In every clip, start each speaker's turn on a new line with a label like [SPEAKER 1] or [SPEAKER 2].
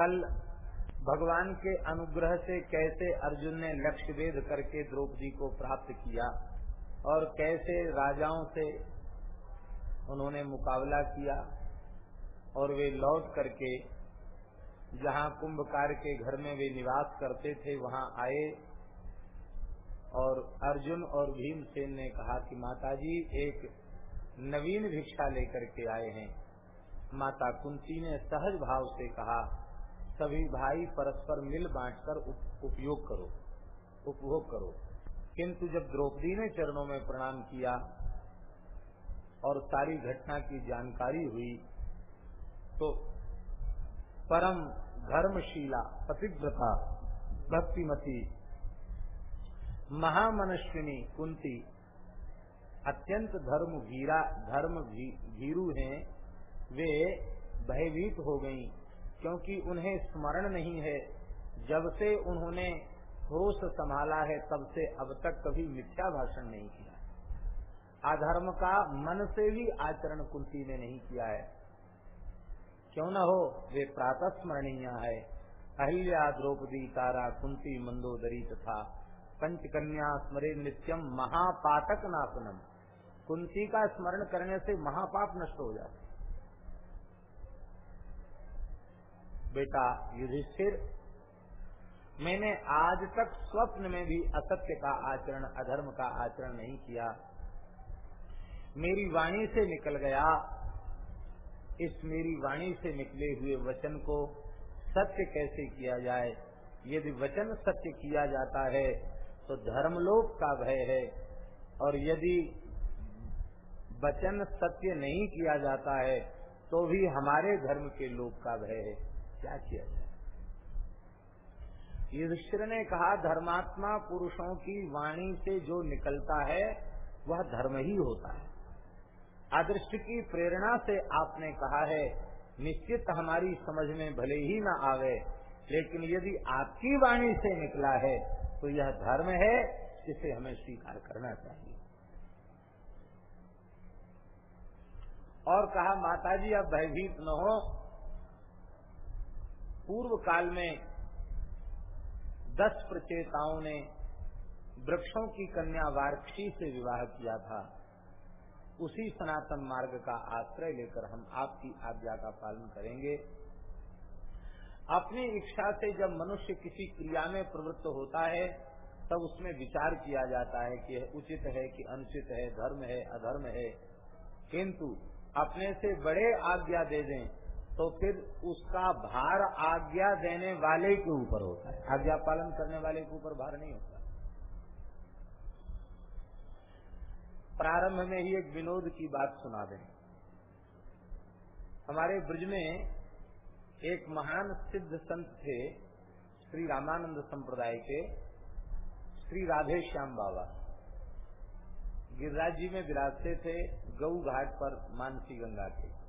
[SPEAKER 1] कल भगवान के अनुग्रह से कैसे अर्जुन ने लक्ष्य वेद करके द्रौपदी को प्राप्त किया और कैसे राजाओं से उन्होंने मुकाबला किया और वे लौट करके जहाँ कुंभकार के घर में वे निवास करते थे, वहाँ आए और अर्जुन और भीमसेन ने कहा कि माताजी, एक नवीन भिक्षा लेकर के आए हैं। माता कुंती ने सहज भाव से कहा सभी भाई परस्पर मिल बांटकर उपयोग करो, उपभोग करो। किंतु जब द्रौपदी ने चरणों में प्रणाम किया और सारी घटना की जानकारी हुई तो परम धर्मशीला, पतिव्रता, भक्तिमती, महामनस्विनी कुंती, अत्यंत धर्म वीरा धर्म भीरू हैं, वे भयभीत हो गईं। क्योंकि उन्हें स्मरण नहीं है। जब से उन्होंने होश संभाला है, तब से अब तक कभी मिथ्या भाषण नहीं किया अधर्म का मन से भी आचरण कुंती ने नहीं किया है। क्यों न हो, वे प्रातः स्मरणीय है। अहिल्या द्रौपदी तारा कुंती मंदोदरी तथा पंचकन्या स्मरे नित्यम महापातक नाशनम कुंती का स्मरण करने से महापाप नष्ट हो जाते बेटा युधिष्ठिर, मैंने आज तक स्वप्न में भी असत्य का आचरण, अधर्म का आचरण नहीं किया। मेरी वाणी से निकल गया। इस मेरी वाणी से निकले हुए वचन को सत्य कैसे किया जाए? यदि वचन सत्य किया जाता है तो धर्मलोक का भय है। और यदि वचन सत्य नहीं किया जाता है तो भी हमारे धर्म के लोक का भय है। क्या किया जाए? युधिष्ठिर ने कहा, धर्मात्मा पुरुषों की वाणी से जो निकलता है, वह धर्म ही होता है। अदृष्ट की प्रेरणा से आपने कहा है, निश्चित हमारी समझ में भले ही न आवे, लेकिन यदि आपकी वाणी से निकला है तो यह धर्म है, जिसे हमें स्वीकार करना चाहिए। और कहा, माताजी अब भयभीत न हो पूर्व काल में दस प्रचेताओं ने वृक्षों की कन्या वार्क्षी से विवाह किया था। उसी सनातन मार्ग का आश्रय लेकर हम आपकी आज्ञा का पालन करेंगे। अपनी इच्छा से जब मनुष्य किसी क्रिया में प्रवृत्त होता है, तब उसमें विचार किया जाता है कि उचित है कि अनुचित है, धर्म है, अधर्म है। किंतु अपने से बड़े आज्ञा दे दें तो फिर उसका भार आज्ञा देने वाले के ऊपर होता है। आज्ञा पालन करने वाले के ऊपर भार नहीं होता। प्रारंभ में ही एक विनोद की बात सुना दें। हमारे ब्रज में एक महान सिद्ध संत थे, श्री रामानंद संप्रदाय के श्री राधे श्याम बाबा। गिरिराज जी में विराजते थे, गऊ घाट पर मानसी गंगा के।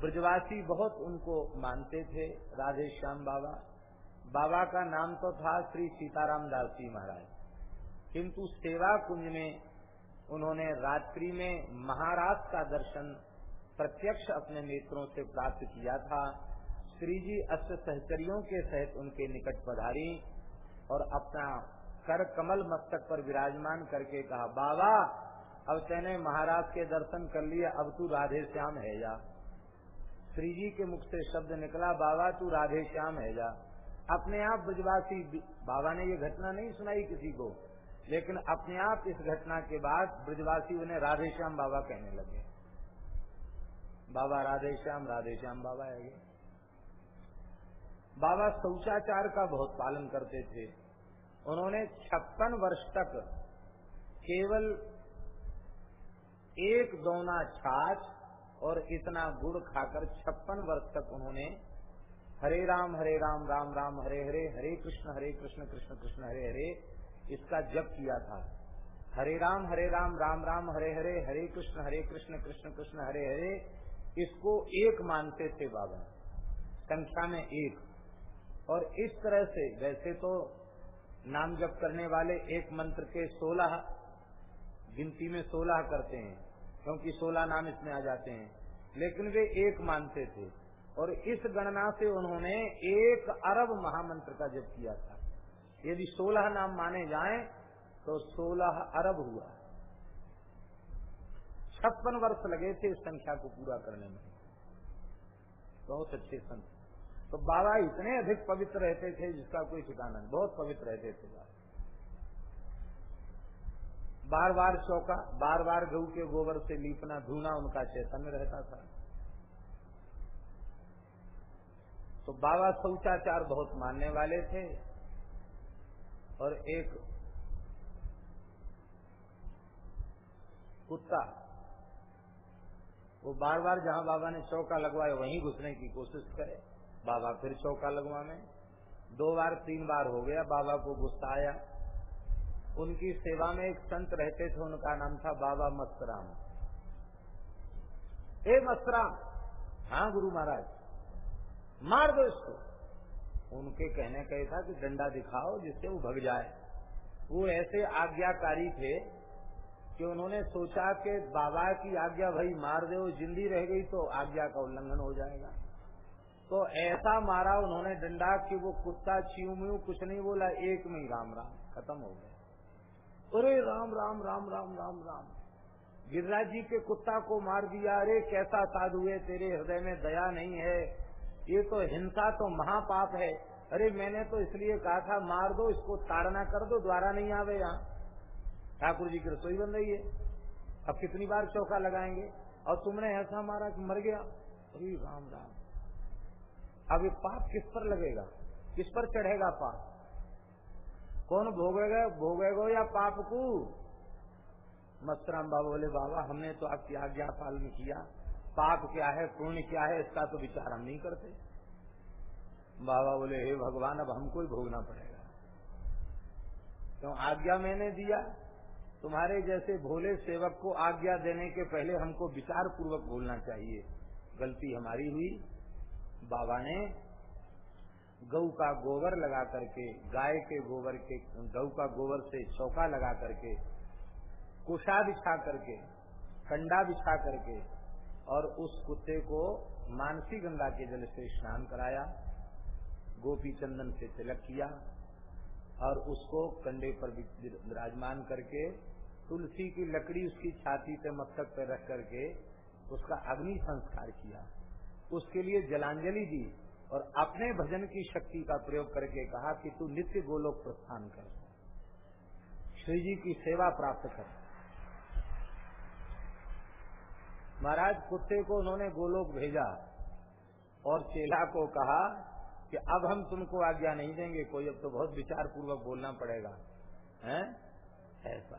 [SPEAKER 1] ब्रजवासी बहुत उनको मानते थे राधे श्याम बाबा। बाबा का नाम तो था श्री सीताराम दास जी महाराज। किंतु सेवा कुंज में उन्होंने रात्रि में महाराज का दर्शन प्रत्यक्ष अपने नेत्रों से प्राप्त किया था। श्री जी अष्ट सहचरियों के सहित उनके निकट पधारी और अपना कर कमल मस्तक पर विराजमान करके कहा, बाबा, अब तेने महाराज के दर्शन कर लिए, अब तू राधे श्याम है जा श्री जी के मुख से शब्द निकला, बाबा, तू राधे श्याम है, जा। अपने आप ब्रजवासी, बाबा ने ये घटना नहीं सुनाई किसी को, लेकिन अपने आप इस घटना के बाद ब्रजवासी उन्हें राधे श्याम बाबा कहने लगे। बाबा राधे श्याम राधे श्याम बाबा है ये। बाबा शौचाचार का बहुत पालन करते थे। उन्होंने छप्पन वर्ष तक केवल एक दोना छाछ और इतना गुड़ खाकर छप्पन वर्ष तक उन्होंने हरे राम हरे राम राम राम, हरे हरे हरे कृष्ण हरे कृष्ण कृष्ण कृष्ण, हरे हरे, इसका जप किया था। हरे राम हरे राम राम राम, हरे हरे हरे कृष्ण हरे कृष्ण कृष्ण कृष्ण, हरे हरे, इसको एक मानते थे बाबा। संख्या में एक। और इस तरह से वैसे तो नाम जप करने वाले एक मंत्र के सोलह, गिनती में सोलह करते हैं। क्योंकि सोलह नाम इसमें आ जाते हैं। लेकिन वे एक मानते थे। और इस गणना से उन्होंने एक अरब महामंत्र का जप किया था। यदि सोलह नाम माने जाएँ तो सोलह अरब हुआ। छप्पन वर्ष लगे थे इस संख्या को पूरा करने में। बहुत अच्छे संत। तो बाबा इतने अधिक पवित्र रहते थे, जिसका कोई ठिकाना नहीं। बहुत पवित्र रहते थे बार बार चौका बार बार गऊ के गोबर से लीपना धूना उनका चैतन्य रहता था। तो बाबा शौचाचार बहुत मानने वाले थे और एक कुत्ता, वो बार बार जहाँ बाबा ने चौका लगवाया, वहीं घुसने की कोशिश करे। बाबा फिर चौका लगवाने। दो बार, तीन बार हो गया बाबा को गुस्सा आया। उनकी सेवा में एक संत रहते थे, उनका नाम था बाबा मस्तराम। ए मस्तराम हाँ गुरु महाराज, मार दो इसको। उनके कहने का था कि डंडा दिखाओ जिससे वो भग जाए। वो ऐसे आज्ञाकारी थे कि उन्होंने सोचा कि बाबा की आज्ञा भाई मार दे जिंदी रह गई तो आज्ञा का उल्लंघन हो जाएगा। तो ऐसा मारा उन्होंने डंडा कि वो कुत्ता चीव म्यू कुछ नहीं बोला, एक में ही राम राम खत्म हो गया। अरे राम राम राम राम राम राम। गिरिराज जी के कुत्ता को मार दिया। अरे कैसा साधु है, तेरे हृदय में दया नहीं है। ये तो हिंसा तो महापाप है। अरे मैंने तो इसलिए कहा था, मार दो, इसको ताड़ना कर दो, द्वारा नहीं आवे यहाँ। ठाकुर जी की रसोई बन रही है। अब कितनी बार चौका लगाएँगे? और तुमने ऐसा मारा कि मर गया? अरे राम राम। अब ये पाप किस पर लगेगा? किस पर चढ़ेगा पाप? कौन भोगेगा? भोगेगा या पाप को मस्तराम बाबा बोले, बाबा, हमने तो आपकी आज्ञा पालन किया। पाप क्या है, पुण्य क्या है, इसका तो विचार हम नहीं करते। बाबा बोले, हे भगवान, अब हमको ही भोगना पड़ेगा। क्यों? तो आज्ञा मैंने दिया। तुम्हारे जैसे भोले सेवक को आज्ञा देने के पहले हमको विचार पूर्वक बोलना चाहिए। गलती हमारी हुई। बाबा ने गऊ का गोबर लगा करके, गाय के गोबर के, गऊ का गोबर से चौका लगा करके, कुशा बिछा करके, कंडा बिछा करके, और उस कुत्ते को मानसी गंगा के जल से स्नान कराया गोपी चंदन से तिलक किया, और उसको कंडे पर विराजमान करके, तुलसी की लकड़ी उसकी छाती पे मस्तक पर रख करके, उसका अग्नि संस्कार किया। उसके लिए जलांजलि दी। और अपने भजन की शक्ति का प्रयोग करके कहा कि तू नित्य गोलोक प्रस्थान कर। श्री जी की सेवा प्राप्त कर। महाराज, कुत्ते को उन्होंने गोलोक भेजा और चेला को कहा कि अब हम तुमको आज्ञा नहीं देंगे, कोई अब तो बहुत विचार पूर्वक बोलना पड़ेगा। हैं? ऐसा।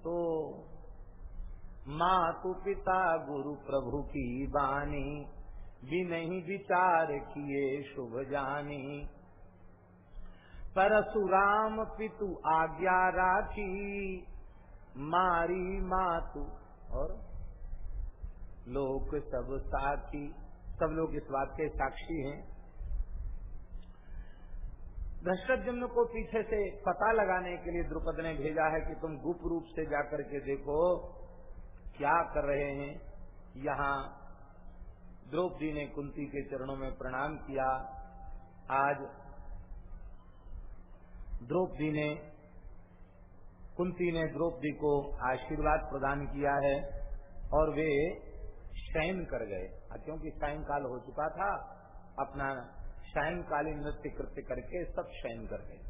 [SPEAKER 1] तो माँ तू पिता गुरु प्रभु की भी नहीं विचार किए शुभ जानी। परशुराम पितु आज्ञा राखी, मारी मातु और लोक सब साथी। सब लोग इस बात के साक्षी हैं। भ्रष्टजन्म को पीछे से पता लगाने के लिए द्रुपद ने भेजा है कि तुम गुप्त रूप से जाकर के देखो क्या कर रहे हैं। यहाँ द्रौपदी ने कुंती के चरणों में प्रणाम किया। आज द्रौपदी ने, कुंती ने द्रौपदी को आशीर्वाद प्रदान किया है और वे शयन कर गए। क्योंकि सायंकाल हो चुका था, अपना सायंकालीन नृत्य कृत्य करके सब शयन कर गए।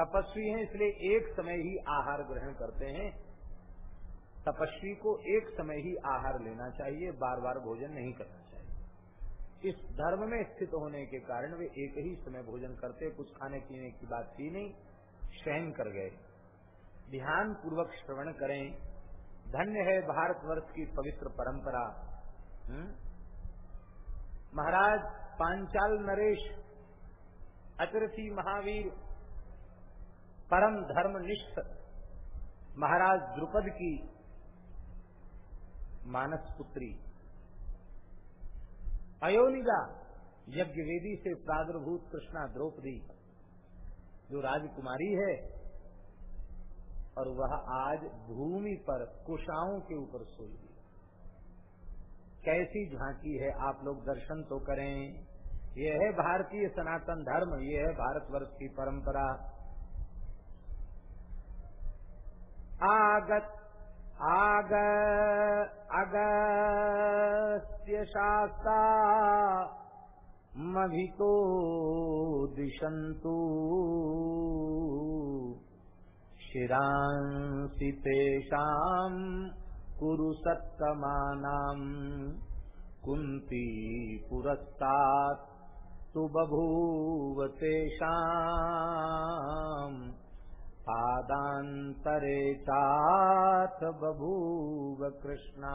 [SPEAKER 1] तपस्वी हैं, इसलिए एक समय ही आहार ग्रहण करते हैं। तपस्वी को एक समय ही आहार लेना चाहिए बार बार भोजन नहीं करना चाहिए। इस धर्म में स्थित होने के कारण वे एक ही समय भोजन करते, कुछ खाने पीने की बात थी नहीं, शयन कर गए। ध्यान पूर्वक श्रवण करें। धन्य है भारतवर्ष की पवित्र परंपरा। हम्म? महाराज पांचाल नरेश अचरथी महावीर, परम धर्मनिष्ठ, महाराज द्रुपद की मानस पुत्री अयोनिजा यज्ञ वेदी से प्रादुर्भूत कृष्णा द्रौपदी, जो राजकुमारी है, और वह आज भूमि पर कुशाओं के ऊपर सोई हुई कैसी झांकी है, आप लोग दर्शन तो करें। यह है भारतीय सनातन धर्म यह है भारतवर्ष की परंपरा। आगत आग अगस्त्य शास्ता मभितो दिशन्तु। शिरांसि तेषाम् कुरु सत्तमानाम् कुन्ती पुरस्तात् बभूव तेषाम्। पादान्तरे चाथ बभूव कृष्णा।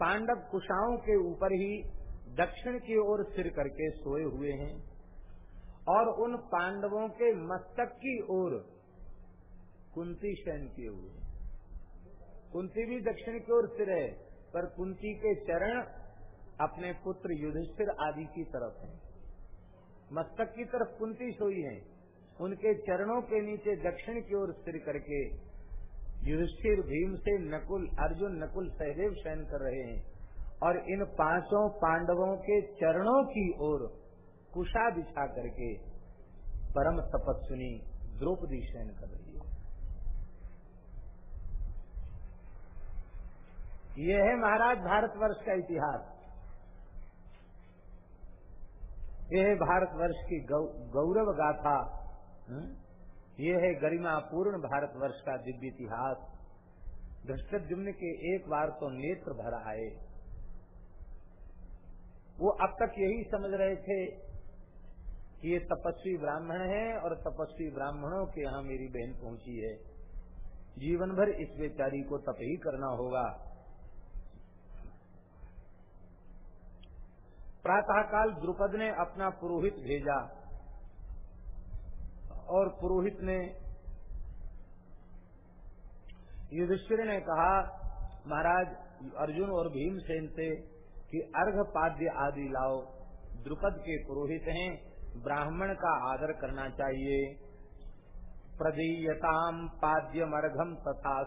[SPEAKER 1] पांडव कुशाओं के ऊपर ही दक्षिण की ओर सिर करके सोए हुए हैं और उन पांडवों के मस्तक की ओर कुंती शयन किए हुए कुंती भी दक्षिण की ओर सिर है, पर कुंती के चरण अपने पुत्र युधिष्ठिर आदि की तरफ़ हैं। मस्तक की तरफ़ कुंती सोई है। उनके चरणों के नीचे दक्षिण की ओर सिर करके युधिष्ठिर भीम से नकुल, अर्जुन, नकुल, सहदेव शयन कर रहे हैं। और इन पाँचों पांडवों के चरणों की ओर कुशा बिछा करके परम तपस्विनी द्रौपदी शयन कर रही है। यह है महाराज भारतवर्ष का इतिहास। यह भारतवर्ष की गौरव गाथा। हम्म? ये है गरिमा पूर्ण भारतवर्ष का दिव्य इतिहास। धृष्टुम्न के एक बार तो नेत्र भर आए वो अब तक यही समझ रहे थे कि ये तपस्वी ब्राह्मण है और तपस्वी ब्राह्मणों के यहाँ मेरी बहन पहुँची है। जीवन भर इस बेचारी को तप ही करना होगा। प्रातःकाल द्रुपद ने अपना पुरोहित भेजा। और पुरोहित ने युधिष्ठिर ने कहा, महाराज, अर्जुन और भीमसेन से कि अर्घ पाद्य आदि लाओ। द्रुपद के पुरोहित हैं। ब्राह्मण का आदर करना चाहिए। प्रदीयताम पाद्यम अर्घम तथा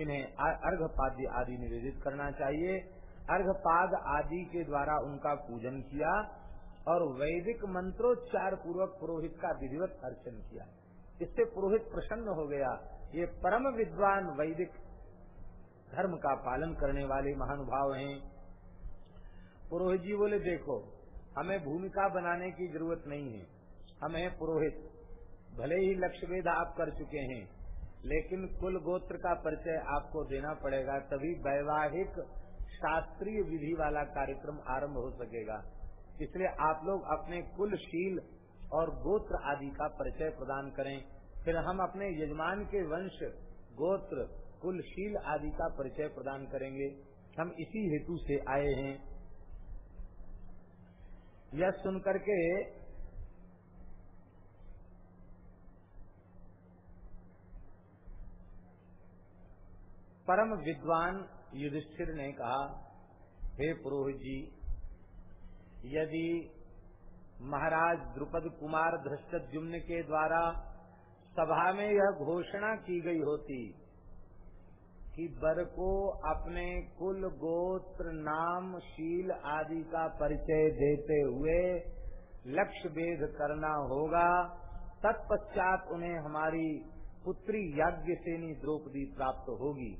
[SPEAKER 1] इन्हें अर्घ पाद्य आदि निवेदित करना चाहिए। अर्घ पाद आदि के द्वारा उनका पूजन किया। और वैदिक मंत्रोच्चार पूर्वक पुरोहित का विधिवत अर्चन किया। इससे पुरोहित प्रसन्न हो गया। ये परम विद्वान वैदिक धर्म का पालन करने वाले महानुभाव हैं। पुरोहित जी बोले, देखो, हमें भूमिका बनाने की ज़रूरत नहीं है। हम पुरोहित भले ही लक्ष्य वेद आप कर चुके हैं, लेकिन कुल गोत्र का परिचय आपको देना पड़ेगा। तभी वैवाहिक शास्त्रीय विधि वाला कार्यक्रम आरंभ हो सकेगा। इसलिए आप लोग अपने कुलशील और गोत्र आदि का परिचय प्रदान करें। फिर हम अपने यजमान के वंश, गोत्र, कुलशील आदि का परिचय प्रदान करेंगे। हम इसी हेतु से आए हैं। यह सुनकर के परम विद्वान युधिष्ठिर ने कहा, हे पुरोहित जी यदि महाराज द्रुपद कुमार धृष्टुम्न के द्वारा सभा में यह घोषणा की गई होती कि बर को अपने कुल गोत्र, नाम, शील आदि का परिचय देते हुए लक्ष्य भेद करना होगा, तत्पश्चात उन्हें हमारी पुत्री याज्ञ सेनी द्रौपदी प्राप्त होगी।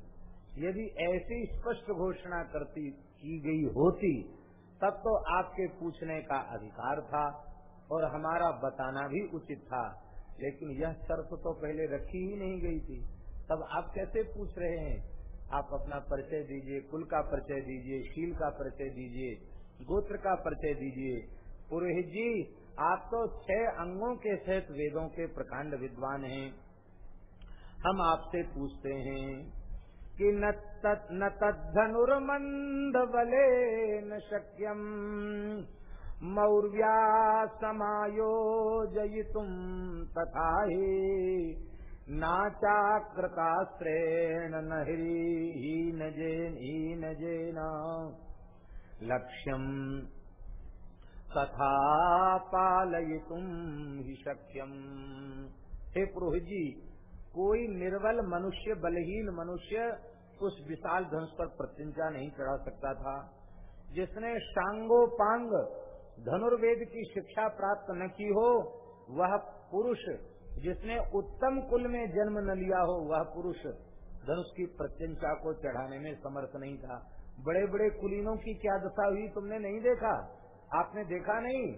[SPEAKER 1] यदि ऐसी स्पष्ट घोषणा करती, की गई होती तब तो आपके पूछने का अधिकार था और हमारा बताना भी उचित था। लेकिन यह शर्त तो पहले रखी ही नहीं गई थी। तब आप कैसे पूछ रहे हैं? आप अपना परिचय दीजिए, कुल का परिचय दीजिए, शील का परिचय दीजिए, गोत्र का परिचय दीजिए। पुरोहित जी, आप तो छह अंगों के सहित वेदों के प्रकांड विद्वान हैं। हम आपसे पूछते हैं कि न तद्धनुर्मन्दबलेन शक्यम्। मौर्या समायोजयितुम् तथा हि नाचाकृतास्त्रेण न हीनजेन। लक्ष्यम् तथा पालयितुम् हि शक्यम्। हे पुरोहित जी कोई निर्बल मनुष्य, बलहीन मनुष्य उस विशाल धनुष पर प्रत्यंचा नहीं चढ़ा सकता था। जिसने शांगोपांग, धनुर्वेद की शिक्षा प्राप्त न की हो, वह पुरुष, जिसने उत्तम कुल में जन्म न लिया हो, वह पुरुष धनुष की प्रत्यंचा को चढ़ाने में समर्थ नहीं था। बड़े बड़े कुलीनों की क्या दशा हुई तुमने नहीं देखा? आपने देखा नहीं?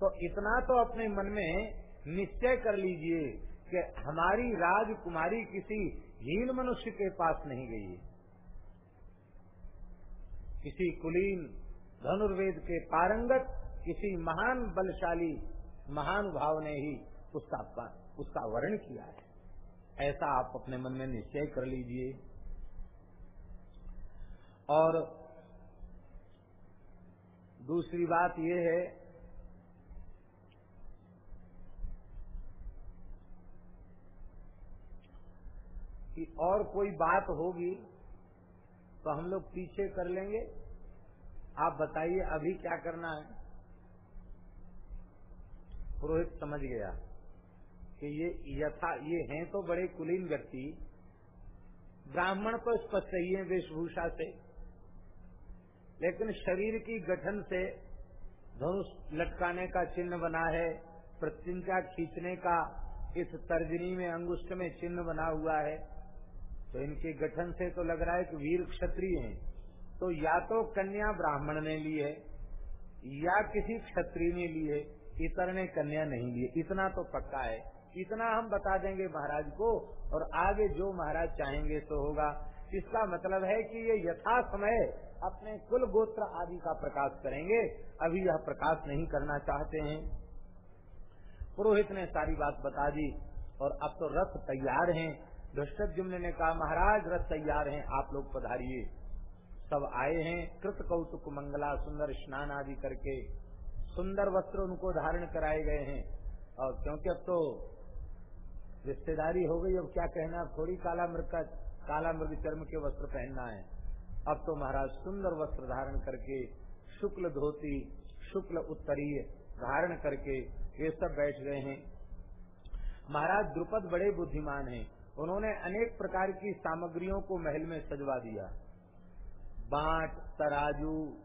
[SPEAKER 1] तो इतना तो अपने मन में निश्चय कर लीजिए कि हमारी राजकुमारी किसी हीन मनुष्य के पास नहीं गई है। किसी कुलीन धनुर्वेद के पारंगत, किसी महान बलशाली महानुभाव ने ही उसका उसका वर्ण किया है। ऐसा आप अपने मन में निश्चय कर लीजिए। और दूसरी बात यह है कि और कोई बात होगी तो हम लोग पीछे कर लेंगे। आप बताइए अभी क्या करना है। पुरोहित समझ गया कि ये यथा, ये हैं तो बड़े कुलीन व्यक्ति। ब्राह्मण तो स्पष्ट ही है वेशभूषा से। लेकिन शरीर की गठन से धनुष लटकाने का चिन्ह बना है प्रत्यंचा खींचने का इस तर्जनी में, अंगुष्ठ में चिन्ह बना हुआ है। तो इनके गठन से तो लग रहा है कि वीर क्षत्रिय हैं। तो या तो कन्या ब्राह्मण ने ली है, या किसी क्षत्रिय ने ली है, इतर ने कन्या नहीं ली इतना तो पक्का है। इतना हम बता देंगे महाराज को, और आगे जो महाराज चाहेंगे तो होगा। इसका मतलब है कि ये यथा समय अपने कुल गोत्र आदि का प्रकाश करेंगे। अभी यह प्रकाश नहीं करना चाहते हैं। पुरोहित ने सारी बात बता दी, और अब तो रथ तैयार हैं। धृष्टुम्न ने कहा, महाराज, रथ तैयार हैं, आप लोग पधारिए। सब आए हैं, कृत कौतुक, मंगला, सुंदर स्नान आदि करके। सुंदर वस्त्र उनको धारण कराए गए हैं। और क्योंकि अब तो रिश्तेदारी हो गई, अब क्या कहना थोड़ी काला मृग का काला मृग चर्म के वस्त्र पहनना है। अब तो महाराज, सुंदर वस्त्र धारण करके, शुक्ल धोती, शुक्ल उत्तरीय धारण करके ये सब बैठ गए हैं। महाराज, द्रुपद बड़े बुद्धिमान हैं। उन्होंने अनेक प्रकार की सामग्रियों को महल में सजवा दिया। बांट, तराजू,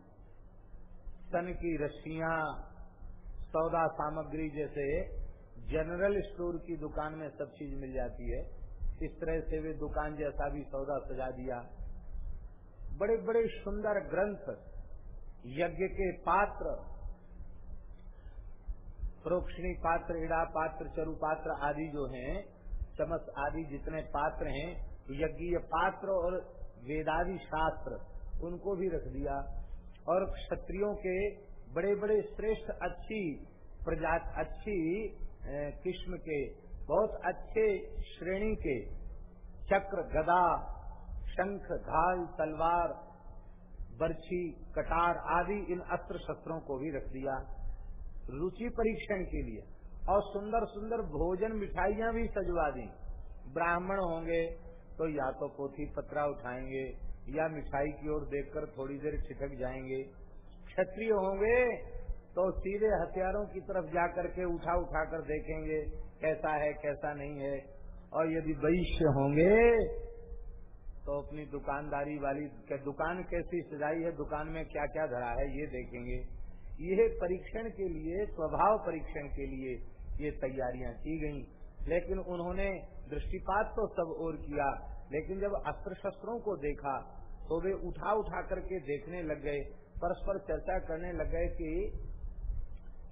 [SPEAKER 1] सन की रस्सियाँ, सौदा सामग्री जैसे जनरल स्टोर की दुकान में सब चीज़ मिल जाती है। इस तरह से वे दुकान जैसा भी सौदा सजा दिया। बड़े बड़े सुंदर ग्रंथ, यज्ञ के पात्र, प्रोक्षणी पात्र, इड़ा पात्र, चरु पात्र आदि जो हैं चमस आदि जितने पात्र हैं, यज्ञीय पात्र और वेदादि शास्त्र, उनको भी रख दिया। और क्षत्रियों के बड़े बड़े श्रेष्ठ अच्छी प्रजा, अच्छी किस्म के, बहुत अच्छे श्रेणी के, चक्र, गदा, शंख ढाल तलवार, बर्छी, कटार आदि इन अस्त्र शस्त्रों को भी रख दिया। रुचि परीक्षण के लिए और सुंदर सुंदर भोजन मिठाइयाँ भी सजवा दी। ब्राह्मण होंगे तो या तो पोथी पत्रा उठाएँगे, या मिठाई की ओर देखकर थोड़ी देर छिटक जाएँगे। क्षत्रिय होंगे तो सीधे हथियारों की तरफ़ जाकर के उठा उठा कर देखेंगे, कैसा है, कैसा नहीं है। और यदि वैश्य होंगे तो अपनी दुकानदारी वाली दुकान कैसी सजाई है, दुकान में क्या क्या धरा है, ये देखेंगे। ये परीक्षण के लिए, स्वभाव परीक्षण के लिए ये तैयारियाँ की गई। लेकिन उन्होंने दृष्टिपात तो सब और किया, लेकिन जब अस्त्र शस्त्रों को देखा तो वे उठा उठा करके देखने लग गए, परस्पर चर्चा करने लग गए कि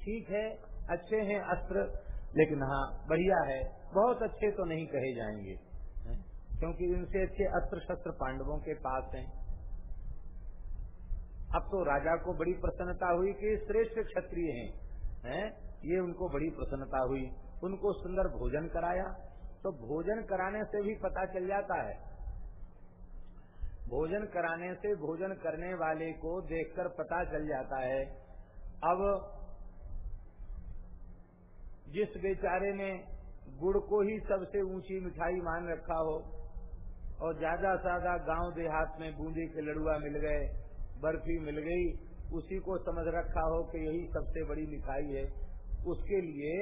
[SPEAKER 1] ठीक है, अच्छे हैं अस्त्र, लेकिन हाँ बढ़िया है, बहुत अच्छे तो नहीं कहे जाएँगे। क्योंकि इनसे अच्छे अस्त्र शस्त्र पांडवों के पास हैं। अब तो राजा को बड़ी प्रसन्नता हुई कि श्रेष्ठ क्षत्रिय हैं हैं? ये उनको बड़ी प्रसन्नता हुई। उनको सुंदर भोजन कराया। तो भोजन कराने से भी पता चल जाता है। भोजन कराने से भोजन करने वाले को देखकर पता चल जाता है। अब जिस बेचारे ने गुड़ को ही सबसे ऊँची मिठाई मान रखा हो और ज़्यादा सादा गाँव देहात में बूंदी के लड़ुआ मिल गए बर्फ़ी मिल गई, उसी को समझ रखा हो कि यही सबसे बड़ी मिठाई है। उसके लिए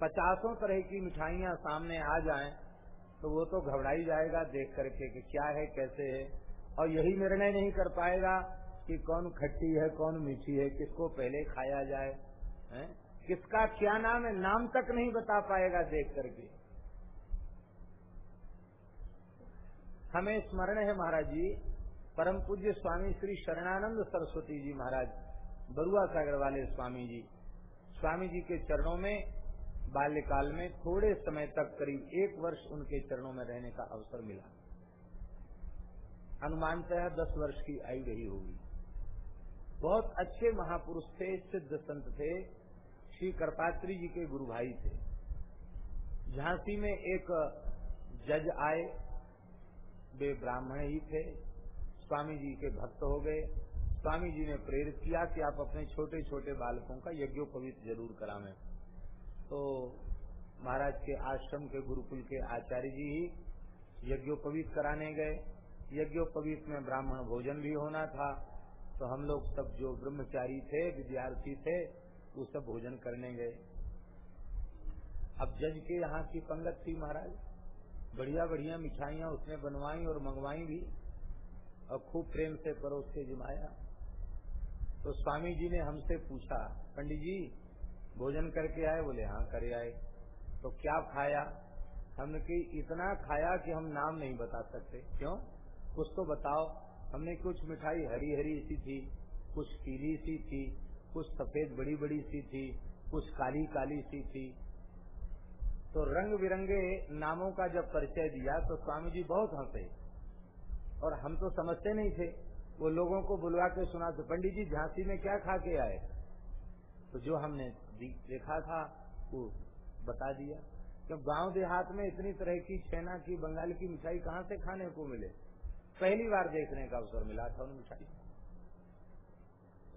[SPEAKER 1] पचासों तरह की मिठाइयाँ सामने आ जाएँ तो वो तो घबराई जाएगा देख करके कि क्या है, कैसे है। और यही निर्णय नहीं कर पाएगा कि कौन खट्टी है, कौन मीठी है, किसको पहले खाया जाए, है? किसका क्या नाम है, नाम तक नहीं बता पाएगा देख करके। हमें स्मरण है महाराज जी परम पूज्य स्वामी श्री शरणानंद सरस्वती जी महाराज, बरुआ सागर वाले स्वामी जी। स्वामी जी के चरणों में, बाल्यकाल में थोड़े समय तक करीब एक वर्ष उनके चरणों में रहने का अवसर मिला। अनुमानतः दस वर्ष की आयु रही होगी। बहुत अच्छे महापुरुष थे, सिद्ध संत थे, श्री करपात्री जी के गुरु भाई थे। झांसी में एक जज आए, वे ब्राह्मण ही थे। स्वामी जी के भक्त हो गए। स्वामी जी ने प्रेरित किया कि आप अपने छोटे छोटे बालकों का यज्ञोपवीत ज़रूर करावें। तो महाराज के आश्रम के गुरुकुल के आचार्य जी ही यज्ञोपवीत कराने गए। यज्ञोपवीत में ब्राह्मण भोजन भी होना था। तो हम लोग सब जो ब्रह्मचारी थे, विद्यार्थी थे, वो सब भोजन करने गए। अब जज के यहाँ की पंगत थी महाराज। बढ़िया बढ़िया मिठाइयाँ उसने बनवाई और मंगवाई भी। और खूब प्रेम से परोस के जिमाया। तो स्वामी जी ने हमसे पूछा, पंडित जी, भोजन करके आए? बोले हाँ करे आए। तो क्या खाया? हमने कि इतना खाया कि हम नाम नहीं बता सकते। क्यों? कुछ तो बताओ। हमने कुछ मिठाई हरी हरी सी थी, कुछ पीली सी थी, कुछ सफ़ेद बड़ी बड़ी सी थी, कुछ काली काली सी थी। तो रंग बिरंगे नामों का जब परिचय दिया तो स्वामी जी बहुत हंसे। और हम तो समझते नहीं थे। वो लोगों को बुलवा के सुना तो पंडित जी, झांसी में क्या खा के आए? तो जो हमने देखा था, वो बता दिया। क्यों? गाँव देहात में इतनी तरह की छेना की, बंगाल की मिठाई कहाँ से खाने को मिले? पहली बार देखने का अवसर मिला था उन मिठाई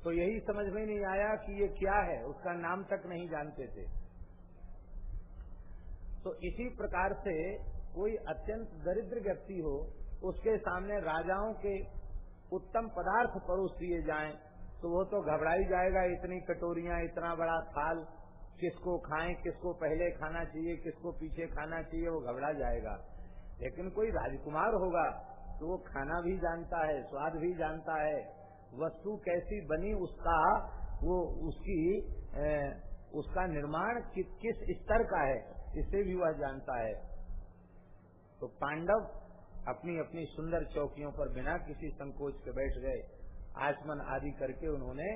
[SPEAKER 1] तो यही समझ में नहीं आया कि ये क्या है, उसका नाम तक नहीं जानते थे। तो इसी प्रकार से कोई अत्यंत दरिद्र व्यक्ति हो उसके सामने राजाओं के उत्तम पदार्थ परोस दिए जाएँ तो वो तो घबराई जाएगा इतनी कटोरियाँ इतना बड़ा थाल किसको खाएँ किसको पहले खाना चाहिए किसको पीछे खाना चाहिए वो घबरा जाएगा। लेकिन कोई राजकुमार होगा तो वो खाना भी जानता है स्वाद भी जानता है। वस्तु कैसी बनी उसका वो उसकी ए, उसका निर्माण कि, किस स्तर का है इसे भी वह जानता है। तो पांडव अपनी अपनी सुंदर चौकियों पर बिना किसी संकोच के बैठ गए। आचमन आदि करके उन्होंने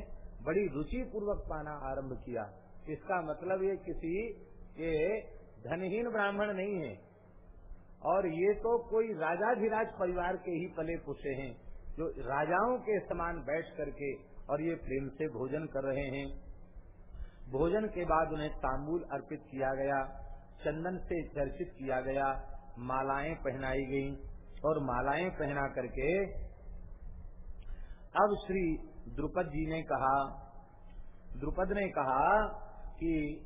[SPEAKER 1] बड़ी रुचि पूर्वक पाना आरंभ किया। इसका मतलब ये किसी के धनहीन ब्राह्मण नहीं है। और ये तो कोई राजाधिराज परिवार के ही पले पुषे हैं, जो राजाओं के समान बैठ करके और ये प्रेम से भोजन कर रहे हैं। भोजन के बाद उन्हें तांबूल अर्पित किया गया, चंदन से चर्चित किया गया, मालाएँ पहनाई गई। और मालाएँ पहना करके। अब श्री द्रुपद जी ने कहा, द्रुपद ने कहा कि,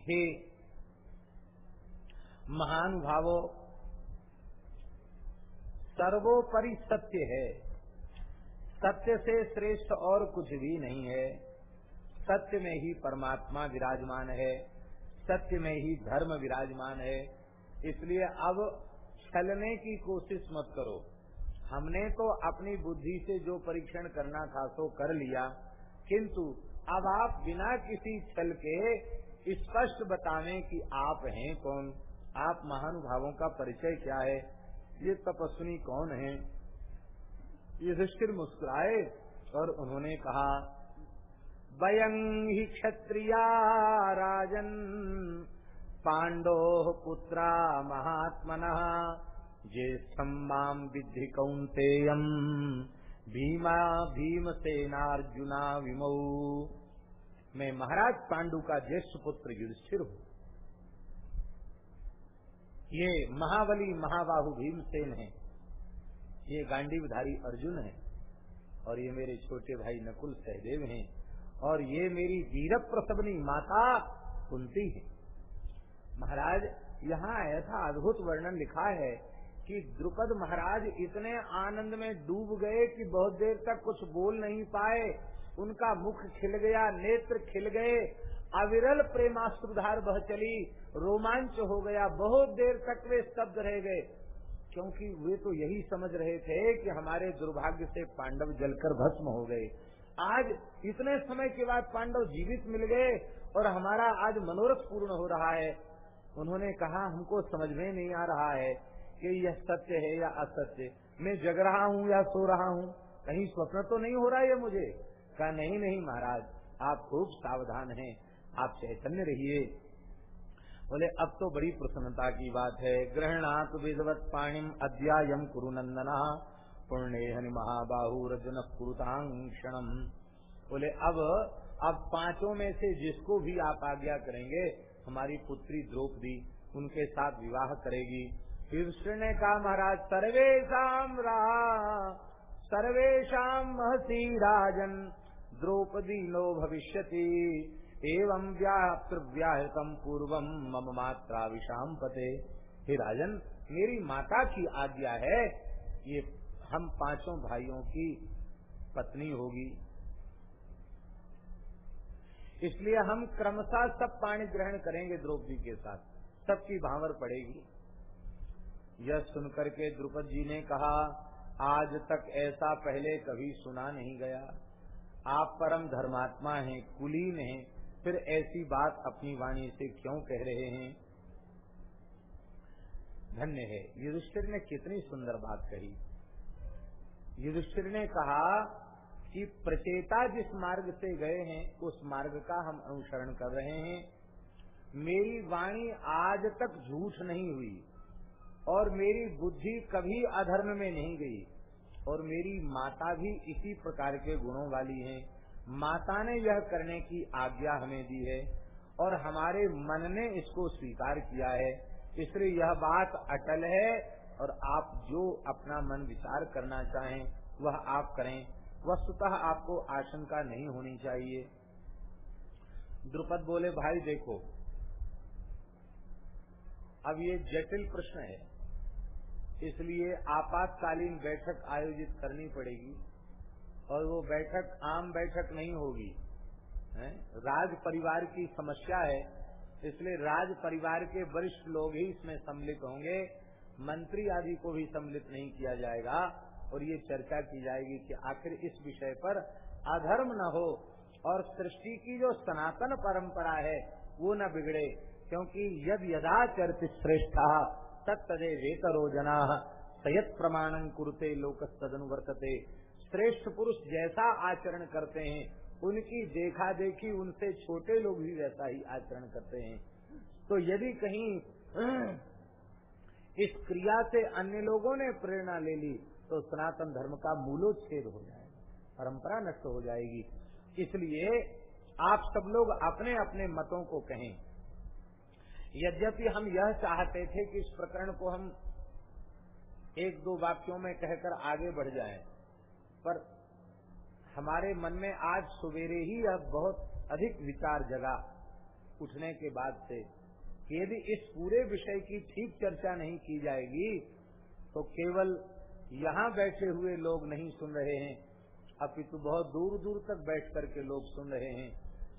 [SPEAKER 1] हे महानुभावो, सर्वोपरि सत्य है। सत्य से श्रेष्ठ और कुछ भी नहीं है। सत्य में ही परमात्मा विराजमान है। सत्य में ही धर्म विराजमान है। इसलिए अब छलने की कोशिश मत करो। हमने तो अपनी बुद्धि से जो परीक्षण करना था तो कर लिया, किंतु अब आप बिना किसी छल के स्पष्ट बताने कि आप हैं कौन, आप महानुभावों का परिचय क्या है, ये तपस्विनी कौन है? ये युधिष्ठिर मुस्कुराए और उन्होंने कहा वयं ही क्षत्रिया राजन पांडो पुत्रा महात्मन। ज्येष्ठम विधि कौंतेयम भीमा भीमसेनार्जुना विमऊ मैं महाराज पांडु का ज्येष्ठ पुत्र युधिष्ठिर हूँ। ये महाबली महाबाहु भीमसेन है। ये गांडीवधारी अर्जुन है। और ये मेरे छोटे भाई नकुल सहदेव हैं। और ये मेरी वीर प्रसवनी माता कुंती है। महाराज, यहाँ ऐसा अद्भुत वर्णन लिखा है कि द्रुपद महाराज इतने आनंद में डूब गए कि बहुत देर तक कुछ बोल नहीं पाए। उनका मुख खिल गया, नेत्र खिल गए। अविरल प्रेमास्त्रधार बह चली, रोमांच हो गया। बहुत देर तक वे स्तब्ध रह गए। क्योंकि वे तो यही समझ रहे थे कि हमारे दुर्भाग्य से पांडव जलकर भस्म हो गए। आज इतने समय के बाद पांडव जीवित मिल गए और हमारा आज मनोरथ पूर्ण हो रहा है। उन्होंने कहा, हमको समझ में नहीं आ रहा है कि यह सत्य है या असत्य। मैं जग रहा हूँ या सो रहा हूँ? कहीं स्वप्न तो नहीं हो रहा है मुझे? कहा, नहीं नहीं महाराज, आप खूब सावधान हैं, आप चैतन्य रहिए। बोले, अब तो बड़ी प्रसन्नता की बात है। ग्रहणात विधवत पाणिम अद्यायम कुरु नंदना पुण्य हनि महाबाहु रजन कुरुतांक्षणम बोले, अब अब पाँचों में से जिसको भी आप आज्ञा करेंगे हमारी पुत्री द्रौपदी उनके साथ विवाह करेगी। युधिष्ठिर ने कहा, महाराज सर्वेशम रहा सर्वेशा महसी राजन। द्रौपदी नो भविष्यति। एवं व्याहृतम पूर्वम मम मात्रा विषाम पते। हे राजन, मेरी माता की आज्ञा है, ये हम पाँचों भाइयों की पत्नी होगी। इसलिए हम क्रमशः सब पाणी ग्रहण करेंगे द्रौपदी के साथ। सबकी भावर पड़ेगी। यह सुनकर के द्रुपद जी ने कहा, आज तक ऐसा पहले कभी सुना नहीं गया। आप परम धर्मात्मा हैं, कुलीन हैं, फिर ऐसी बात अपनी वाणी से क्यों कह रहे हैं? धन्य है। युधिष्ठिर ने कितनी सुंदर बात कही। युधिष्ठिर ने कहा कि प्रचेता जिस मार्ग से गए हैं, उस मार्ग का हम अनुसरण कर रहे हैं। मेरी वाणी आज तक झूठ नहीं हुई, और मेरी बुद्धि कभी अधर्म में नहीं गई, और मेरी माता भी इसी प्रकार के गुणों वाली है। माता ने यह करने की आज्ञा हमें दी है, और हमारे मन ने इसको स्वीकार किया है। इसलिए यह बात अटल है, और आप जो अपना मन विचार करना चाहें, वह आप करें। वस्तुतः आपको आशंका नहीं होनी चाहिए। द्रुपद बोले, भाई देखो, अब ये जटिल प्रश्न है, इसलिए आपातकालीन बैठक आयोजित करनी पड़ेगी और वो बैठक आम बैठक नहीं होगी? राज परिवार की समस्या है, इसलिए राज परिवार के वरिष्ठ लोग ही इसमें सम्मिलित होंगे। मंत्री आदि को भी सम्मिलित नहीं किया जाएगा। और ये चर्चा की जाएगी कि आखिर इस विषय पर अधर्म न हो और सृष्टि की जो सनातन परंपरा है, वो न बिगड़े, क्योंकि यद यदा चरित श्रेष्ठा, तत्तदे वेतरो जना सयत प्रमाणन कुरते लोक सदन वर्तते। श्रेष्ठ पुरुष जैसा आचरण करते हैं, उनकी देखा देखी उनसे छोटे लोग भी वैसा ही आचरण करते हैं। तो यदि कहीं इस क्रिया से अन्य लोगों ने प्रेरणा ले ली तो सनातन धर्म का मूलोच्छेद हो जाएगा परंपरा नष्ट हो जाएगी। इसलिए आप सब लोग अपने अपने मतों को कहें। यद्यपि हम यह चाहते थे कि इस प्रकरण को हम एक दो वाक्यों में कहकर आगे बढ़ जाएँ, पर हमारे मन में आज सवेरे ही अब बहुत अधिक विचार जगा उठने के बाद से कि यदि इस पूरे विषय की ठीक चर्चा नहीं की जाएगी तो केवल यहाँ बैठे हुए लोग नहीं सुन रहे हैं। अपितु बहुत दूर दूर तक बैठ करके लोग सुन रहे हैं।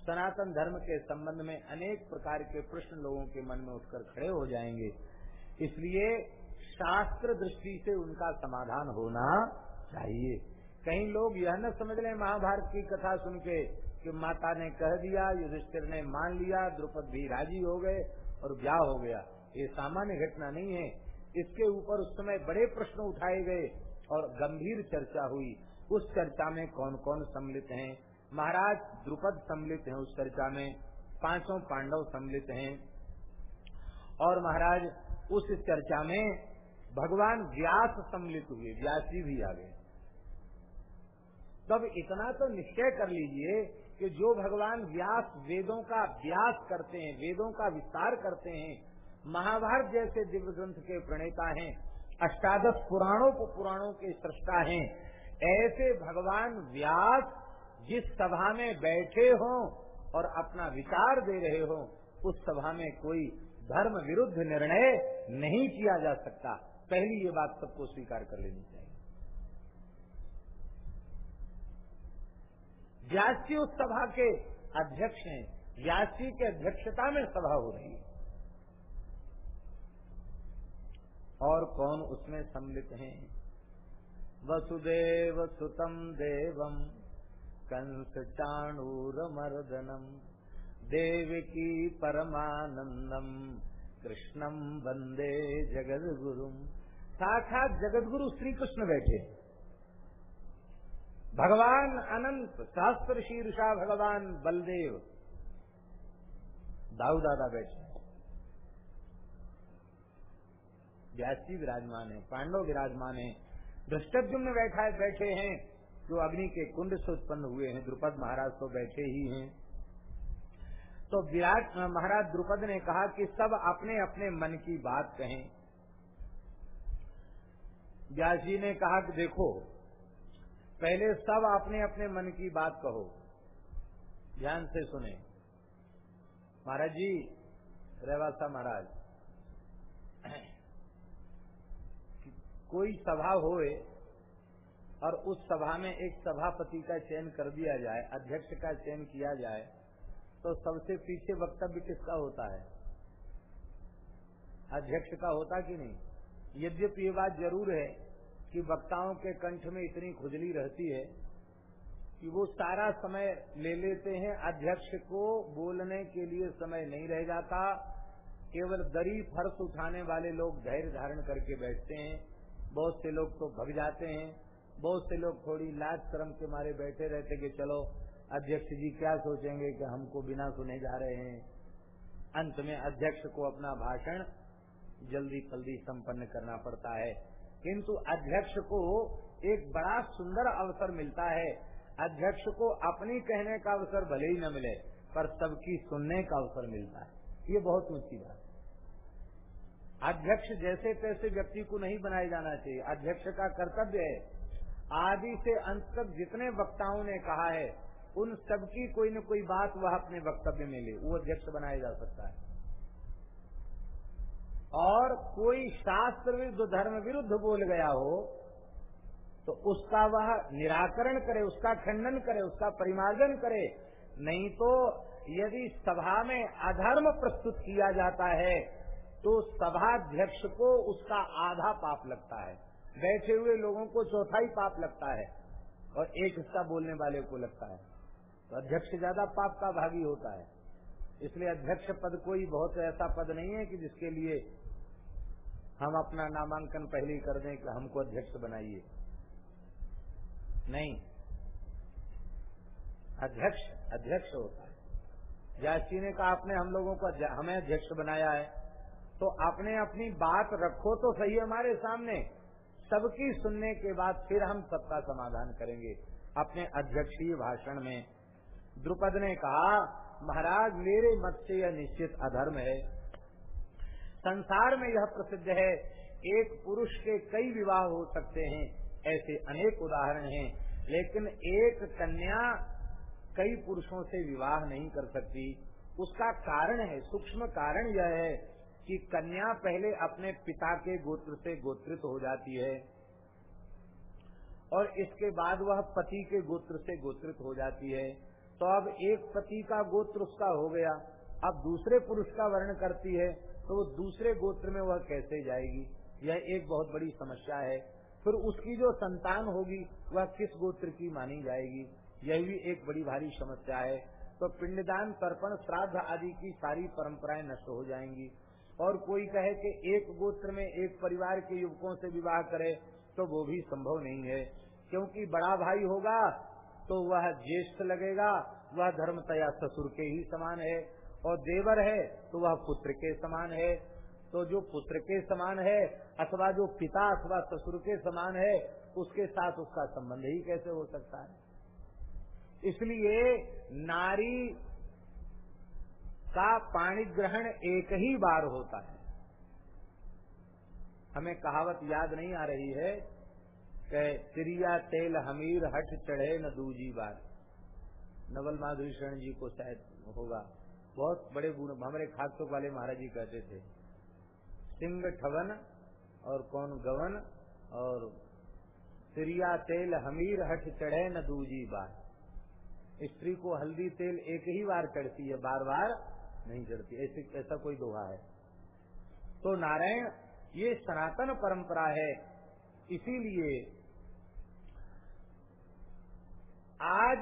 [SPEAKER 1] सनातन धर्म के संबंध में अनेक प्रकार के प्रश्न लोगों के मन में उठकर खड़े हो जाएँगे। इसलिए शास्त्र दृष्टि से उनका समाधान होना चाहिए। कहीं लोग यह न समझ लें महाभारत की कथा सुन के कि माता ने कह दिया, युधिष्ठिर ने मान लिया, द्रुपद भी राज़ी हो गए और ब्याह हो गया। ये सामान्य घटना नहीं है। इसके ऊपर उस समय बड़े प्रश्न उठाए गए और गंभीर चर्चा हुई। उस चर्चा में कौन कौन सम्मिलित हैं? महाराज द्रुपद सम्मिलित हैं उस चर्चा में, पाँचों पांडव सम्मिलित हैं। और महाराज, उस चर्चा में भगवान व्यास सम्मिलित हुए, व्यास जी भी आ गए। तब इतना तो निश्चय कर लीजिए कि जो भगवान व्यास वेदों का व्यास करते हैं, वेदों का विस्तार करते हैं महाभारत जैसे दिव्य ग्रंथ के प्रणेता हैं, अष्टादश पुराणों को पुराणों के सृष्टा हैं। ऐसे भगवान व्यास जिस सभा में बैठे हों और अपना विचार दे रहे हो, उस सभा में कोई धर्म विरुद्ध निर्णय नहीं किया जा सकता। पहली ये बात सबको स्वीकार कर लेनी चाहिए। व्यास उस सभा के अध्यक्ष हैं। व्यास के अध्यक्षता में सभा हो रही है। और कौन उसमें सम्मिलित हैं? वसुदेव सुतम देवम कंस चाणूर मर्दनम देवकी परमानंदम कृष्णम वंदे जगद गुरु साक्षात जगत गुरु श्री कृष्ण बैठे भगवान अनंत शास्त्र शीर्षा भगवान बलदेव दाऊ दादा बैठे व्यासी विराजमान है, पांडव विराजमान है। में बैठा बैठे हैं, जो अग्नि के कुंड से उत्पन्न हुए हैं, द्रुपद महाराज तो बैठे ही हैं। तो विराट महाराज द्रुपद ने कहा कि सब अपने अपने मन की बात कहें। व्यास जी ने कहा कि देखो, पहले सब अपने अपने मन की बात कहो। ध्यान से सुने। महाराज जी रेवासा महाराज। कोई सभा होए और उस सभा में एक सभापति का चयन कर दिया जाए, अध्यक्ष का चयन किया जाए तो सबसे पीछे वक्तव्य किसका होता है? अध्यक्ष का होता कि नहीं? यद्यपि ये बात ज़रूर है कि वक्ताओं के कंठ में इतनी खुजली रहती है कि वो सारा समय ले लेते हैं, अध्यक्ष को बोलने के लिए समय नहीं रह जाता, केवल दरी फर्श उठाने वाले लोग धैर्य धारण करके बैठते हैं। बहुत से लोग तो भग जाते हैं, बहुत से लोग थोड़ी लाज शर्म के मारे बैठे रहते कि चलो, अध्यक्ष जी क्या सोचेंगे कि हमको बिना सुने जा रहे हैं। अंत में अध्यक्ष को अपना भाषण जल्दी जल्दी संपन्न करना पड़ता है। किंतु अध्यक्ष को एक बड़ा सुंदर अवसर मिलता है। अध्यक्ष को अपनी कहने का अवसर भले ही न मिले, पर सबकी सुनने का अवसर मिलता है। ये बहुत ऊँची बात अध्यक्ष जैसे तैसे व्यक्ति को नहीं बनाया जाना चाहिए। अध्यक्ष का कर्तव्य है। आदि से अंत तक जितने वक्ताओं ने कहा है, उन सबकी कोई न कोई बात वह अपने वक्तव्य में ले। वो अध्यक्ष बनाया जा सकता है। और कोई शास्त्र विरुद्ध, धर्म विरुद्ध बोल गया हो तो उसका वह निराकरण करे, उसका खंडन करे, उसका परिमार्जन करे। नहीं तो यदि सभा में अधर्म प्रस्तुत किया जाता है तो सभाध्यक्ष को उसका आधा पाप लगता है। बैठे हुए लोगों को चौथाई पाप लगता है और एक हिस्सा बोलने वाले को लगता है। तो अध्यक्ष ज़्यादा पाप का भागी होता है। इसलिए अध्यक्ष पद कोई बहुत ऐसा पद नहीं है कि जिसके लिए हम अपना नामांकन पहले कर दें कि हमको अध्यक्ष बनाइए। नहीं। अध्यक्ष अध्यक्ष होता है। जाची ने कहा, आपने हम लोगों को हमें अध्यक्ष बनाया है। तो आपने अपनी बात रखो तो सही हमारे सामने। सबकी सुनने के बाद फिर हम सबका समाधान करेंगे। अपने अध्यक्षीय भाषण में द्रुपद ने कहा, महाराज, मेरे मत से यह निश्चित अधर्म है। संसार में यह प्रसिद्ध है। एक पुरुष के कई विवाह हो सकते हैं। ऐसे अनेक उदाहरण हैं। लेकिन एक कन्या कई पुरुषों से विवाह नहीं कर सकती। उसका कारण है, सूक्ष्म कारण यह है कि कन्या पहले अपने पिता के गोत्र से गोत्रित हो जाती है और इसके बाद वह पति के गोत्र से गोत्रित हो जाती है। तो अब एक पति का गोत्र उसका हो गया। अब दूसरे पुरुष का वर्ण करती है तो वो दूसरे गोत्र में वह कैसे जाएगी? यह एक बहुत बड़ी समस्या है। फिर उसकी जो संतान होगी, वह किस गोत्र की मानी जाएगी? यह भी एक बड़ी भारी समस्या है। तो पिंडदान, तर्पण, श्राद्ध आदि की सारी परंपराएँ नष्ट हो जाएँगी। और कोई कहे कि एक गोत्र में एक परिवार के युवकों से विवाह करे तो वो भी संभव नहीं है। क्योंकि बड़ा भाई होगा तो वह ज्येष्ठ लगेगा, वह धर्मतया ससुर के ही समान है, और देवर है तो वह पुत्र के समान है। तो जो पुत्र के समान है, अथवा जो पिता अथवा ससुर के समान है, उसके साथ उसका संबंध ही कैसे हो सकता है? इसलिए नारी का पाणी ग्रहण एक ही बार होता है। हमें कहावत याद नहीं आ रही है कि त्रिया तेल हमीर हट चढ़े न दूजी बार। नवल माधुरी शरण जी को शायद होगा। बहुत बड़े गुण हमारे खाकसों वाले महाराज जी कहते थे, सिंह ठवन और कौन गवन और त्रिया तेल हमीर हट चढ़े न दूजी बार। स्त्री को हल्दी तेल एक ही बार चढ़ती है, बार बार नहीं चढ़ती ऐसे, ऐसा कोई दोहा है। तो नारायण, ये सनातन परंपरा है। इसीलिए आज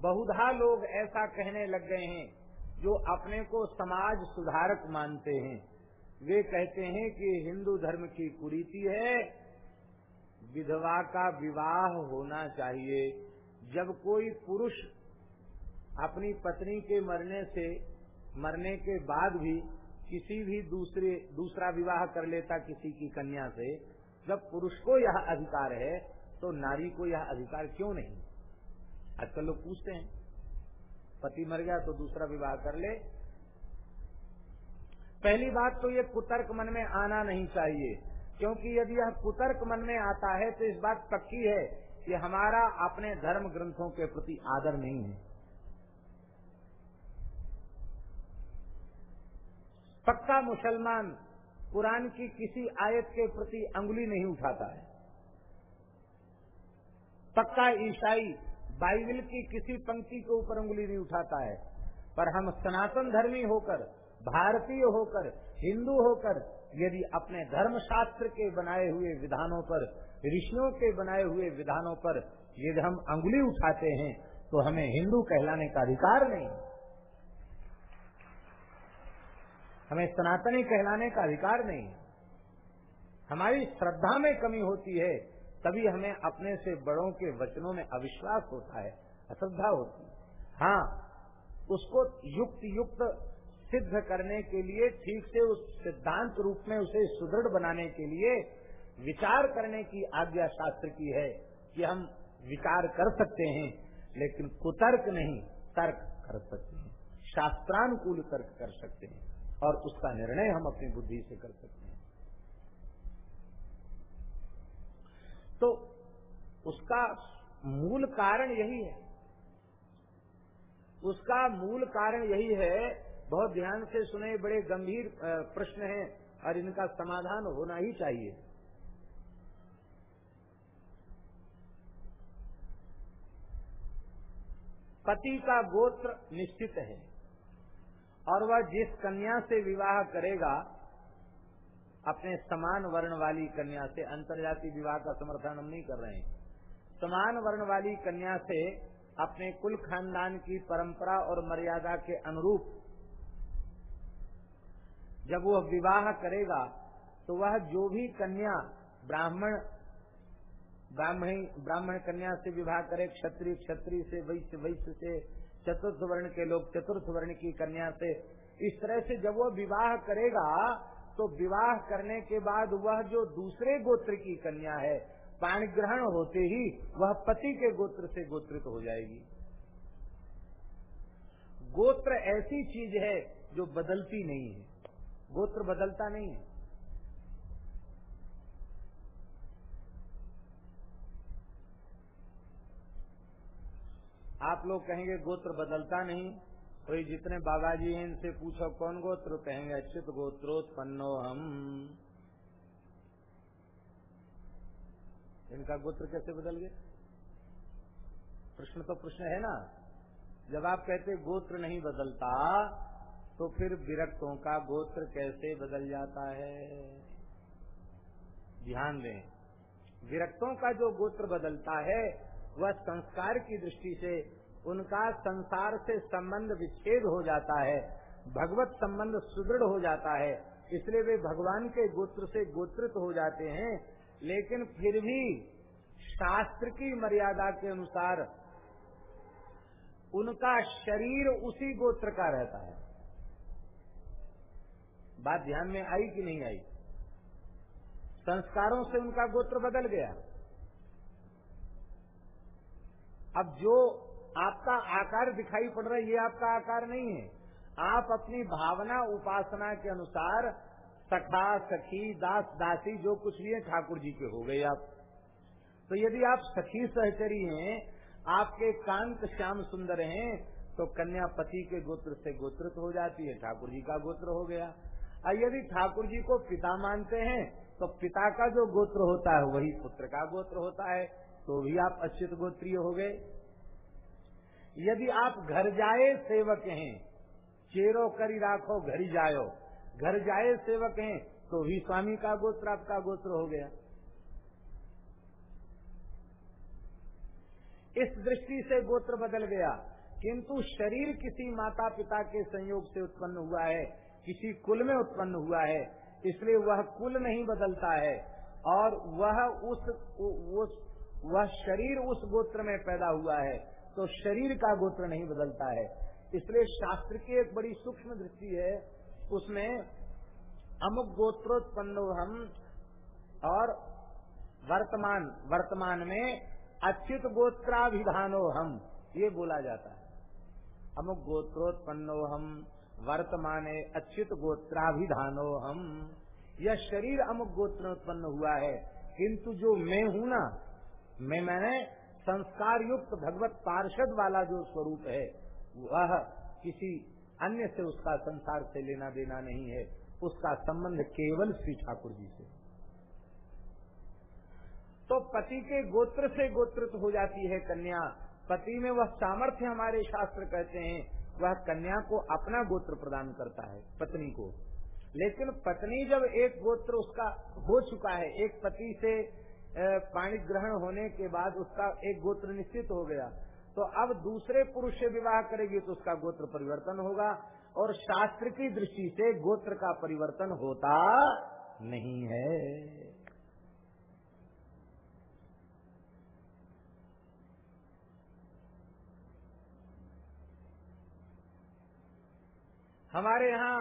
[SPEAKER 1] बहुधा लोग ऐसा कहने लग गए हैं, जो अपने को समाज सुधारक मानते हैं। वे कहते हैं कि हिंदू धर्म की कुरीति है, विधवा का विवाह होना चाहिए। जब कोई पुरुष अपनी पत्नी के मरने से मरने के बाद भी किसी भी दूसरे, दूसरा विवाह कर लेता किसी की कन्या से, जब पुरुष को यह अधिकार है तो नारी को यह अधिकार क्यों नहीं? आजकल लोग पूछते हैं, पति मर गया तो दूसरा विवाह कर ले। पहली बात तो ये कुतर्क मन में आना नहीं चाहिए, क्योंकि यदि यह कुतर्क मन में आता है तो इस बात पक्की है कि हमारा अपने धर्म ग्रंथों के प्रति आदर नहीं है। पक्का मुसलमान कुरान की किसी आयत के प्रति अंगुली नहीं उठाता है। पक्का ईसाई बाइबल की किसी पंक्ति के ऊपर उंगली नहीं उठाता है। पर हम सनातन धर्मी होकर, भारतीय होकर, हिंदू होकर, यदि अपने धर्म शास्त्र के बनाए हुए विधानों पर, ऋषियों के बनाए हुए विधानों पर यदि हम अंगुली उठाते हैं तो हमें हिंदू कहलाने का अधिकार नहीं। हमें सनातनी कहलाने का अधिकार नहीं हमारी श्रद्धा में कमी होती है, तभी हमें अपने से बड़ों के वचनों में अविश्वास होता है, अश्रद्धा होती है। हाँ उसको युक्त युक्त सिद्ध करने के लिए, ठीक से उस सिद्धांत रूप में उसे सुदृढ़ बनाने के लिए विचार करने की आज्ञा शास्त्र की है कि हम विचार कर सकते हैं, लेकिन कुतर्क नहीं, तर्क कर सकते हैं। शास्त्रानुकूल तर्क कर सकते हैं। और उसका निर्णय हम अपनी बुद्धि से कर सकते हैं। तो उसका मूल कारण यही है। उसका मूल कारण यही है, बहुत ध्यान से सुने बड़े गंभीर प्रश्न हैं और इनका समाधान होना ही चाहिए। पति का गोत्र निश्चित है। और वह जिस कन्या से विवाह करेगा, अपने समान वर्ण वाली कन्या से, अंतर्जातीय विवाह का समर्थन हम नहीं कर रहे हैं। समान वर्ण वाली कन्या से अपने कुल खानदान की परंपरा और मर्यादा के अनुरूप, जब वह विवाह करेगा तो वह जो भी कन्या ब्राह्मण, ब्राह्मणी, ब्राह्मण कन्या से विवाह करे, क्षत्रिय क्षत्रिय से, वैश्य वैश्य से चतुर्थ वर्ण के लोग चतुर्थ वर्ण की कन्या से। इस तरह से जब वह विवाह करेगा तो विवाह करने के बाद वह जो दूसरे गोत्र की कन्या है पाणी ग्रहण होते ही वह पति के गोत्र से गोत्रित हो जाएगी। गोत्र ऐसी चीज़ है जो बदलती नहीं है। गोत्र बदलता नहीं है। आप लोग कहेंगे, गोत्र बदलता नहीं। कोई जितने बाबा जी हैं, इनसे पूछो, कौन गोत्र? कहेंगे, अच्युत गोत्रोत्पन्नो हम इनका गोत्र कैसे बदल गए प्रश्न तो प्रश्न है ना। जब आप कहते गोत्र नहीं बदलता तो फिर विरक्तों का गोत्र कैसे बदल जाता है? ध्यान दें। विरक्तों का जो गोत्र बदलता है वह संस्कार की दृष्टि से उनका संसार से संबंध विच्छेद हो जाता है, भगवत संबंध सुदृढ़ हो जाता है, इसलिए वे भगवान के गोत्र से गोत्रित हो जाते हैं। लेकिन फिर भी शास्त्र की मर्यादा के अनुसार उनका शरीर उसी गोत्र का रहता है। बात ध्यान में आई कि नहीं आई? संस्कारों से उनका गोत्र बदल गया। अब जो आपका आकार दिखाई पड़ रहा है, ये आपका आकार नहीं है। आप अपनी भावना उपासना के अनुसार सखा, सखी, दास, दासी, जो कुछ भी है, ठाकुर जी के हो गए आप। तो यदि आप सखी सहचरी हैं, आपके कांत श्याम सुंदर हैं तो कन्या पति के गोत्र से गोत्रित हो जाती है, ठाकुर जी का गोत्र हो गया। और यदि ठाकुर जी को पिता मानते हैं तो पिता का जो गोत्र होता है, वही पुत्र का गोत्र होता है। तो भी आप अच्युत गोत्रीय हो गए। यदि आप घर जाए सेवक हैं चेरो करी राखो घर जायो। घर जाए सेवक हैं तो भी स्वामी का गोत्र आपका गोत्र हो गया। इस दृष्टि से गोत्र बदल गया। किंतु शरीर किसी माता पिता के संयोग से उत्पन्न हुआ है किसी कुल में उत्पन्न हुआ है इसलिए वह कुल नहीं बदलता है। और वह उस, उस वह शरीर उस गोत्र में पैदा हुआ है तो शरीर का गोत्र नहीं बदलता है। इसलिए शास्त्र की एक बड़ी सूक्ष्म दृष्टि है, उसमें अमुक गोत्रोत्पन्नो हम और वर्तमान वर्तमान में अच्युत गोत्राभिधानो हम, ये बोला जाता है। अमुक गोत्रोत्पन्नो हम, वर्तमान अच्युत गोत्राभिधानो हम, यह शरीर अमुक गोत्र उत्पन्न हुआ है, किंतु जो मैं हूँ ना मैं मैंने संस्कार युक्त भगवत पार्षद वाला जो स्वरूप है, वह किसी अन्य से उसका संसार से लेना देना नहीं है। उसका संबंध केवल श्री ठाकुर जी से। तो पति के गोत्र से गोत्रित हो जाती है कन्या। पति में वह सामर्थ्य हमारे शास्त्र कहते हैं, वह कन्या को अपना गोत्र प्रदान करता है, पत्नी को। लेकिन पत्नी जब एक गोत्र उसका हो चुका है, एक पति से पाणी ग्रहण होने के बाद उसका एक गोत्र निश्चित हो गया। तो अब दूसरे पुरुष से विवाह करेगी तो उसका गोत्र परिवर्तन होगा और शास्त्र की दृष्टि से गोत्र का परिवर्तन होता नहीं है। हमारे यहाँ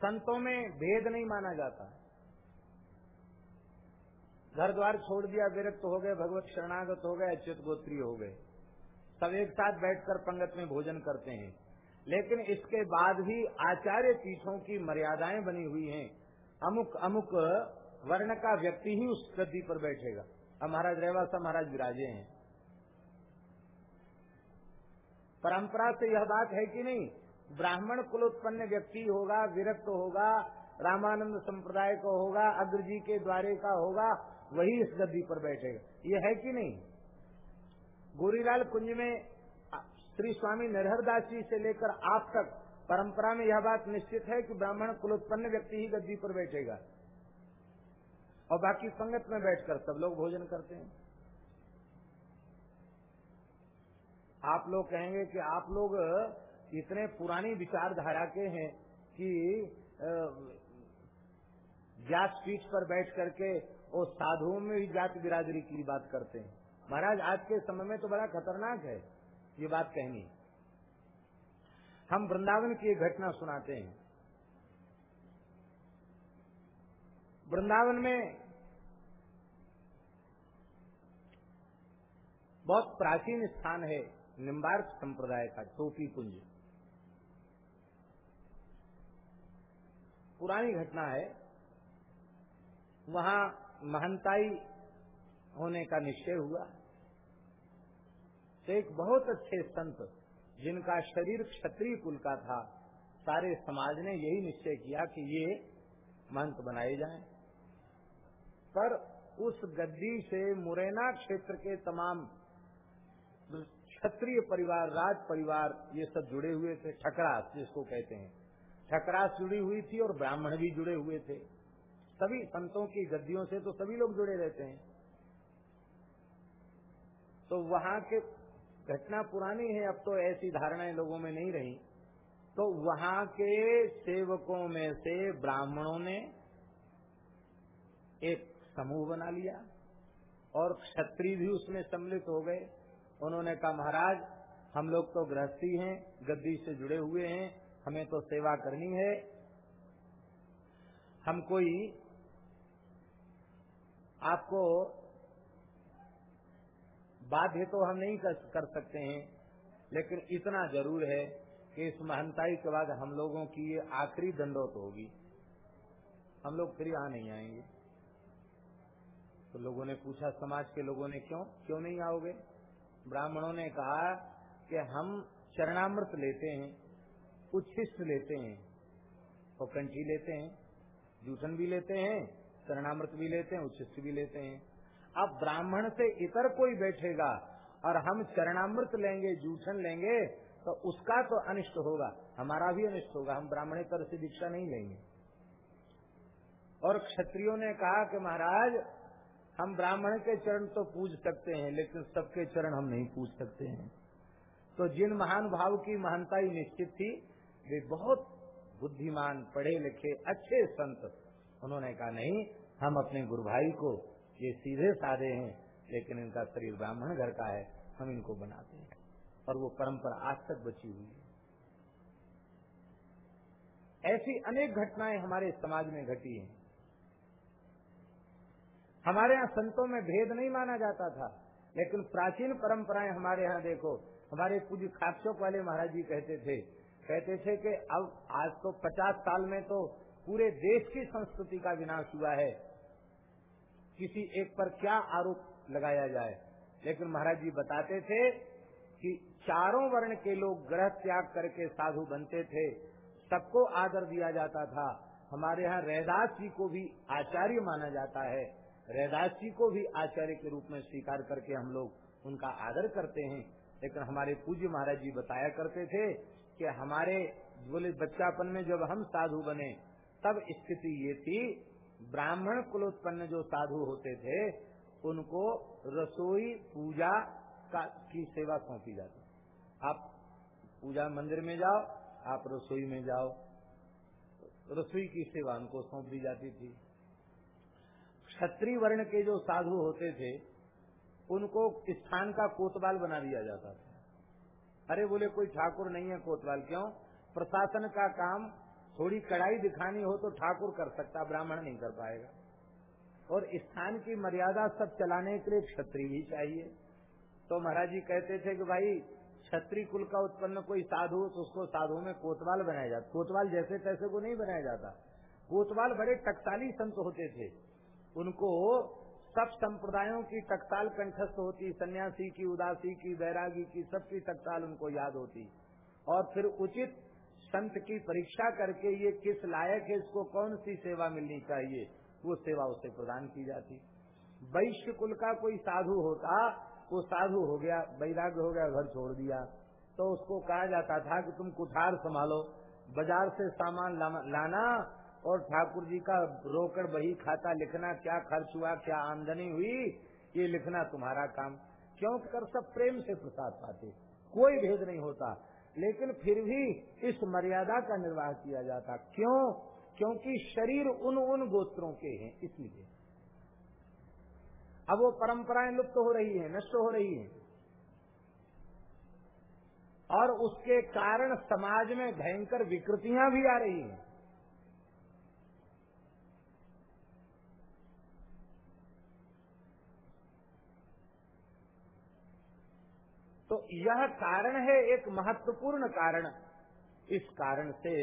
[SPEAKER 1] संतों में भेद नहीं माना जाता। घर द्वार छोड़ दिया, विरक्त हो गए, भगवत शरणागत हो गए, अच्युत गोत्री हो गए। सब एक साथ बैठकर पंगत में भोजन करते हैं। लेकिन इसके बाद भी आचार्य पीठों की मर्यादाएँ बनी हुई हैं। अमुक अमुक वर्ण का व्यक्ति ही उस गद्दी पर बैठेगा। अब महाराज रेवासा, महाराज विराजे हैं। परंपरा से यह बात है कि नहीं, ब्राह्मण कुलोत्पन्न व्यक्ति होगा, विरक्त होगा रामानंद संप्रदाय को होगा, अग्र जी के द्वारे का होगा, वही इस गद्दी पर बैठेगा। ये है कि नहीं? गोरीलाल कुंज में श्री स्वामी नरहरदास जी से लेकर आप तक परंपरा में यह बात निश्चित है कि ब्राह्मण कुलोत्पन्न व्यक्ति ही गद्दी पर बैठेगा। और बाकी संगत में बैठकर सब लोग भोजन करते हैं। आप लोग कहेंगे कि आप लोग इतने पुरानी विचारधारा के हैं कि व्यास पीठ पर बैठ करके और साधुओं में भी जात बिरादरी की बात करते हैं। महाराज, आज के समय में तो बड़ा खतरनाक है ये बात कहनी। हम वृंदावन की एक घटना सुनाते हैं। वृंदावन में बहुत प्राचीन स्थान है निम्बार्क संप्रदाय का, टोपी कुंज। पुरानी घटना है। वहाँ महंताई होने का निश्चय हुआ। तो एक बहुत अच्छे संत, जिनका शरीर क्षत्रिय कुल का था, सारे समाज ने यही निश्चय किया कि ये महंत बनाए जाएँ। पर उस गद्दी से मुरैना क्षेत्र के तमाम क्षत्रिय परिवार, राज परिवार, ये सब जुड़े हुए थे। ठकरास जिसको कहते हैं। ठकरास जुड़ी हुई थी और ब्राह्मण भी जुड़े हुए थे। सभी संतों की गद्दियों से तो सभी लोग जुड़े रहते हैं। तो वहाँ के घटना पुरानी है, अब तो ऐसी धारणाएँ लोगों में नहीं रही। तो वहाँ के सेवकों में से ब्राह्मणों ने एक समूह बना लिया और क्षत्रिय भी उसमें सम्मिलित हो गए। उन्होंने कहा, महाराज, हम लोग तो गृहस्थी हैं, गद्दी से जुड़े हुए हैं, हमें तो सेवा करनी है। हम कोई आपको बाध्य तो हम नहीं कर सकते हैं, लेकिन इतना ज़रूर है कि इस महंताई के बाद हम लोगों की ये आखिरी दंडोत होगी। हम लोग फिर यहाँ नहीं आएँगे। तो लोगों ने पूछा, समाज के लोगों ने क्यों क्यों नहीं आओगे? ब्राह्मणों ने कहा कि हम चरणामृत लेते हैं, उच्छिष्ट लेते हैं, और कंठी लेते हैं, जूठन भी लेते हैं शरणामृत भी लेते हैं, उच्छिष्ट भी लेते हैं। अब ब्राह्मण से इतर कोई बैठेगा और हम चरणामृत लेंगे, जूठन लेंगे तो उसका तो अनिष्ट होगा, हमारा भी अनिष्ट होगा, हम ब्राह्मणेतर से दीक्षा नहीं लेंगे। और क्षत्रियो ने कहा कि महाराज, हम ब्राह्मण के चरण तो पूज सकते हैं, लेकिन सबके चरण हम नहीं पूज सकते हैं। तो जिन महान भाव की महानता ही निश्चित थी, वे बहुत बुद्धिमान, पढ़े लिखे, अच्छे संत, उन्होंने कहा, नहीं हम अपने गुरु भाई को ये सीधे साधे हैं, लेकिन इनका शरीर ब्राह्मण घर का है, हम इनको बनाते हैं। और वो परंपरा आज तक बची हुई है। ऐसी अनेक घटनाएँ हमारे समाज में घटी हैं। हमारे यहाँ संतों में भेद नहीं माना जाता था, लेकिन प्राचीन परंपराएँ हमारे यहाँ देखो, हमारे पूज्य खाकचौक वाले महाराज जी कहते थे कहते थे कि अब आज तो पचास साल में तो पूरे देश की संस्कृति का विनाश हुआ है। किसी एक पर क्या आरोप लगाया जाए। लेकिन महाराज जी बताते थे कि चारों वर्ण के लोग ग्रह त्याग करके साधु बनते थे। सबको आदर दिया जाता था। हमारे यहाँ रैदास जी को भी आचार्य माना जाता है। रैदास जी को भी आचार्य के रूप में स्वीकार करके हम लोग उनका आदर करते हैं। लेकिन हमारे पूज्य महाराज जी बताया करते थे कि हमारे बोले, बच्चापन में जब हम साधु बने, तब स्थिति ये थी ब्राह्मण कुलोत्पन्न जो साधु होते थे, उनको रसोई पूजा का, की सेवा सौंपी जाती। आप पूजा मंदिर में जाओ, आप रसोई में जाओ, रसोई की सेवा उनको सौंप दी जाती थी। क्षत्रिय वर्ण के जो साधु होते थे, उनको स्थान का कोतवाल बना दिया जाता था। अरे बोले, कोई ठाकुर नहीं है कोतवाल, क्यों? प्रशासन का काम थोड़ी कड़ाई दिखानी हो तो ठाकुर कर सकता, ब्राह्मण नहीं कर पाएगा। और स्थान की मर्यादा सब चलाने के लिए क्षत्रिय भी चाहिए। तो महाराज जी कहते थे कि भाई, क्षत्रिय कुल का उत्पन्न कोई साधु तो उसको साधु में कोतवाल बनाया जाता। कोतवाल जैसे तैसे को नहीं बनाया जाता। कोतवाल बड़े टकसाली संत होते थे। उनको सब संप्रदायों की टकसाल कंठस्थ होती, सन्यासी की, उदासी की, बैरागी की, सबकी टकसाल उनको याद होती। और फिर उचित संत की परीक्षा करके ये किस लायक है, इसको कौन सी सेवा मिलनी चाहिए, वो सेवा उसे प्रदान की जाती। वैश्य कुल का कोई साधु होता, वो साधु हो गया, वैराग्य हो गया, घर छोड़ दिया। तो उसको कहा जाता था कि तुम कुठार संभालो, बाज़ार से सामान लाना और ठाकुर जी का रोकड़ बही खाता, लिखना क्या खर्च हुआ, क्या आमदनी हुई, ये लिखना तुम्हारा काम। क्यों? कर सब प्रेम से प्रसाद पाते। कोई भेद नहीं होता। लेकिन फिर भी इस मर्यादा का निर्वाह किया जाता। क्यों? क्योंकि शरीर उन उन गोत्रों के हैं, इसलिए। अब वो परंपराएँ लुप्त तो हो रही है, नष्ट हो रही है। और उसके कारण समाज में भयंकर विकृतियाँ भी आ रही हैं। तो यह कारण है एक महत्वपूर्ण कारण। इस कारण से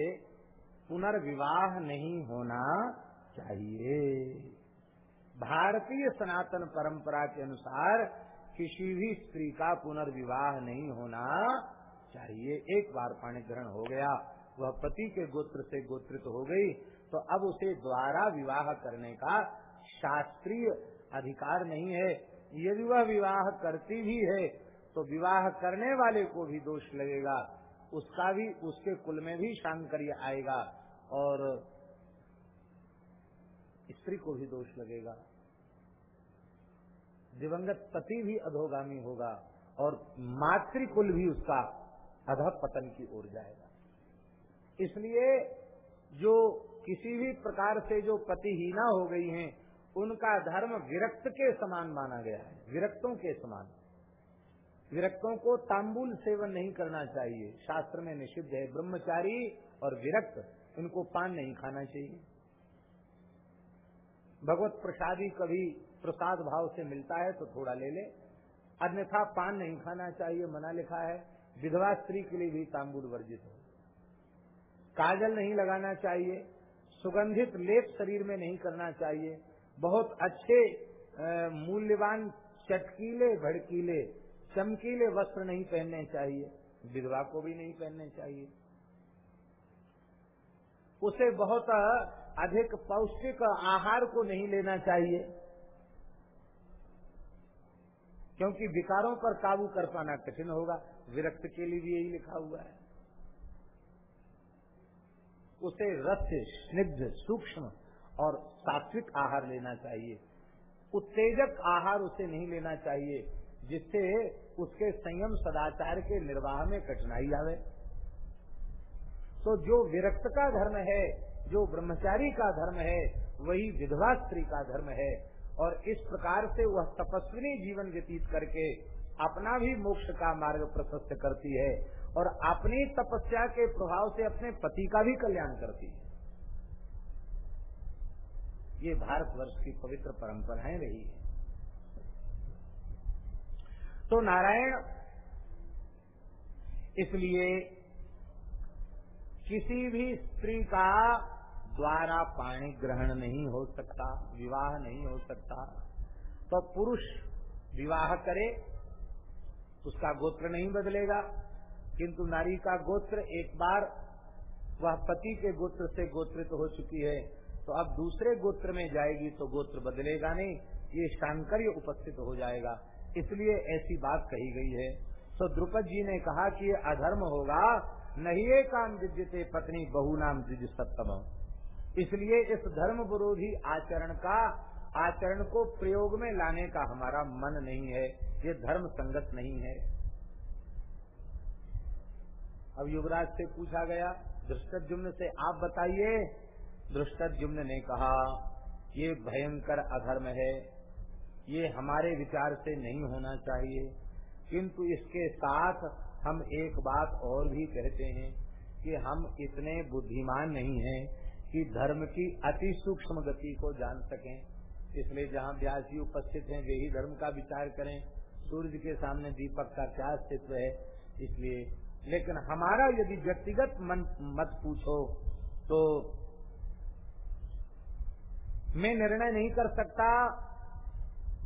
[SPEAKER 1] पुनर्विवाह नहीं होना चाहिए। भारतीय सनातन परंपरा के अनुसार किसी भी स्त्री का पुनर्विवाह नहीं होना चाहिए। एक बार पाणी ग्रहण हो गया, वह पति के गोत्र से गोत्रित हो गई तो अब उसे द्वारा विवाह करने का शास्त्रीय अधिकार नहीं है। यदि वह विवाह करती भी है तो विवाह करने वाले को भी दोष लगेगा। उसका भी, उसके कुल में भी शांकर्य आएगा और स्त्री को भी दोष लगेगा। दिवंगत पति भी अधोगामी होगा और मातृकुल भी उसका अध पतन की ओर जाएगा। इसलिए जो किसी भी प्रकार से जो पतिहीना हो गई हैं, उनका धर्म विरक्त के समान माना गया है, विरक्तों के समान। विरक्तों को तांबुल सेवन नहीं करना चाहिए। शास्त्र में निषिद्ध है, ब्रह्मचारी और विरक्त, इनको पान नहीं खाना चाहिए। भगवत प्रसादी कभी प्रसाद भाव से मिलता है तो थोड़ा ले ले। अन्यथा पान नहीं खाना चाहिए, मना लिखा है। विधवा स्त्री के लिए भी तांबुल वर्जित हो। काजल नहीं लगाना चाहिए, सुगंधित लेप शरीर में नहीं करना चाहिए। बहुत अच्छे मूल्यवान चटकीले, भड़कीले चमकीले वस्त्र नहीं पहनने चाहिए, विधवा को भी नहीं पहनने चाहिए। उसे बहुत अधिक पौष्टिक आहार को नहीं लेना चाहिए, क्योंकि विकारों पर काबू कर पाना कठिन होगा। विरक्त के लिए भी यही लिखा हुआ है। उसे रस्य स्निग्ध, सूक्ष्म और सात्विक आहार लेना चाहिए। उत्तेजक आहार उसे नहीं लेना चाहिए। जिससे उसके संयम सदाचार के निर्वाह में कठिनाई आवे। तो जो विरक्त का धर्म है, जो ब्रह्मचारी का धर्म है, वही विधवा स्त्री का धर्म है। और इस प्रकार से वह तपस्विनी जीवन व्यतीत करके अपना भी मोक्ष का मार्ग प्रशस्त करती है और अपनी तपस्या के प्रभाव से अपने पति का भी कल्याण करती है। ये भारतवर्ष की पवित्र परंपराएँ रही है। तो नारायण, इसलिए किसी भी स्त्री का द्वारा पाणी ग्रहण नहीं हो सकता, विवाह नहीं हो सकता तो पुरुष विवाह करे, उसका गोत्र नहीं बदलेगा। किंतु नारी का गोत्र एक बार, वह पति के गोत्र से गोत्रित तो हो चुकी है तो अब दूसरे गोत्र में जाएगी तो गोत्र बदलेगा नहीं, ये शांकर्य उपस्थित हो जाएगा। इसलिए ऐसी बात कही गई है। तो द्रुपद जी ने कहा कि अधर्म होगा नहीं काम विद्यते पत्नी बहु नाम द्विज सप्तम। इसलिए इस धर्म विरोधी आचरण का, आचरण को प्रयोग में लाने का हमारा मन नहीं है, ये धर्म संगत नहीं है। अब युवराज से पूछा गया दृष्टुम्न से आप बताइए। दृष्टुम्न ने कहा, ये भयंकर अधर्म है। ये हमारे विचार से नहीं होना चाहिए। किंतु इसके साथ हम एक बात और भी कहते हैं कि हम इतने बुद्धिमान नहीं हैं कि धर्म की अति सूक्ष्म गति को जान सकें। इसलिए जहाँ व्यास जी उपस्थित हैं, वे ही धर्म का विचार करें। सूर्य के सामने दीपक का क्या अस्तित्व है? इसलिए, लेकिन हमारा यदि व्यक्तिगत मन मत पूछो तो मैं निर्णय नहीं कर सकता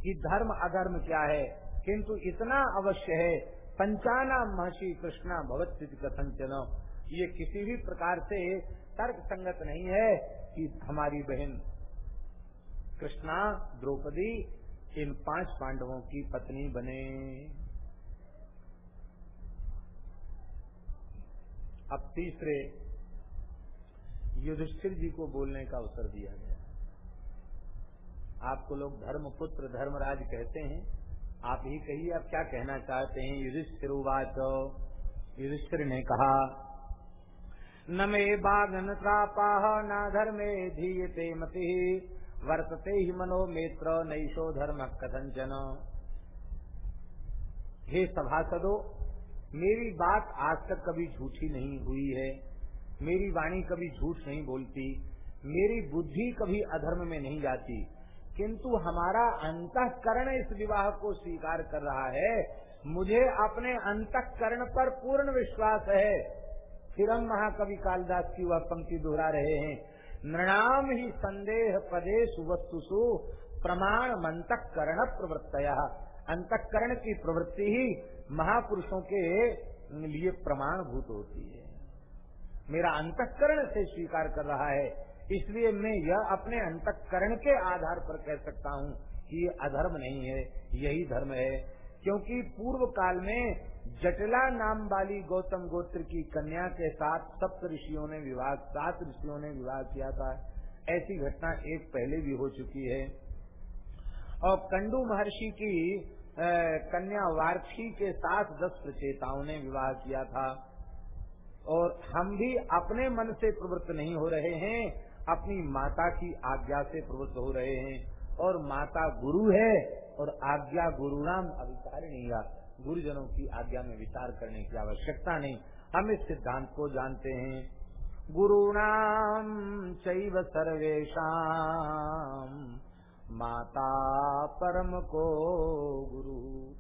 [SPEAKER 1] कि धर्म अधर्म क्या है? किंतु इतना अवश्य है। पंचाना महर्षि कृष्णा भगवत कथन चलो ये किसी भी प्रकार से तर्क संगत नहीं है कि हमारी बहन कृष्णा, द्रौपदी, इन पाँच पांडवों की पत्नी बने। अब तीसरे युधिष्ठिर जी को बोलने का अवसर दिया गया। आपको लोग धर्मपुत्र धर्मराज कहते हैं। आप ही कहिए, आप क्या कहना चाहते हैं? युधिष्ठिर युधिष्ठिर ने कहा, न मे बाघन त्रापाह न धर्मे धीयते मति। वर्तते ही मनो मित्र नैशो धर्म कथंचन हे सभासदो, मेरी बात आज तक कभी झूठी नहीं हुई है। मेरी वाणी कभी झूठ नहीं बोलती। मेरी बुद्धि कभी अधर्म में नहीं जाती। किंतु हमारा अंतकरण इस विवाह को स्वीकार कर रहा है। मुझे अपने अंतकरण पर पूर्ण विश्वास है। फिर हम महाकवि कालिदास की वह पंक्ति दोहरा रहे हैं। नृणाम ही संदेह पदेश वस्तुसु प्रमाण मंतक करण प्रवृत्तया। अंतकरण की प्रवृत्ति ही महापुरुषों के लिए प्रमाण भूत होती है। मेरा अंतकरण से स्वीकार कर रहा है। इसलिए मैं यह अपने अंतकरण के आधार पर कह सकता हूँ कि ये अधर्म नहीं है, यही धर्म है। क्योंकि पूर्व काल में जटिला नाम वाली गौतम गोत्र की कन्या के साथ सप्त ऋषियों ने विवाह, सात ऋषियों ने विवाह किया था। ऐसी घटना एक पहले भी हो चुकी है। और कंडू महर्षि की कन्या वार्षी के साथ दस प्रचेताओं ने विवाह किया था। और हम भी अपने मन से प्रवृत्त नहीं हो रहे हैं अपनी माता की आज्ञा से प्रवृत्त हो रहे हैं और माता गुरु है और आज्ञा गुरु नाम अभिचारिणी गुरुजनों की आज्ञा में विचार करने की आवश्यकता नहीं। हम इस सिद्धांत को जानते हैं। गुरुणाम चैव सर्वेशा माता परम को गुरु।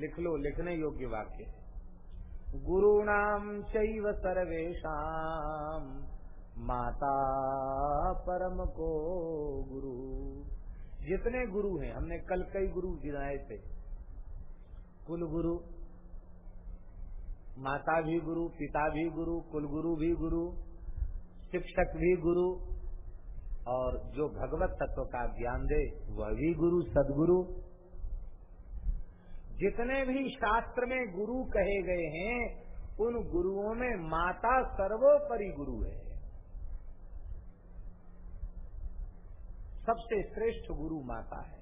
[SPEAKER 1] लिख लो, लिखने योग्य वाक्य। गुरुणाम चैव सर्वेशा माता परम को गुरु। जितने गुरु हैं, हमने कल कई गुरु गिनाए थे। कुल गुरु, माता भी गुरु, पिता भी गुरु कुल गुरु भी गुरु, शिक्षक भी गुरु, और जो भगवत तत्व का ज्ञान दे, वह भी गुरु, सदगुरु। जितने भी शास्त्र में गुरु कहे गए हैं, उन गुरुओं में माता सर्वोपरि गुरु है। सबसे श्रेष्ठ गुरु माता है।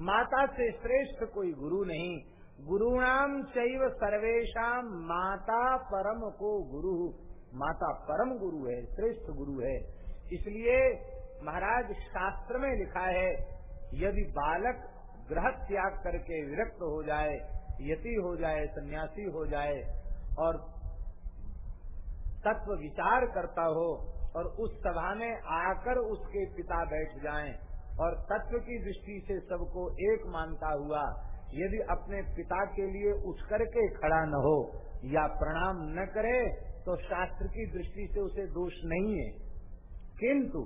[SPEAKER 1] माता से श्रेष्ठ कोई गुरु नहीं। गुरुणाम चैव सर्वेशम माता परम को गुरु। माता परम गुरु है, श्रेष्ठ गुरु है। इसलिए महाराज शास्त्र में लिखा है, यदि बालक ग्रह त्याग करके विरक्त हो जाए, यति हो जाए, सन्यासी हो जाए और तत्व विचार करता हो और उस सभा में आकर उसके पिता बैठ जाएँ और तत्व की दृष्टि से सबको एक मानता हुआ, यदि अपने पिता के लिए उठ करके खड़ा न हो या प्रणाम न करे तो शास्त्र की दृष्टि से उसे दोष नहीं है। किंतु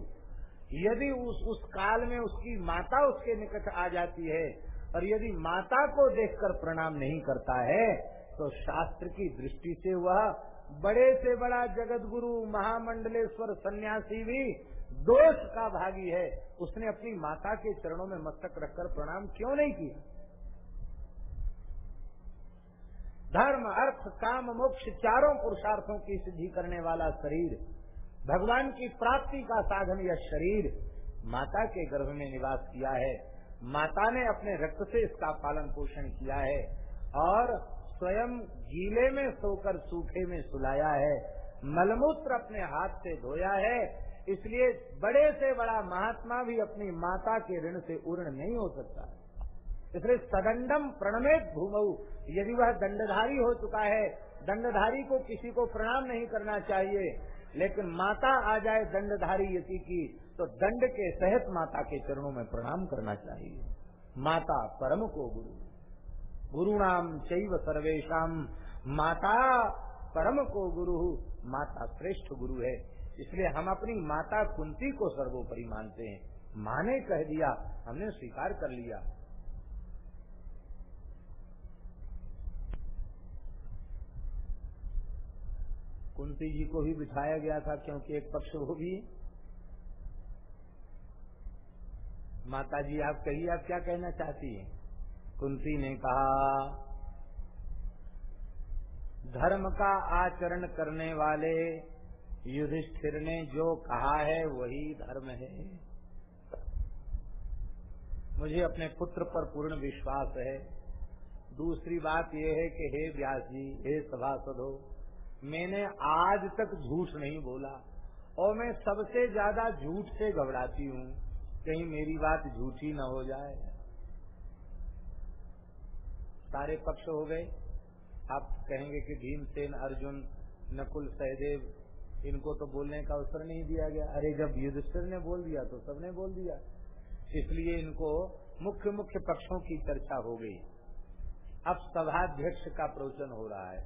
[SPEAKER 1] यदि उस उस काल में उसकी माता उसके निकट आ जाती है और यदि माता को देखकर प्रणाम नहीं करता है तो शास्त्र की दृष्टि से वह बड़े से बड़ा जगत गुरु महामंडलेश्वर सन्यासी भी दोष का भागी है। उसने अपनी माता के चरणों में मस्तक रखकर प्रणाम क्यों नहीं किया? धर्म, अर्थ, काम, मोक्ष चारों पुरुषार्थों की सिद्धि करने वाला शरीर, भगवान की प्राप्ति का साधन यह शरीर माता के गर्भ में निवास किया है। माता ने अपने रक्त से इसका पालन पोषण किया है और स्वयं गीले में सोकर सूखे में सुलाया है, मलमूत्र अपने हाथ से धोया है, इसलिए बड़े से बड़ा महात्मा भी अपनी माता के ऋण से उर्ण नहीं हो सकता। इसलिए सदंडम प्रणमेत भूमऊ यदि वह दंडधारी हो चुका है, दंडधारी को किसी को प्रणाम नहीं करना चाहिए, लेकिन माता आ जाए दंडधारी यति की तो दंड के सहित माता के चरणों में प्रणाम करना चाहिए। माता परम को गुरु। गुरु नाम चैव सर्वेशम माता परम को गुरु, माता श्रेष्ठ गुरु है। इसलिए हम अपनी माता कुंती को सर्वोपरि मानते हैं। माँ ने कह दिया, हमने स्वीकार कर लिया। कुंती जी को भी बिठाया गया था क्योंकि एक पक्ष वो भी माता जी, आप कहिए, आप क्या कहना चाहती हैं? कुंती ने कहा, धर्म का आचरण करने वाले युधिष्ठिर ने जो कहा है, वही धर्म है। मुझे अपने पुत्र पर पूर्ण विश्वास है। दूसरी बात यह है कि हे व्यास जी, हे सभासदो, मैंने आज तक झूठ नहीं बोला और मैं सबसे ज़्यादा झूठ से घबराती हूँ। कहीं मेरी बात झूठी न हो जाए। सारे पक्ष हो गए। आप कहेंगे कि भीमसेन, अर्जुन, नकुल, सहदेव, इनको तो बोलने का अवसर नहीं दिया गया। अरे जब युधिष्ठिर ने बोल दिया तो सबने बोल दिया। इसलिए इनको मुख्य मुख्य पक्षों की चर्चा हो गई। अब सभाध्यक्ष का प्रवचन हो रहा है।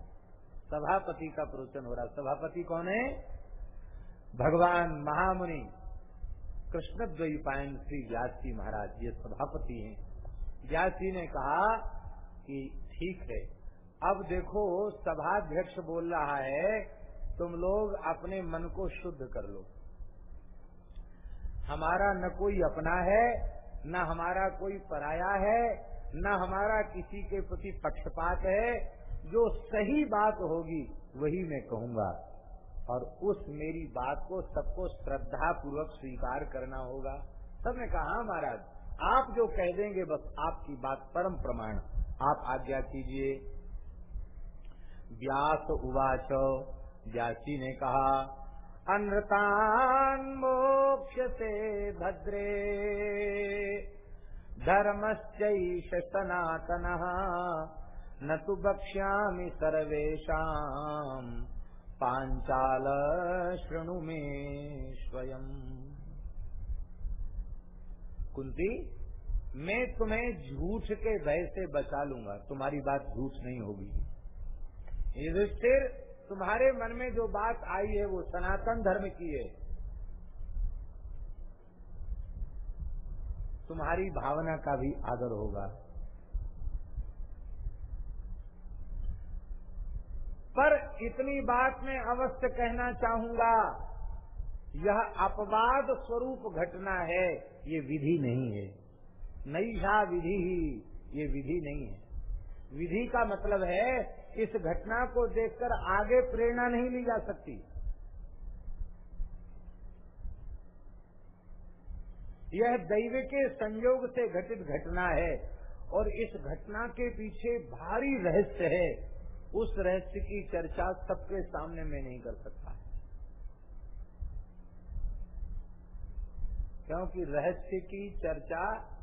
[SPEAKER 1] सभापति का प्रवचन हो रहा है। सभापति कौन है? भगवान महामुनि कृष्ण द्वैपायन श्री व्यास महाराज। ये सभापति हैं। व्यास ने कहा कि ठीक है। अब देखो, सभाध्यक्ष बोल रहा है, तुम लोग अपने मन को शुद्ध कर लो। हमारा न कोई अपना है, न हमारा कोई पराया है, न हमारा किसी के प्रति पक्षपात है। जो सही बात होगी, वही मैं कहूँगा। और उस मेरी बात को सबको श्रद्धा पूर्वक स्वीकार करना होगा। सबने कहा हाँ महाराज, आप जो कह देंगे, बस आपकी बात परम प्रमाण आप आज्ञा कीजिए। व्यास उवाच। व्यासी ने कहा अनृतान मोक्ष से भद्रे। धर्मश्च सनातन न तो बक्ष्यामि सर्वेशाम पांचाल श्रृणु में स्वयं। कुंती मैं तुम्हें झूठ के भय से बचा लूँगा। तुम्हारी बात झूठ नहीं होगी। युधिष्ठिर, तुम्हारे मन में जो बात आई है, वो सनातन धर्म की है। तुम्हारी भावना का भी आदर होगा। पर इतनी बात मैं अवश्य कहना चाहूँगा, यह अपवाद स्वरूप घटना है, ये विधि नहीं है। नईशा विधि ही, ये विधि नहीं है। विधि का मतलब है, इस घटना को देखकर आगे प्रेरणा नहीं ली जा सकती। यह दैव के संयोग से घटित घटना है, और इस घटना के पीछे भारी रहस्य है। उस रहस्य की चर्चा सबके सामने में नहीं कर सकता। क्योंकि रहस्य की चर्चा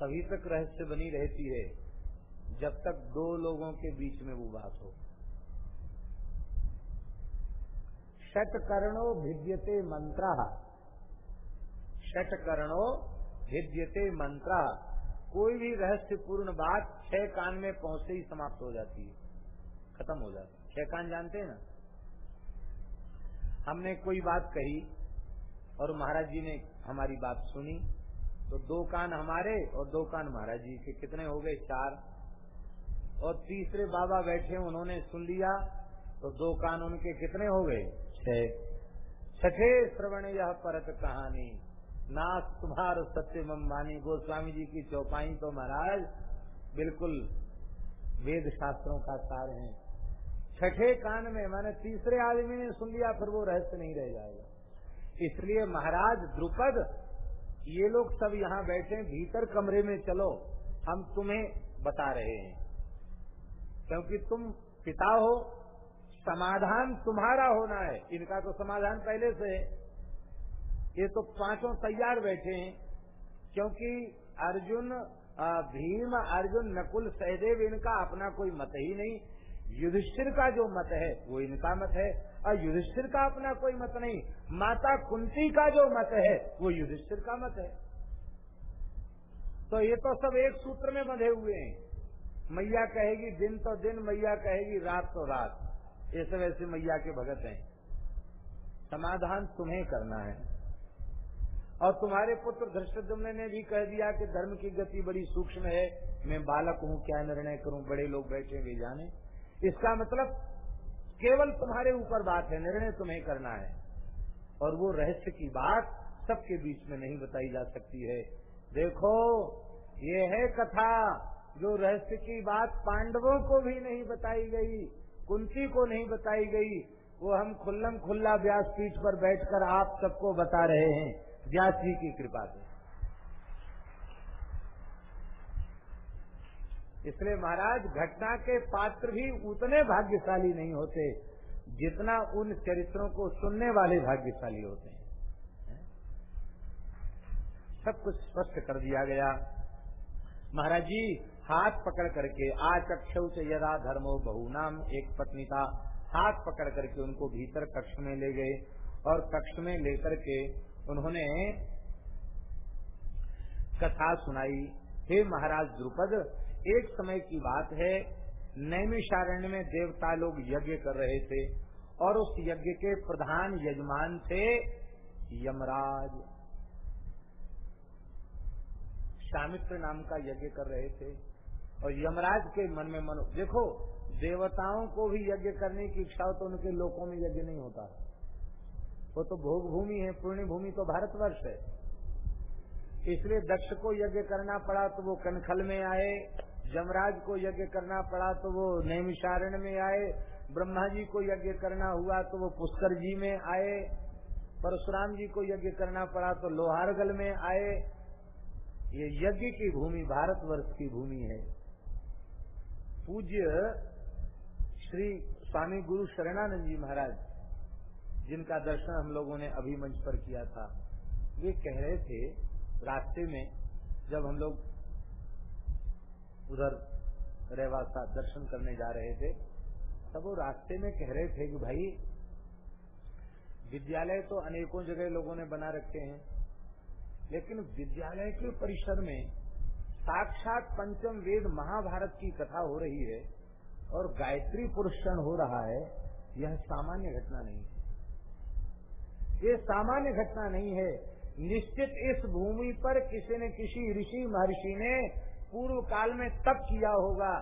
[SPEAKER 1] तभी तक रहस्य बनी रहती है, जब तक दो लोगों के बीच में वो बात हो। षटकर्णो भिद्यते मंत्र। षटकर्णो भिद्यते मंत्र। कोई भी रहस्यपूर्ण बात छह कान में पहुँचते ही समाप्त हो जाती है। खत्म हो जाती है। छह कान जानते हैं ना? हमने कोई बात कही और महाराज जी ने हमारी बात सुनी। तो दो कान हमारे और दो कान महाराज जी के। कितने हो गए? चार। और तीसरे बाबा बैठे, उन्होंने सुन लिया तो दो कान उनके कितने हो गए? छह। छठे श्रवण यह परत कहानी। नाथ तुम्हार सत्य मम्बानी गोस्वामी जी की चौपाई तो महाराज बिल्कुल वेद शास्त्रों का सार है। छठे कान में मैंने तीसरे आदमी ने सुन लिया, फिर वो रहस्य नहीं रह जाएगा। इसलिए महाराज द्रुपद ये लोग सब यहाँ बैठे भीतर कमरे में चलो, हम तुम्हें बता रहे हैं। क्योंकि तुम पिता हो, समाधान तुम्हारा होना है। इनका तो समाधान पहले से है। ये तो पाँचों तैयार बैठे हैं, क्योंकि अर्जुन भीम, अर्जुन, नकुल, सहदेव इनका अपना कोई मत ही नहीं। युधिष्ठिर का जो मत है, वो इनका मत है। और युधिष्ठिर का अपना कोई मत नहीं। माता कुंती का जो मत है, वो युधिष्ठिर का मत है। तो ये तो सब एक सूत्र में बंधे हुए हैं। मैया कहेगी, दिन तो दिन, मैया कहेगी, रात तो रात। ये सब ऐसे मैया के भगत हैं। समाधान तुम्हें करना है। और तुम्हारे पुत्र धृष्टुम्न ने भी कह दिया कि धर्म की गति बड़ी सूक्ष्म है। मैं बालक हूँ, क्या निर्णय करूँ? बड़े लोग बैठे वे जाने। इसका मतलब केवल तुम्हारे ऊपर बात है, निर्णय तुम्हें करना है। और वो रहस्य की बात सबके बीच में नहीं बताई जा सकती है। देखो, ये है कथा जो रहस्य की बात पांडवों को भी नहीं बताई गई, कुंती को नहीं बताई गई। वो हम खुल्लम खुल्ला व्यास पीठ पर बैठकर आप सबको बता रहे हैं। व्यास जी की कृपा से। इसलिए महाराज, घटना के पात्र भी उतने भाग्यशाली नहीं होते जितना उन चरित्रों को सुनने वाले भाग्यशाली होते हैं। सब कुछ स्पष्ट कर दिया गया। महाराज जी, हाथ पकड़ करके आचक्ष यदा धर्मो बहु नाम एक पत्नी था हाथ पकड़ करके उनको भीतर कक्ष में ले गए और कक्ष में लेकर के उन्होंने कथा सुनाई। हे महाराज द्रुपद एक समय की बात है, नैमिषारण्य में देवता लोग यज्ञ कर रहे थे और उस यज्ञ के प्रधान यजमान थे यमराज। शामित्र नाम का यज्ञ कर रहे थे और यमराज के मन में मनो, देखो, देवताओं को भी यज्ञ करने की इच्छा हो तो उनके लोकों में यज्ञ नहीं होता। वो तो भोग भूमि है पुण्य भूमि तो भारतवर्ष है। इसलिए दक्ष को यज्ञ करना पड़ा तो वो कनखल में आए जमराज को यज्ञ करना पड़ा तो वो नैमिषारण में आए, ब्रह्मा जी को यज्ञ करना हुआ तो वो पुष्कर जी में आए, परशुराम जी को यज्ञ करना पड़ा तो लोहारगल में आए। ये यज्ञ की भूमि भारतवर्ष की भूमि है। पूज्य श्री स्वामी गुरु शरणानंद जी महाराज, जिनका दर्शन हम लोगों ने अभी मंच पर किया था, वे कह रहे थे, रास्ते में जब हम लोग उधर रेवासा दर्शन करने जा रहे थे। तब वो रास्ते में कह रहे थे कि भाई, विद्यालय तो अनेकों जगह लोगों ने बना रखे हैं, लेकिन विद्यालय के परिसर में साक्षात पंचम वेद महाभारत की कथा हो रही है और गायत्री पुरुषण हो रहा है, यह सामान्य घटना नहीं है। ये सामान्य घटना नहीं है। निश्चित इस भूमि पर किसी न किसी ऋषि महर्षि ने पूर्व काल में तप किया होगा,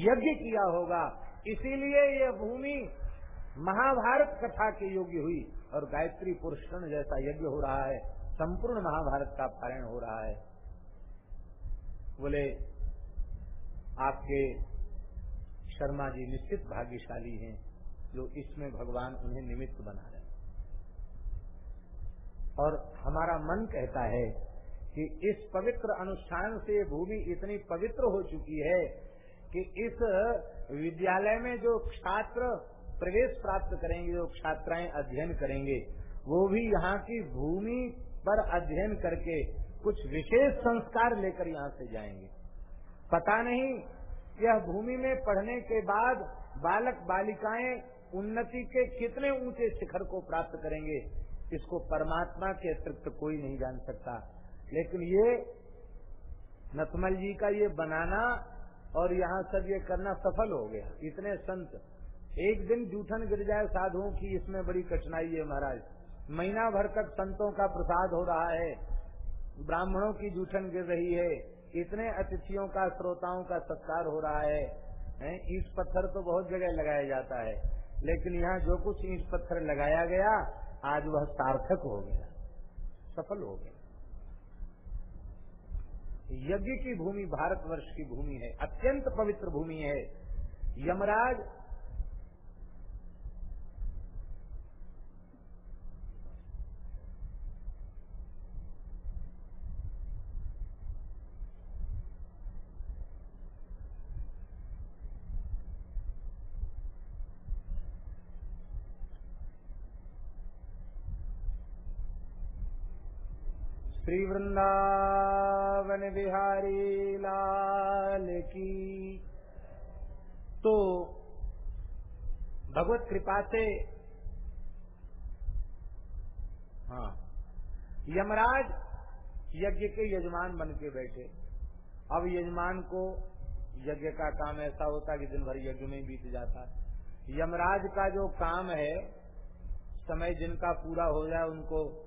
[SPEAKER 1] यज्ञ किया होगा। इसीलिए ये भूमि महाभारत कथा के योग्य हुई और गायत्री पुरुषण जैसा यज्ञ हो रहा है, संपूर्ण महाभारत का पारायण हो रहा है। बोले, आपके शर्मा जी निश्चित भाग्यशाली हैं जो इसमें भगवान उन्हें निमित्त बना रहे और हमारा मन कहता है कि इस पवित्र अनुष्ठान से भूमि इतनी पवित्र हो चुकी है कि इस विद्यालय में जो छात्र प्रवेश प्राप्त करेंगे, जो छात्राएँ अध्ययन करेंगे, वो भी यहाँ की भूमि पर अध्ययन करके कुछ विशेष संस्कार लेकर यहाँ से जाएँगे। पता नहीं, यह भूमि में पढ़ने के बाद बालक बालिकाएँ उन्नति के कितने ऊँचे शिखर को प्राप्त करेंगे, इसको परमात्मा के अतिरिक्त कोई नहीं जान सकता। लेकिन ये नथमल जी का ये बनाना और यहाँ सब ये करना सफल हो गया। इतने संत। एक दिन जूठन गिर जाए साधुओं की, इसमें बड़ी कठिनाई है महाराज। महीना भर तक संतों का प्रसाद हो रहा है। ब्राह्मणों की जूठन गिर रही है। इतने अतिथियों का, श्रोताओं का सत्कार हो रहा है। ईट पत्थर तो बहुत जगह लगाया जाता है। लेकिन यहाँ जो कुछ ईट पत्थर लगाया गया, आज वह सार्थक हो गया। सफल हो गया। यज्ञ की भूमि भारतवर्ष की भूमि है अत्यंत पवित्र भूमि है। यमराज श्री वृंदावन बिहारी लाल की। तो भगवत कृपा से हाँ यमराज यज्ञ के यजमान बन के बैठे। अब यजमान को यज्ञ का काम ऐसा होता कि दिन भर यज्ञ में बीत जाता। यमराज का जो काम है, समय जिनका पूरा हो जाए उनको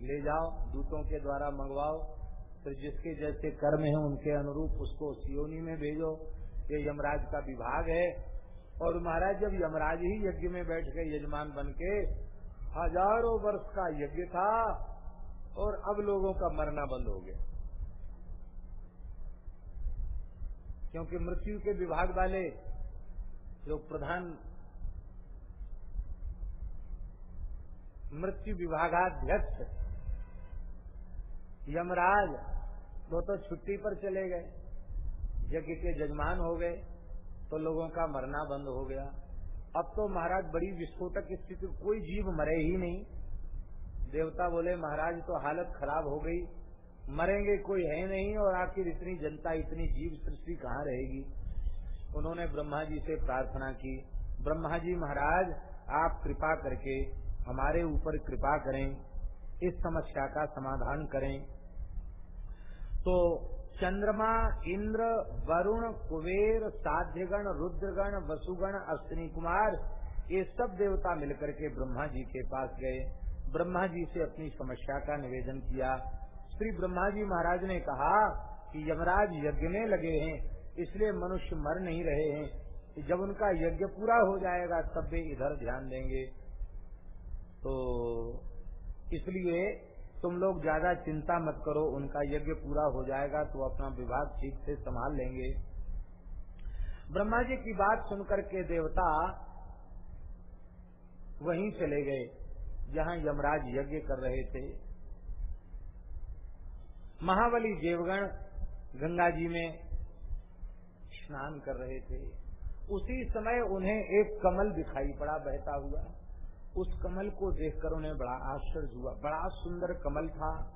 [SPEAKER 1] ले जाओ, दूतों के द्वारा मंगवाओ। फिर जिसके जैसे कर्म है, उनके अनुरूप उसको सियोनी में भेजो। ये यमराज का विभाग है। और महाराज, जब यमराज ही यज्ञ में बैठ के यजमान बन के हज़ारों वर्ष का यज्ञ था और अब लोगों का मरना बंद हो गया। क्योंकि मृत्यु के विभाग वाले जो प्रधान मृत्यु विभागाध्यक्ष, यमराज वो तो छुट्टी पर चले गए। यज्ञ के जजमान हो गए तो लोगों का मरना बंद हो गया। अब तो महाराज बड़ी विस्फोटक स्थिति, कोई जीव मरे ही नहीं। देवता बोले, महाराज तो हालत खराब हो गई। मरेंगे कोई है नहीं और आखिर इतनी जनता, इतनी जीव सृष्टि कहाँ रहेगी? उन्होंने ब्रह्मा जी से प्रार्थना की। ब्रह्मा जी, महाराज, आप कृपा करके हमारे ऊपर कृपा करें, इस समस्या का समाधान करें। तो चंद्रमा, इंद्र, वरुण, कुबेर, साध्यगण, रुद्रगण, वसुगण, अश्विनी कुमार, ये सब देवता मिलकर के ब्रह्मा जी के पास गए। ब्रह्मा जी से अपनी समस्या का निवेदन किया। श्री ब्रह्मा जी महाराज ने कहा कि यमराज यज्ञ में लगे हैं, इसलिए मनुष्य मर नहीं रहे हैं। जब उनका यज्ञ पूरा हो जाएगा, तब वे इधर ध्यान देंगे। तो इसलिए तुम लोग ज़्यादा चिंता मत करो, उनका यज्ञ पूरा हो जाएगा तो अपना विभाग ठीक से संभाल लेंगे। ब्रह्मा जी की बात सुनकर के देवता वहीं चले गए, जहाँ यमराज यज्ञ कर रहे थे। महाबली देवगण गंगा जी में स्नान कर रहे थे। उसी समय उन्हें एक कमल दिखाई पड़ा, बहता हुआ। उस कमल को देखकर उन्हें बड़ा आश्चर्य हुआ। बड़ा सुंदर कमल था।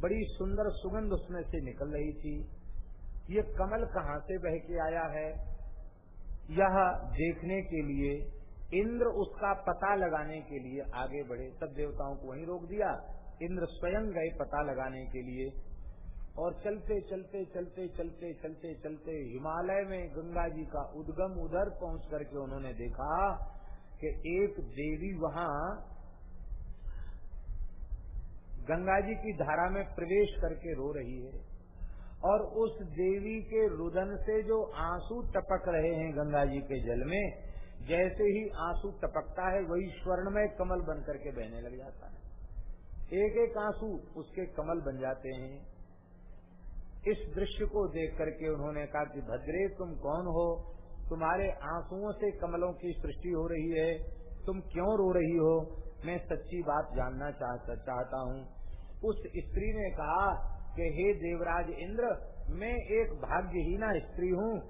[SPEAKER 1] बड़ी सुंदर सुगंध उसमें से निकल रही थी। ये कमल कहाँ से बह के आया है? यह देखने के लिए, इंद्र उसका पता लगाने के लिए आगे बढ़े। सब देवताओं को वहीं रोक दिया। इंद्र स्वयं गए पता लगाने के लिए। और चलते चलते चलते चलते चलते चलते हिमालय में गंगा जी का उद्गम उधर पहुँच करके उन्होंने देखा। कि एक देवी वहाँ गंगा जी की धारा में प्रवेश करके रो रही है और उस देवी के रुदन से जो आँसू टपक रहे हैं गंगा जी के जल में, जैसे ही आँसू टपकता है, वही स्वर्ण में कमल बन करके बहने लग जाता है। एक एक आँसू उसके कमल बन जाते हैं। इस दृश्य को देख करके उन्होंने कहा कि भद्रे, तुम कौन हो? तुम्हारे आंसुओं से कमलों की सृष्टि हो रही है, तुम क्यों रो रही हो? मैं सच्ची बात जानना चाहता चाहता हूँ। उस स्त्री ने कहा कि, हे देवराज इंद्र, मैं एक भाग्यहीना स्त्री हूँ।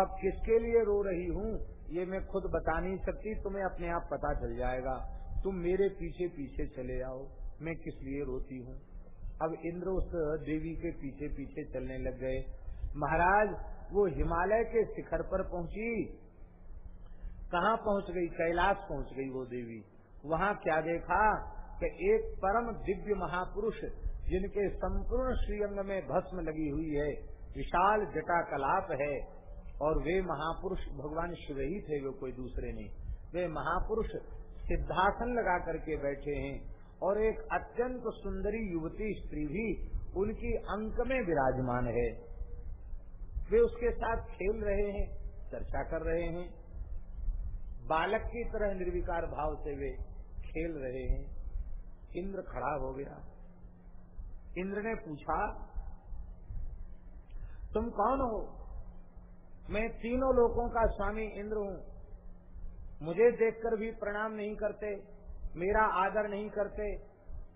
[SPEAKER 1] अब किसके लिए रो रही हूँ? ये मैं खुद बता नहीं सकती, तुम्हें अपने आप पता चल जाएगा। तुम मेरे पीछे पीछे चले आओ, मैं किस लिए रोती हूँ? अब इंद्र उस देवी के पीछे पीछे चलने लग गए। महाराज वो हिमालय के शिखर पर पहुँची। कहाँ पहुँच गई? कैलाश पहुँच गई वो देवी। वहाँ क्या देखा कि एक परम दिव्य महापुरुष, जिनके संपूर्ण श्रीअंग में भस्म लगी हुई है, विशाल जटा कलाप है, और वे महापुरुष भगवान शिव ही थे, वो कोई दूसरे नहीं। वे महापुरुष सिद्धासन लगा करके बैठे हैं, और एक अत्यंत सुंदरी युवती स्त्री भी उनकी अंक में विराजमान है। वे उसके साथ खेल रहे हैं, चर्चा कर रहे हैं। बालक की तरह निर्विकार भाव से वे खेल रहे हैं। इंद्र खड़ा हो गया। इंद्र ने पूछा, तुम कौन हो? मैं तीनों लोगों का स्वामी इंद्र हूँ। मुझे देखकर भी प्रणाम नहीं करते, मेरा आदर नहीं करते,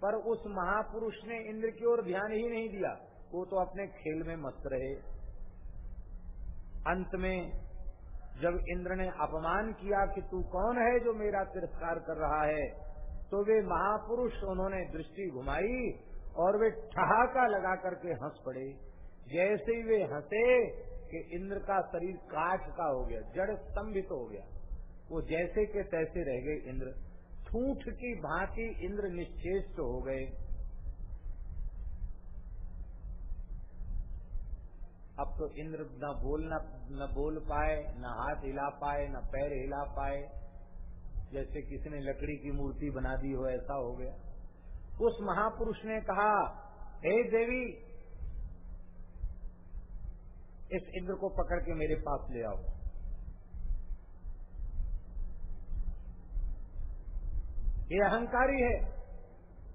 [SPEAKER 1] पर उस महापुरुष ने इंद्र की ओर ध्यान ही नहीं दिया। वो तो अपने खेल में मस्त रहे। अंत में जब इंद्र ने अपमान किया कि तू कौन है जो मेरा तिरस्कार कर रहा है तो वे महापुरुष उन्होंने दृष्टि घुमाई और वे ठहाका लगा करके हंस पड़े। जैसे ही वे हंसे कि इंद्र का शरीर काठ का हो गया, जड़ स्तंभित तो हो गया, वो जैसे के तैसे रह गए इंद्र। ठूठ की भांति इंद्र निश्चेष्ट हो गए। अब तो इंद्र न बोलना न बोल पाए, न हाथ हिला पाए, न पैर हिला पाए। जैसे किसी ने लकड़ी की मूर्ति बना दी हो, ऐसा हो गया। उस महापुरुष ने कहा, हे देवी, इस इंद्र को पकड़ के मेरे पास ले आओ। ये अहंकारी है।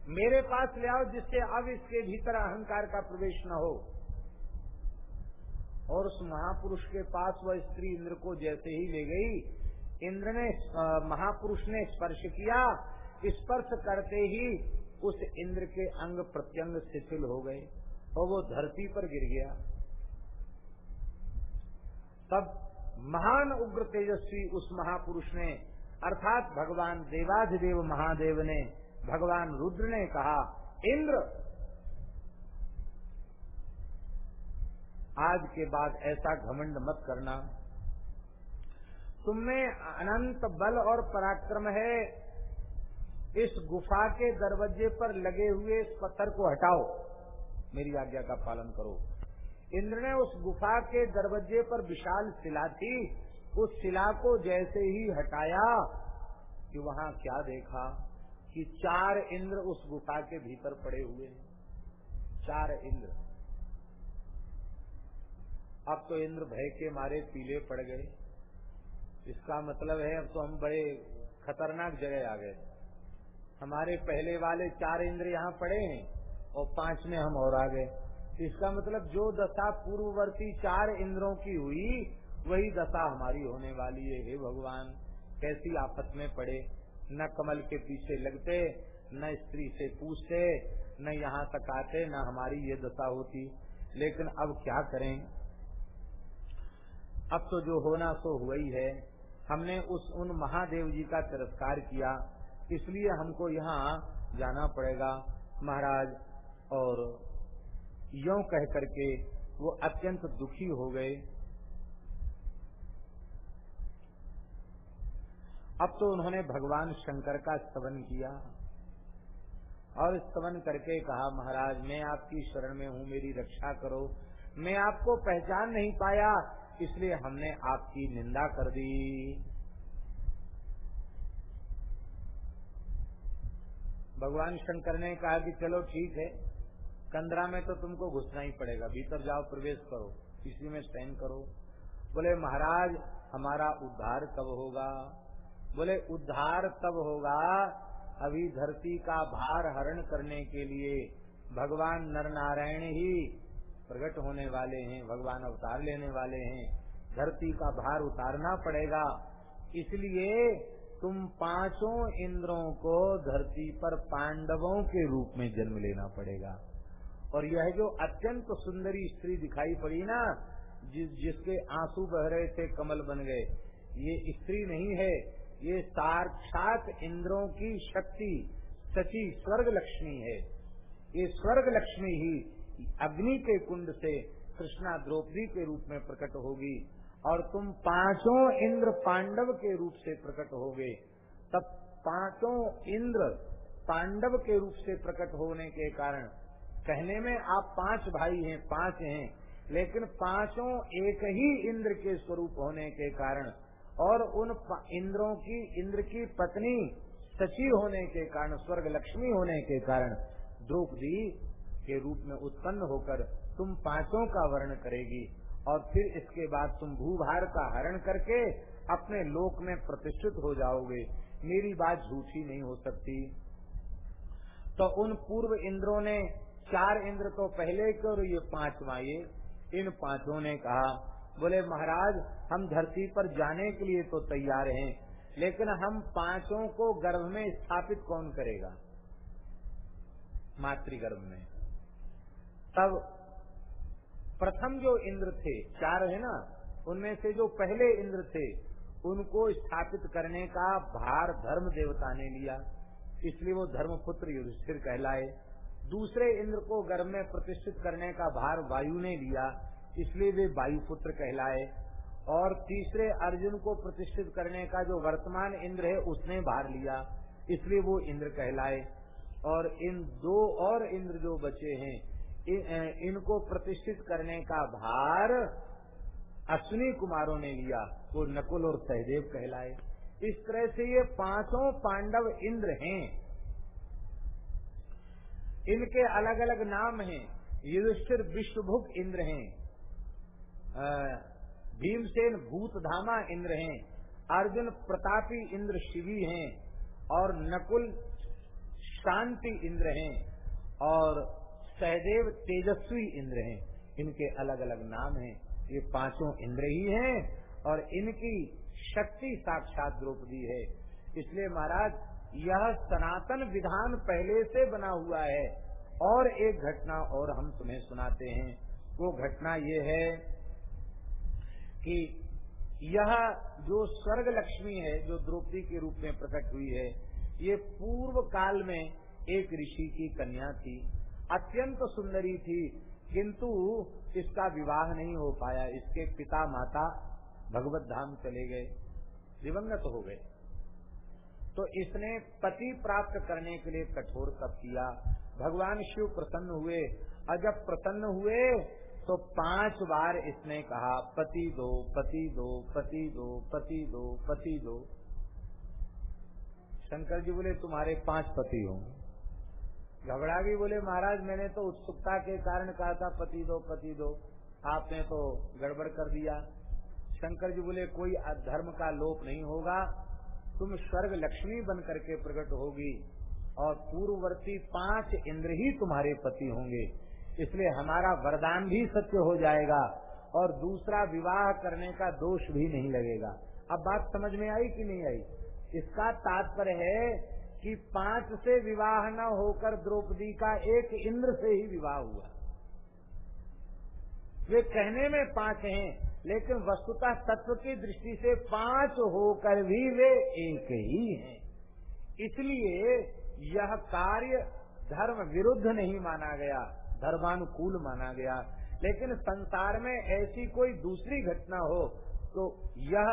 [SPEAKER 1] मेरे पास ले आओ जिससे अब इसके भीतर अहंकार का प्रवेश न हो। और उस महापुरुष के पास वह स्त्री इंद्र को जैसे ही ले गई, इंद्र ने महापुरुष ने स्पर्श किया। स्पर्श करते ही उस इंद्र के अंग प्रत्यंग शिथिल हो गए और वो धरती पर गिर गया। तब महान उग्र तेजस्वी उस महापुरुष ने, अर्थात भगवान देवाधिदेव महादेव ने, भगवान रुद्र ने कहा, इंद्र आज के बाद ऐसा घमंड मत करना। तुम्हें अनंत बल और पराक्रम है। इस गुफा के दरवाजे पर लगे हुए इस पत्थर को हटाओ। मेरी आज्ञा का पालन करो। इंद्र ने उस गुफा के दरवाजे पर विशाल शिला थी। उस शिला को जैसे ही हटाया कि वहाँ क्या देखा कि चार इंद्र उस गुफा के भीतर पड़े हुए हैं। चार इंद्र। अब तो इंद्र भय के मारे पीले पड़ गए। इसका मतलब है, अब तो हम बड़े खतरनाक जगह आ गए। हमारे पहले वाले चार इंद्र यहाँ पड़े हैं, और पाँच में हम और आ गए। इसका मतलब जो दशा पूर्ववर्ती चार इंद्रों की हुई, वही दशा हमारी होने वाली है। हे भगवान, कैसी आफत में पड़े। न कमल के पीछे लगते, न स्त्री से पूछते, न यहाँ तक आते, न हमारी ये दशा होती। लेकिन अब क्या करें? अब तो जो होना सो हुआ ही है। हमने उस उन महादेव जी का तिरस्कार किया। इसलिए हमको यहाँ जाना पड़ेगा। महाराज, और यो कह करके वो अत्यंत दुखी हो गए। अब तो उन्होंने भगवान शंकर का स्तवन किया। और स्तवन करके कहा, महाराज, मैं आपकी शरण में हूँ, मेरी रक्षा करो। मैं आपको पहचान नहीं पाया इसलिए हमने आपकी निंदा कर दी। भगवान शंकर ने कहा कि चलो ठीक है, कंदरा में तो तुमको घुसना ही पड़ेगा, भीतर जाओ, प्रवेश करो, इसी में स्टैंड करो। बोले, महाराज, हमारा उद्धार कब होगा? बोले, उद्धार तब होगा अभी धरती का भार हरण करने के लिए। भगवान नर नारायण ही प्रकट होने वाले हैं, भगवान अवतार लेने वाले हैं, धरती का भार उतारना पड़ेगा। इसलिए तुम पाँचों इंद्रों को धरती पर पांडवों के रूप में जन्म लेना पड़ेगा। और यह जो अत्यंत सुंदरी स्त्री दिखाई पड़ी ना, जिस, जिसके आँसू बह रहे थे, कमल बन गए, ये स्त्री नहीं है। ये साक्षात इंद्रों की शक्ति, सची स्वर्ग लक्ष्मी है। ये स्वर्ग लक्ष्मी ही अग्नि के कुंड से कृष्णा द्रौपदी के रूप में प्रकट होगी और तुम पाँचों इंद्र पांडव के रूप से प्रकट होगे। तब पाँचों इंद्र पांडव के रूप से प्रकट होने के कारण कहने में आप पाँच भाई हैं, पाँच हैं, लेकिन पाँचों एक ही इंद्र के स्वरूप होने के कारण और उन इंद्रों की, इंद्र की पत्नी सची होने के कारण स्वर्ग लक्ष्मी होने के कारण द्रौपदी के रूप में उत्पन्न होकर तुम पाँचों का वर्ण करेगी और फिर इसके बाद तुम भूभार का हरण करके अपने लोक में प्रतिष्ठित हो जाओगे। मेरी बात झूठी नहीं हो सकती। तो उन पूर्व इंद्रों ने, चार इंद्र तो पहले के और ये पांचवा ये इन पाँचों ने कहा, बोले, महाराज, हम धरती पर जाने के लिए तो तैयार हैं, लेकिन हम पाँचों को गर्भ में स्थापित कौन करेगा? मातृगर्भ में। तब प्रथम जो इंद्र थे, चार है ना, उनमें से जो पहले इंद्र थे, उनको स्थापित करने का भार धर्म देवता ने लिया। इसलिए वो धर्मपुत्र युधिष्ठिर कहलाए। दूसरे इंद्र को गर्भ में प्रतिष्ठित करने का भार वायु ने लिया, इसलिए वे वायुपुत्र कहलाए। और तीसरे अर्जुन को प्रतिष्ठित करने का जो वर्तमान इंद्र है, उसने भार लिया। इसलिए वो इंद्र कहलाए। और इन दो और इंद्र जो बचे हैं इनको प्रतिष्ठित करने का भार अश्विनी कुमारों ने लिया वो नकुल और सहदेव कहलाए। इस तरह से ये पाँचों पांडव इंद्र हैं। इनके अलग अलग नाम हैं। युधिष्ठिर विश्वभुक इंद्र हैं। भीमसेन, भूतधामा इंद्र हैं। अर्जुन, प्रतापी इंद्र, शिवी हैं। और नकुल, शांति इंद्र हैं। और सहदेव तेजस्वी इंद्र हैं। इनके अलग अलग नाम हैं। ये पाँचों इंद्र ही हैं और इनकी शक्ति साक्षात द्रौपदी है। इसलिए महाराज, यह सनातन विधान पहले से बना हुआ है। और एक घटना और हम तुम्हें सुनाते हैं। वो घटना ये है कि यह जो स्वर्ग लक्ष्मी है, जो द्रौपदी के रूप में प्रकट हुई है, ये पूर्व काल में एक ऋषि की कन्या थी। अत्यंत सुंदरी थी, किंतु इसका विवाह नहीं हो पाया। इसके पिता माता भगवत धाम चले गए, दिवंगत हो गए। तो इसने पति प्राप्त करने के लिए कठोर तप किया। भगवान शिव प्रसन्न हुए। और जब प्रसन्न हुए तो पाँच बार इसने कहा, पति दो पति दो पति दो पति दो पति दो। शंकर जी बोले, तुम्हारे पाँच पति होंगे। घबरा भी बोले, महाराज, मैंने तो उत्सुकता के कारण कहा था, पति दो पति दो। आपने तो गड़बड़ कर दिया। शंकर जी बोले, कोई अधर्म का लोप नहीं होगा। तुम स्वर्ग लक्ष्मी बन करके प्रकट होगी और पूर्ववर्ती पाँच इंद्र ही तुम्हारे पति होंगे। इसलिए हमारा वरदान भी सत्य हो जाएगा और दूसरा विवाह करने का दोष भी नहीं लगेगा। अब बात समझ में आई कि नहीं आई? इसका तात्पर्य है कि पाँच से विवाह न होकर द्रौपदी का एक इंद्र से ही विवाह हुआ। वे कहने में पाँच हैं, लेकिन वस्तुतः तत्व की दृष्टि से पाँच होकर भी वे एक ही हैं। इसलिए यह कार्य धर्म विरुद्ध नहीं माना गया, धर्मानुकूल माना गया। लेकिन संसार में ऐसी कोई दूसरी घटना हो तो यह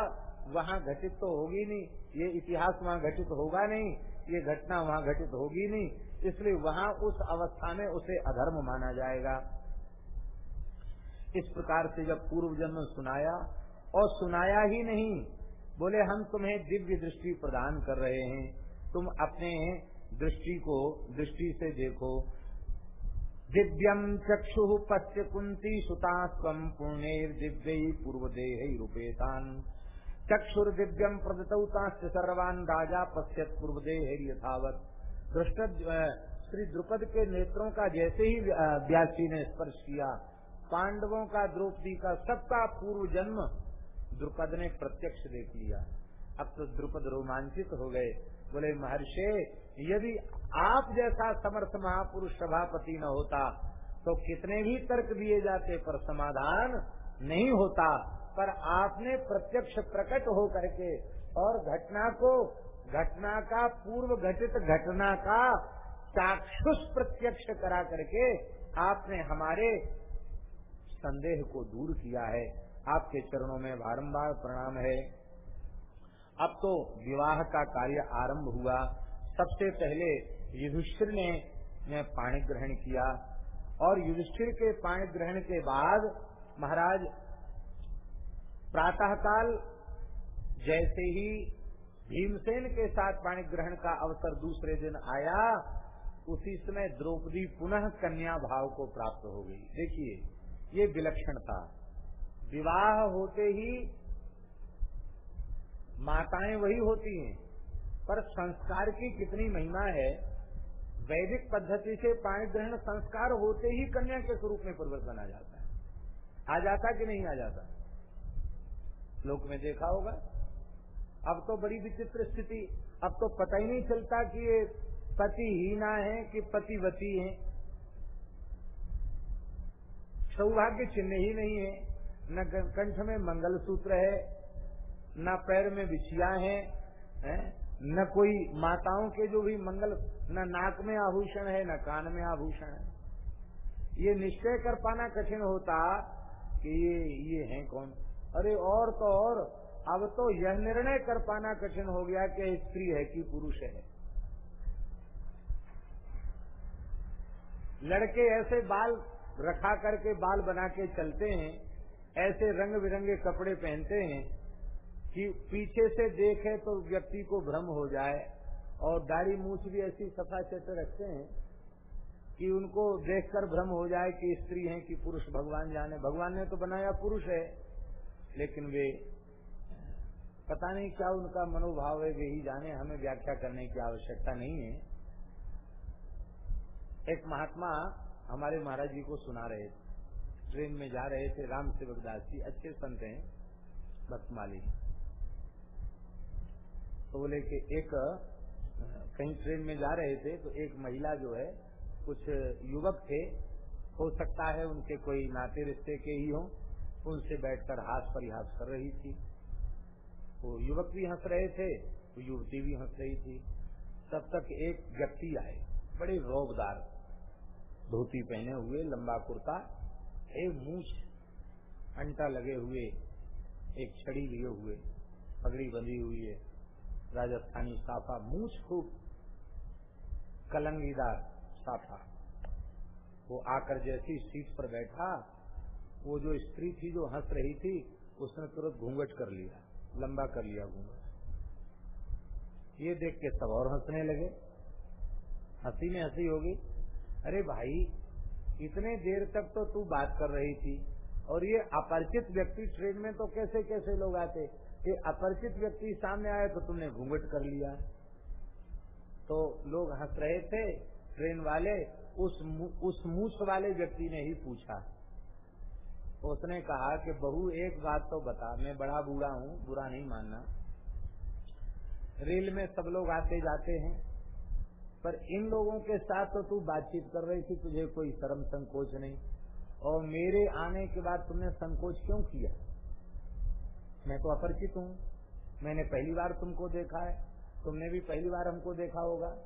[SPEAKER 1] वहाँ घटित तो होगी नहीं, ये इतिहास वहाँ घटित होगा नहीं। ये घटना वहाँ घटित होगी नहीं, इसलिए वहाँ उस अवस्था में उसे अधर्म माना जाएगा। इस प्रकार से जब पूर्व जन्म सुनाया, और सुनाया ही नहीं, बोले, हम तुम्हें दिव्य दृष्टि प्रदान कर रहे हैं। तुम अपने दृष्टि को, दृष्टि से देखो। दिव्यम चक्षु पश्य कुंती सुता स्व पुण्यर्दिव्य पूर्वदेह रूपेतान चक्षुर्दिव्यम प्रदतौताश्च सर्वान राजा पश्यत पूर्वदेह यथावत। दृष्ट श्री द्रुपद के नेत्रों का जैसे ही व्यासी ने स्पर्श किया, पांडवों का, द्रौपदी का सबका पूर्व जन्म द्रुपद ने प्रत्यक्ष देख लिया। अब तो द्रुपद रोमांचित हो गए। बोले, महर्षि, यदि आप जैसा समर्थ महापुरुष सभापति न होता तो कितने भी तर्क दिए जाते पर समाधान नहीं होता। पर आपने प्रत्यक्ष प्रकट हो करके और घटना को घटना का पूर्व घटित घटना का चाक्षुष प्रत्यक्ष करा करके आपने हमारे संदेह को दूर किया है। आपके चरणों में बारंबार प्रणाम है। अब तो विवाह का कार्य आरंभ हुआ। सबसे पहले युधिष्ठिर ने, पाणी ग्रहण किया और युधिष्ठिर के पाणी ग्रहण के बाद महाराज प्रातःकाल जैसे ही भीमसेन के साथ पाणी ग्रहण का अवसर दूसरे दिन आया, उसी समय द्रौपदी पुनः कन्या भाव को प्राप्त हो गई। देखिए, ये विलक्षणता विवाह होते ही माताएँ वही होती हैं, पर संस्कार की कितनी महिमा है। वैदिक पद्धति से पाणी ग्रहण संस्कार होते ही कन्या के स्वरूप में परिवर्तन आ जाता है। आ जाता कि नहीं आ जाता? लोक में देखा होगा। अब तो बड़ी विचित्र स्थिति। अब तो पता ही नहीं चलता कि ये पति हीना है कि पतिवती है। सौभाग्य चिन्ह ही नहीं है। न कंठ में मंगलसूत्र है न पैर में बिछिया है, है? न कोई माताओं के जो भी मंगल न नाक में आभूषण है न कान में आभूषण है। ये निश्चय कर पाना कठिन होता कि ये ये है कौन? अरे और तो और। अब तो यह निर्णय कर पाना कठिन हो गया कि स्त्री है कि पुरुष है। लड़के ऐसे बाल रखा करके बाल बना के चलते हैं, ऐसे रंग बिरंगे कपड़े पहनते हैं कि पीछे से देखे तो व्यक्ति को भ्रम हो जाए। और दाढ़ी मूछ भी ऐसी सफ़ा चट रखते हैं कि उनको देखकर भ्रम हो जाए कि स्त्री है कि पुरुष। भगवान जाने। भगवान ने तो बनाया पुरुष है। लेकिन वे, पता नहीं क्या उनका मनोभाव है, वे ही जाने, हमें व्याख्या करने की आवश्यकता नहीं है। एक महात्मा हमारे महाराज जी को सुना रहे थे, ट्रेन में जा रहे थे, राम सेवक दास जी, अच्छे संत हैं बसमाली तो बोले कि एक, कहीं ट्रेन में जा रहे थे तो एक महिला जो है, कुछ युवक थे, हो सकता है उनके कोई नाते रिश्ते के ही हों उनसे बैठकर हाथ परिहास कर रही थी। वो युवक भी हंस रहे थे तो युवती भी हंस रही थी। तब तक एक व्यक्ति आए, बड़े रोबदार, धोती पहने हुए, लंबा कुर्ता एक मूछ, अंटा लगे हुए, एक छड़ी लिए हुए, पगड़ी बंधी हुई है, राजस्थानी साफा, मूछ खूब, कलंगीदार साफा। वो आकर जैसी सीट पर बैठा वो जो स्त्री थी, जो हंस रही थी, उसने तुरंत घूंघट कर लिया, लंबा कर लिया घूंघट। ये देख के सब और हंसने लगे। हँसी में हँसी होगी अरे भाई, इतने देर तक तो तू बात कर रही थी, और ये अपरिचित व्यक्ति ट्रेन में तो कैसे कैसे लोग आते? कि अपरिचित व्यक्ति सामने आए तो तुमने घूंघट कर लिया। तो लोग हंस रहे थे, ट्रेन वाले उस उस वाले व्यक्ति ने ही पूछा उसने कहा कि बहू, एक बात तो बता, मैं बड़ा बूढ़ा हूँ, बुरा नहीं मानना। रेल में सब लोग आते जाते हैं, पर इन लोगों के साथ तो तू बातचीत कर रही थी, तुझे कोई शर्म संकोच नहीं। और मेरे आने के बाद तुमने संकोच क्यों किया? मैं तो अपरिचित हूँ। मैंने पहली बार तुमको देखा है। तुमने भी पहली बार हमको देखा होगा।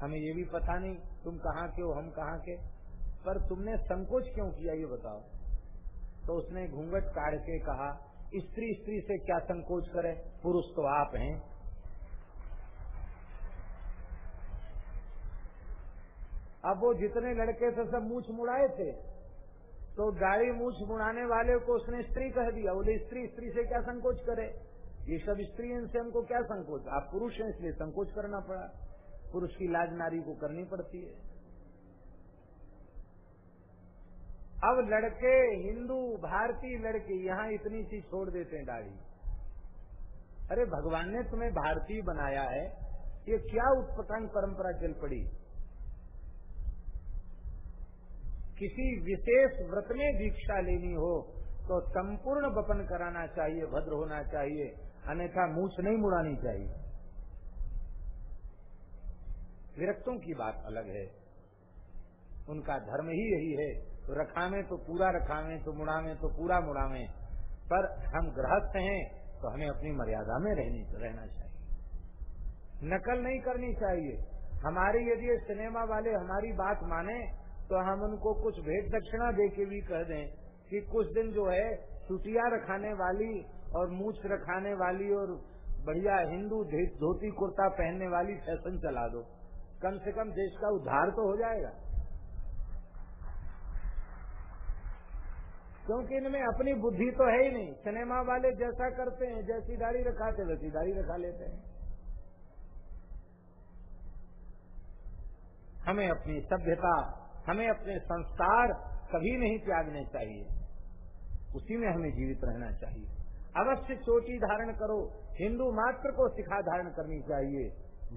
[SPEAKER 1] हमें ये भी पता नहीं, तुम कहाँ के हो, हम कहाँ के। पर तुमने संकोच क्यों किया, ये बताओ। तो उसने घूंघट काट के कहा, स्त्री स्त्री से क्या संकोच करे? पुरुष तो आप हैं। अब वो जितने लड़के से सब मूछ मुड़ाए थे तो गाड़ी मूछ मुड़ाने वाले को उसने स्त्री कह दिया। बोले, स्त्री स्त्री से क्या संकोच करे? ये सब स्त्री इनसे हमको क्या संकोच? आप पुरुष हैं, इसलिए संकोच करना पड़ा। पुरुष की लाज नारी को करनी पड़ती है। अब लड़के, हिंदू, भारतीय लड़के यहाँ इतनी सी छोड़ देते हैं दाढ़ी। अरे भगवान ने तुम्हें भारतीय बनाया है, ये क्या उत्पतंग परंपरा चल पड़ी? किसी विशेष व्रत में दीक्षा लेनी हो तो संपूर्ण बपन कराना चाहिए, भद्र होना चाहिए, अन्यथा मूछ नहीं मुड़ानी चाहिए। विरक्तों की बात अलग है। उनका धर्म ही यही है। तो रखावे तो पूरा रखावे तो मुड़ावे तो पूरा मुड़ावे। पर हम गृहस्थ हैं तो हमें अपनी मर्यादा में रहनी, रहना चाहिए। नकल नहीं करनी चाहिए। हमारी यदि सिनेमा वाले हमारी बात माने तो हम उनको कुछ भेंट दक्षिणा दे के भी कह दें कि कुछ दिन जो है छुटिया रखाने वाली और मूछ रखाने वाली और बढ़िया हिंदू धोती कुर्ता पहनने वाली फ़ैशन चला दो। कम से कम देश का उद्धार तो हो जाएगा। क्योंकि इनमें अपनी बुद्धि तो है ही नहीं। सिनेमा वाले जैसा करते हैं, जैसी दाढ़ी रखाते वैसी दाढ़ी रखा लेते हैं। हमें अपनी सभ्यता, हमें अपने संस्कार कभी नहीं त्यागने चाहिए। उसी में हमें जीवित रहना चाहिए। अवश्य चोटी धारण करो। हिंदू मात्र को शिखा धारण करनी चाहिए।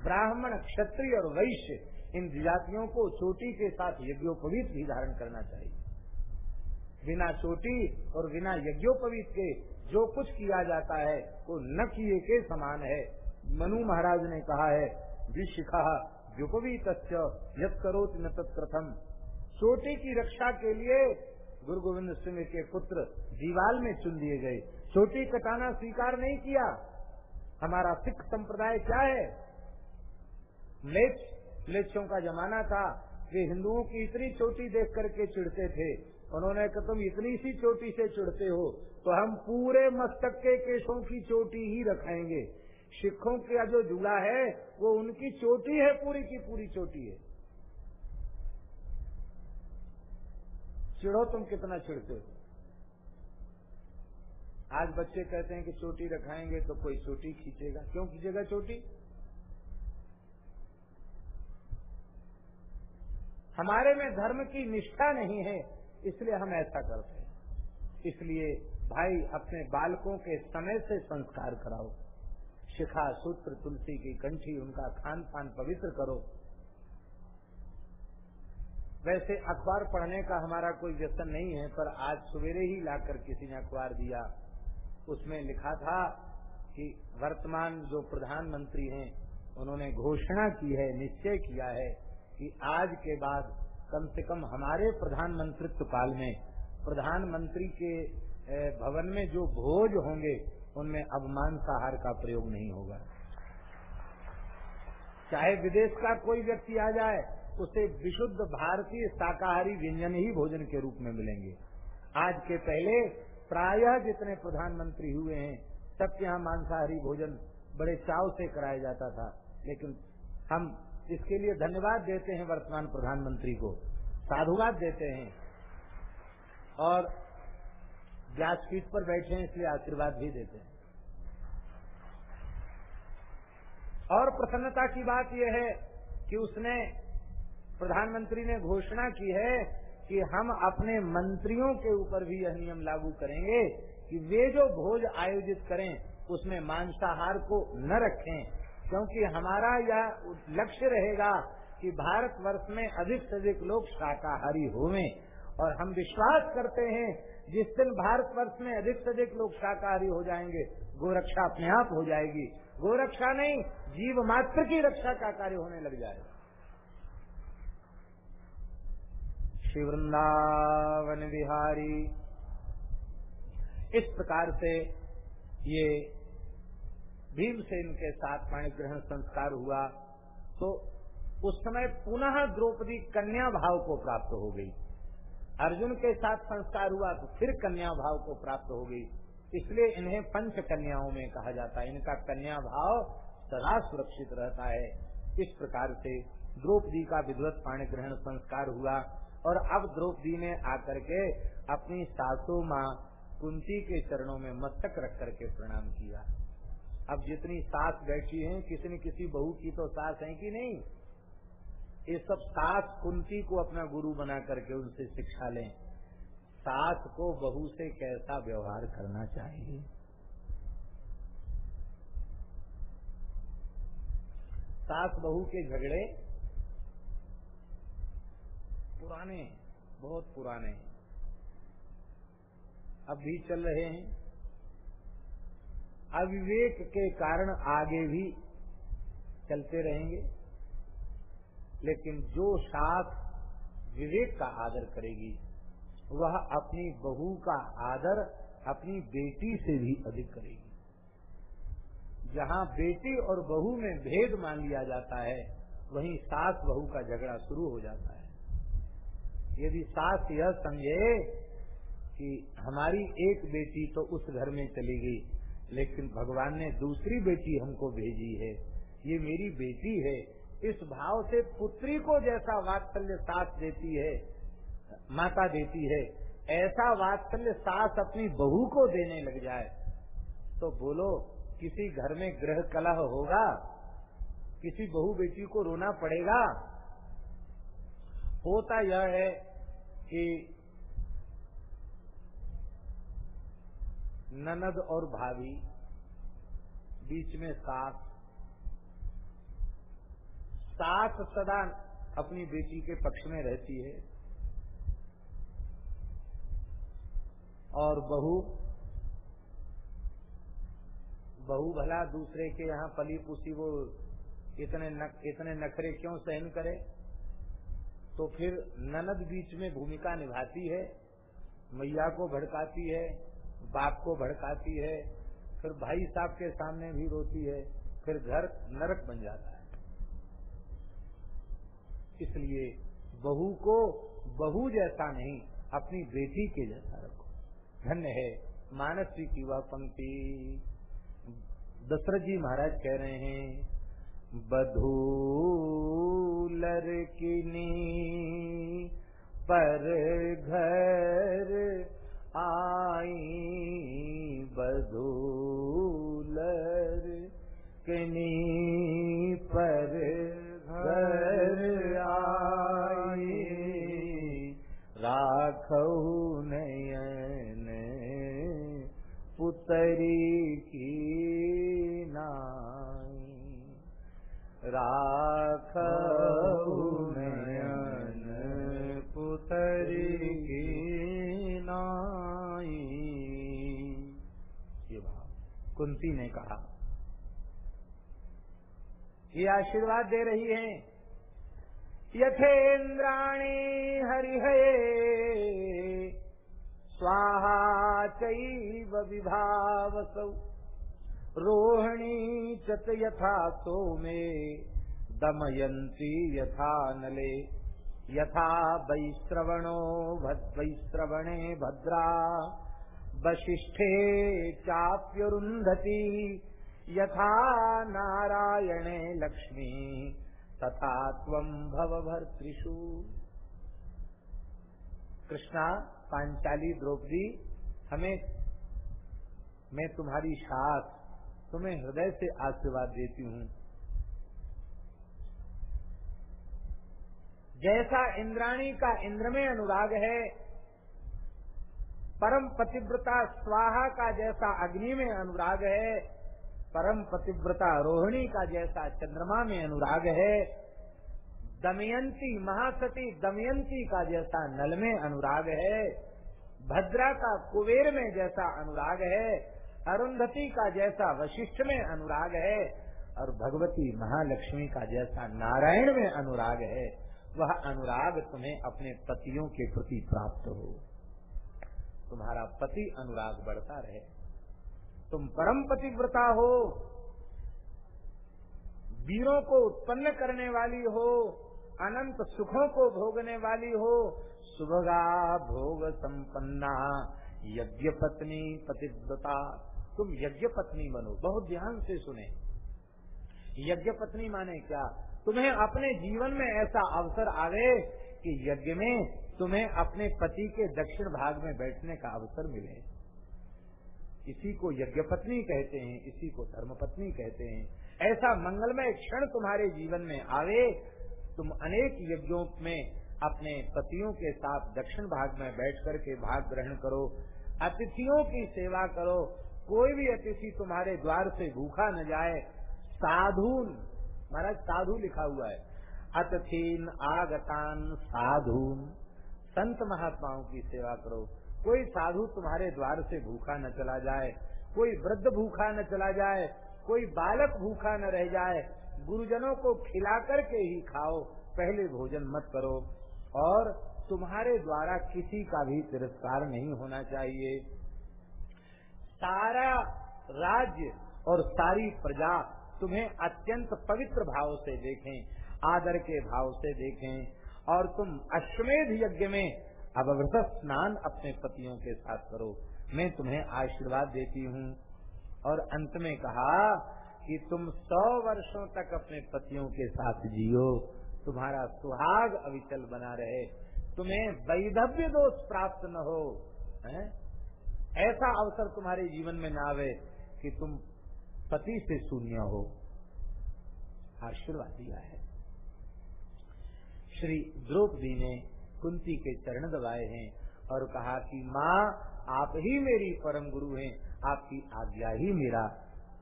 [SPEAKER 1] ब्राह्मण, क्षत्रिय और वैश्य, इन जातियों को चोटी के साथ यज्ञोपवीत भी धारण करना चाहिए। बिना चोटी और बिना यज्ञोपवीत के जो कुछ किया जाता है, वो न किए के समान है। मनु महाराज ने कहा है, विशिखा युपवीत यद करो न तत्प्रथम चोटी की रक्षा के लिए गुरु गोविंद सिंह के पुत्र दीवाल में चुन दिए गए। चोटी कटाना स्वीकार नहीं किया। हमारा सिख संप्रदाय क्या है? म्लेच्छ का जमाना था। वे हिंदुओं की इतनी चोटी देख करके चिढ़ते थे। उन्होंने कहा, तुम इतनी सी चोटी से चिढ़ते हो तो हम पूरे मस्तक के केशों की चोटी ही रखेंगे सिखों का जो जुड़ा है, वो उनकी चोटी है, पूरी की पूरी चोटी है। चिढ़ो तुम कितना चिड़ते हो? आज बच्चे कहते हैं कि चोटी रखाएँगे तो कोई चोटी खींचेगा। क्यों खींचेगा चोटी? हमारे में धर्म की निष्ठा नहीं है। इसलिए हम ऐसा करते हैं। इसलिए भाई, अपने बालकों के समय से संस्कार कराओ। शिखा, सूत्र, तुलसी की कंठी, उनका खान पान पवित्र करो। वैसे अखबार पढ़ने का हमारा कोई व्यसन नहीं है, पर आज सवेरे ही लाकर किसी ने अखबार दिया। उसमें लिखा था कि वर्तमान जो प्रधानमंत्री हैं, उन्होंने घोषणा की है, निश्चय किया है कि आज के बाद कम से कम हमारे प्रधानमंत्रित्व काल में, प्रधानमंत्री के भवन में जो भोज होंगे, उनमें अब मांसाहार का प्रयोग नहीं होगा। चाहे विदेश का कोई व्यक्ति आ जाए, उसे विशुद्ध भारतीय शाकाहारी व्यंजन ही भोजन के रूप में मिलेंगे। आज के पहले प्रायः जितने प्रधानमंत्री हुए हैं, सबके यहाँ मांसाहारी भोजन बड़े चाव से कराया जाता था, लेकिन हम इसके लिए धन्यवाद देते हैं वर्तमान प्रधानमंत्री को, साधुवाद देते हैं और व्यासपीठ पर बैठे हैं, इसलिए आशीर्वाद भी देते हैं। और प्रसन्नता की बात यह है कि उसने, प्रधानमंत्री ने घोषणा की है कि हम अपने मंत्रियों के ऊपर भी यह नियम लागू करेंगे कि वे जो भोज आयोजित करें, उसमें मांसाहार को न रखें। क्योंकि हमारा यह लक्ष्य रहेगा कि भारत वर्ष में अधिक से अधिक लोग शाकाहारी होवे। और हम विश्वास करते हैं, जिस दिन भारत वर्ष में अधिक से अधिक लोग शाकाहारी हो जाएँगे, गोरक्षा अपने आप हो जाएगी। गोरक्षा नहीं, जीव मात्र की रक्षा का कार्य होने लग जाएगा। श्री वृंदावन बिहारी, इस प्रकार से ये भीमसेन के साथ पाणी ग्रहण संस्कार हुआ तो उस समय पुनः द्रौपदी कन्या भाव को प्राप्त हो गई। अर्जुन के साथ संस्कार हुआ तो फिर कन्या भाव को प्राप्त हो गई। इसलिए इन्हें पंच कन्याओं में कहा जाता है। इनका कन्या भाव सदा सुरक्षित रहता है। इस प्रकार से द्रौपदी का विधवत पाणी ग्रहण संस्कार हुआ और अब द्रौपदी ने आकर के अपनी सासू माँ कुंती के चरणों में मस्तक रख करके प्रणाम किया। अब जितनी सास बैठी हैं, किसी न किसी बहू की तो सास है कि नहीं? ये सब सास कुंती को अपना गुरु बना करके उनसे शिक्षा लें। सास को बहू से कैसा व्यवहार करना चाहिए? सास बहू के झगड़े पुराने, बहुत पुराने। अब भी चल रहे हैं। अविवेक के कारण आगे भी चलते रहेंगे, लेकिन जो साथ विवेक का आदर करेगी, वह अपनी बहू का आदर अपनी बेटी से भी अधिक करेगी। जहाँ बेटी और बहू में भेद मान लिया जाता है, वहीं सास बहू का झगड़ा शुरू हो जाता है। यदि सास यह समझे कि हमारी एक बेटी तो उस घर में चली गई लेकिन भगवान ने दूसरी बेटी हमको भेजी है। ये मेरी बेटी है। इस भाव से पुत्री को जैसा वात्सल्य सास देती है, माता देती है, ऐसा वात्सल्य सास अपनी बहू को देने लग जाए। तो बोलो, किसी घर में ग्रह कलह होगा? किसी बहू बेटी को रोना पड़ेगा? होता यह है कि ननद और भाभी बीच में सास सास सदा अपनी बेटी के पक्ष में रहती है और बहू बहू भला दूसरे के यहाँ पली पुसी वो इतने नक, इतने नखरे क्यों सहन करे? तो फिर ननद बीच में भूमिका निभाती है मैया को भड़काती है बाप को भड़काती है, फिर भाई साहब के सामने भी रोती है, फिर घर नरक बन जाता है। इसलिए बहू को बहू जैसा नहीं, अपनी बेटी के जैसा रखो। धन्य है मानस जी की वह पंक्ति। दशरथ जी महाराज कह रहे हैं बधू लड़किनी पर घर आई बधू लड़किनी पर घर आई। राख नयन पुतरी कुंती ने कहा। ये आशीर्वाद दे रही हैं। यथेन्द्राणी हरिहये स्वाहा चैव विभावसौ। रोहिणी चत यथा सोमे। दमयन्ती यथा नले। यथा वैश्रवणो वैश्रवणे भद्रा। वशिष्ठे चाप्यरुन्धती। यथा नारायणे लक्ष्मी, तथा भव भर्तृषु कृष्णा पांचाली द्रौपदी, हमें, मैं तुम्हारी सास, तुम्हें हृदय से आशीर्वाद देती हूँ। जैसा इंद्राणी का इंद्र में अनुराग है परम पतिव्रता स्वाहा का जैसा अग्नि में अनुराग है, परम पतिव्रता रोहिणी का जैसा चंद्रमा में अनुराग है, दमयंती, महासती दमयंती का जैसा नल में अनुराग है, भद्रा का कुबेर में जैसा अनुराग है, अरुंधति का जैसा वशिष्ठ में अनुराग है और भगवती महालक्ष्मी का जैसा नारायण में अनुराग है, वह अनुराग तुम्हें अपने पतियों के प्रति प्राप्त हो। तुम्हारा पति अनुराग बढ़ता रहे। तुम परम पतिव्रता हो। वीरों को उत्पन्न करने वाली हो। अनंत सुखों को भोगने वाली हो। सुभगा भोग संपन्ना। यज्ञ पत्नी पतिव्रता। तुम यज्ञ पत्नी बनो। बहुत ध्यान से सुने। यज्ञ पत्नी माने क्या? तुम्हें अपने जीवन में ऐसा अवसर आवे कि यज्ञ में तुम्हें अपने पति के दक्षिण भाग में बैठने का अवसर मिले। इसी को यज्ञ पत्नी कहते हैं, इसी को धर्म पत्नी कहते हैं। ऐसा मंगलमय क्षण तुम्हारे जीवन में आवे, तुम अनेक यज्ञों में अपने पतियों के साथ दक्षिण भाग में बैठ कर के भाग ग्रहण करो, अतिथियों की सेवा करो। कोई भी अतिथि तुम्हारे द्वार से भूखा न जाए। साधुन, महाराज साधु लिखा हुआ है। अतिथीन आगतान साधुन। संत महात्माओं की सेवा करो। कोई साधु तुम्हारे द्वार से भूखा न चला जाए, कोई वृद्ध भूखा न चला जाए, कोई बालक भूखा न रह जाए, गुरुजनों को खिला करके ही खाओ, पहले भोजन मत करो। और तुम्हारे द्वारा किसी का भी तिरस्कार नहीं होना चाहिए। सारा राज्य और सारी प्रजा तुम्हें अत्यंत पवित्र भाव से देखें, आदर के भाव से देखें। और तुम अश्वमेध यज्ञ में अवृत स्नान अपने पतियों के साथ करो। मैं तुम्हें आशीर्वाद देती हूँ। और अंत में कहा कि तुम सौ वर्षों तक अपने पतियों के साथ जियो। तुम्हारा सुहाग अविचल बना रहे। तुम्हें वैधव्य दोष प्राप्त न हो, है? ऐसा अवसर तुम्हारे जीवन में न आवे कि तुम पति से शून्य हो। आशीर्वाद दिया है। श्री द्रौपदी ने कुंती के चरण दबाए हैं और कहा कि माँ, आप ही मेरी परम गुरु हैं। आपकी आज्ञा ही मेरा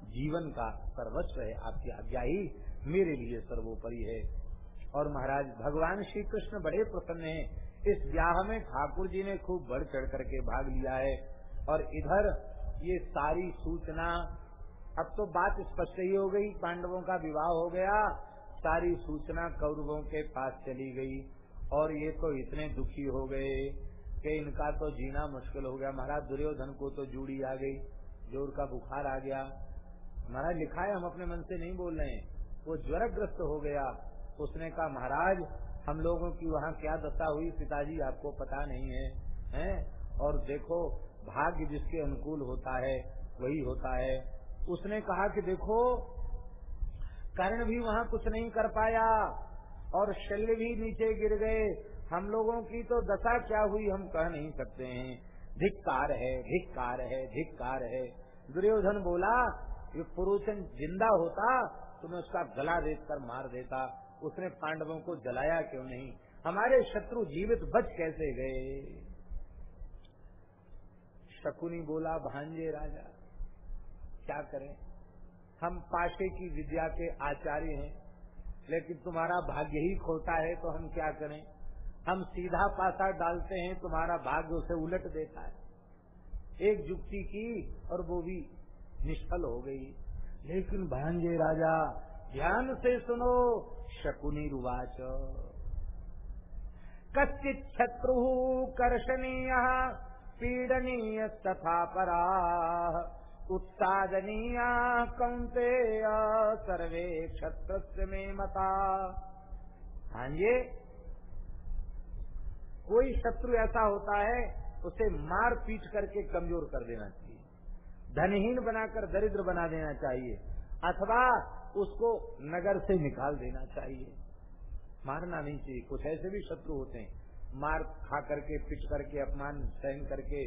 [SPEAKER 1] जीवन का सर्वस्व है। आपकी आज्ञा ही मेरे लिए सर्वोपरि है। और महाराज, भगवान श्री कृष्ण बड़े प्रसन्न हैं। इस ब्याह में ठाकुर जी ने खूब बढ़ चढ़ करके भाग लिया है। और इधर ये सारी सूचना, अब तो बात स्पष्ट ही हो गई। पांडवों का विवाह हो गया। सारी सूचना कौरवों के पास चली गई और ये तो इतने दुखी हो गए कि इनका तो जीना मुश्किल हो गया। महाराज दुर्योधन को तो जूड़ी आ गई, ज़ोर का बुखार आ गया। महाराज लिखा है, हम अपने मन से नहीं बोल रहे हैं। वो ज्वरग्रस्त हो गया। उसने कहा, महाराज, हम लोगों की वहाँ क्या दशा हुई? पिताजी, आपको पता नहीं है, हैं? और देखो, भाग्य जिसके अनुकूल होता है, वही होता है। उसने कहा कि देखो कर्ण भी वहाँ कुछ नहीं कर पाया और शल्य भी नीचे गिर गए। हम लोगों की तो दशा क्या हुई हम कह नहीं सकते हैं। धिक्कार है धिक्कार है धिक्कार है। दुर्योधन बोला, ये पुरुषन ज़िंदा होता तो मैं उसका गला देख कर मार देता। उसने पांडवों को जलाया क्यों नहीं? हमारे शत्रु जीवित बच कैसे गए? शकुनी बोला, भांजे राजा, क्या करें? हम पाशे की विद्या के आचार्य हैं, लेकिन तुम्हारा भाग्य ही खोटा है तो हम क्या करें? हम सीधा पासा डालते हैं, तुम्हारा भाग्य उसे उलट देता है। एक जुक्ति की और वो भी निष्फल हो गई। लेकिन भांजे राजा, ध्यान से सुनो, शकुनी रुवाच। कच्चित शत्रु कर्षणीय पीडनीय तथा परा। उत्सादनीया कौंते सर्वे क्षत्र में मता। हाँ ये कोई शत्रु ऐसा होता है, उसे मार पीट करके कमज़ोर कर देना चाहिए। धनहीन बनाकर दरिद्र बना देना चाहिए, अथवा उसको नगर से निकाल देना चाहिए। मारना नहीं चाहिए। कुछ ऐसे भी शत्रु होते हैं, मार खा करके, पिट करके, अपमान सहन करके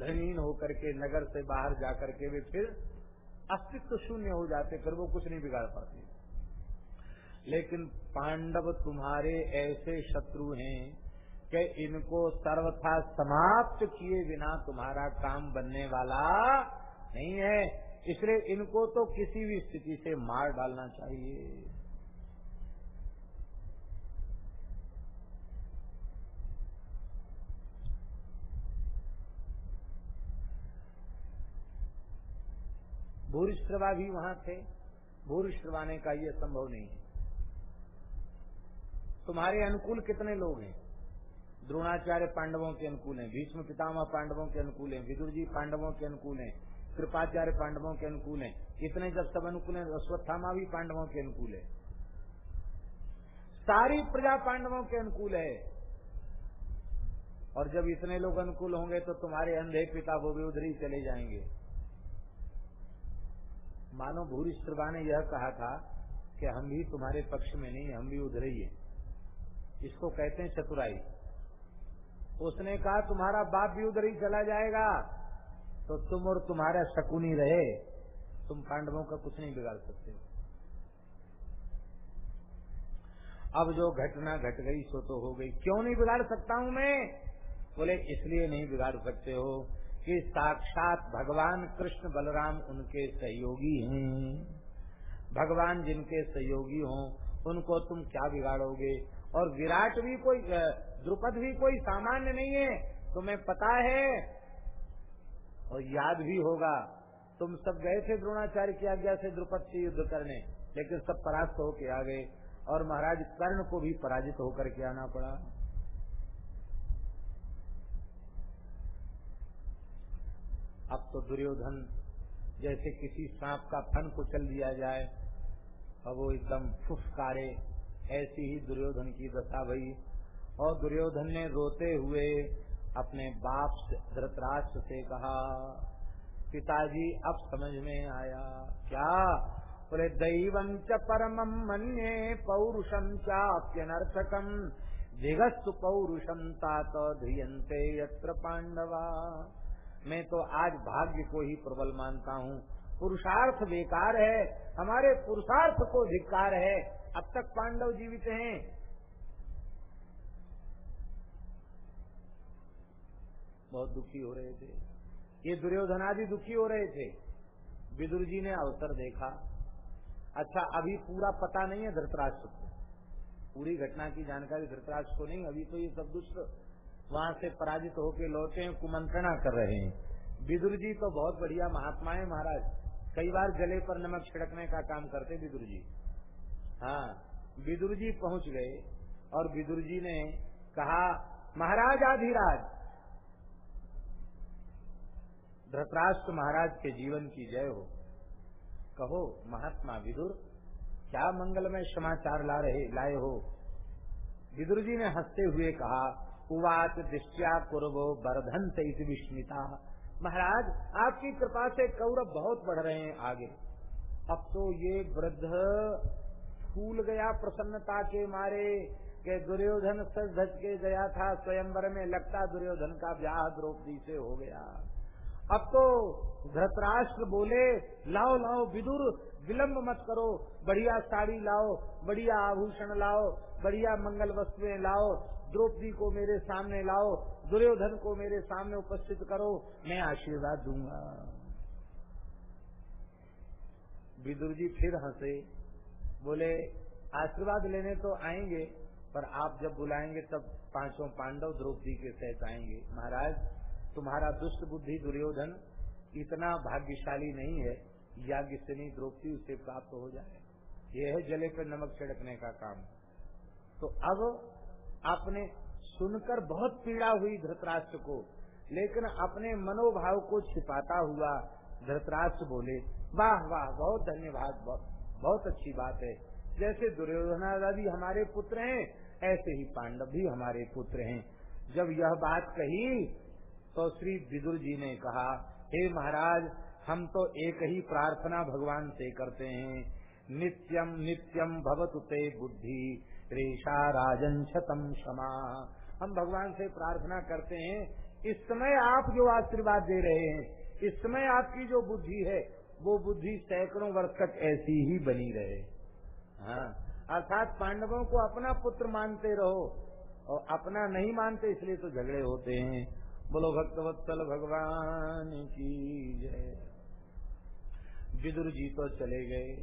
[SPEAKER 1] धनहीन होकर के नगर से बाहर जाकर के वे फिर अस्तित्व शून्य हो जाते, फिर वो कुछ नहीं बिगाड़ पाते। लेकिन पांडव तुम्हारे ऐसे शत्रु हैं कि इनको सर्वथा समाप्त किए बिना तुम्हारा काम बनने वाला नहीं है। इसलिए इनको तो किसी भी स्थिति से मार डालना चाहिए। भूरिश्रवा भी वहाँ थे। भूरिश्रवाने का ये संभव नहीं है। तुम्हारे अनुकूल कितने लोग हैं? द्रोणाचार्य पांडवों के अनुकूल हैं, भीष्म पितामह पांडवों के अनुकूल हैं, विदुर जी पांडवों के अनुकूल हैं, कृपाचार्य पांडवों के अनुकूल हैं। इतने जब सब अनुकूल हैं, अश्वत्थामा भी पांडवों के अनुकूल है। सारी प्रजा पांडवों के अनुकूल है। और जब इतने लोग अनुकूल होंगे तो तुम्हारे अंधे पिता वो भी उधर ही चले जाएँगे। मानो भूरी ने यह कहा था कि हम भी तुम्हारे पक्ष में नहीं, हम भी उधर ही है। इसको कहते हैं चतुराई। उसने कहा, तुम्हारा बाप भी उधर ही चला जाएगा तो तुम और तुम्हारा शकुनी रहे, तुम पांडवों का कुछ नहीं बिगाड़ सकते। अब जो घटना घट गई, सो तो हो गई। क्यों नहीं बिगाड़ सकता हूँ मैं? बोले, इसलिए नहीं बिगाड़ सकते हो। कि साक्षात भगवान कृष्ण बलराम उनके सहयोगी हैं। भगवान जिनके सहयोगी हों, उनको तुम क्या बिगाड़ोगे? और विराट भी कोई द्रुपद भी कोई सामान्य नहीं है। तुम्हें पता है? और याद भी होगा, तुम सब गए थे द्रोणाचार्य की आज्ञा से द्रुपद से युद्ध करने, लेकिन सब परास्त होके आ गए। और महाराज कर्ण को भी पराजित होकर के आना पड़ा। अब तो दुर्योधन जैसे किसी सांप का फन कुचल दिया जाए, और वो एकदम फुफकारे ऐसी ही दुर्योधन की दशा भई। और दुर्योधन ने रोते हुए अपने बाप धृतराष्ट्र से कहा, पिताजी, अब समझ में आया, क्या? बोले, दैवं च परमम मन्ये पौरुषम चाप्यनर्थकम दिगस्तु पौरुषम तात ध्रियंते यत्र पांडवा मैं तो आज भाग्य को ही प्रबल मानता हूँ। पुरुषार्थ बेकार है, हमारे पुरुषार्थ को धिक्कार है। अब तक पांडव जीवित हैं। बहुत दुखी हो रहे थे। ये दुर्योधन आदि दुखी हो रहे थे। विदुर जी ने अवसर देखा। अच्छा अभी पूरा पता नहीं है धृतराष्ट्र को। पूरी घटना की जानकारी धृतराष्ट्र को नहीं, अभी तो ये सब दुष्ट वहाँ से पराजित होकर लौटे हैं, कुमंत्रणा कर रहे हैं। विदुर जी तो बहुत बढ़िया महात्मा है महाराज। कई बार गले पर नमक छिड़कने का काम करते विदुर जी। हाँ विदुर जी पहुँच गए और विदुर जी ने कहा, महाराज आधिराज, धृतराष्ट्र महाराज के जीवन की जय हो। कहो, महात्मा विदुर, क्या मंगलमय समाचार ला रहे, लाए हो? विदुर जी ने हँसते हुए कहा उवाच दृष्टिया कुरबो बर्धन से विस्मिता। महाराज, आपकी कृपा से कौरव बहुत बढ़ रहे हैं आगे। अब तो ये वृद्ध फूल गया प्रसन्नता के मारे के दुर्योधन सज धज के गया था, स्वयंवर में लगता दुर्योधन का ब्याह द्रौपदी से हो गया। अब तो धृतराष्ट्र बोले, लाओ लाओ विदुर, विलंब मत करो, बढ़िया साड़ी लाओ, बढ़िया आभूषण लाओ, बढ़िया मंगल वस्तुएँ लाओ द्रौपदी को मेरे सामने लाओ, दुर्योधन को मेरे सामने उपस्थित करो, मैं आशीर्वाद दूँगा। विदुर जी फिर हंसे, बोले, आशीर्वाद लेने तो आएँगे, पर आप जब बुलाएँगे तब पाँचों पांडव द्रौपदी के सहित आएँगे। महाराज, तुम्हारा दुष्ट बुद्धि दुर्योधन इतना भाग्यशाली नहीं है याज्ञ से नहीं द्रौपदी उसे प्राप्त हो जाए। यह है जले पर नमक छिड़कने का काम। तो अब आपने सुनकर बहुत पीड़ा हुई धृतराष्ट्र को, लेकिन अपने मनोभाव को छिपाता हुआ धृतराष्ट्र बोले, वाह वाह, बहुत धन्यवाद, बहुत अच्छी बात है। जैसे दुर्योधनादि हमारे पुत्र हैं, ऐसे ही पांडव भी हमारे पुत्र हैं। जब यह बात कही तो श्री विदुर जी ने कहा, हे महाराज, हम तो एक ही प्रार्थना भगवान से करते हैं। नित्यम नित्यम भवतु ते बुद्धि। रेशा राजन छतम क्षमा। हम भगवान से प्रार्थना करते हैं, इस समय आप जो आशीर्वाद दे रहे हैं, इस समय आपकी जो बुद्धि है, वो बुद्धि सैकड़ों वर्ष तक ऐसी ही बनी रहे। हाँ अर्थात पांडवों को अपना पुत्र मानते रहो, और अपना नहीं मानते इसलिए तो झगड़े होते हैं। बोलो, भक्तवत्सल भगवान की जय। विदुर जी तो चले गए।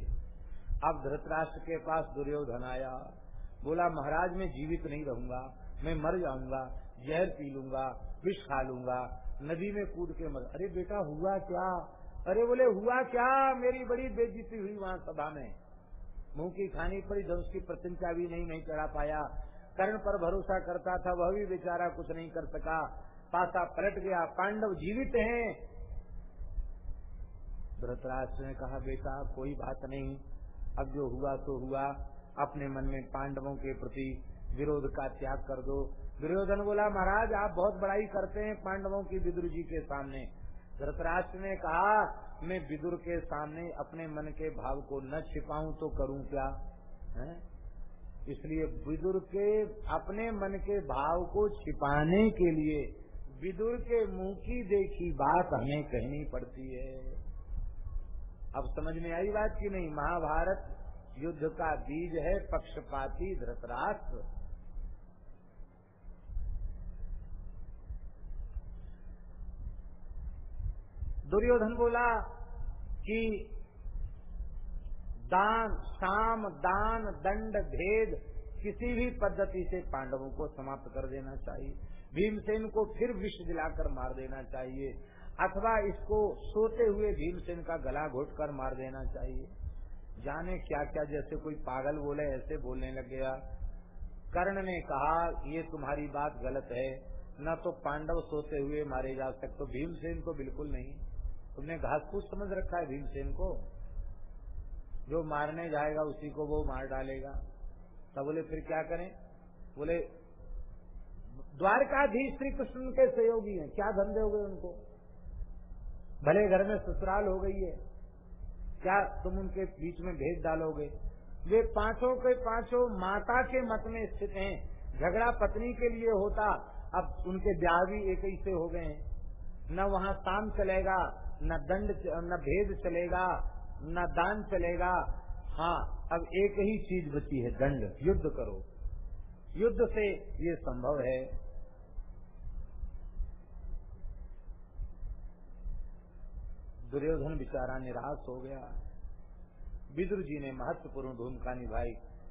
[SPEAKER 1] अब धृतराष्ट्र के पास दुर्योधन आया। बोला, महाराज, मैं जीवित नहीं रहूँगा, मैं मर जाऊँगा, जहर पी लूँगा, विष खा लूँगा, नदी में कूद के मर अरे बेटा, हुआ क्या? अरे बोले, हुआ क्या? मेरी बड़ी बेजती हुई वहाँ सभा में। मुँह की खानी पड़ी, धनुष की प्रतिष्ठा भी नहीं नहीं चढ़ा पाया। कर्ण पर भरोसा करता था, वह भी बेचारा कुछ नहीं कर सका। पासा पलट गया, पांडव जीवित हैं। धृतराष्ट्र ने कहा, बेटा, कोई बात नहीं, अब जो हुआ तो हुआ। अपने मन में पांडवों के प्रति विरोध का त्याग कर दो। दुर्योधन बोला, महाराज, आप बहुत बड़ाई करते हैं पांडवों की विदुर जी के सामने। धृतराष्ट्र ने कहा, मैं विदुर के सामने अपने मन के भाव को न छिपाऊं तो करूँ क्या? है? इसलिए विदुर के, अपने मन के भाव को छिपाने के लिए विदुर के मुँह की देखी बात हमें कहनी पड़ती है। अब समझ में आई बात की नहीं? महाभारत युद्ध का बीज है पक्षपाती धृतराष्ट्र। दुर्योधन बोला कि दान साम दान, दंड, भेद किसी भी पद्धति से पांडवों को समाप्त कर देना चाहिए। भीमसेन को फिर विष दिलाकर मार देना चाहिए। अथवा इसको सोते हुए भीमसेन का गला घोट कर मार देना चाहिए। जाने क्या क्या जैसे कोई पागल बोले, ऐसे बोलने लग गया। कर्ण ने कहा, ये तुम्हारी बात गलत है। न तो पांडव सोते हुए मारे जा सकते भीमसेन को बिल्कुल नहीं। तुमने घास फूस समझ रखा है भीमसेन को। जो मारने जाएगा, उसी को वो मार डालेगा। तब बोले, फिर क्या करें? बोले, द्वारकाधीश श्री कृष्ण के सहयोगी हैं। क्या धंधे हो गए उनको? भले घर में ससुराल हो गई है। क्या तुम उनके बीच में भेद डालोगे? वे पाँचों के पाँचों माता के मत में स्थित हैं। झगड़ा पत्नी के लिए होता, अब उनके ब्याह भी एक ही से हो गए हैं। न वहाँ शाम चलेगा, न दंड न भेद चलेगा, न दान चलेगा। हाँ अब एक ही चीज़ बची है, दंड। युद्ध करो। युद्ध से ये संभव है। दुर्योधन बिचारा निराश हो गया। विदुर जी ने महत्वपूर्ण भूमिका निभाई।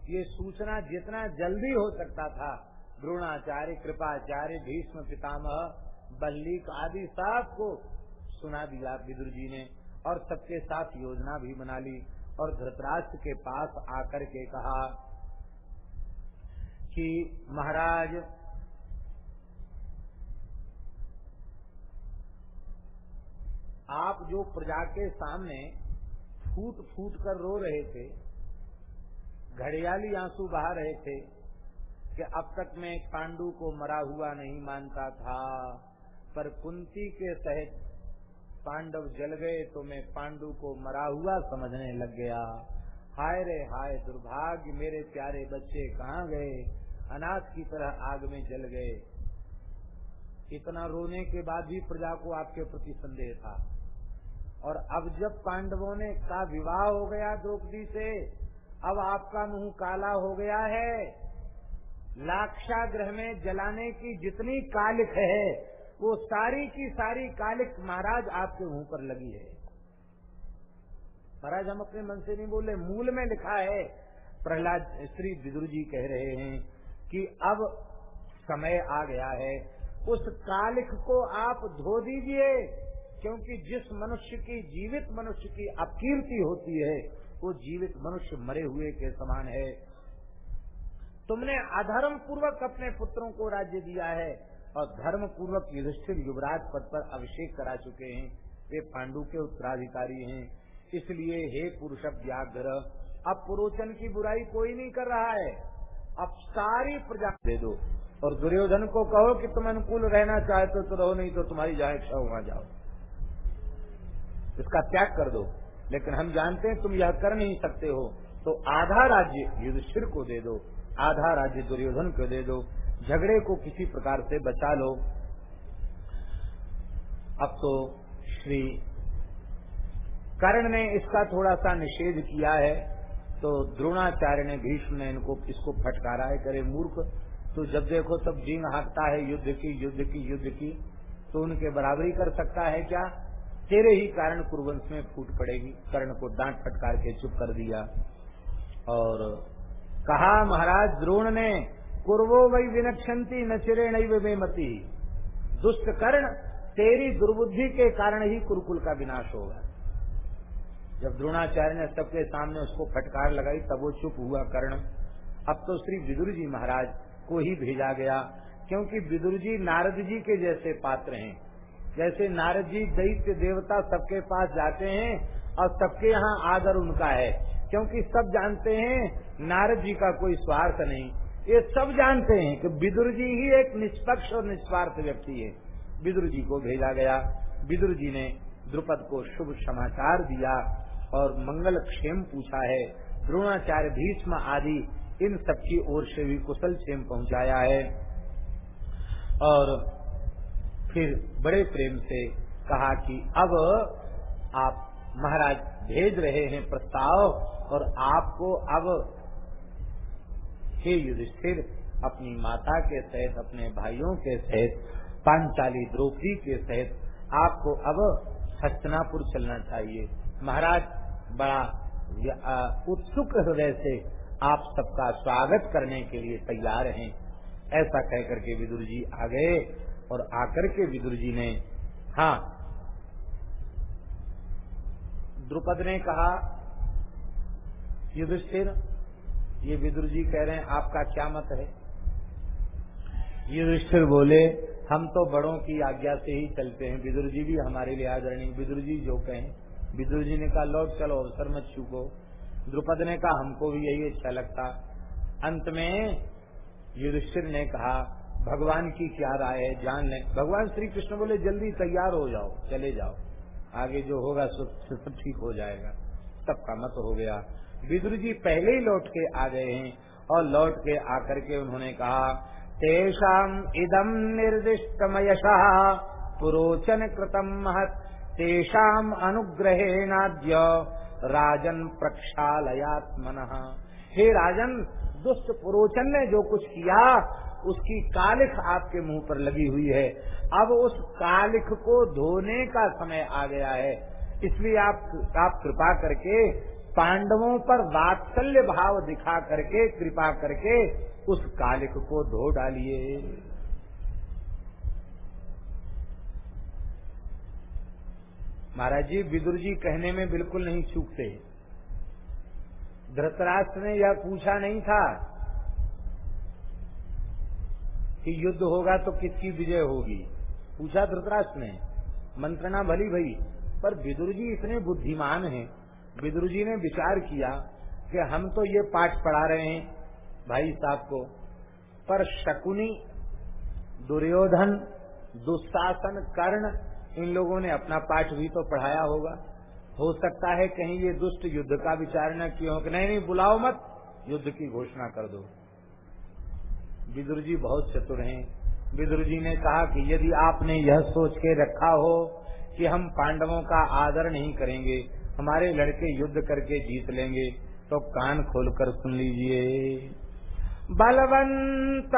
[SPEAKER 1] ये सूचना जितना जल्दी हो सकता था, द्रोणाचार्य, कृपाचार्य, भीष्म, पितामह, बल्लिक आदि सबको सुना दिया विदुर जी ने और सबके साथ योजना भी बना ली और धृतराष्ट्र के पास आकर के कहा कि महाराज आप जो प्रजा के सामने फूट फूट कर रो रहे थे, घड़ियाली आँसू बहा रहे थे कि अब तक मैं पांडु को मरा हुआ नहीं मानता था, पर कुंती के सहित पांडव जल गए तो मैं पांडु को मरा हुआ समझने लग गया। हाय रे हाय दुर्भाग्य, मेरे प्यारे बच्चे कहाँ गए? अनाथ की तरह आग में जल गए। इतना रोने के बाद भी प्रजा को आपके प्रति संदेह था। और अब जब पांडवों ने का विवाह हो गया द्रौपदी से, अब आपका मुँह काला हो गया है। लाक्षाग्रह में जलाने की जितनी कालिक है, वो सारी की सारी कालिक महाराज आपके मुँह पर लगी है। महाराज, हम अपने मन से नहीं बोले मूल में लिखा है। प्रहलाद, श्री विदुर जी कह रहे हैं कि अब समय आ गया है। उस कालिक को आप धो दीजिए। क्योंकि जिस मनुष्य की जीवित मनुष्य की अपकीर्ति होती है, वो जीवित मनुष्य मरे हुए के समान है। तुमने अधर्म पूर्वक अपने पुत्रों को राज्य दिया है और धर्म पूर्वक युधिष्ठिर युवराज पद पर अभिषेक करा चुके हैं। वे पांडु के उत्तराधिकारी हैं। इसलिए हे पुरुष व्याघ्र अब पुरोचन की बुराई कोई नहीं कर रहा है। अब सारी प्रजा दे दो और दुर्योधन को कहो कि तुम अनुकूल रहना चाहते तो रहो, नहीं तो तुम्हारी जाए वहाँ जाओ। इसका त्याग कर दो। लेकिन हम जानते हैं तुम यह कर नहीं सकते हो। तो आधा राज्य युधिष्ठिर को दे दो, आधा राज्य दुर्योधन को दे दो, झगड़े को किसी प्रकार से बचा लो। अब तो श्री कर्ण ने इसका थोड़ा सा निषेध किया है तो द्रोणाचार्य ने, भीष्म ने इनको, इसको फटकारा है करे मूर्ख। तो जब देखो तब जीन हाँकता है युद्ध की युद्ध की युद्ध की तो उनके बराबरी कर सकता है क्या? तेरे ही कारण कुरुवंश में फूट पड़ेगी। कर्ण को डांट फटकार के चुप कर दिया और कहा, महाराज, द्रोण ने कुरवो वही विनक्षंती न चिरे नहीं मती। दुष्ट कर्ण तेरी दुर्बुद्धि के कारण ही कुरुकुल का विनाश होगा। जब द्रोणाचार्य ने सबके सामने उसको फटकार लगाई, तब वो चुप हुआ कर्ण। अब तो श्री विदुर जी महाराज को ही भेजा गया, क्योंकि विदुर जी नारद जी के जैसे पात्र हैं। जैसे नारद जी दैत्य देवता सबके पास जाते हैं और सबके यहाँ आदर उनका है। क्योंकि सब जानते हैं, नारद जी का कोई स्वार्थ नहीं। ये सब जानते हैं कि बिदुर जी ही एक निष्पक्ष और निस्वार्थ व्यक्ति है। विदुर जी को भेजा गया। विदुर जी ने द्रुपद को शुभ समाचार दिया और मंगल क्षेम पूछा है। द्रोणाचार्य, भीष्म आदि, इन सबकी ओर से भी कुशल क्षेम पहुँचाया है। और फिर बड़े प्रेम से कहा कि अब आप महाराज भेज रहे हैं प्रस्ताव और आपको अब हे युधिष्ठिर, अपनी माता के सहित, अपने भाइयों के सहित, पांचाली द्रौपदी के सहित आपको अब हस्तनापुर चलना चाहिए। महाराज, बड़ा उत्सुक हृदय से आप सबका स्वागत करने के लिए तैयार हैं। ऐसा कह करके विदुर जी आ गए और आकर के विदुर जी ने हाँ द्रुपद ने कहा, युधिष्ठिर, ये विदुर जी कह रहे हैं, आपका क्या मत है? युधिष्ठिर बोले, हम तो बड़ों की आज्ञा से ही चलते हैं। विदुर जी भी हमारे लिए आदरणीय। विदुर जी जो कहें। विदुर जी ने कहा, लौट चलो, अवसर मत छूको द्रुपद ने कहा, हमको भी यही अच्छा लगता। अंत में युधिष्ठिर ने कहा भगवान की क्या राय है, जान ले। भगवान श्री कृष्ण बोले, जल्दी तैयार हो जाओ, चले जाओ। आगे जो होगा, सब ठीक हो जाएगा। सबका मत हो गया। विदुर जी पहले ही लौट के आ गए हैं और लौट के आकर के उन्होंने कहा, तेषाम इदम निर्दिष्ट निर्दिष्टमयशा, पुरोचन कृतम महत। तेषाम अनुग्रहेणाद्य राजन प्रक्षालयात्मन। हे राजन, दुष्ट पुरोचन ने जो कुछ किया उसकी कालिख आपके मुँह पर लगी हुई है। अब उस कालिख को धोने का समय आ गया है। इसलिए आप आप कृपा करके पांडवों पर वात्सल्य भाव दिखा करके, कृपा करके उस कालिक को धो डालिए। महाराज जी, विदुर जी कहने में बिल्कुल नहीं चूकते। धृतराष्ट्र ने यह पूछा नहीं था कि युद्ध होगा तो किसकी विजय होगी? पूछा धृतराष्ट्र ने। मंत्रणा भली भई, पर विदुर जी इतने बुद्धिमान हैं। विदुर जी ने विचार किया कि हम तो ये पाठ पढ़ा रहे हैं, भाई साहब को। पर शकुनी, दुर्योधन दुशासन कर्ण, इन लोगों ने अपना पाठ भी तो पढ़ाया होगा। हो सकता है कहीं ये दुष्ट युद्ध का विचार न किया कि नहीं नहीं, बुलाओ मत, युद्ध की घोषणा कर दो। विदुर जी बहुत चतुर हैं। विदुर जी ने कहा कि यदि आपने यह सोच के रखा हो कि हम पांडवों का आदर नहीं करेंगे, हमारे लड़के युद्ध करके जीत लेंगे तो कान खोलकर सुन लीजिए। बलवंत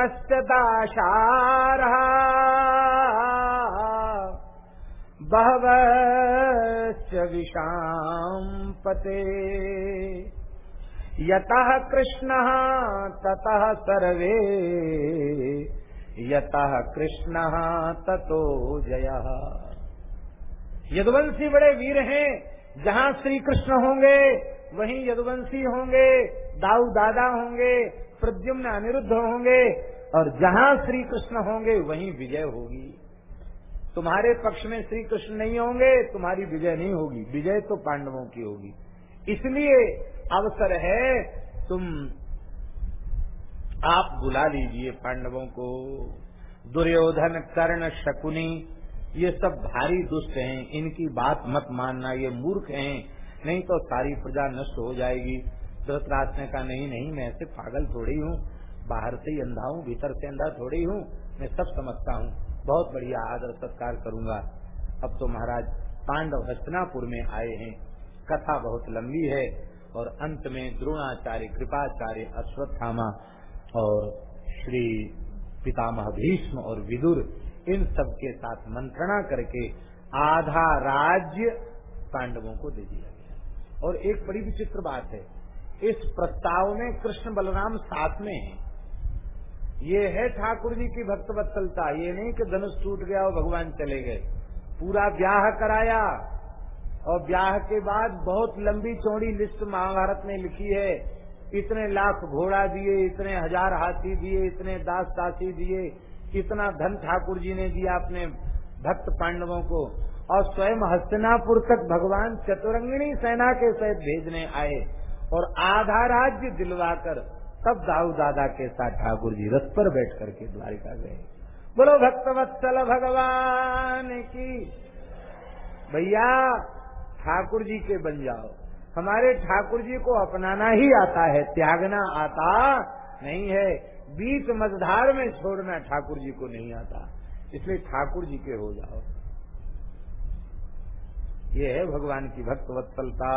[SPEAKER 1] बहवश्च विषाम् पते यतः कृष्णः, ततः सर्वे। यतः कृष्णः, ततो जयः। यदुवंशी बड़े वीर हैं, जहाँ श्री कृष्ण होंगे, वहीं यदुवंशी होंगे, दाऊ दादा होंगे, प्रद्युम्न अनिरुद्ध होंगे, और जहाँ श्री कृष्ण होंगे, वहीं विजय होगी। तुम्हारे पक्ष में श्री कृष्ण नहीं होंगे, तुम्हारी विजय नहीं होगी। विजय तो पांडवों की होगी। इसलिए अवसर है, तुम आप बुला लीजिए पांडवों को। दुर्योधन, कर्ण, शकुनी, ये सब भारी दुष्ट हैं। इनकी बात मत मानना, ये मूर्ख हैं। नहीं तो सारी प्रजा नष्ट हो जाएगी। धृतराज ने कहा नहीं नहीं, मैं ऐसे पागल थोड़ी हूँ। बाहर से ही अंधा हूँ, भीतर से अंधा थोड़ी हूँ। मैं सब समझता हूँ। बहुत बढ़िया आदर सत्कार करूँगा। अब तो महाराज, पांडव हस्तनापुर में आए हैं। कथा बहुत लंबी है और अंत में द्रोणाचार्य, कृपाचार्य, अश्वत्थामा और श्री पितामह भीष्म और विदुर, इन सब के साथ मंत्रणा करके आधा राज्य पांडवों को दे दिया गया। और एक बड़ी विचित्र बात है, इस प्रस्ताव में कृष्ण बलराम साथ में हैं। ये है ठाकुर जी की भक्त वत्सलता ये नहीं कि धनुष टूट गया और भगवान चले गए। पूरा ब्याह कराया और ब्याह के बाद बहुत लंबी चौड़ी लिस्ट महाभारत ने लिखी है। इतने लाख घोड़ा दिए, इतने हज़ार हाथी दिए, इतने दास दासी दिए कितना धन ठाकुर जी ने दिया अपने भक्त पांडवों को। और स्वयं हस्तिनापुर तक भगवान चतुरंगिणी सेना के सहित भेजने आए और आधा राज्य दिलवाकर तब दाऊ दादा के साथ ठाकुर जी रथ पर बैठ करके द्वारिका गए। बोलो भक्तवत्सल भगवान की। भैया ठाकुर जी के बन जाओ। हमारे ठाकुर जी को अपनाना ही आता है, त्यागना आता नहीं है। बीच मझधार में छोड़ना ठाकुर जी को नहीं आता। इसलिए ठाकुर जी के हो जाओ। ये है भगवान की भक्त वत्सलता।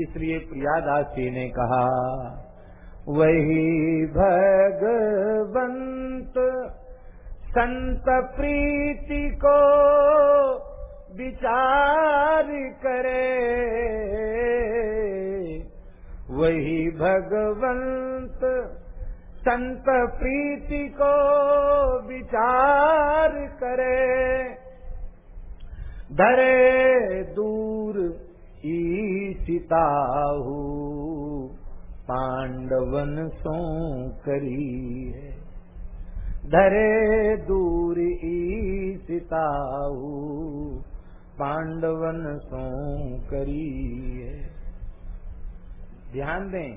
[SPEAKER 1] इसलिए प्रियादास जी ने कहा, वही भगवंत संत प्रीति को विचार करे। वही भगवंत संत प्रीति को विचार करे। धरे दूर ईसिताहू, पांडवन सो करी है। धरे दूर ईसिताहू पांडवन सो करी ध्यान दें,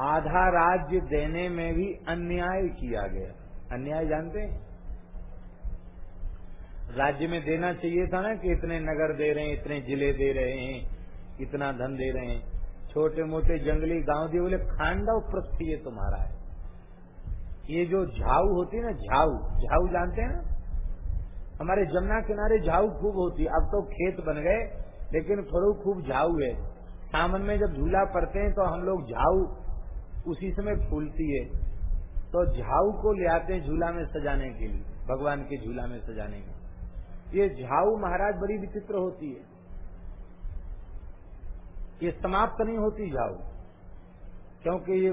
[SPEAKER 1] आधा राज्य देने में भी अन्याय किया गया। अन्याय जानते हैं? राज्य में देना चाहिए था ना कि इतने नगर दे रहे हैं, इतने ज़िले दे रहे हैं, इतना धन दे रहे हैं। छोटे मोटे जंगली गाँव दिए बोले, खांडव प्रस्थ ये तुम्हारा है। ये जो झाऊ होती है ना, झाऊ झाऊ जानते हैं ना? हमारे जमुना किनारे झाऊ खूब होती, अब तो खेत बन गए, लेकिन फरू खूब झाऊ है। सावन में जब झूला पड़ते हैं तो हम लोग झाऊ उसी समय फूलती है। तो झाऊ को ले आते हैं झूला में सजाने के लिए, भगवान के झूला में सजाने के ये झाऊ महाराज बड़ी विचित्र होती है। ये समाप्त नहीं होती झाऊ, क्योंकि ये,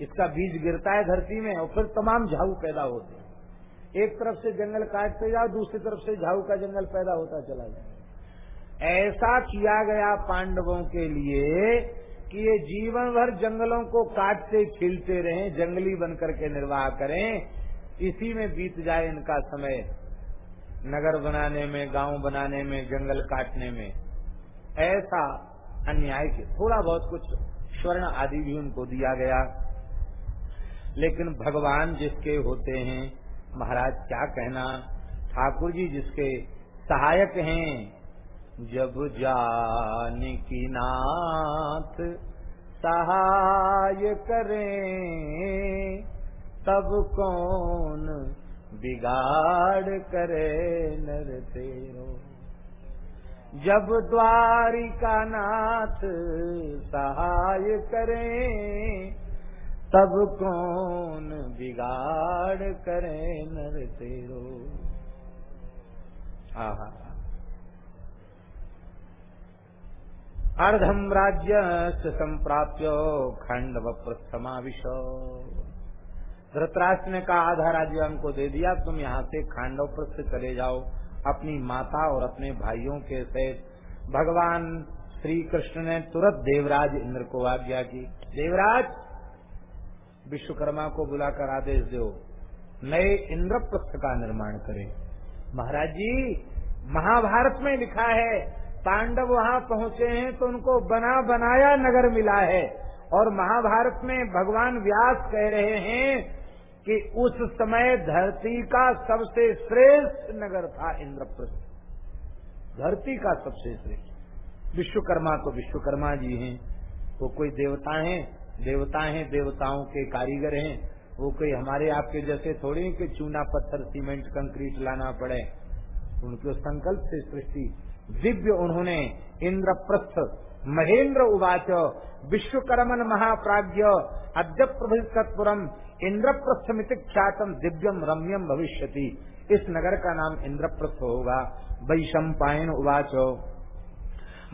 [SPEAKER 1] इसका बीज गिरता है धरती में, और फिर तमाम झाऊ पैदा होते एक तरफ़ से जंगल काटते जाओ, दूसरी तरफ़ से झाऊ का जंगल पैदा होता चला जाए। ऐसा किया गया पांडवों के लिए कि ये जीवन भर जंगलों को काटते, खिलते रहें, जंगली बनकर के निर्वाह करें। इसी में बीत जाए इनका समय नगर बनाने में, गाँव बनाने में, जंगल काटने में। ऐसा अन्याय के थोड़ा बहुत कुछ स्वर्ण आदि भी उनको दिया गया। लेकिन भगवान जिसके होते हैं महाराज, क्या कहना? ठाकुर जी जिसके सहायक हैं, जब जानकी नाथ सहाय करें, तब कौन बिगाड़ करे नर तेरो? जब द्वारिका नाथ सहाय करें तब कौन बिगाड़ करे नर तेरो? आहा। अर्धम राज्य संप्राप्य खंडव प्रस्थमाविश धृतराष्ट्र ने कहा, आधा राज्य हमको दे दिया, तुम यहाँ से खांडव प्रस्थ चले जाओ, अपनी माता और अपने भाइयों के सहित। भगवान श्री कृष्ण ने तुरंत देवराज इंद्र को आज्ञा की। देवराज विश्वकर्मा को बुलाकर आदेश दो। नए इंद्रप्रस्थ का निर्माण करें। महाराज जी, महाभारत में लिखा है, पांडव वहाँ पहुँचे हैं तो उनको बना बनाया नगर मिला है। और महाभारत में भगवान व्यास कह रहे हैं कि उस समय धरती का सबसे श्रेष्ठ नगर था इंद्रप्रस्थ। धरती का सबसे श्रेष्ठ। विश्वकर्मा तो विश्वकर्मा जी हैं, वो कोई देवता हैं। देवता हैं, देवताओं के कारीगर हैं। वो कोई हमारे आपके जैसे थोड़ी कि चूना पत्थर, सीमेंट, कंक्रीट लाना पड़े। उनके संकल्प से सृष्टि दिव्य उन्होंने इंद्रप्रस्थ, महेंद्र उवाच, विश्वकर्मन महाप्राज्य अद्य प्रभुपुरम इंद्रप्रस्थमित ख्यातम दिव्यम रम्यम भविष्यति। इस नगर का नाम इंद्रप्रस्थ होगा। वैशंपायन उवाच।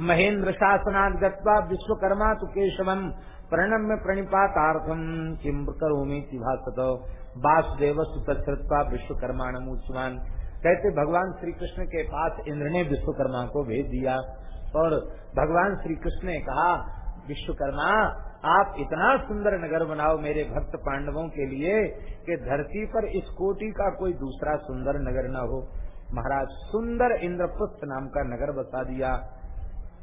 [SPEAKER 1] महेंद्र शासनाद गत्वा विश्वकर्मा तो केशवम प्रणम्य प्रणिपातार्थम किम करोमी भाषत वासुदेव सुतश्रुत्वा विश्वकर्माणमुचमान कहते, भगवान श्री कृष्ण के पास इंद्र ने विश्वकर्मा को भेज दिया। और भगवान श्री कृष्ण ने कहा, विश्वकर्मा, आप इतना सुंदर नगर बनाओ मेरे भक्त पांडवों के लिए कि धरती पर इस कोटि का कोई दूसरा सुंदर नगर न हो। महाराज, सुंदर इंद्रपुस्त नाम का नगर बसा दिया।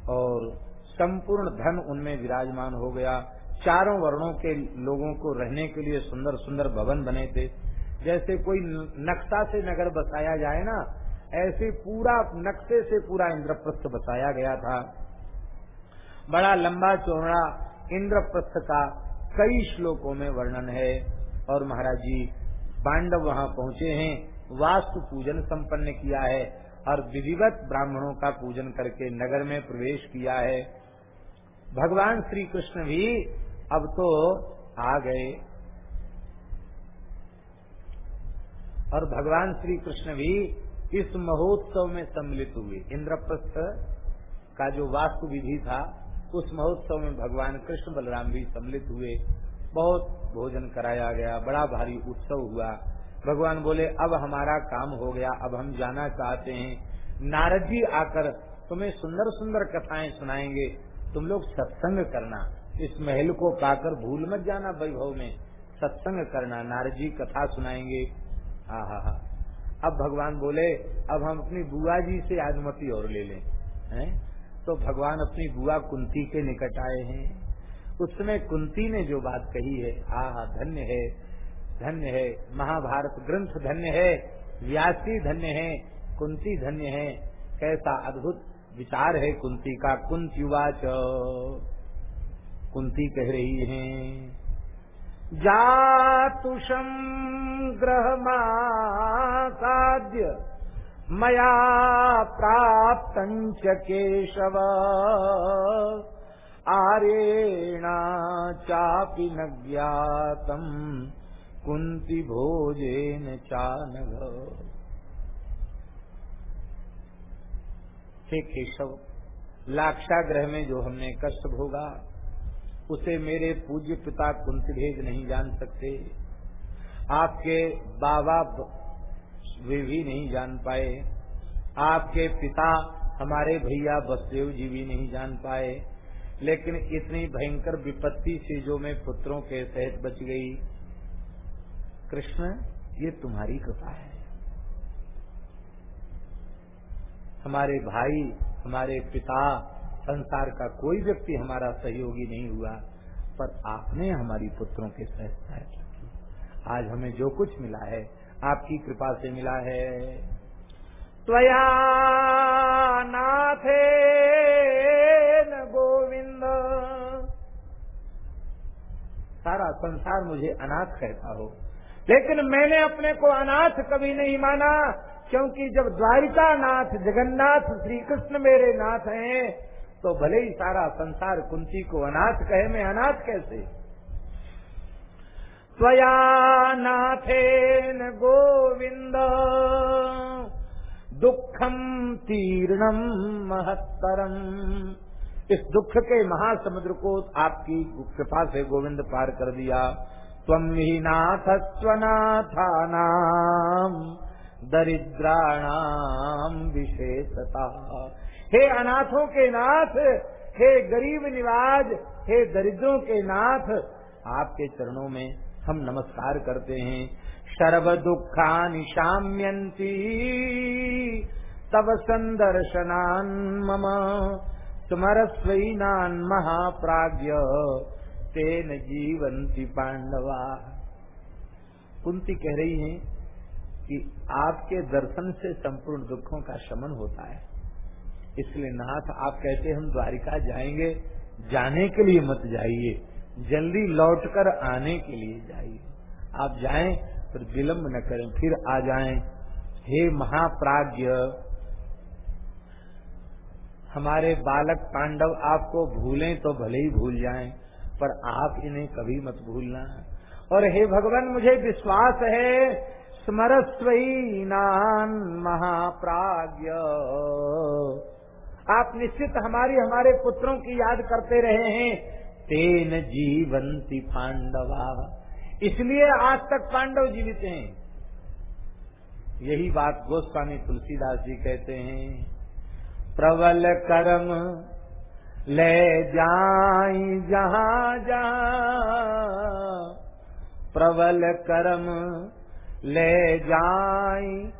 [SPEAKER 1] और संपूर्ण धन उनमें विराजमान हो गया। चारों वर्णों के लोगों को रहने के लिए सुंदर सुंदर भवन बने थे। जैसे कोई नक्शा से नगर बसाया जाए ना, ऐसे पूरा नक्शे से पूरा इंद्रप्रस्थ बसाया गया था। बड़ा लंबा चौड़ा इंद्रप्रस्थ का कई श्लोकों में वर्णन है। और महाराज जी, पांडव वहाँ पहुँचे हैं, वास्तु पूजन संपन्न किया है और विधिवत ब्राह्मणों का पूजन करके नगर में प्रवेश किया है। भगवान श्री कृष्ण भी अब तो आ गए। और भगवान श्री कृष्ण भी इस महोत्सव में सम्मिलित हुए। इंद्रप्रस्थ का जो वास्तु विधि था, उस महोत्सव में भगवान कृष्ण बलराम भी सम्मिलित हुए। बहुत भोजन कराया गया, बड़ा भारी उत्सव हुआ। भगवान बोले, अब हमारा काम हो गया, अब हम जाना चाहते हैं। नारद जी आकर तुम्हें सुंदर सुंदर कथाएँ सुनाएँगे। तुम लोग सत्संग करना। इस महल को पाकर भूल मत जाना वैभव में। सत्संग करना नारजी कथा सुनाएँगे। हा हा हा। अब भगवान बोले, अब हम अपनी बुआ जी से अनुमति और ले लें। हैं? तो भगवान अपनी बुआ कुंती के निकट आए हैं। उस समय कुंती ने जो बात कही है, हा धन्य है धन्य है। महाभारत ग्रंथ धन्य है, व्यासी धन्य है, कुंती धन्य है। कैसा अद्भुत विचार है कुंती का कुंतीवाच कुंती कह रही है जातुषम ग्रहमासाद्य मया प्राप्त केशव। आरेणा चापि न ज्ञातम् कुंती भोजेन चानघ हे केशव, लाक्षाग्रह में जो हमने कष्ट भोगा, उसे मेरे पूज्य पिता कुंती भेज नहीं जान सकते। आपके बाबा वे भी नहीं जान पाए। आपके पिता हमारे भैया बसदेव जी भी नहीं जान पाए। लेकिन इतनी भयंकर विपत्ति से जो मैं पुत्रों के सहित बच गई। कृष्ण, ये तुम्हारी कृपा है। हमारे भाई हमारे पिता संसार का कोई व्यक्ति हमारा सहयोगी नहीं हुआ पर आपने हमारी पुत्रों के सहित सहायता की आज हमें जो कुछ मिला है आपकी कृपा से मिला है। त्वया नाथे न गोविंद। सारा संसार मुझे अनाथ कहता हो लेकिन मैंने अपने को अनाथ कभी नहीं माना। क्योंकि जब द्वारिका नाथ जगन्नाथ श्री कृष्ण मेरे नाथ हैं तो भले ही सारा संसार कुंती को अनाथ कहे, मैं अनाथ कैसे? त्वया नाथेन गोविंद दुखम तीर्णम महत्तरम। इस दुख के महासमुद्र को आपकी कृपा से गोविंद पार कर दिया। त्वम ही नाथ स्वनाथानाम दरिद्राणाम विशेषता। हे अनाथों के नाथ, हे गरीब निवाज, हे दरिद्रों के नाथ, आपके चरणों में हम नमस्कार करते हैं। शर्व दुखा निशाम्यंती तब संदर्शनान मम, स्मरस्वीनान महाप्राज्य तेन जीवंती पांडवा कुंती कह रही हैं कि आपके दर्शन से संपूर्ण दुखों का शमन होता है। इसलिए नाथ, आप कहते हम द्वारिका जाएँगे, जाने के लिए मत जाइए, जल्दी लौटकर आने के लिए जाइए। आप जाएँ, फिर विलम्ब न करें, फिर आ जाएँ। हे महाप्राज्य हमारे बालक पांडव आपको भूलें तो भले ही भूल जाएँ, पर आप इन्हें कभी मत भूलना। और हे भगवान, मुझे विश्वास है स्मरस्वी नान महाप्राज्य आप निश्चित हमारी, हमारे पुत्रों की याद करते रहे हैं। तेन जीवंती पांडवा। इसलिए आज तक पांडव जीवित हैं। यही बात गोस्वामी तुलसीदास जी कहते हैं, प्रबल कर्म ले जाई जहाँ जहाँ। प्रबल कर्म ले जाई,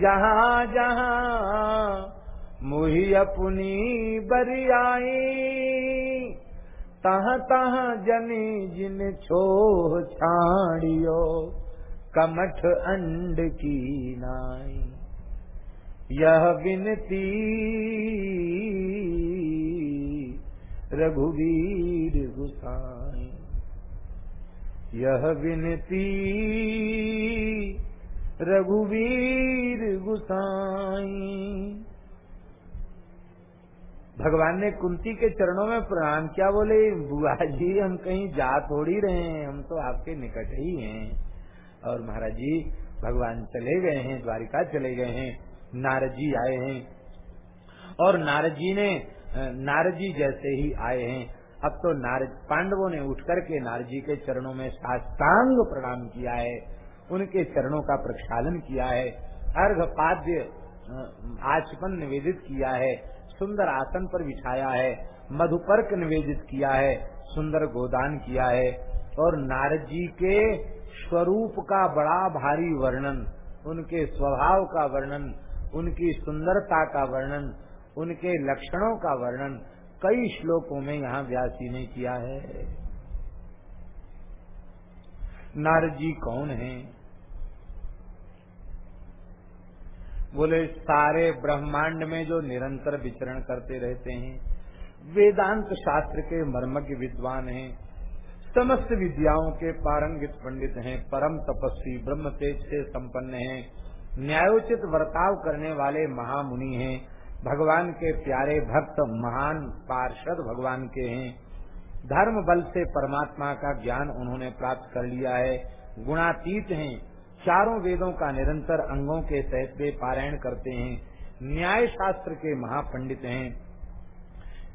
[SPEAKER 1] जहाँ जहाँ मुही अपनी बरियाई। तह तह जनी जिन छोह छाड़ियो, कमठ अंड की नाई। यह विनती रघुवीर गुसाई। यह विनती। रघुवीर गुसाई। भगवान ने कुंती के चरणों में प्रणाम क्या, बोले, बुआ जी, हम कहीं जा थोड़ी रहे हैं, हम तो आपके निकट ही हैं। और महाराज जी, भगवान चले गए हैं, द्वारिका चले गए हैं, नारद जी आए हैं। और नारद जी ने नारजी जैसे ही आए हैं अब तो नारद पांडवों ने उठकर के नारजी के चरणों में साष्टांग प्रणाम किया है, उनके चरणों का प्रक्षालन किया है अर्घ पाद्य आचपन निवेदित किया है, सुंदर आसन पर बिछाया है, मधुपर्क निवेदित किया है, सुंदर गोदान किया है, और नारद जी के स्वरूप का बड़ा भारी वर्णन, उनके स्वभाव का वर्णन, उनकी सुंदरता का वर्णन, उनके लक्षणों का वर्णन कई श्लोकों में यहाँ व्यासी ने किया है। नारद जी कौन है? बोले, सारे ब्रह्मांड में जो निरंतर विचरण करते रहते हैं, वेदांत शास्त्र के मर्मज्ञ विद्वान हैं, समस्त विद्याओं के पारंगित पंडित हैं, परम तपस्वी ब्रह्म तेज से संपन्न हैं, न्यायोचित वर्ताव करने वाले महामुनि हैं भगवान के प्यारे भक्त, महान पार्षद भगवान के हैं। धर्म बल से परमात्मा का ज्ञान उन्होंने प्राप्त कर लिया है। गुणातीत हैं। चारों वेदों का निरंतर अंगों के सहित वे पारायण करते हैं। न्याय शास्त्र के महापंडित हैं।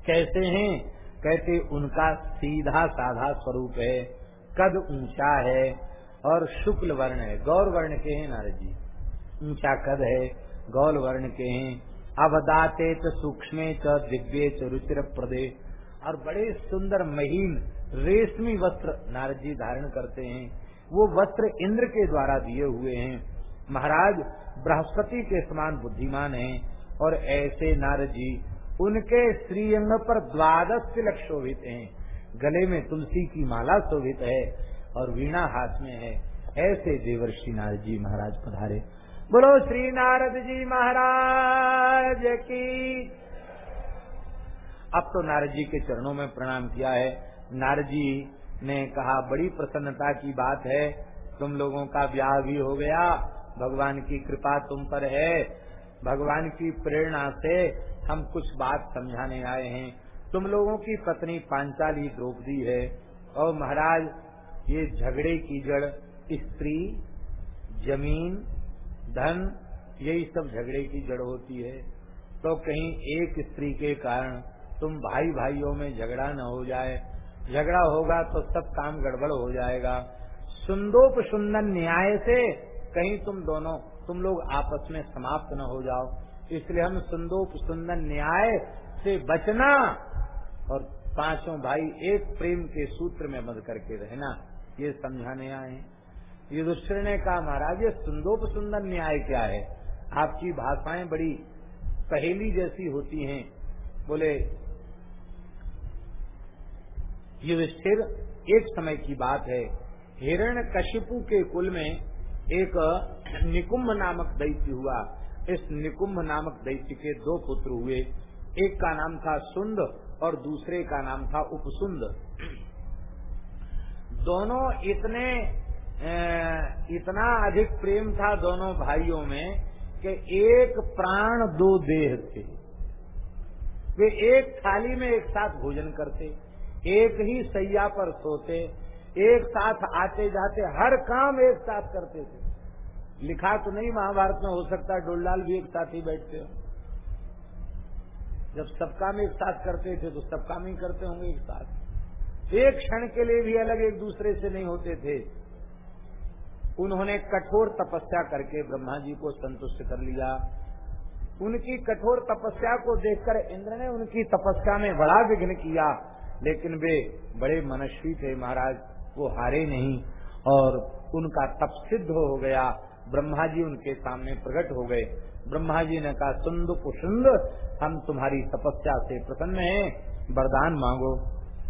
[SPEAKER 1] कैसे हैं? कहते, उनका सीधा साधा स्वरूप है। कद ऊँचा है और शुक्ल वर्ण है। गौर वर्ण के हैं नारद जी। ऊँचा कद है, गौल वर्ण के हैं। अवदाते सूक्ष्म च दिव्य च रुचिर प्रदे और बड़े सुंदर महीन रेशमी वस्त्र नारद जी धारण करते हैं। वो वस्त्र इंद्र के द्वारा दिए हुए हैं। महाराज, बृहस्पति के समान बुद्धिमान हैं। और ऐसे नारद जी, उनके श्रीअंग पर द्वादश तिलक शोभित हैं। गले में तुलसी की माला शोभित है और वीणा हाथ में है। ऐसे देवर्षि नारद जी महाराज पधारे। बोलो श्री नारद जी महाराज की। अब तो नारद जी के चरणों में प्रणाम किया है। नारद जी ने कहा, बड़ी प्रसन्नता की बात है। तुम लोगों का ब्याह भी हो गया। भगवान की कृपा तुम पर है। भगवान की प्रेरणा से हम कुछ बात समझाने आए हैं। तुम लोगों की पत्नी पांचाली द्रौपदी है। और महाराज, ये झगड़े की जड़, स्त्री, ज़मीन धन, यही सब झगड़े की जड़ होती है। तो कहीं एक स्त्री के कारण तुम भाई भाइयों में झगड़ा न हो जाए। झगड़ा होगा तो सब काम गड़बड़ हो जाएगा। सुंदोप सुंदर न्याय से कहीं तुम दोनों, तुम लोग आपस में समाप्त न हो जाओ। इसलिए हम सुंदोप सुंदर न्याय से बचना और पाँचों भाई एक प्रेम के सूत्र में बंध करके रहना, ये समझाने आए युधिष्ठिर ने कहा, महाराज, ये सुंदोप सुंदर न्याय क्या है? आपकी भाषाएँ बड़ी पहेली जैसी होती हैं। बोले, युधिष्ठिर, एक समय की बात है। हिरण कशिपु के कुल में एक निकुंभ नामक दैत्य हुआ। इस निकुंभ नामक दैत्य के दो पुत्र हुए। एक का नाम था सुंद और दूसरे का नाम था उपसुंद। दोनों इतने इतना अधिक प्रेम था दोनों भाइयों में कि एक प्राण दो देह थे। वे एक थाली में एक साथ भोजन करते, एक ही सैया पर सोते, एक साथ आते जाते हर काम एक साथ करते थे। लिखा तो नहीं महाभारत में हो सकता, डोललाल भी एक साथ ही बैठते हो। जब सब काम एक साथ करते थे तो सब काम ही करते होंगे एक साथ। एक क्षण के लिए भी अलग एक दूसरे से नहीं होते थे। उन्होंने कठोर तपस्या करके ब्रह्मा जी को संतुष्ट कर लिया। उनकी कठोर तपस्या को देखकर इंद्र ने उनकी तपस्या में बड़ा विघ्न किया, लेकिन वे बड़े मनस्वी थे महाराज, वो हारे नहीं और उनका तप सिद्ध हो गया। ब्रह्मा जी उनके सामने प्रकट हो गए। ब्रह्मा जी ने कहा सुंद कुसुंद, हम तुम्हारी तपस्या से प्रसन्न हैं, वरदान मांगो।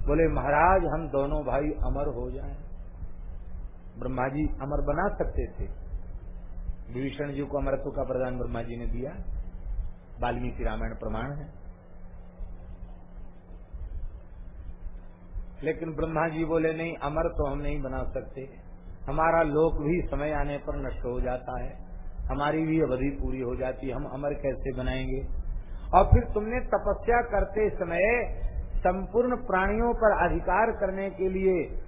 [SPEAKER 1] बोले, महाराज, हम दोनों भाई अमर हो जाएँ। ब्रह्मा जी अमर बना सकते थे। विभीषण जी को अमरत्व का प्रदान ब्रह्मा जी ने दिया। वाल्मीकि रामायण प्रमाण है। लेकिन ब्रह्मा जी बोले, नहीं, अमर तो हम नहीं बना सकते। हमारा लोक भी समय आने पर नष्ट हो जाता है। हमारी भी अवधि पूरी हो जाती है। हम अमर कैसे बनाएँगे? और फिर तुमने तपस्या करते समय संपूर्ण प्राणियों पर अधिकार करने के लिए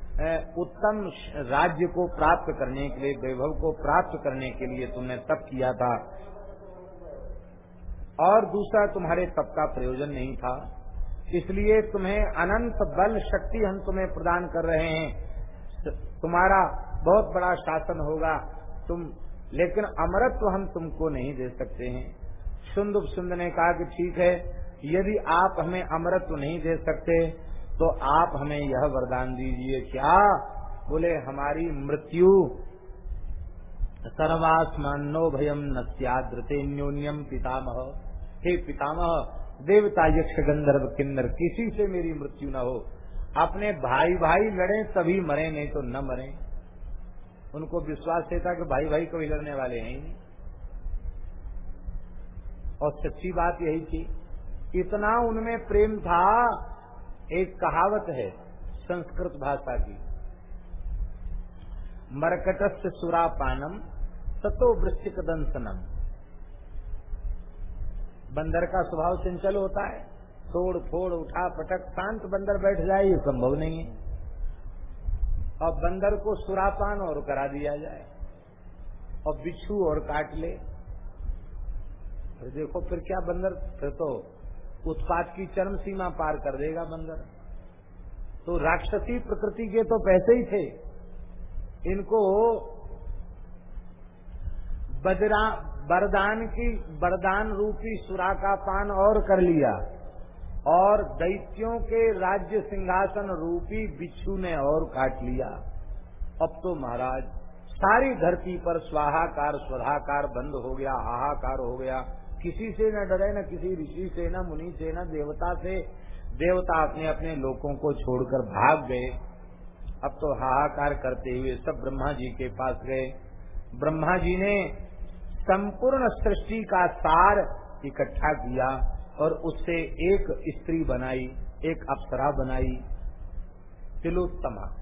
[SPEAKER 1] उत्तम राज्य को प्राप्त करने के लिए, वैभव को प्राप्त करने के लिए तुमने तप किया था। और दूसरा, तुम्हारे तप का प्रयोजन नहीं था। इसलिए तुम्हें अनंत बल शक्ति हम तुम्हें प्रदान कर रहे हैं। तुम्हारा बहुत बड़ा शासन होगा। तुम, लेकिन अमरत्व हम तुमको नहीं दे सकते हैं। सुंद सुंद ने कहा कि ठीक है, यदि आप हमें अमरत्व नहीं दे सकते तो आप हमें यह वरदान दीजिए, क्या? बोले, हमारी मृत्यु सर्वास्मानो भयम नस्याद्रते न्यून्यम पितामह। हे पितामह, देवता यक्ष गंधर्व किन्नर, किसी से मेरी मृत्यु न हो। अपने भाई भाई लड़े तभी मरे, नहीं तो न मरे। उनको विश्वास था कि भाई भाई कभी लड़ने वाले हैं ही और सच्ची बात यही थी, इतना उनमें प्रेम था एक कहावत है संस्कृत भाषा की। मरकटस्थ सुरापानम सतो वृश्चिक दंसनम बंदर का स्वभाव चंचल होता है। तोड़ फोड़ उठा पटक शांत बंदर बैठ जाए, ये संभव नहीं है। और बंदर को सुरापान और करा दिया जाए। और बिच्छू और काट ले। फिर देखो, फिर क्या बंदर, फिर तो उत्पाद की चरम सीमा पार कर देगा बंदर। तो राक्षसी प्रकृति के तो पैसे ही थे। इनको बजरा वरदान की वरदान रूपी सुरा का पान और कर लिया। और दैत्यों के राज्य सिंहासन रूपी बिच्छू ने और काट लिया। अब तो महाराज, सारी धरती पर स्वाहाकार, स्वधाकार बंद हो गया, हाहाकार हो गया। किसी से न डरे, न किसी ऋषि से, न मुनि से, न देवता से। देवता अपने अपने लोगों को छोड़कर भाग गए। अब तो हाहाकार करते हुए सब ब्रह्मा जी के पास गए। ब्रह्मा जी ने संपूर्ण सृष्टि का सार इकट्ठा किया और उससे एक स्त्री बनाई, एक अप्सरा बनाई। तिलोत्तमा।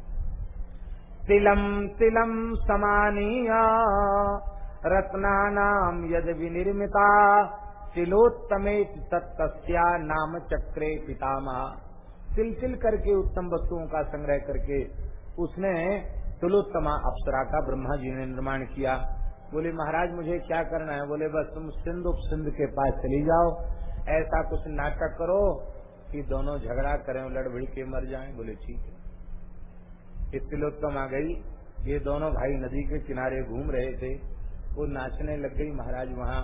[SPEAKER 1] तिलम तिलम समानिया। रत्नानाम यद विनिर्मिता तिलोत्तमे तत्या नाम चक्रे पितामह। तिल करके उत्तम वस्तुओं का संग्रह करके उसने तिलोत्तमा अप्सरा का ब्रह्मा जी ने निर्माण किया। बोले, महाराज, मुझे क्या करना है? बोले, बस तुम सिंध उप सिंध के पास चली जाओ। ऐसा कुछ नाटक करो कि दोनों झगड़ा करें लड़ भिड़ के मर जाएँ। बोले, ठीक है। इस तिलोत्तम आ गई। ये दोनों भाई नदी के किनारे घूम रहे थे। वो नाचने लग गई, महाराज वहाँ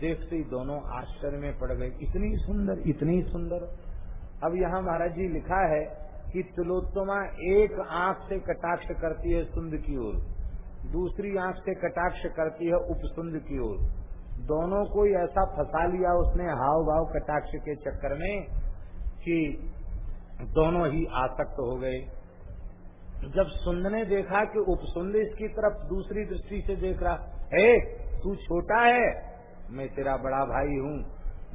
[SPEAKER 1] देखते ही दोनों आश्चर्य में पड़ गए। इतनी सुंदर इतनी सुंदर। अब यहाँ महाराज जी लिखा है कि तिलोत्तमा एक आँख से कटाक्ष करती है सुंद की ओर, दूसरी आँख से कटाक्ष करती है उपसुंद की ओर। दोनों को ऐसा फंसा लिया उसने हाव भाव कटाक्ष के चक्कर में कि दोनों ही आसक्त हो गए। जब सुंद ने देखा कि उपसुंद इसकी तरफ़ दूसरी दृष्टि से देख रहा है, तू छोटा है, मैं तेरा बड़ा भाई हूँ।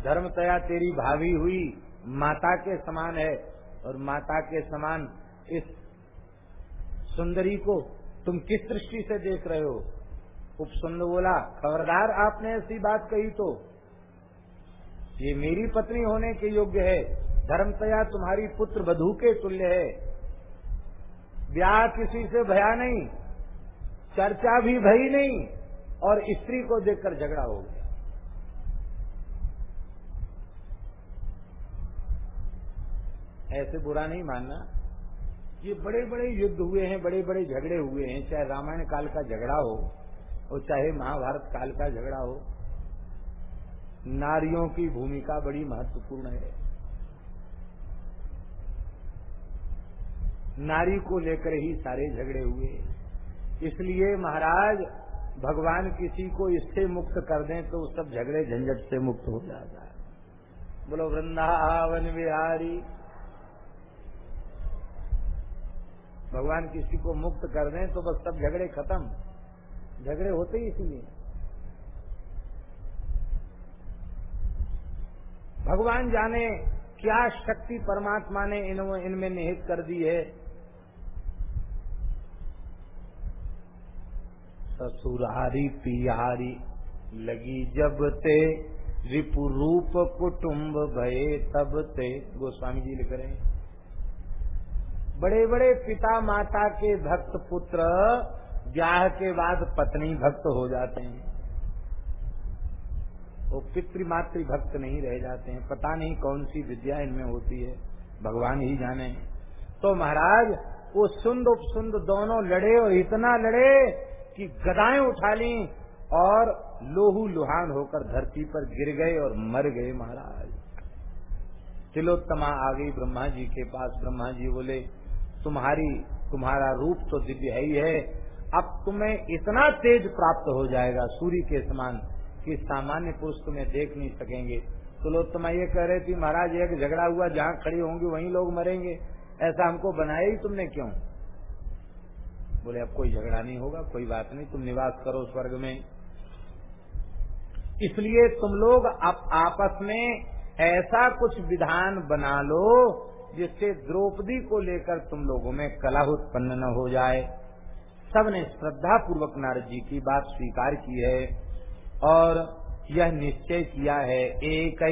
[SPEAKER 1] धर्मतया तेरी भाभी हुई, माता के समान है। और माता के समान इस सुंदरी को तुम किस दृष्टि से देख रहे हो? उपसुंद बोला, खबरदार आपने ऐसी बात कही तो। ये मेरी पत्नी होने के योग्य है। धर्मतया तुम्हारी पुत्र बधु के तुल्य है। ब्याह किसी से भया नहीं, चर्चा भी भई नहीं। और स्त्री को देखकर झगड़ा हो गया। ऐसे बुरा नहीं मानना। ये बड़े बड़े युद्ध हुए हैं बड़े बड़े झगड़े हुए हैं, चाहे रामायण काल का झगड़ा हो और चाहे महाभारत काल का झगड़ा हो। नारियों की भूमिका बड़ी महत्वपूर्ण है। नारी को लेकर ही सारे झगड़े हुए। इसलिए महाराज भगवान किसी को इससे मुक्त कर दें तो सब झगड़े झंझट से मुक्त हो जाता है। बोलो, वृंदावन बिहारी। भगवान किसी को मुक्त कर दें तो बस सब झगड़े खत्म। झगड़े होते ही इसीलिए। भगवान जाने क्या शक्ति परमात्मा ने इनमें निहित कर दी है। ससुरारी पियारी लगी जब ते। रिपु रूप कुटुम्ब भये तब ते। गोस्वामी जी लिख रहे हैं। बड़े बड़े पिता माता के भक्त पुत्र ब्याह के बाद पत्नी भक्त हो जाते हैं। वो पितृमातृ भक्त नहीं रह जाते हैं। पता नहीं कौन सी विद्या इनमें होती है। भगवान ही जाने। तो महाराज, वो सुंद उपसुंद दोनों लड़े और इतना लड़े कि गदाएँ उठा ली और लोहू लुहान होकर धरती पर गिर गए और मर गए महाराज। तिलोत्तमा आ गई ब्रह्मा जी के पास। ब्रह्मा जी बोले, तुम्हारी, तुम्हारा रूप तो दिव्य है ही है। अब तुम्हें इतना तेज प्राप्त हो जाएगा सूर्य के समान कि सामान्य पुरुष तुम्हें देख नहीं सकेंगे। तिलोत्तमा ये कह रहे थी, महाराज, एक झगड़ा हुआ, जहाँ खड़ी होंगी, वहीं लोग मरेंगे। ऐसा हमको बनाया ही तुमने क्यों? बोले, अब कोई झगड़ा नहीं होगा, कोई बात नहीं, तुम निवास करो स्वर्ग में। इसलिए तुम लोग अब आपस में ऐसा कुछ विधान बना लो, जिससे द्रौपदी को लेकर तुम लोगों में कला उत्पन्न न हो जाए। सबने श्रद्धा पूर्वक नारद जी की बात स्वीकार की है, और यह निश्चय किया है एक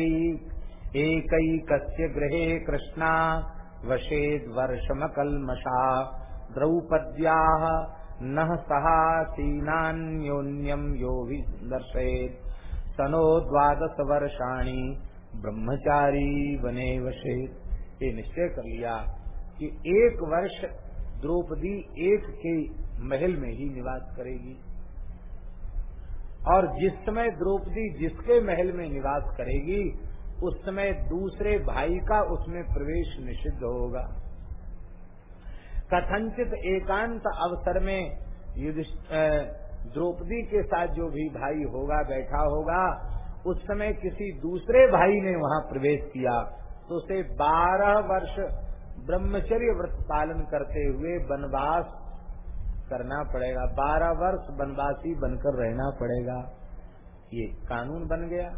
[SPEAKER 1] एक कस्य ग्रहे कृष्णा, वशेद वर्षमकलमशा द्रौपद्या न सहासीनान्योन्यम यो दर्शेत सनो द्वादश वर्षाणी ब्रह्मचारी बने वशे ये निश्चय कर लिया कि एक वर्ष द्रौपदी एक के महल में ही निवास करेगी। और जिस समय द्रौपदी जिसके महल में निवास करेगी, उस समय दूसरे भाई का उसमें प्रवेश निषिद्ध होगा। कथनचित एकांत अवसर में द्रौपदी के साथ जो भी भाई होगा, बैठा होगा, उस समय किसी दूसरे भाई ने वहाँ प्रवेश किया। तो उसे बारह वर्ष ब्रह्मचर्य व्रत पालन करते हुए वनवास करना पड़ेगा। बारह वर्ष वनवासी बनकर रहना पड़ेगा। ये कानून बन गया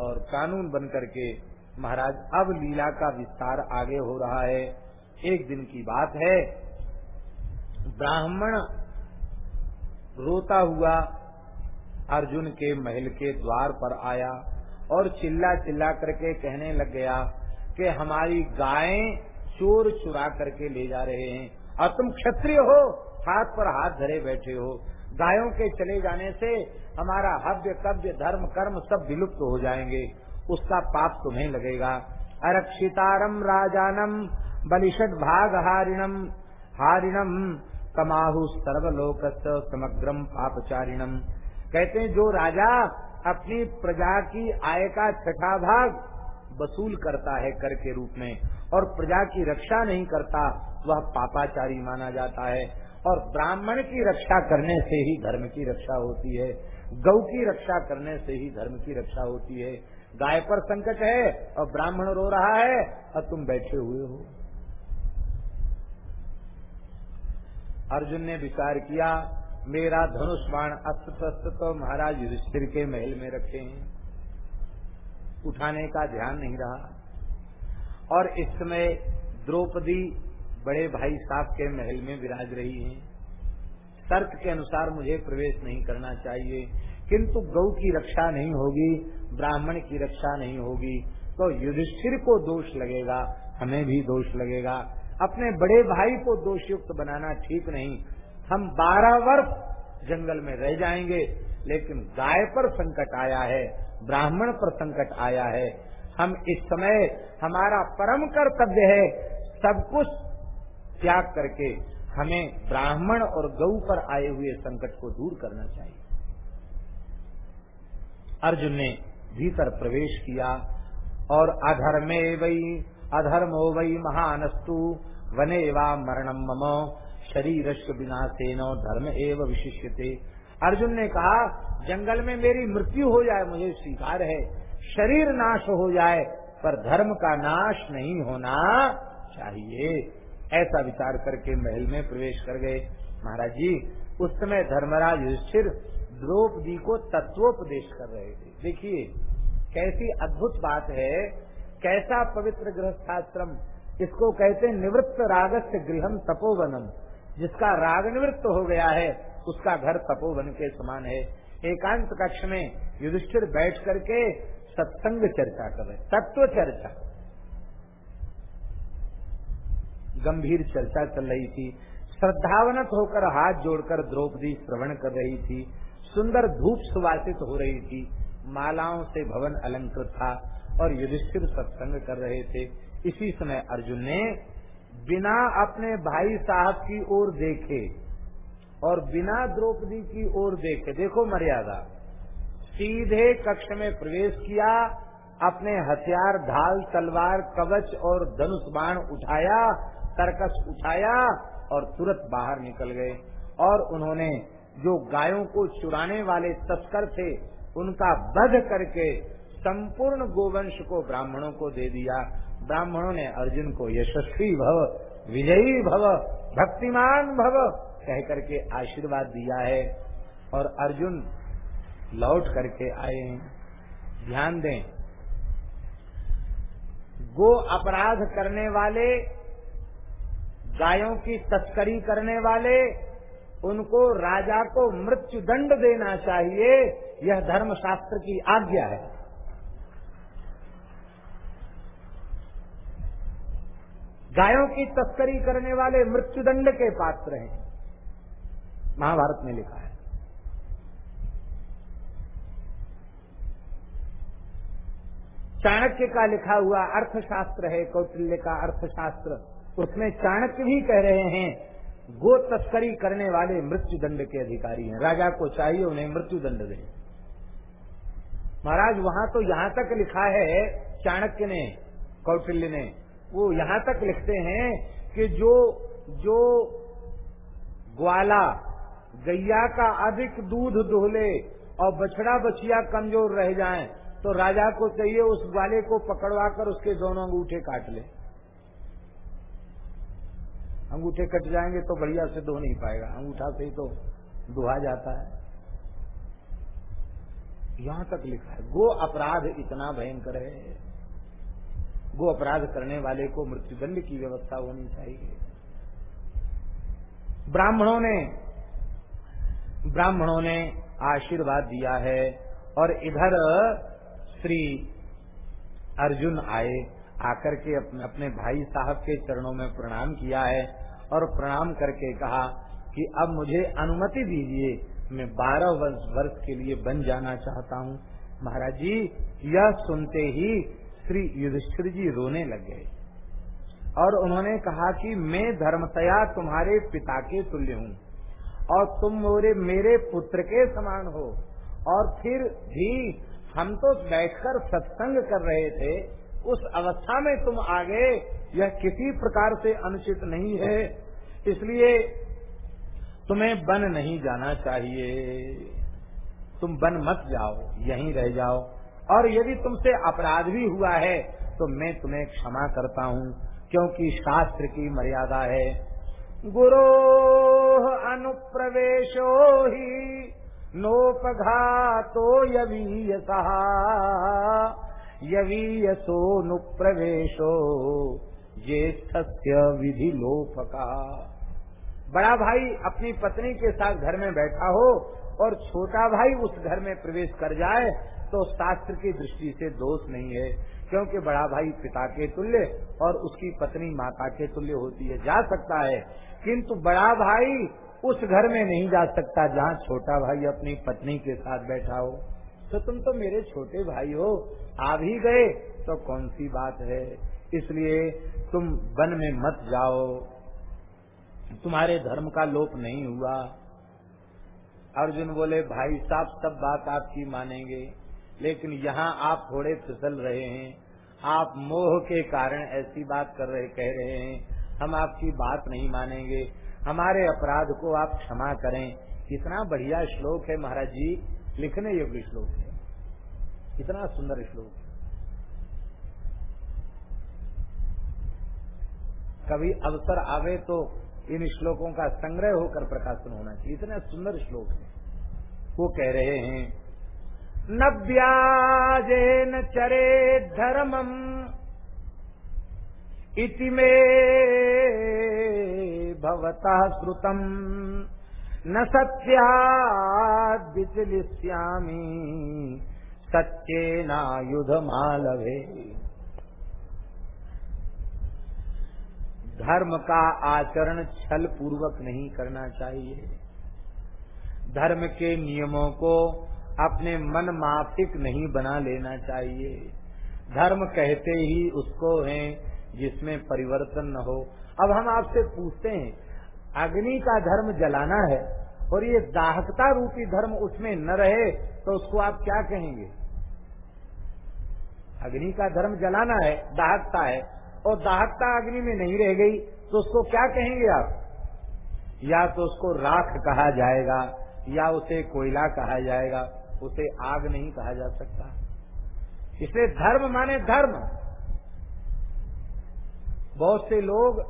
[SPEAKER 1] और कानून बन करके महाराज, अब लीला का विस्तार आगे हो रहा है। एक दिन की बात है। ब्राह्मण रोता हुआ अर्जुन के महल के द्वार पर आया और चिल्ला चिल्ला करके कहने लग गया कि हमारी गायें चोर चुरा करके ले जा रहे हैं। और तुम क्षत्रिय हो, हाथ पर हाथ धरे बैठे हो। गायों के चले जाने से हमारा हव्य, कव्य, धर्म, कर्म सब विलुप्त हो जाएँगे। उसका पाप तुम्हें लगेगा। अरक्षितारम राजानम बलिषद भाग हारिणम हारिणम कमाहु सर्वलोक समग्रम पापचारिणम। कहते हैं, जो राजा अपनी प्रजा की आय का छठा भाग वसूल करता है कर के रूप में, और प्रजा की रक्षा नहीं करता, वह पापाचारी माना जाता है। और ब्राह्मण की रक्षा करने से ही धर्म की रक्षा होती है, गौ की रक्षा करने से ही धर्म की रक्षा होती है। गाय पर संकट है, और ब्राह्मण रो रहा है, और तुम बैठे हुए हो। अर्जुन ने विचार किया, मेरा धनुष बाण अस्त्र शस्त्र तो महाराज युधिष्ठिर के महल में रखे हैं। उठाने का ध्यान नहीं रहा। और इस समय द्रौपदी बड़े भाई साहब के महल में विराज रही हैं। तर्क के अनुसार मुझे प्रवेश नहीं करना चाहिए। किंतु गौ की रक्षा नहीं होगी, ब्राह्मण की रक्षा नहीं होगी तो युधिष्ठिर को दोष लगेगा, हमें भी दोष लगेगा। अपने बड़े भाई को दोषयुक्त बनाना ठीक नहीं। हम बारह वर्ष जंगल में रह जाएँगे, लेकिन गाय पर संकट आया है, ब्राह्मण पर संकट आया है। हम इस समय हमारा परम कर्तव्य है सब कुछ त्याग करके हमें ब्राह्मण और गौ पर आए हुए संकट को दूर करना चाहिए। अर्जुन ने भीतर प्रवेश किया और अधर्मे वही अधर्मो वही महानस्तु वने वा मरणम मम शरीर विनाशेनो धर्म एवं विशिष्य अर्जुन ने कहा, जंगल में मेरी मृत्यु हो जाए, मुझे स्वीकार है, शरीर नाश हो जाए, पर धर्म का नाश नहीं होना चाहिए। ऐसा विचार करके महल में प्रवेश कर गए। महाराज जी, उस समय धर्मराज युधिष्ठिर द्रौपदी को तत्वोपदेश कर रहे थे। देखिए, कैसी अद्भुत बात है, कैसा पवित्र गृहस्थाश्रम इसको कहते हैं निवृत्त रागस्य गृहम तपोवनम। जिसका राग निवृत्त हो गया है, उसका घर तपोवन के समान है। एकांत कक्ष में युधिष्ठिर बैठ करके सत्संग चर्चा कर। तत्व चर्चा। गंभीर चर्चा चल रही थी। श्रद्धावनत होकर हाथ जोड़कर द्रौपदी श्रवण कर रही थी। सुंदर धूप सुवासित हो रही थी। मालाओं से भवन अलंकृत था और युधिष्ठिर सत्संग कर रहे थे। इसी समय अर्जुन ने बिना अपने भाई साहब की ओर देखे और बिना द्रौपदी की ओर देखे, देखो मर्यादा, सीधे कक्ष में प्रवेश किया, अपने हथियार, ढाल, तलवार, कवच और धनुष बाण उठाया तरकस उठाया और तुरंत बाहर निकल गए। और उन्होंने जो गायों को चुराने वाले तस्कर थे, उनका वध करके संपूर्ण गोवंश को ब्राह्मणों को दे दिया। ब्राह्मणों ने अर्जुन को यशस्वी भव, विजयी भव, भक्तिमान भव कह करके आशीर्वाद दिया है और अर्जुन लौट करके आए हैं। ध्यान दें, गो अपराध करने वाले, गायों की तस्करी करने वाले, उनको राजा को मृत्यु दंड देना चाहिए, यह धर्मशास्त्र की आज्ञा है। गायों की तस्करी करने वाले मृत्युदंड के पात्र हैं। महाभारत में लिखा है। चाणक्य का लिखा हुआ अर्थशास्त्र है, कौटिल्य का अर्थशास्त्र। उसमें चाणक्य भी कह रहे हैं गो तस्करी करने वाले मृत्युदंड के अधिकारी हैं। राजा को चाहिए उन्हें मृत्यु दंड दे। महाराज, वहाँ तो यहाँ तक लिखा है, चाणक्य ने, कौटिल्य ने वो यहाँ तक लिखते हैं कि जो जो ग्वाला, गैया का अधिक दूध दोहले और बछड़ा बछिया कमज़ोर रह जाएँ तो राजा को चाहिए उस ग्वाले को पकड़वा कर उसके दोनों अंगूठे काट ले। अंगूठे कट जाएँगे तो बढ़िया से धो नहीं पाएगा, अंगूठा से ही तो दुहा जाता है। यहाँ तक लिखा है, गो अपराध इतना भयंकर है गो अपराध करने वाले को मृत्युदंड की व्यवस्था होनी चाहिए। ब्राह्मणों ने ब्राह्मणों ने आशीर्वाद दिया है और इधर श्री अर्जुन आए आकर के अपने, अपने भाई साहब के चरणों में प्रणाम किया है और प्रणाम करके कहा कि अब मुझे अनुमति दीजिए मैं बारह वर्ष वर्ष के लिए बन जाना चाहता हूँ। महाराज जी यह सुनते ही श्री युधिष्ठिर जी रोने लग गए। और उन्होंने कहा कि मैं धर्मतया तुम्हारे पिता के तुल्य हूँ और तुम मेरे मेरे पुत्र के समान हो। और फिर भी हम तो बैठकर सत्संग कर रहे थे। उस अवस्था में तुम आ गए यह किसी प्रकार से अनुचित नहीं है। इसलिए तुम्हें बन नहीं जाना चाहिए। तुम बन मत जाओ, यहीं रह जाओ। और यदि तुमसे अपराध भी हुआ है तो मैं तुम्हें क्षमा करता हूँ, क्योंकि शास्त्र की मर्यादा है। गुरो अनुप्रवेशो ही नोपघातो यवीयसः, यवीयसो नुप्रवेशो ज्येष्ठस्य विधि लोपका बड़ा भाई अपनी पत्नी के साथ घर में बैठा हो और छोटा भाई उस घर में प्रवेश कर जाए तो शास्त्र की दृष्टि से दोष नहीं है, क्योंकि बड़ा भाई पिता के तुल्य और उसकी पत्नी माता के तुल्य होती है। जा सकता है, किंतु बड़ा भाई उस घर में नहीं जा सकता जहाँ छोटा भाई अपनी पत्नी के साथ बैठा हो। तो तुम तो मेरे छोटे भाई हो, आ भी गए तो कौन सी बात है? इसलिए तुम वन में मत जाओ। तुम्हारे धर्म का लोप नहीं हुआ। अर्जुन बोले, भाई साहब सब बात आपकी मानेंगे। लेकिन यहाँ आप थोड़े फिसल रहे हैं। आप मोह के कारण ऐसी बात कर रहे, कह रहे हैं, हम आपकी बात नहीं मानेंगे। हमारे अपराध को आप क्षमा करें। कितना बढ़िया श्लोक है महाराज जी। लिखने योग्य श्लोक है। कितना सुंदर श्लोक है। कभी अवसर आवे तो इन श्लोकों का संग्रह होकर प्रकाशन होना चाहिए। इतना सुंदर श्लोक है। वो कह रहे हैं न चरे धर्मम इति में भवता श्रुतम्। न सत्यादिचलिष्यामि मालवे धर्म का आचरण छल पूर्वक नहीं करना चाहिए। धर्म के नियमों को अपने मन माफिक नहीं बना लेना चाहिए। धर्म कहते ही उसको है जिसमें परिवर्तन न हो। अब हम आपसे पूछते हैं, अग्नि का धर्म जलाना है और ये दाहकता रूपी धर्म उसमें न रहे तो उसको आप क्या कहेंगे? अग्नि का धर्म जलाना है, दाहकता है, और दाहकता अग्नि में नहीं रह गई तो उसको क्या कहेंगे आप? या तो उसको राख कहा जाएगा, या उसे कोयला कहा जाएगा। उसे आग नहीं कहा जा सकता। इसलिए धर्म माने धर्म। बहुत से लोग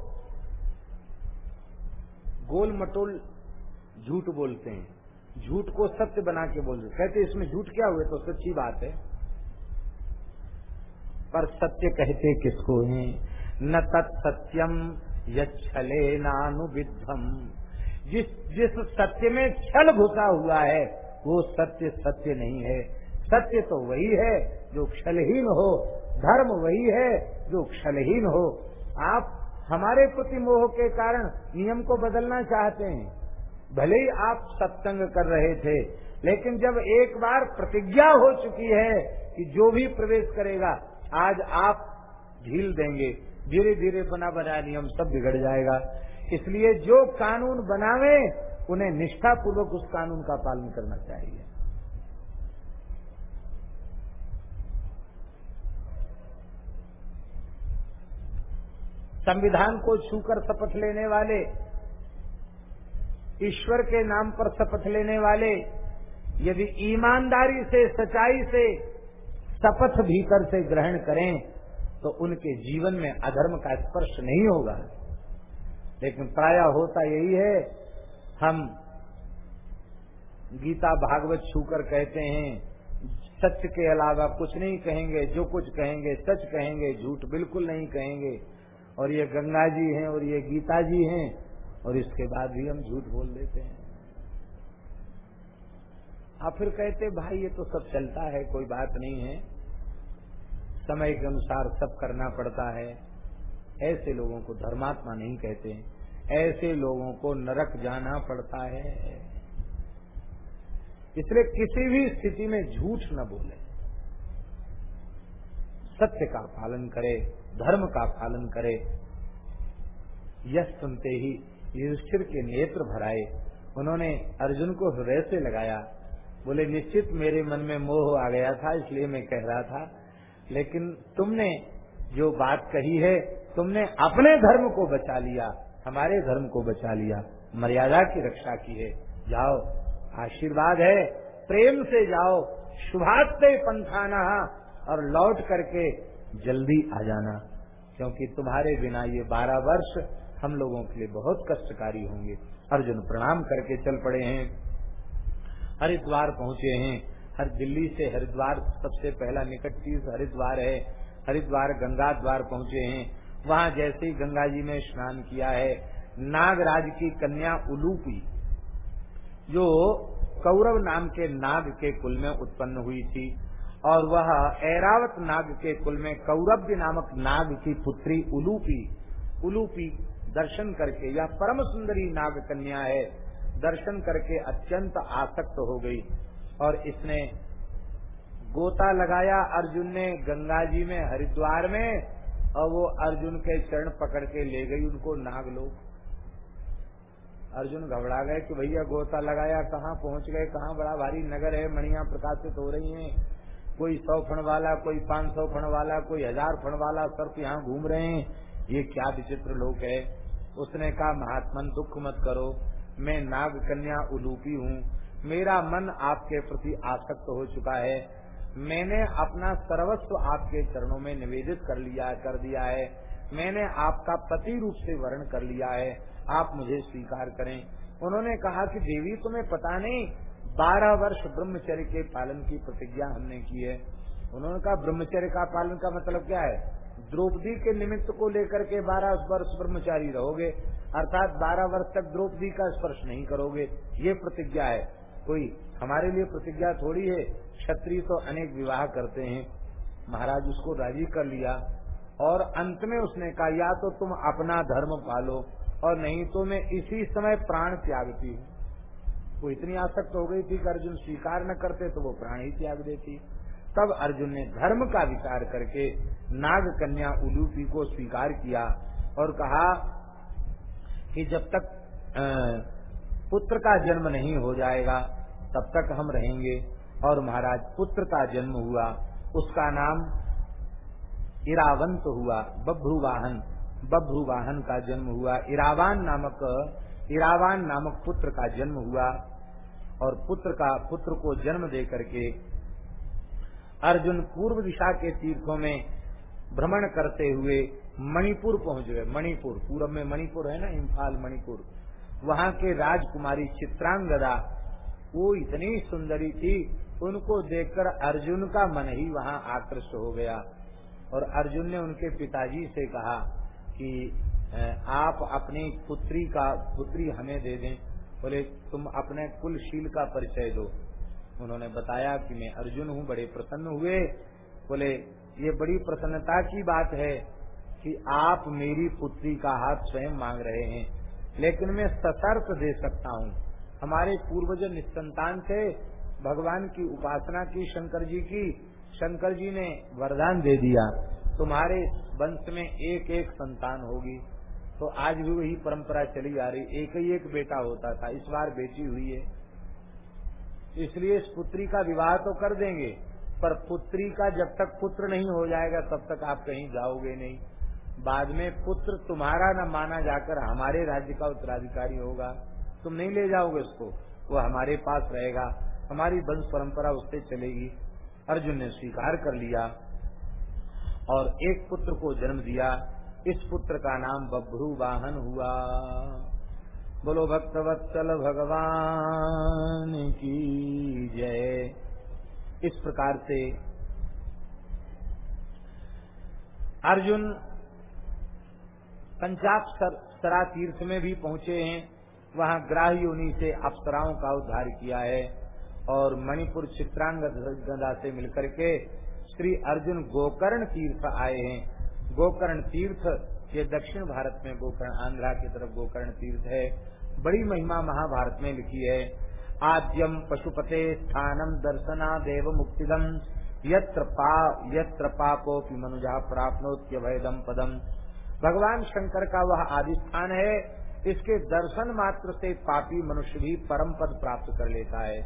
[SPEAKER 1] गोल मटोल झूठ बोलते हैं। झूठ को सत्य बना के बोलते कहते इसमें झूठ क्या हुए तो सच्ची बात है। पर सत्य कहते किसको है? न तत्सत्यम यले नानुविधम जिस जिस सत्य में छल घुसा हुआ है वो सत्य सत्य नहीं है। सत्य तो वही है जो क्षलहीन हो। धर्म वही है जो क्षलहीन हो। आप हमारे प्रति मोह के कारण नियम को बदलना चाहते हैं। भले ही आप सत्संग कर रहे थे, लेकिन जब एक बार प्रतिज्ञा हो चुकी है कि जो भी प्रवेश करेगा, आज आप ढील देंगे। धीरे धीरे बना बनाया नियम सब बिगड़ जाएगा। इसलिए जो कानून बनावे उन्हें निष्ठा पूर्वक उस कानून का पालन करना चाहिए। संविधान को छूकर शपथ लेने वाले, ईश्वर के नाम पर शपथ लेने वाले, यदि ईमानदारी से, सच्चाई से शपथ भीतर से ग्रहण करें तो उनके जीवन में अधर्म का स्पर्श नहीं होगा। लेकिन प्राय होता यही है हम गीता भागवत छूकर कहते हैं, सच के अलावा कुछ नहीं कहेंगे, जो कुछ कहेंगे, सच कहेंगे, झूठ बिल्कुल नहीं कहेंगे। और ये गंगा जी हैं, और ये गीता जी हैं, और इसके बाद भी हम झूठ बोल देते हैं। आप फिर कहते, भाई, ये तो सब चलता है, कोई बात नहीं है। समय के अनुसार सब करना पड़ता है। ऐसे लोगों को धर्मात्मा नहीं कहते ऐसे लोगों को नरक जाना पड़ता है। इसलिए किसी भी स्थिति में झूठ न बोले। सत्य का पालन करे, धर्म का पालन करे यह सुनते ही युधिष्ठिर के नेत्र भराए। उन्होंने अर्जुन को हृदय से लगाया। बोले, निश्चित मेरे मन में मोह आ गया था, इसलिए मैं कह रहा था। लेकिन तुमने जो बात कही है, तुमने अपने धर्म को बचा लिया। हमारे धर्म को बचा लिया, मर्यादा की रक्षा की है। जाओ, आशीर्वाद है, प्रेम से जाओ शुभाते पंथाना और लौट करके जल्दी आ जाना, क्योंकि तुम्हारे बिना ये बारह वर्ष हम लोगों के लिए बहुत कष्टकारी होंगे। अर्जुन प्रणाम करके चल पड़े हैं। हरिद्वार पहुँचे हैं। हर दिल्ली से हरिद्वार सबसे पहला निकट चीज़ हरिद्वार है। हरिद्वार गंगा द्वार पहुँचे हैं। वहाँ जैसे ही गंगा जी में स्नान किया है, नागराज की कन्या उलूपी जो कौरव नाम के नाग के कुल में उत्पन्न हुई थी, और वह ऐरावत नाग के कुल में कौरव्य नामक नाग की पुत्री उलूपी उलूपी दर्शन करके, यह परम सुंदरी नाग कन्या है, दर्शन करके अत्यंत आसक्त हो गई। और इसने गोता लगाया अर्जुन ने गंगा जी में, हरिद्वार में और वो अर्जुन के चरण पकड़ के ले गई उनको नाग लोग अर्जुन घबरा गए कि भैया गोता लगाया, कहाँ पहुँच गए, कहाँ बड़ा भारी नगर है, मणिया प्रकाशित हो रही हैं। कोई सौ फण वाला, कोई पाँच सौ फण वाला, कोई हज़ार फण वाला सर्प यहाँ घूम रहे हैं। ये क्या विचित्र लोग है। उसने कहा, महात्मन, दुख मत करो। मैं नाग कन्या उलूपी हूँ। मेरा मन आपके प्रति आसक्त हो चुका है। मैंने अपना सर्वस्व आपके चरणों में निवेदित कर लिया कर दिया है। मैंने आपका पति रूप से वर्ण कर लिया है। आप मुझे स्वीकार करें। उन्होंने कहा कि देवी, तुम्हें पता नहीं, बारह वर्ष ब्रह्मचर्य के पालन की प्रतिज्ञा हमने की है। उन्होंने कहा, ब्रह्मचर्य का पालन का मतलब क्या है? द्रौपदी के निमित्त को लेकर के बारह वर्ष ब्रह्मचारी रहोगे, अर्थात बारह वर्ष तक द्रौपदी का स्पर्श नहीं करोगे। ये प्रतिज्ञा है। कोई हमारे लिए प्रतिज्ञा थोड़ी है? क्षत्रिय तो अनेक विवाह करते हैं। महाराज उसको राज़ी कर लिया और अंत में उसने कहा, या तो तुम अपना धर्म पालो और नहीं तो मैं इसी समय प्राण त्यागती हूँ। वो इतनी आसक्त हो गई थी कि अर्जुन स्वीकार न करते तो वो प्राण ही त्याग देती। तब अर्जुन ने धर्म का विचार करके नाग कन्या उलूपी को स्वीकार किया और कहा कि जब तक पुत्र का जन्म नहीं हो जाएगा, तब तक हम रहेंगे। और महाराज पुत्र का जन्म हुआ। उसका नाम इरावंत हुआ, बभ्रुवाहन। बभ्रुवाहन का जन्म हुआ। इरावान नामक इरावान नामक पुत्र का जन्म हुआ। और पुत्र का, पुत्र को जन्म दे करके अर्जुन पूर्व दिशा के तीर्थों में भ्रमण करते हुए मणिपुर पहुँच गए। मणिपुर पूर्व में मणिपुर है ना, इम्फाल मणिपुर। वहाँ के राजकुमारी चित्रांगदा, वो इतनी सुंदरी थी उनको देखकर अर्जुन का मन ही वहाँ आकृष्ट हो गया। और अर्जुन ने उनके पिताजी से कहा कि आप अपनी पुत्री का, पुत्री हमें दे दें। बोले, तुम अपने कुलशील का परिचय दो। उन्होंने बताया कि मैं अर्जुन हूँ, बड़े प्रसन्न हुए। बोले, ये बड़ी प्रसन्नता की बात है कि आप मेरी पुत्री का हाथ स्वयं मांग रहे हैं। लेकिन मैं सतर्क दे सकता हूँ। हमारे पूर्वज निस्संतान थे भगवान की उपासना की, शंकर जी की, शंकर जी ने वरदान दे दिया, तुम्हारे वंश में एक एक संतान होगी। तो आज भी वही परंपरा चली आ रही, एक ही एक बेटा होता था, इस बार बेटी हुई है। इसलिए इस पुत्री का विवाह तो कर देंगे, पर पुत्री का जब तक पुत्र नहीं हो जाएगा, तब तक आप कहीं जाओगे नहीं। बाद में पुत्र तुम्हारा न माना जाकर हमारे राज्य का उत्तराधिकारी होगा। तुम नहीं ले जाओगे उसको, वो हमारे पास रहेगा। हमारी वंश परंपरा उससे चलेगी। अर्जुन ने स्वीकार कर लिया और एक पुत्र को जन्म दिया। इस पुत्र का नाम बभ्रू वाहन हुआ। बोलो भक्तवत्सल भगवान की जय। इस प्रकार से अर्जुन पंजाब सरा तीर्थ में भी पहुँचे हैं। वहाँ ग्राह योनि से अप्सराओं का उद्धार किया है। और मणिपुर चित्रांग गदा से मिलकर के श्री अर्जुन गोकर्ण तीर्थ आए हैं। गोकर्ण तीर्थ ये दक्षिण भारत में गोकर्ण, आंध्रा की तरफ़ गोकर्ण तीर्थ है। बड़ी महिमा महाभारत में लिखी है आद्यम पशुपते स्थानम दर्शना देव मुक्तिदम यत्र पा, यत्र पापोपि मनुजा प्राप्नोत्य भयदम पदम भगवान शंकर का वह आदि स्थान है, इसके दर्शन मात्र से पापी मनुष्य भी परम पद प्राप्त कर लेता है।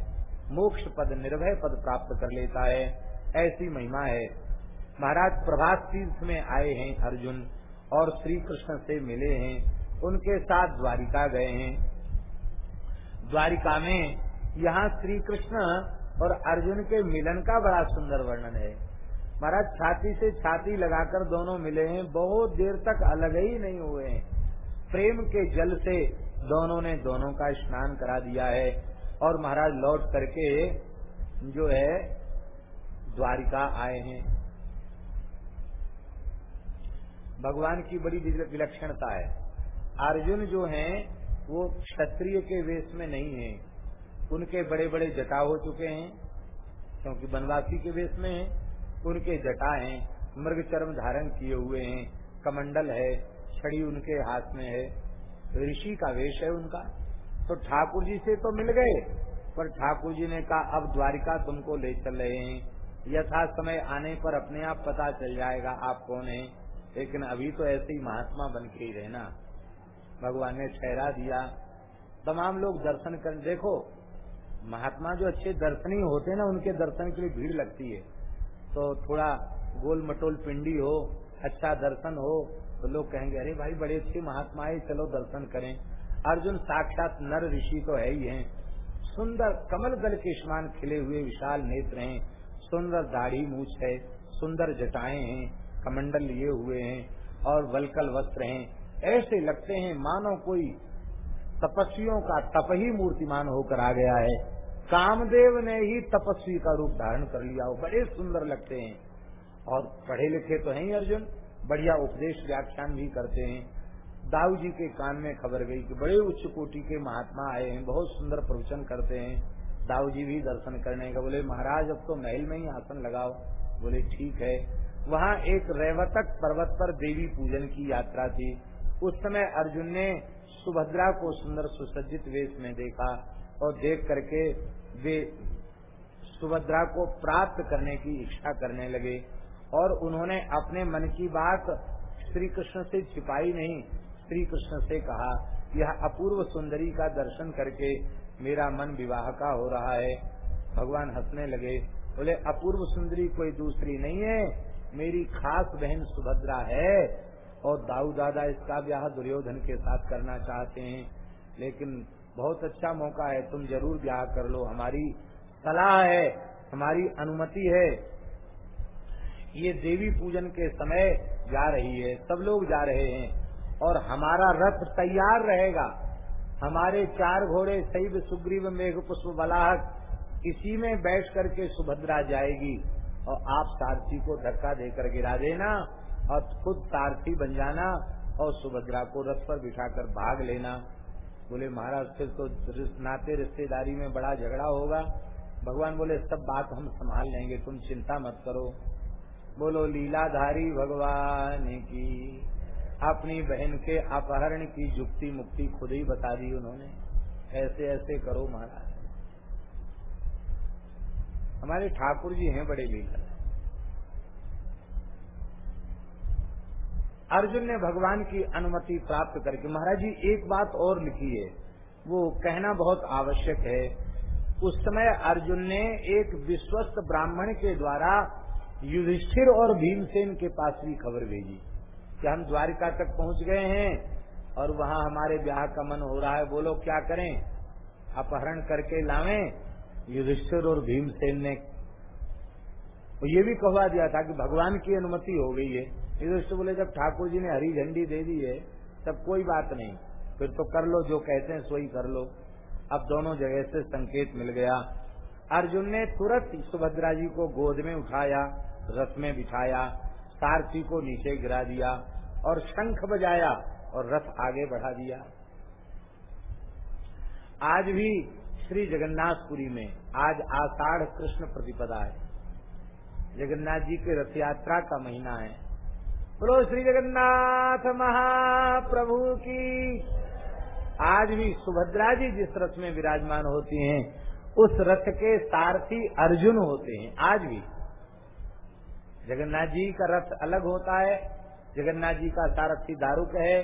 [SPEAKER 1] मोक्ष पद, निर्भय पद प्राप्त कर लेता है। ऐसी महिमा है। महाराज प्रभात तीर्थ में आए हैं अर्जुन और श्री कृष्ण से मिले हैं। उनके साथ द्वारिका गए हैं। द्वारिका में यहाँ श्री कृष्ण और अर्जुन के मिलन का बड़ा सुंदर वर्णन है। महाराज छाती से छाती लगाकर दोनों मिले हैं। बहुत देर तक अलग ही नहीं हुए हैं। प्रेम के जल से दोनों ने दोनों का स्नान करा दिया है। और महाराज लौट करके जो है द्वारिका आए हैं। भगवान की बड़ी विलक्षणता है। अर्जुन जो हैं, वो क्षत्रिय के वेश में नहीं है। उनके बड़े बड़े जटा हो चुके हैं, क्योंकि वनवासी के वेश में है। उनके जटा हैं, मृग चर्म धारण किए हुए हैं, कमंडल है, छड़ी उनके हाथ में है। ऋषि का वेश है उनका। तो ठाकुर जी से तो मिल गए, पर ठाकुर जी ने कहा, अब द्वारिका तुमको ले चल रहे हैं। यथा समय आने पर अपने आप पता चल जाएगा आप कौन है। लेकिन अभी तो ऐसे ही महात्मा बन के ही रहना। भगवान ने ठहरा दिया। तमाम लोग दर्शन कर, देखो, महात्मा जो अच्छे दर्शनी होते ना, उनके दर्शन के लिए भीड़ लगती है। तो थोड़ा गोल मटोल पिंडी हो अच्छा दर्शन हो तो लोग कहेंगे, अरे भाई, बड़े अच्छे महात्मा है, चलो दर्शन करें। अर्जुन साक्षात नर ऋषि तो है ही है। सुंदर कमल दल के समान खिले हुए विशाल नेत्र हैं। सुंदर दाढ़ी मूछ है, सुंदर जटाएँ हैं, कमंडल लिए हुए हैं और वलकल वस्त्र हैं। ऐसे लगते हैं मानो कोई तपस्वियों का तप ही मूर्तिमान होकर आ गया है। कामदेव ने ही तपस्वी का रूप धारण कर लिया वो बड़े सुंदर लगते हैं। और पढ़े लिखे तो हैं अर्जुन, बढ़िया उपदेश व्याख्यान भी करते हैं। दाऊ जी के कान में खबर गई कि बड़े उच्च कोटि के महात्मा आए हैं, बहुत सुंदर प्रवचन करते हैं। दाऊ जी भी दर्शन करने का बोले, महाराज, अब तो महल में ही आसन लगाओ। बोले, ठीक है। वहाँ एक रेवतक पर्वत पर देवी पूजन की यात्रा थी। उस समय अर्जुन ने सुभद्रा को सुंदर सुसज्जित वेश में देखा और देख करके वे सुभद्रा को प्राप्त करने की इच्छा करने लगे और उन्होंने अपने मन की बात श्री कृष्ण से छिपाई नहीं श्री कृष्ण से कहा, यह अपूर्व सुंदरी का दर्शन करके मेरा मन विवाह का हो रहा है। भगवान हंसने लगे, बोले, अपूर्व सुंदरी कोई दूसरी नहीं है, मेरी खास बहन सुभद्रा है और दाऊ दादा इसका ब्याह दुर्योधन के साथ करना चाहते हैं। लेकिन बहुत अच्छा मौका है, तुम ज़रूर ब्याह कर लो, हमारी सलाह है, हमारी अनुमति है। ये देवी पूजन के समय जा रही है, सब लोग जा रहे हैं। और हमारा रथ तैयार रहेगा। हमारे चार घोड़े सही सुग्रीव, मेघ, पुष्प, बलाहक, इसी में बैठ करके सुभद्रा जाएगी। और आप सारथी को धक्का देकर गिरा देना और खुद सारथी बन जाना और सुभद्रा को रथ पर बिठाकर भाग लेना। बोले, महाराज, फिर तो नाते रिश्तेदारी में बड़ा झगड़ा होगा। भगवान बोले, सब बात हम संभाल लेंगे, तुम चिंता मत करो। बोलो, लीलाधारी भगवान की अपनी बहन के अपहरण की जुक्ति मुक्ति खुद ही बता दी उन्होंने। ऐसे ऐसे करो महाराज। हमारे ठाकुर जी हैं बड़े लीला। अर्जुन ने भगवान की अनुमति प्राप्त करके, महाराज जी, एक बात और लिखी है। वो कहना बहुत आवश्यक है। उस समय अर्जुन ने एक विश्वस्त ब्राह्मण के द्वारा युधिष्ठिर और भीमसेन के पास भी खबर भेजी। कि हम द्वारिका तक पहुँच गए हैं और वहाँ हमारे ब्याह का मन हो रहा है, बोलो क्या करें? अपहरण करके लावें? युधिष्ठिर और भीमसेन ने ये भी कहवा दिया था कि भगवान की अनुमति हो गई है। युधिष्ठिर बोले, जब ठाकुर जी ने हरी झंडी दे दी है, तब कोई बात नहीं। फिर तो कर लो, जो कहते हैं सोई कर लो। अब दोनों जगह से संकेत मिल गया। अर्जुन ने तुरंत सुभद्रा जी को गोद में उठाया, रथ में बिठाया, सारथी को नीचे गिरा दिया। और शंख बजाया और रथ आगे बढ़ा दिया। आज भी श्री जगन्नाथपुरी में आज आषाढ़ कृष्ण प्रतिपदा है। जगन्नाथ जी के रथ यात्रा का महीना है। बोलो श्री जगन्नाथ महाप्रभु की। आज भी सुभद्रा जी जिस रथ में विराजमान होती हैं, उस रथ के सारथी अर्जुन होते हैं। आज भी। जगन्नाथ जी का रथ अलग होता है जगन्नाथ जी का सारथी दारुक है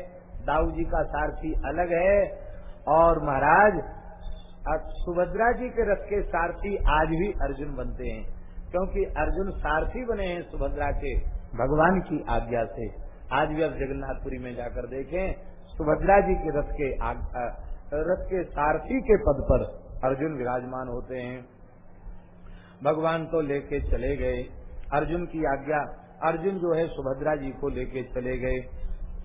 [SPEAKER 1] दाऊ जी का सारथी अलग है, और महाराज सुभद्रा जी के रथ के सारथी आज भी अर्जुन बनते हैं, क्योंकि अर्जुन सारथी बने हैं सुभद्रा के भगवान की आज्ञा से। आज भी अब जगन्नाथपुरी में जाकर देखें, सुभद्रा जी के रथ के रथ के सारथी के पद पर अर्जुन विराजमान होते हैं। भगवान तो लेके चले गए। अर्जुन की आज्ञा अर्जुन जो है सुभद्रा जी को लेके चले गए।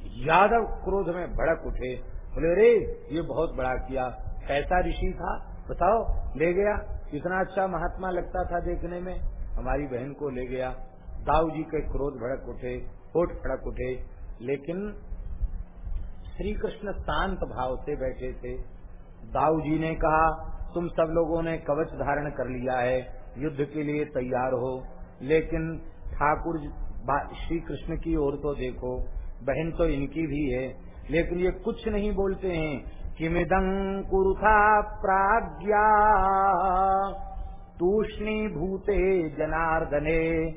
[SPEAKER 1] यादव क्रोध में भड़क उठे। बोले रे ये बहुत बड़ा किया। कैसा ऋषि था? बताओ, ले गया। कितना अच्छा महात्मा लगता था देखने में। हमारी बहन को ले गया। दाऊ जी के क्रोध भड़क उठे, होठ भड़क उठे। लेकिन श्री कृष्ण शांत भाव से बैठे थे। दाऊ जी ने कहा, तुम सब लोगों ने कवच धारण कर लिया है। युद्ध के लिए तैयार हो। लेकिन ठाकुर श्री कृष्ण की ओर तो देखो, बहन तो इनकी भी है, लेकिन ये कुछ नहीं बोलते हैं, किमिदं कुरुथा प्राज्ञा भूते जनार्दने,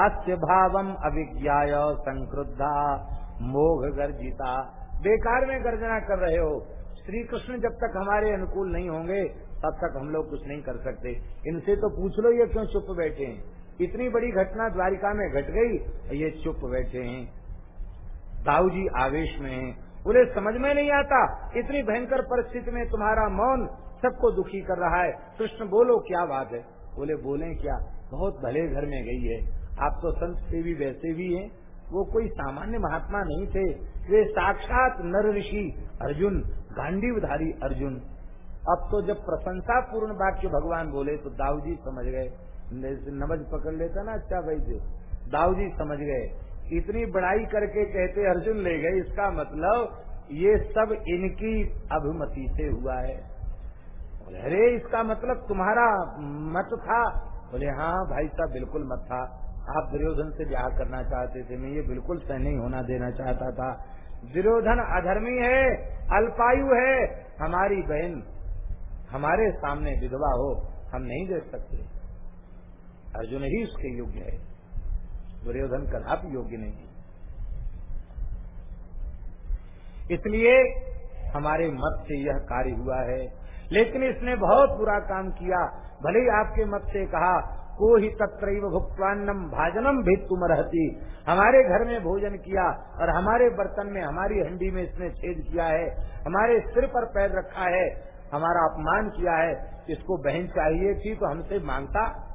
[SPEAKER 1] अस्य भावम अभिज्ञाय संक्रुद्धा, मोघ गर्जिता। बेकार में गर्जना कर रहे हो। श्री कृष्ण जब तक हमारे अनुकूल नहीं होंगे, तब तक हम लोग कुछ नहीं कर सकते। इनसे तो पूछ लो ये क्यों चुप बैठे हैं? इतनी बड़ी घटना द्वारिका में घट गई, ये चुप बैठे हैं। दाऊ जी आवेश में हैं। बोले समझ में नहीं आता, इतनी भयंकर परिस्थिति में तुम्हारा मौन सबको दुखी कर रहा है। कृष्ण, बोलो, क्या बात है? बोले बोले क्या? बहुत भले घर में गई है। आप तो संत सेवी वैसे भी हैं। वो कोई सामान्य महात्मा नहीं थे। वे साक्षात नर ऋषि अर्जुन, गांडीवधारी अर्जुन। अब तो जब प्रशंसा पूर्ण वाक्य भगवान बोले तो दाऊ जी समझ गए। नमज पकड़ लेता ना अच्छा भाई जी। दाऊ जी समझ गए। इतनी बड़ाई करके कहते, अर्जुन ले गए, इसका मतलब ये सब इनकी अभिमति से हुआ है। बोले, अरे, इसका मतलब तुम्हारा मत था? बोले हाँ भाई साहब, बिल्कुल मत था। आप दुर्योधन से ब्याह करना चाहते थे, मैं ये बिल्कुल सह नहीं होना देना चाहता था। दुर्योधन अधर्मी है, अल्पायु है। हमारी बहन हमारे सामने विधवा हो, हम नहीं देख सकते। अर्जुन ही उसके योग्य है। दुर्योधन कदापि योग्य नहीं इसलिए हमारे मत से यह कार्य हुआ है। लेकिन इसने बहुत बुरा काम किया। भले ही आपके मत से कहा, को ही तत्र भुक्वान्नम भाजनम भी तुम रहती हमारे घर में भोजन किया और हमारे बर्तन में, हमारी हंडी में इसने छेद किया है। हमारे सिर पर पैर रखा है। हमारा अपमान किया है। इसको बहन चाहिए थी तो हमसे माँगता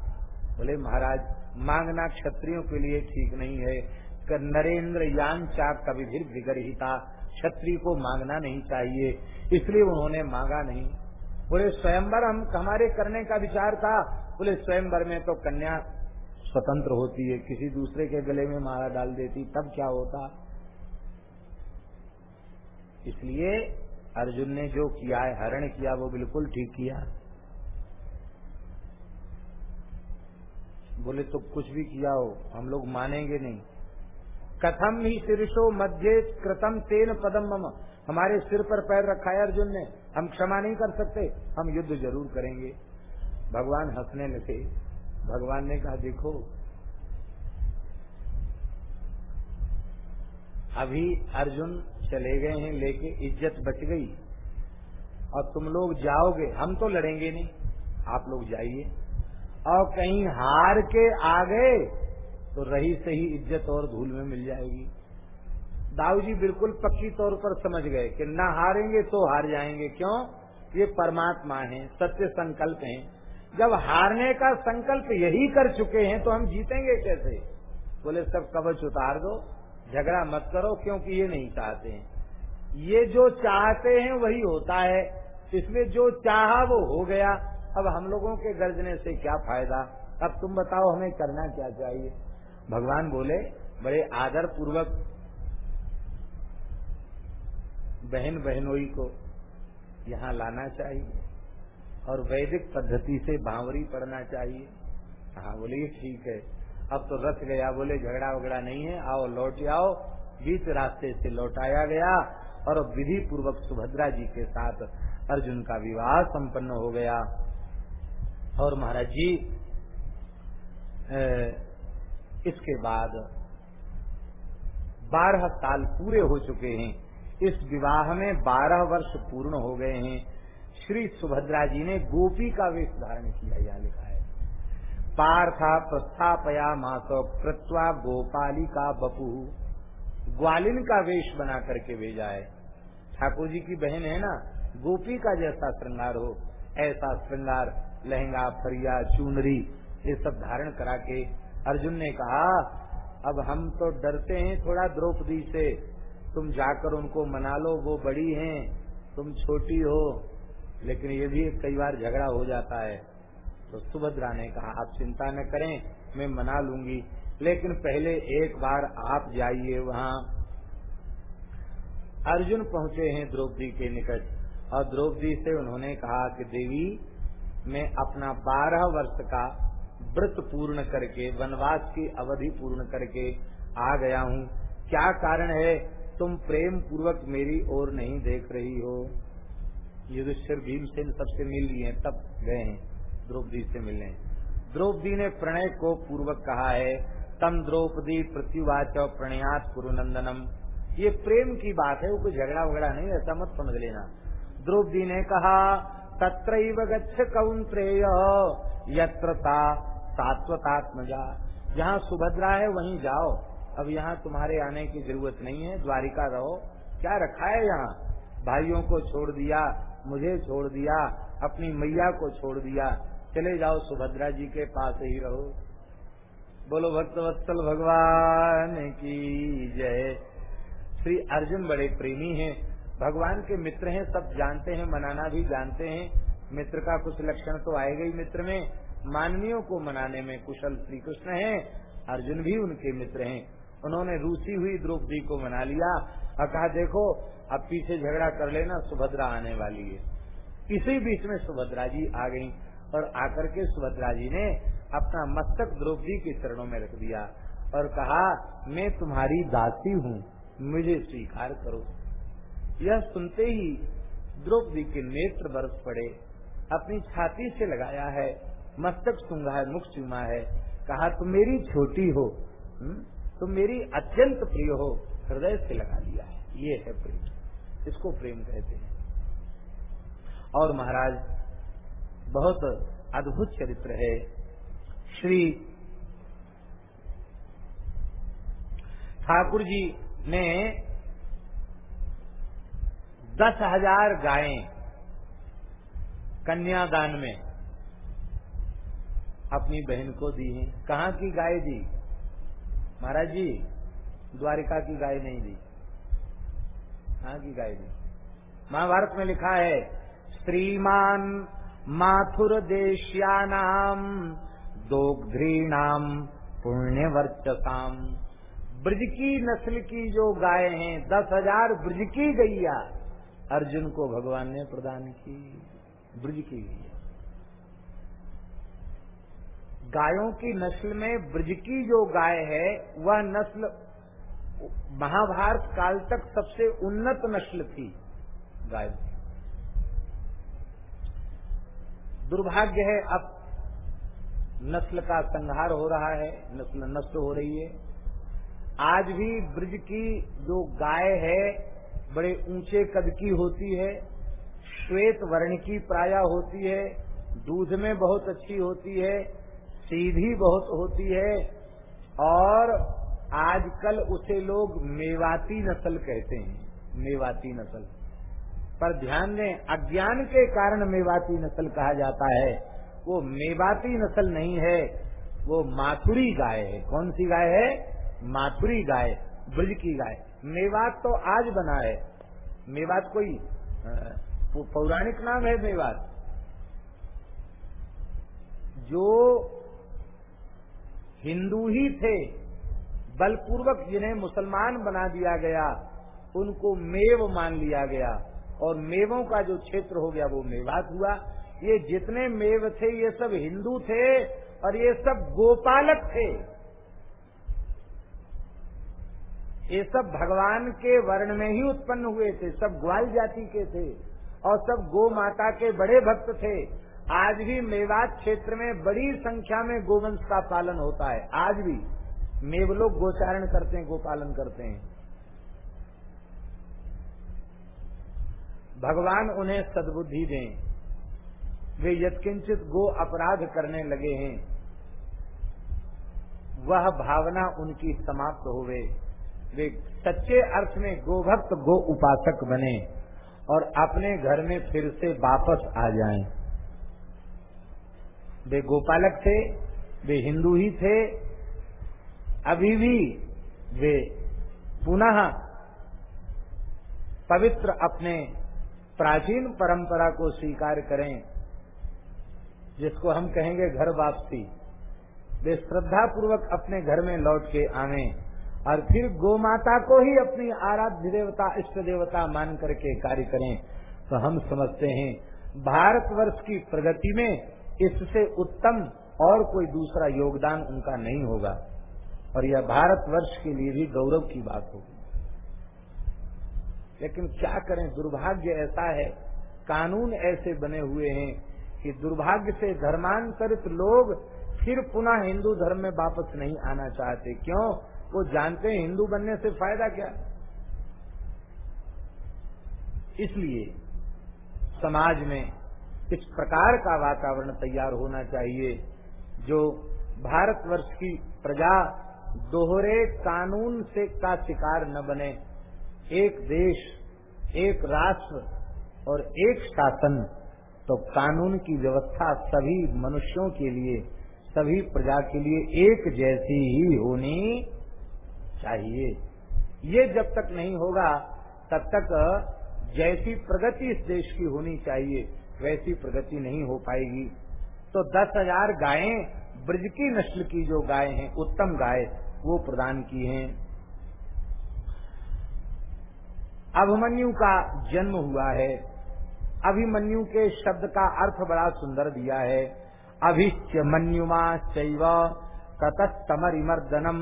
[SPEAKER 1] बोले, महाराज, मांगना क्षत्रियों के लिए ठीक नहीं है। नरेंद्र यान चाक कभी भी बिगड़ता क्षत्रिय को मांगना नहीं चाहिए। इसलिए उन्होंने मांगा नहीं। बोले, स्वयंवर हम, हमारे करने का विचार था। बोले, स्वयंवर में तो कन्या स्वतंत्र होती है। किसी दूसरे के गले में माला डाल देती, तब क्या होता? इसलिए अर्जुन ने जो किया है, हरण किया, वो बिल्कुल ठीक किया। बोले तो कुछ भी किया हो, हम लोग मानेंगे नहीं। कथम ही शीर्षो मध्य कृतम तेन पदम मम। हमारे सिर पर पैर रखा है अर्जुन ने, हम क्षमा नहीं कर सकते, हम युद्ध ज़रूर करेंगे। भगवान हंसने लगे। भगवान ने कहा, देखो, अभी अर्जुन चले गए हैं, लेके इज़्ज़त बच गई। और तुम लोग जाओगे, हम तो लड़ेंगे नहीं। आप लोग जाइए। और कहीं हार के आ गए तो रही सही इज़्ज़त और धूल में मिल जाएगी। दाऊ जी बिल्कुल पक्की तौर पर समझ गए कि न हारेंगे तो हार जाएँगे। क्यों? ये परमात्मा है, सत्य संकल्प है। जब हारने का संकल्प यही कर चुके हैं तो हम जीतेंगे कैसे? बोले, सब कवच उतार दो, झगड़ा मत करो, क्योंकि ये नहीं चाहते हैं। ये जो चाहते हैं, वही होता है। इसमें जो चाहा वो हो गया। अब हम लोगों के गर्जने से क्या फ़ायदा? अब तुम बताओ, हमें करना क्या चाहिए? भगवान बोले, बड़े आदर पूर्वक बहन बहनोई को यहाँ लाना चाहिए और वैदिक पद्धति से बावरी पढ़ना चाहिए। हाँ बोले ठीक है। अब तो रथ गया, बोले, झगड़ा वगड़ा नहीं है, आओ लौट आओ। बीच रास्ते से लौटाया गया और विधि पूर्वक सुभद्रा जी के साथ अर्जुन का विवाह संपन्न हो गया। और महाराज जी इसके बाद बारह साल पूरे हो चुके हैं। इस विवाह में बारह वर्ष पूर्ण हो गए हैं। श्री सुभद्रा जी ने गोपी का वेश धारण किया, यह लिखा है। पार्था प्रस्थापया मातो कृत्वा गोपाली का बपू। ग्वालिन का वेश बना करके भेजा है ठाकुर जी की बहन है ना, गोपी का जैसा श्रृंगार हो, ऐसा श्रृंगार लहंगा, फरिया, चूनरी, ये सब धारण करा के अर्जुन ने कहा, अब हम तो डरते हैं थोड़ा द्रौपदी से। तुम जाकर उनको मना लो, वो बड़ी हैं, तुम छोटी हो। लेकिन ये भी कई बार झगड़ा हो जाता है। तो सुभद्रा ने कहा, आप चिंता न करें, मैं मना लूँगी। लेकिन पहले एक बार आप जाइए वहाँ। अर्जुन पहुँचे हैं द्रौपदी के निकट, और द्रौपदी से उन्होंने कहा कि, देवी मैं अपना बारह वर्ष का व्रत पूर्ण करके, वनवास की अवधि पूर्ण करके आ गया हूँ। क्या कारण है? तुम प्रेम पूर्वक मेरी ओर नहीं देख रही हो। युधिष्ठिर भीमसेन सबसे मिल लिए, तब गए हैं, द्रौपदी से मिलने द्रौपदी ने प्रणय को पूर्वक कहा है, तम द्रौपदी प्रतिवाच प्रणयात कुरुनंदनम। ये प्रेम की बात है, वो कोई झगड़ा वगड़ा नहीं, ऐसा मत समझ लेना। द्रौपदी ने कहा तत्र गच्छ कौंत्रेय यत्रता सात्वतात्मजा। जहाँ सुभद्रा है, वहीं जाओ। अब यहाँ तुम्हारे आने की ज़रूरत नहीं है, द्वारिका रहो। क्या रखा है यहाँ? भाइयों को छोड़ दिया, मुझे छोड़ दिया, अपनी मैया को छोड़ दिया। चले जाओ सुभद्रा जी के पास ही रहो। बोलो भक्तवत्सल भगवान की जय। श्री अर्जुन बड़े प्रेमी हैं। भगवान के मित्र हैं, सब जानते हैं, मनाना भी जानते हैं। मित्र का कुछ लक्षण तो आएगा ही मित्र में। मानवीयों को मनाने में कुशल श्री कृष्ण है, अर्जुन भी उनके मित्र हैं। उन्होंने रूसी हुई द्रौपदी को मना लिया और कहा, देखो, अब पीछे झगड़ा कर लेना, सुभद्रा आने वाली है। इसी बीच में सुभद्रा जी आ गई और आकर के सुभद्रा जी ने अपना मस्तक द्रौपदी के चरणों में रख दिया और कहा, मैं तुम्हारी दासी हूँ, मुझे स्वीकार करो। यह सुनते ही द्रौपदी के नेत्र बरस पड़े। अपनी छाती से लगाया है, मस्तक सूंघा है, मुख चूमा है। कहा, तुम मेरी छोटी हो हम्म? तुम मेरी अत्यंत प्रिय हो, हृदय से लगा लिया है। ये है प्रेम। इसको प्रेम कहते हैं। और महाराज, बहुत अद्भुत चरित्र है। श्री ठाकुर जी ने दस हज़ार गायें कन्यादान में अपनी बहन को दी हैं। कहाँ की गाय दी? महाराज जी, द्वारिका की गाय नहीं दी। कहाँ की गाय दी? महाभारत में लिखा है श्रीमान माथुर देश्यानाम दोग्ध्रीणाम पुण्यवर्चसाम। ब्रज की नस्ल की जो गाय हैं, दस हज़ार ब्रज की गैया। अर्जुन को भगवान ने प्रदान की, ब्रज की गैया की नस्ल में ब्रज की जो गाय है, वह नस्ल महाभारत काल तक सबसे उन्नत नस्ल थी, गाय। दुर्भाग्य है, अब नस्ल का संहार हो रहा है, नस्ल नष्ट हो रही है। आज भी ब्रज की जो गाय है बड़े ऊँचे कद की होती है, श्वेत वर्ण की प्राय होती है, दूध में बहुत अच्छी होती है, सीधी बहुत होती है, और आजकल उसे लोग मेवाती नस्ल कहते हैं, मेवाती नस्ल। पर ध्यान दें, अज्ञान के कारण मेवाती नस्ल कहा जाता है। वो मेवाती नस्ल नहीं है, वो माथुरी गाय है। कौन सी गाय है? माथुरी गाय, ब्रज की गाय। मेवात तो आज बना है। मेवात कोई पौराणिक नाम है मेवात। जो हिंदू ही थे, बलपूर्वक जिन्हें मुसलमान बना दिया गया, उनको मेव मान लिया गया, और मेवों का जो क्षेत्र हो गया वो मेवात हुआ। ये जितने मेव थे, ये सब हिंदू थे, और ये सब गोपालक थे। ये सब भगवान के वर्ण में ही उत्पन्न हुए थे, सब ग्वाल जाति के थे और सब गो माता के बड़े भक्त थे। आज भी मेवात क्षेत्र में बड़ी संख्या में गोवंश का पालन होता है। आज भी मेव लोग गोचारण करते हैं, गोपालन करते हैं। भगवान उन्हें सद्बुद्धि दें। वे यथकिंचित गो अपराध करने लगे हैं। वह भावना उनकी समाप्त हो होवे। वे सच्चे अर्थ में गोभक्त गो उपासक बने और अपने घर में फिर से वापस आ जाएँ। वे गोपालक थे, वे हिंदू ही थे, अभी भी वे पुनः पवित्र अपने प्राचीन परंपरा को स्वीकार करें, जिसको हम कहेंगे घर वापसी वे श्रद्धा पूर्वक अपने घर में लौट के आवे और फिर गोमाता को ही अपनी आराध्य देवता, इष्ट देवता मान करके कार्य करें। तो हम समझते हैं, भारतवर्ष की प्रगति में इससे उत्तम और कोई दूसरा योगदान उनका नहीं होगा। और यह भारतवर्ष के लिए भी गौरव की बात होगी। लेकिन क्या करें, दुर्भाग्य ऐसा है, कानून ऐसे बने हुए हैं कि दुर्भाग्य से धर्मांतरित लोग फिर पुनः हिंदू धर्म में वापस नहीं आना चाहते। क्यों? वो जानते हैं हिंदू बनने से फ़ायदा क्या? इसलिए समाज में इस प्रकार का वातावरण तैयार होना चाहिए, जो भारतवर्ष की प्रजा दोहरे कानून से का शिकार न बने। एक देश, एक राष्ट्र और एक शासन तो कानून की व्यवस्था सभी मनुष्यों के लिए, सभी प्रजा के लिए एक जैसी ही होनी चाहिए। ये जब तक नहीं होगा, तब तक जैसी प्रगति इस देश की होनी चाहिए, वैसी प्रगति नहीं हो पाएगी। तो दस हज़ार गायें, ब्रज की नस्ल की जो गाय हैं, उत्तम गाय, वो प्रदान की हैं। अभिमन्यु का जन्म हुआ है। अभिमन्यु के शब्द का अर्थ बड़ा सुंदर दिया है। अभिश्च मन्युमा शैव ततस्तमरिमर्दनम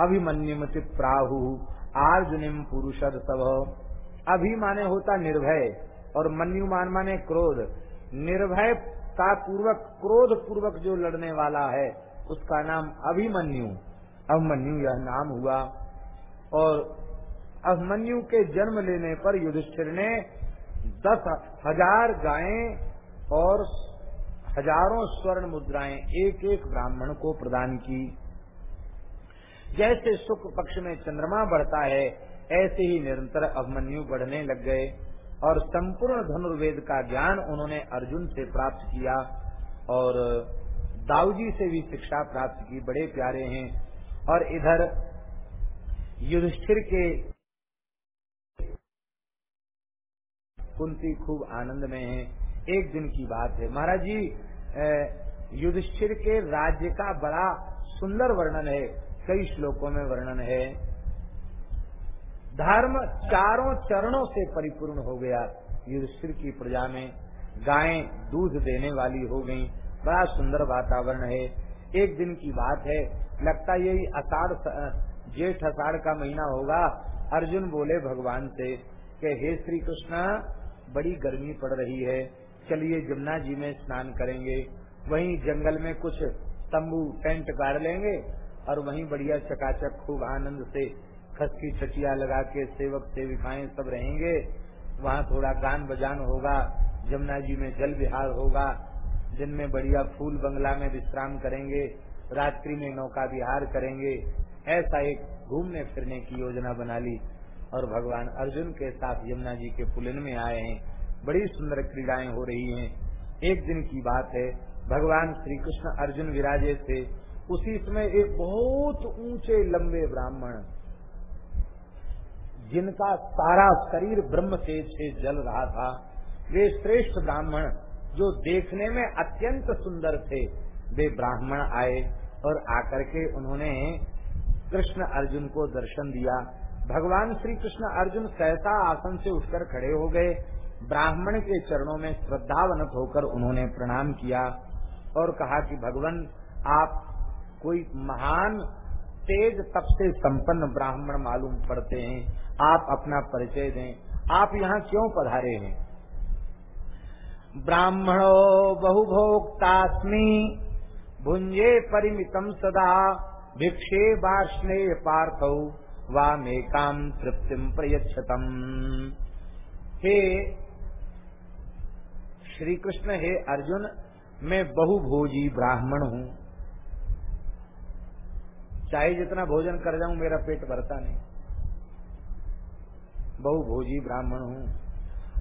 [SPEAKER 1] अभिमन्युमत प्राहु। आर्जुनिम पुरुषद सब अभी माने होता निर्भय और मन्यु मान माने क्रोध। निर्भय का पूर्वक क्रोध पूर्वक जो लड़ने वाला है, उसका नाम अभिमन्यु। अभिमन्यु यह नाम हुआ। और अभिमन्यु के जन्म लेने पर युधिष्ठिर ने दस हज़ार गायें और हज़ारों स्वर्ण मुद्राएँ एक एक ब्राह्मण को प्रदान की। जैसे शुक्ल पक्ष में चंद्रमा बढ़ता है, ऐसे ही निरंतर अभिमन्यु बढ़ने लग गए। और संपूर्ण धनुर्वेद का ज्ञान उन्होंने अर्जुन से प्राप्त किया और दाऊजी से भी शिक्षा प्राप्त की। बड़े प्यारे हैं। और इधर युधिष्ठिर के कुंती खूब आनंद में है। एक दिन की बात है। महाराज जी युधिष्ठिर के राज्य का बड़ा सुंदर वर्णन है। कई श्लोकों में वर्णन है। धर्म चारों चरणों से परिपूर्ण हो गया। युधिष्ठिर की प्रजा में गायें दूध देने वाली हो गईं। बड़ा सुंदर वातावरण है। एक दिन की बात है। लगता यही अषाढ़ जेठ अषाढ़ का महीना होगा। अर्जुन बोले भगवान से कि, हे श्री कृष्ण बड़ी गर्मी पड़ रही है। चलिए जमुना जी में स्नान करेंगे। वहीं जंगल में कुछ तंबू टेंट गाड़ लेंगे। और वहीं बढ़िया चकाचक खूब आनंद से खसकी छटिया लगा के सेवक सेविकाएँ सब रहेंगे। वहाँ थोड़ा गान बजान होगा, जमुना जी में जल विहार होगा, दिन में बढ़िया फूल बंगला में विश्राम करेंगे, रात्रि में नौका विहार करेंगे। ऐसा एक घूमने फिरने की योजना बना ली और भगवान अर्जुन के साथ यमुना जी के पुलिन में आए हैं। बड़ी सुंदर क्रीड़ाएँ हो रही हैं। एक दिन की बात है, भगवान श्री कृष्ण अर्जुन विराजे थे। उसी समय एक बहुत ऊँचे लंबे ब्राह्मण, जिनका सारा शरीर ब्रह्म से जल रहा था, वे श्रेष्ठ ब्राह्मण, जो देखने में अत्यंत सुंदर थे। वे ब्राह्मण आए और आकर के उन्होंने कृष्ण अर्जुन को दर्शन दिया। भगवान श्री कृष्ण अर्जुन सहसा आसन से उठकर खड़े हो गए। ब्राह्मण के चरणों में श्रद्धावनत होकर उन्होंने प्रणाम किया और कहा कि भगवान, आप कोई महान तेज तप से संपन्न ब्राह्मण मालूम पड़ते हैं, आप अपना परिचय दें। आप यहाँ क्यों पधारे हैं? ब्राह्मणो बहुभोक्तास्मी, भुंजे परिमितम सदा, भिक्षे बाष्णे पार्थौ वामेकाम तृप्तिम प्रयच्छतम। हे श्री कृष्ण हे अर्जुन, मैं बहुभोजी ब्राह्मण हूँ। चाहे जितना भोजन कर जाऊँ, मेरा पेट भरता नहीं। बहुभोजी ब्राह्मण हूँ,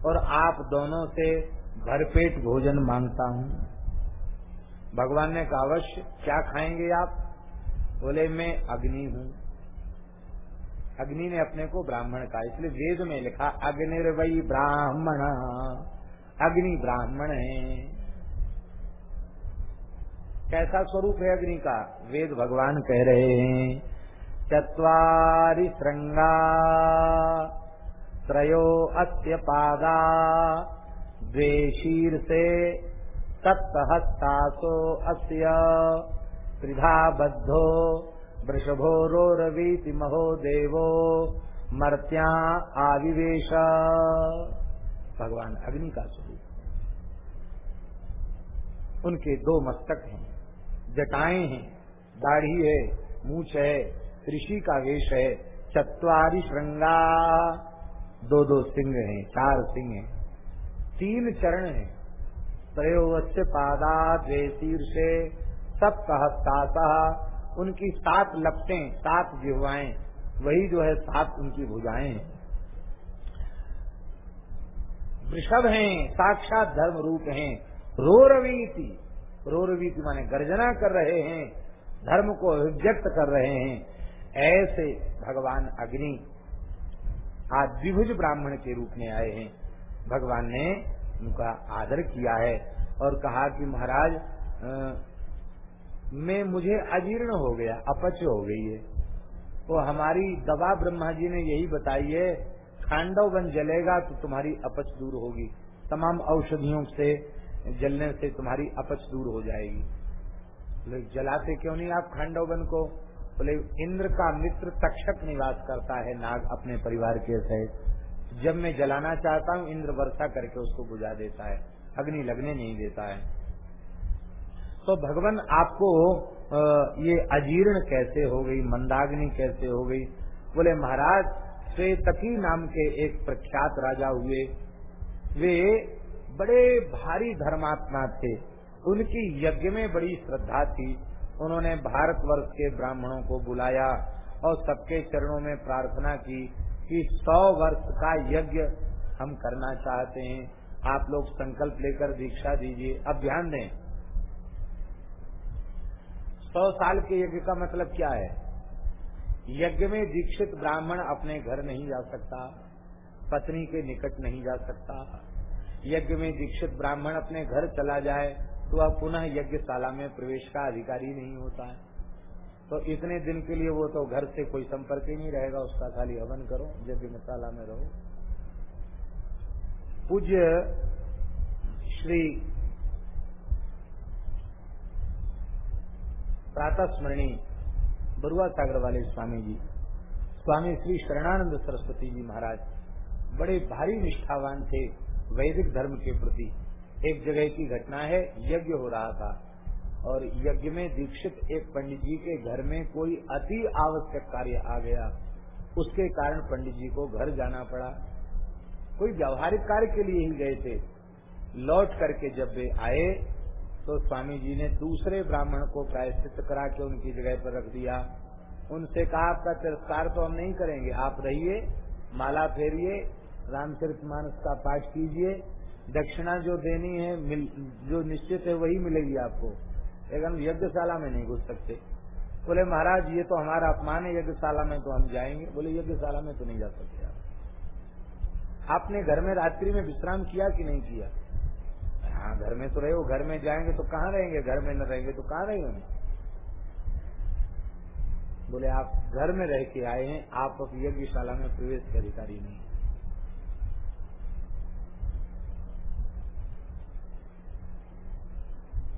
[SPEAKER 1] और आप दोनों से भरपेट भोजन माँगता हूँ। भगवान ने कहा, अवश्य, क्या खाएँगे आप? बोले, मैं अग्नि हूँ। अग्नि ने अपने को ब्राह्मण कहा, इसलिए वेद में लिखा अग्निर्वई ब्राह्मण। अग्नि ब्राह्मण है। कैसा स्वरूप है अग्नि का? वेद भगवान कह रहे हैं, चतवारि श्रृंगा, त्रयो अस्य पादा द्वे शीर्षे सप्तहस्तासो अस्य त्रिधा बद्धो वृषभो रोरवीति महो देवो, मर्त्या आविवेश। भगवान अग्नि का स्वरूप। उनके दो मस्तक हैं। जटाएँ हैं, दाढ़ी है, मूछ है, ऋषि का वेश है, चतवारी श्रृंगा, दो दो सिंह हैं, चार सिंह हैं, तीन चरण हैं। त्रयोवश्य पादा द्वे शीर्षे सप्तहस्ता उनकी सात लपटें, सात जिहवाएँ, वही जो है सात उनकी भुजाएँ हैं। वृषभ हैं, साक्षात धर्म रूप हैं, रोरवीति रोरवीति माने गर्जना कर रहे हैं, धर्म को अभिव्यक्त कर रहे हैं, ऐसे भगवान अग्नि आज द्विभुज ब्राह्मण के रूप में आए हैं। भगवान ने उनका आदर किया है और कहा कि महाराज में मुझे अजीर्ण हो गया, अपच हो गई है। तो हमारी दवा ब्रह्मा जी ने यही बताई है, खांडव बन जलेगा तो तुम्हारी अपच दूर होगी। तमाम औषधियों से जलने से तुम्हारी अपच दूर हो जाएगी। बोले, जलाते क्यों नहीं आप खांडव बन को? बोले, इंद्र का मित्र तक्षक निवास करता है नाग अपने परिवार के सहित। जब मैं जलाना चाहता हूँ, इंद्र वर्षा करके उसको बुझा देता है। अग्नि लगने नहीं देता है। तो भगवान आपको ये अजीर्ण कैसे हो गई, मंदाग्नि कैसे हो गई? बोले, महाराज, श्वेतकी नाम के एक प्रख्यात राजा हुए। वे बड़े भारी धर्मात्मा थे। उनकी यज्ञ में बड़ी श्रद्धा थी। उन्होंने भारतवर्ष के ब्राह्मणों को बुलाया और सबके चरणों में प्रार्थना की कि सौ वर्ष का यज्ञ हम करना चाहते हैं। आप लोग संकल्प लेकर दीक्षा दीजिए। अब ध्यान दें। सौ साल के यज्ञ का मतलब क्या है? यज्ञ में दीक्षित ब्राह्मण अपने घर नहीं जा सकता, पत्नी के निकट नहीं जा सकता। यज्ञ में दीक्षित ब्राह्मण अपने घर चला जाए तो वह पुनः यज्ञशाला में प्रवेश का अधिकारी नहीं होता है। तो इतने दिन के लिए वो तो घर से कोई संपर्क ही नहीं रहेगा, उसका खाली हवन करो यज्ञ यज्ञशाला में रहो। पूज्य श्री प्रातः स्मरणी बरुआ सागर वाले स्वामी जी स्वामी श्री शरणानंद सरस्वती जी महाराज, बड़े भारी निष्ठावान थे। वैदिक धर्म के प्रति एक जगह की घटना है, यज्ञ हो रहा था। और यज्ञ में दीक्षित एक पंडित जी के घर में कोई अति आवश्यक कार्य आ गया। उसके कारण पंडित जी को घर जाना पड़ा। कोई व्यवहारिक कार्य के लिए ही गए थे। लौट करके जब वे आए तो स्वामी जी ने दूसरे ब्राह्मण को प्रायश्चित करा के उनकी जगह पर रख दिया। उनसे कहा, आपका तिरस्कार तो हम नहीं करेंगे। आप रहिए, माला फेरिए रामचरित मानस का पाठ कीजिए। दक्षिणा जो देनी है मिल, जो निश्चित है वही मिलेगी आपको। लेकिन यज्ञशाला में नहीं घुस सकते। बोले महाराज ये तो हमारा अपमान है यज्ञशाला में तो हम जाएँगे। बोले यज्ञशाला में तो नहीं जा सकते आप। आपने घर में रात्रि में विश्राम किया कि नहीं किया? हाँ घर में तो रहे हो घर में जाएँगे तो कहाँ रहेंगे? घर में न रहेंगे तो कहाँ रहेंगे बोले आप घर में रह के आए हैं आप अब यज्ञशाला में प्रवेश के अधिकारी नहीं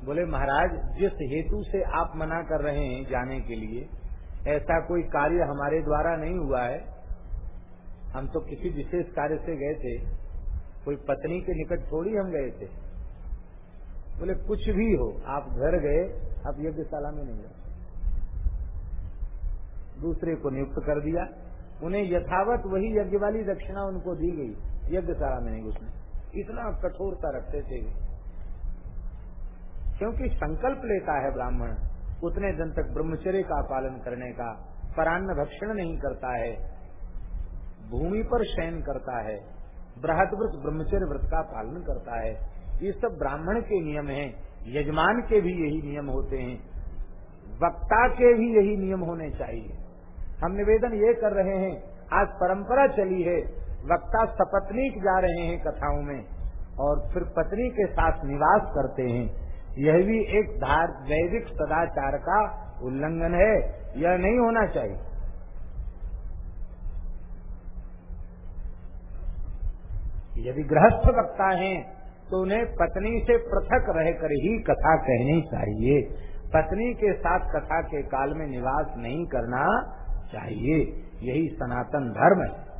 [SPEAKER 1] बोले, महाराज, जिस हेतु से आप मना कर रहे हैं जाने के लिए, ऐसा कोई कार्य हमारे द्वारा नहीं हुआ है। हम तो किसी विशेष कार्य से गए थे। कोई पत्नी के निकट थोड़ी हम गए थे। बोले, कुछ भी हो, आप घर गए, आप यज्ञशाला में नहीं गए दूसरे को नियुक्त कर दिया। उन्हें यथावत वही यज्ञ वाली दक्षिणा उनको दी गई। यज्ञशाला में नहीं घुसने। इतना कठोरता रखते थे। क्योंकि संकल्प लेता है ब्राह्मण, उतने दिन तक ब्रह्मचर्य का पालन करने का, परान्न भक्षण नहीं करता है, भूमि पर शयन करता है, बृहद व्रत, ब्रह्मचर्य व्रत का पालन करता है। ये सब ब्राह्मण के नियम हैं, यजमान के भी यही नियम होते हैं, वक्ता के भी यही नियम होने चाहिए। हम निवेदन ये कर रहे हैं, आज परंपरा चली है, वक्ता सपत्नीक जा रहे हैं कथाओं में, और फिर पत्नी के साथ निवास करते हैं। यह भी एक धार, वैदिक सदाचार का उल्लंघन है। यह नहीं होना चाहिए। यदि गृहस्थ वक्ता हैं तो उन्हें पत्नी से पृथक रहकर ही कथा कहनी चाहिए। पत्नी के साथ कथा के काल में निवास नहीं करना चाहिए। यही सनातन धर्म है।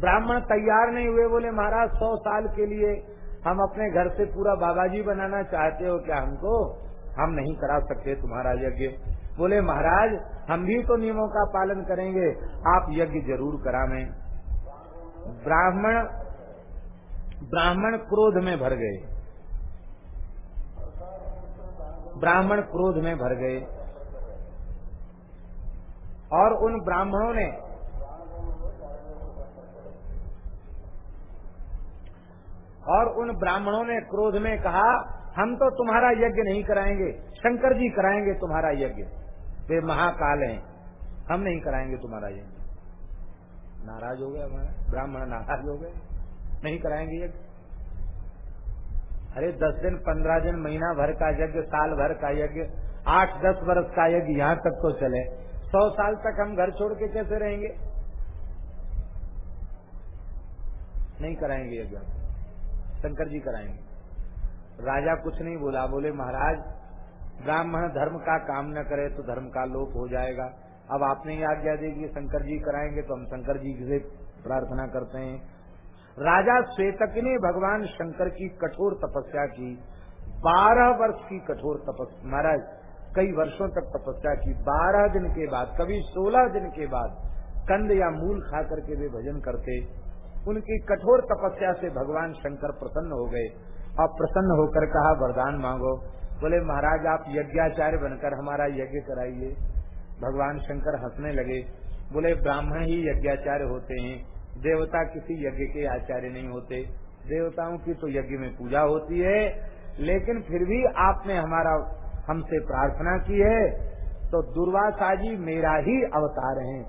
[SPEAKER 1] ब्राह्मण तैयार नहीं हुए, बोले, महाराज, सौ साल के लिए हम अपने घर से पूरा बाबाजी बनाना चाहते हो क्या हमको? हम नहीं करा सकते तुम्हारा यज्ञ। बोले, महाराज, हम भी तो नियमों का पालन करेंगे। आप यज्ञ ज़रूर करावे। ब्राह्मण ब्राह्मण क्रोध में भर गए। ब्राह्मण क्रोध में भर गए। और उन ब्राह्मणों ने और उन ब्राह्मणों ने क्रोध में कहा, हम तो तुम्हारा यज्ञ नहीं कराएँगे। शंकर जी कराएँगे तुम्हारा यज्ञ। वे महाकाल हैं। हम नहीं कराएँगे तुम्हारा यज्ञ। नाराज़ हो गया हमारा ब्राह्मण नाराज़ हो गए। नहीं कराएँगे यज्ञ। अरे, दस दिन, पंद्रह दिन, महीना भर का यज्ञ, साल भर का यज्ञ, आठ, दस वर्ष का यज्ञ यहाँ तक तो चले। सौ साल तक हम घर छोड़ के कैसे रहेंगे? नहीं कराएँगे यज्ञ। शंकर जी कराएँगे। राजा कुछ नहीं बोला, बोले, महाराज, ब्राह्मण धर्म का काम न करे तो धर्म का लोप हो जाएगा। अब आपने आज्ञा दी कि शंकर जी कराएँगे तो हम शंकर जी से प्रार्थना करते हैं। राजा श्वेतक ने भगवान शंकर की कठोर तपस्या की, बारह वर्ष की कठोर तपस्या, महाराज, कई वर्षों तक तपस्या की। बारह दिन के बाद, कभी सोलह दिन के बाद कंद या मूल खा करके वे भजन करते। उनकी कठोर तपस्या से भगवान शंकर प्रसन्न हो गए। और प्रसन्न होकर कहा, वरदान मांगो। बोले, महाराज, आप यज्ञाचार्य बनकर हमारा यज्ञ कराइए। भगवान शंकर हंसने लगे। बोले, ब्राह्मण ही यज्ञाचार्य होते हैं। देवता किसी यज्ञ के आचार्य नहीं होते। देवताओं की तो यज्ञ में पूजा होती है, लेकिन फिर भी आपने हमारा, हमसे प्रार्थना की है। तो दुर्वासा जी मेरा ही अवतार हैं।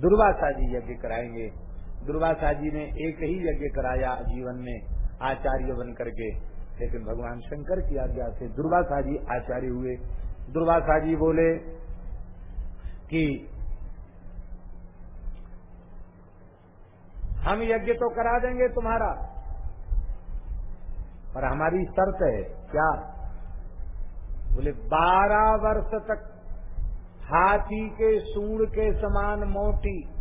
[SPEAKER 1] दुर्वासा जी यज्ञ कराएँगे। दुर्वासा जी ने एक ही यज्ञ कराया जीवन में, आचार्य बन करके। लेकिन भगवान शंकर की आज्ञा से दुर्वासा जी आचार्य हुए। दुर्वासा जी बोले कि, हम यज्ञ तो करा देंगे तुम्हारा, पर हमारी शर्त है। क्या? बोले, बारह वर्ष तक हाथी के सूर के समान मोटी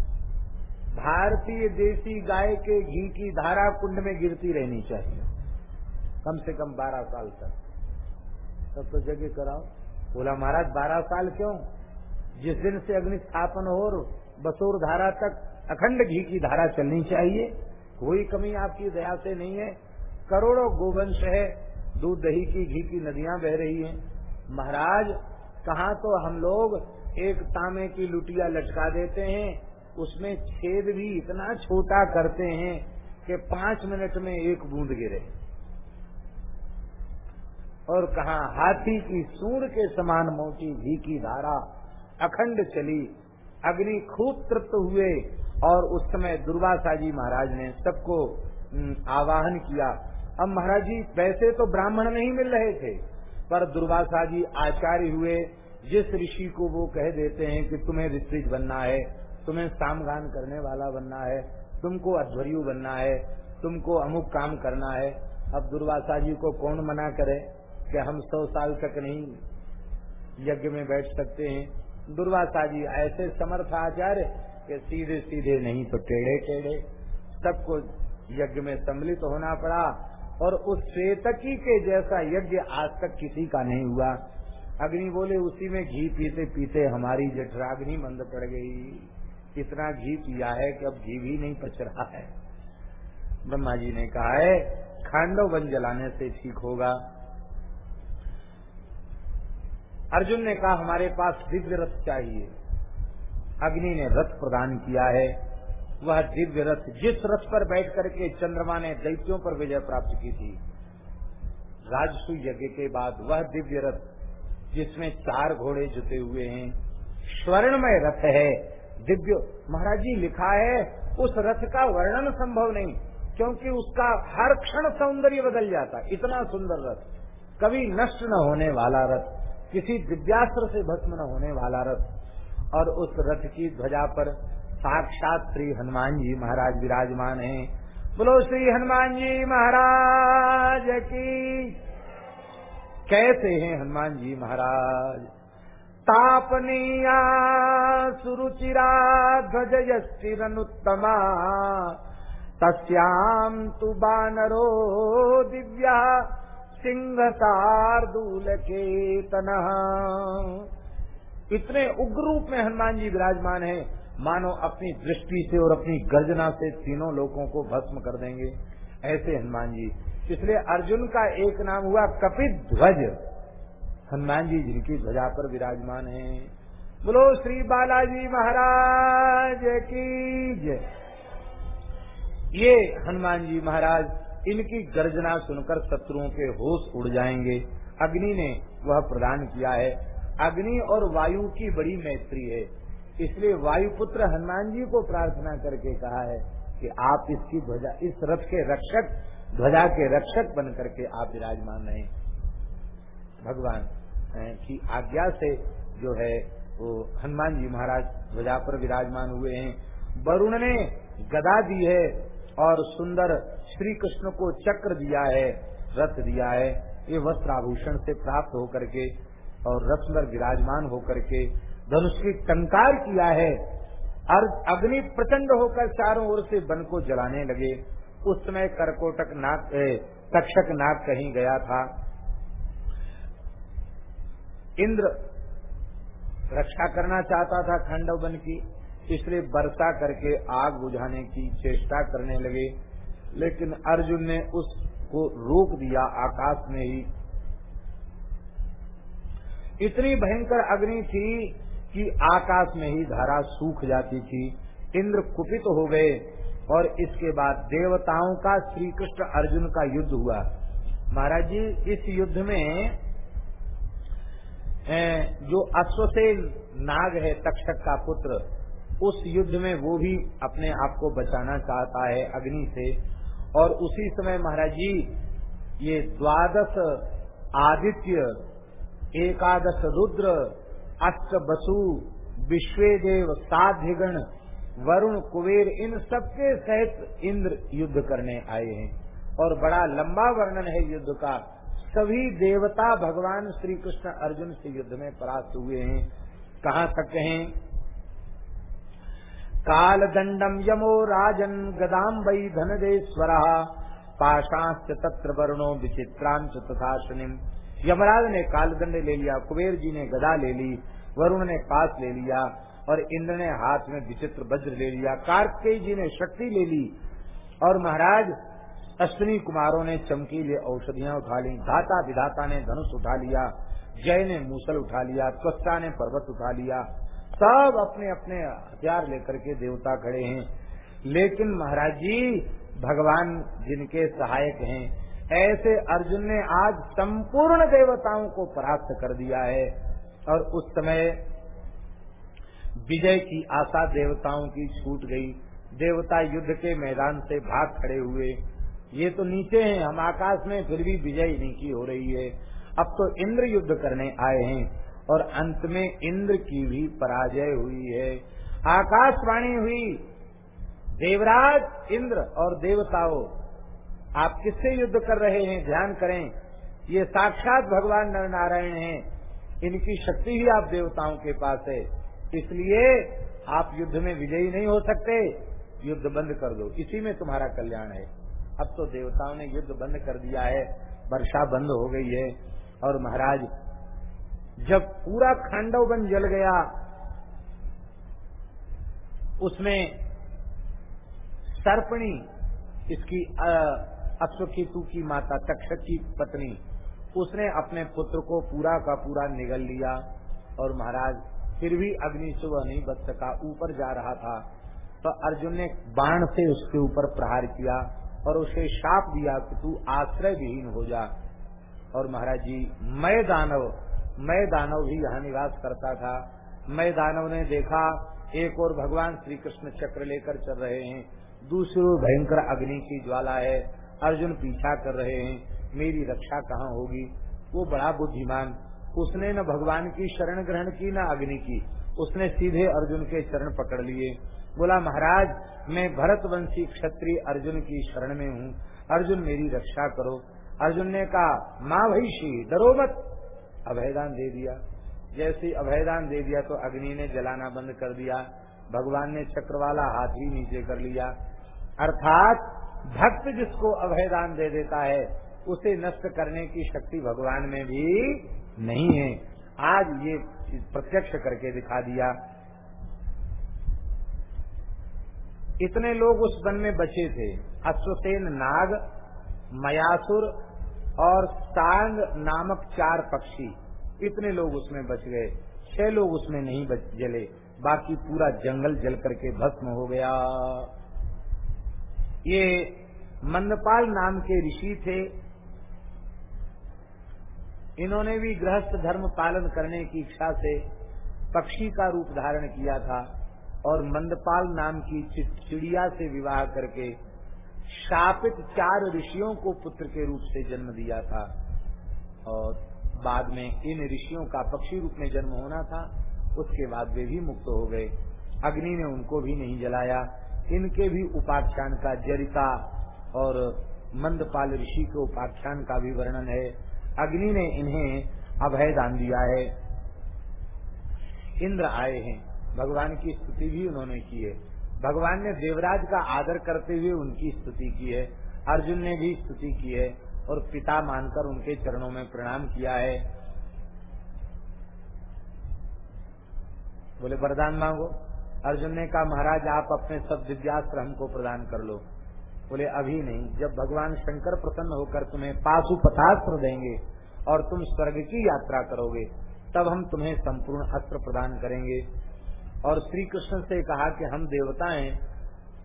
[SPEAKER 1] भारतीय देसी गाय के घी की धारा कुंड में गिरती रहनी चाहिए। कम से कम बारह साल तक। तब तो जगह कराओ। बोला, महाराज, बारह साल क्यों? जिस दिन से अग्नि स्थापन हो, बसोर धारा तक अखंड घी की धारा चलनी चाहिए। कोई कमी आपकी दया से नहीं है। करोड़ों गोवंश है। दूध दही की घी की नदियाँ बह रही हैं। महाराज, कहा तो हम लोग एक तांबे की लुटिया लटका देते हैं। उसमें छेद भी इतना छोटा करते हैं कि पाँच मिनट में एक बूंद गिरे। और कहा, हाथी की सूर के समान मोटी घी की धारा अखंड चली, अग्नि खूब तृप्त हुए, और उस समय दुर्वासा जी महाराज ने सबको आवाहन किया। अब महाराज जी पैसे तो ब्राह्मण नहीं मिल रहे थे, पर दुर्वासा जी आचार्य हुए, जिस ऋषि को वो कह देते हैं कि तुम्हें ऋषिज बनना है तुम्हें सामगान करने वाला बनना है, तुमको अध्वर्यु बनना है, तुमको अमुक काम करना है। अब दुर्वासा जी को कौन मना करे कि हम सौ साल तक नहीं यज्ञ में बैठ सकते हैं? दुर्वासा जी ऐसे समर्थ आचार्य कि सीधे सीधे नहीं तो टेढ़े टेढ़े। सबको यज्ञ में सम्मिलित होना पड़ा और उस श्वेतकी के जैसा यज्ञ आज तक किसी का नहीं हुआ। अग्नि बोले, उसी में घी पीते पीते हमारी जठराग्नि मंद पड़ गई। इतना घी पिया है कि अब घी भी नहीं पच रहा है। ब्रह्मा जी ने कहा है, खांडव बन जलाने से ठीक होगा। अर्जुन ने कहा, हमारे पास दिव्य रथ चाहिए। अग्नि ने रथ प्रदान किया है। वह दिव्य रथ जिस रथ पर बैठ करके चंद्रमा ने दैत्यों पर विजय प्राप्त की थी, राजसु यज्ञ के बाद वह दिव्य रथ जिसमें चार घोड़े जुटे हुए हैं, स्वर्णमय रथ है दिव्य महाराज जी लिखा है, उस रथ का वर्णन संभव नहीं, क्योंकि उसका हर क्षण सौंदर्य बदल जाता, इतना सुंदर रथ। कभी नष्ट न होने वाला रथ, किसी दिव्यास्त्र से भस्म न होने वाला रथ। और उस रथ की ध्वजा पर साक्षात श्री हनुमान जी महाराज विराजमान हैं। बोलो, श्री हनुमान जी महाराज की, कैसे हैं हनुमान जी महाराज? तापनीया सुरुचिरा ध्वज यस्तिरनुत्तमा तस्याम तु बानरो दिव्या सिंह सार्दूल के इतने उग्र रूप में हनुमान जी विराजमान हैं। मानो अपनी दृष्टि से और अपनी गर्जना से तीनों लोगों को भस्म कर देंगे। ऐसे हनुमान जी। इसलिए अर्जुन का एक नाम हुआ कपित ध्वज हनुमान जी जिनकी ध्वजा पर विराजमान है। बोलो श्री बालाजी महाराज की जय। ये हनुमान जी महाराज, इनकी गर्जना सुनकर शत्रुओं के होश उड़ जाएँगे। अग्नि ने वह प्रदान किया है। अग्नि और वायु की बड़ी मैत्री है। इसलिए वायुपुत्र हनुमान जी को प्रार्थना करके कहा है कि आप इसकी ध्वजा, इस रथ के रक्षक, ध्वजा के रक्षक बन करके आप विराजमान रहे। भगवान की आज्ञा से जो है, वो हनुमान जी महाराज ध्वजा पर विराजमान हुए हैं। वरुण ने गदा दी है और सुंदर श्री कृष्ण को चक्र दिया है, रथ दिया है। ये वस्त्र आभूषण से प्राप्त होकर के और रथ पर विराजमान होकर के धनुष की टंकार किया है। और अग्नि प्रचंड होकर चारों ओर से वन को जलाने लगे। उस समय करकोटक नाग तक्षक नाग कहीं गया था। इंद्र रक्षा करना चाहता था खंडव वन की, इसलिए वर्षा करके आग बुझाने की चेष्टा करने लगे। लेकिन अर्जुन ने उसको रोक दिया आकाश में ही। इतनी भयंकर अग्नि थी कि आकाश में ही धारा सूख जाती थी। इंद्र कुपित हो गए और इसके बाद देवताओं का श्री कृष्ण अर्जुन का युद्ध हुआ। महाराज जी, इस युद्ध में जो अश्वसेन नाग है, तक्षक का पुत्र, उस युद्ध में वो भी अपने आप को बचाना चाहता है अग्नि से। और उसी समय महाराज जी, ये द्वादश आदित्य, एकादश रुद्र, अष्ट बसु, विश्वेदेव, साध्यगण, वरुण, कुबेर, इन सबके सहित इंद्र युद्ध करने आए हैं। और बड़ा लंबा वर्णन है युद्ध का। सभी देवता भगवान श्री कृष्ण अर्जुन से युद्ध में परास्त हुए हैं। कहाँ तक हैं काल दंडम यमो राजन गदाम वही धनदेश्वर तत्र वर्णो विचित्रांश तथा शनिम यमराज ने काल दंड ले लिया, कुबेर जी ने गदा ले ली, वरुण ने पास ले लिया और इंद्र ने हाथ में विचित्र वज्र ले लिया। कार्तिकेय जी ने शक्ति ले ली और महाराज अश्विनी कुमारों ने चमकीले औषधियाँ उठा ली। धाता विधाता ने धनुष उठा लिया, जय ने मूसल उठा लिया, त्वचा ने पर्वत उठा लिया। सब अपने अपने हथियार लेकर के देवता खड़े हैं। लेकिन महाराज जी, भगवान जिनके सहायक हैं, ऐसे अर्जुन ने आज संपूर्ण देवताओं को परास्त कर दिया है। और उस समय विजय की आशा देवताओं की छूट गई। देवता युद्ध के मैदान से भाग खड़े हुए। ये तो नीचे हैं, हम आकाश में फिर भी विजय नहीं की हो रही है। अब तो इंद्र युद्ध करने आए हैं और अंत में इंद्र की भी पराजय हुई है। आकाशवाणी हुई, देवराज, इंद्र और देवताओं, आप किससे युद्ध कर रहे हैं? ध्यान करें, ये साक्षात भगवान नर नारायण हैं। इनकी शक्ति ही आप देवताओं के पास है। इसलिए आप युद्ध में विजयी नहीं हो सकते। युद्ध बंद कर दो। इसी में तुम्हारा कल्याण है। अब तो देवताओं ने युद्ध बंद कर दिया है, वर्षा बंद हो गई है। और महाराज, जब पूरा खांडव बन जल गया, उसमें सर्पणी, इसकी अश्वकेतु की माता तक्षक की पत्नी, उसने अपने पुत्र को पूरा का पूरा निगल लिया। और महाराज, फिर भी अग्नि सुबह नहीं बच सका ऊपर जा रहा था। तो अर्जुन ने बाण से उसके ऊपर प्रहार किया। और उसे शाप दिया कि तू आश्रय विहीन हो जा। और महाराज जी, मैं दानव मैं दानव भी यहाँ निवास करता था। मैं दानव ने देखा, एक और भगवान श्री कृष्ण चक्र लेकर चल रहे हैं। दूसरी भयंकर अग्नि की ज्वाला है। अर्जुन पीछा कर रहे हैं, मेरी रक्षा कहाँ होगी? वो बड़ा बुद्धिमान। उसने न भगवान की शरण ग्रहण की, न अग्नि की। उसने सीधे अर्जुन के चरण पकड़ लिए। बोला, महाराज, मैं भरत वंशी क्षत्रिय अर्जुन की शरण में हूँ। अर्जुन मेरी रक्षा करो। अर्जुन ने कहा, माँ भैशी डरो मत। अभयदान दे दिया। जैसे अभयदान दे दिया तो अग्नि ने जलाना बंद कर दिया। भगवान ने चक्र वाला हाथ भी नीचे कर लिया। अर्थात, भक्त जिसको अभयदान दे देता है, उसे नष्ट करने की शक्ति भगवान में भी नहीं है। आज ये प्रत्यक्ष करके दिखा दिया। इतने लोग उस वन में बचे थे। अश्वसेन नाग, मयासुर और सांग नामक चार पक्षी। इतने लोग उसमें बच गए। छह लोग उसमें नहीं बच जले। बाकी पूरा जंगल जल करके भस्म हो गया। ये मंदपाल नाम के ऋषि थे। इन्होंने भी गृहस्थ धर्म पालन करने की इच्छा से पक्षी का रूप धारण किया था। और मंदपाल नाम की चिड़िया से विवाह करके शापित चार ऋषियों को पुत्र के रूप से जन्म दिया था। और बाद में इन ऋषियों का पक्षी रूप में जन्म होना था। उसके बाद वे भी मुक्त हो गए। अग्नि ने उनको भी नहीं जलाया। इनके भी उपाख्यान का जरिता और मंदपाल ऋषि के उपाख्यान का भी वर्णन है। अग्नि ने इन्हें अभय दान दिया है। इंद्र आए हैं। भगवान की स्तुति भी उन्होंने की है। भगवान ने देवराज का आदर करते हुए उनकी स्तुति की है, अर्जुन ने भी स्तुति की है और पिता मानकर उनके चरणों में प्रणाम किया है। बोले, वरदान मांगो। अर्जुन ने कहा, महाराज, आप अपने सब दिव्यास्त्र हमको प्रदान कर लो। बोले, अभी नहीं। जब भगवान शंकर प्रसन्न होकर तुम्हें पाशुपतास्त्र देंगे और तुम स्वर्ग की यात्रा करोगे, तब हम तुम्हें संपूर्ण अस्त्र प्रदान करेंगे। और श्री कृष्ण से कहा कि हम देवता हैं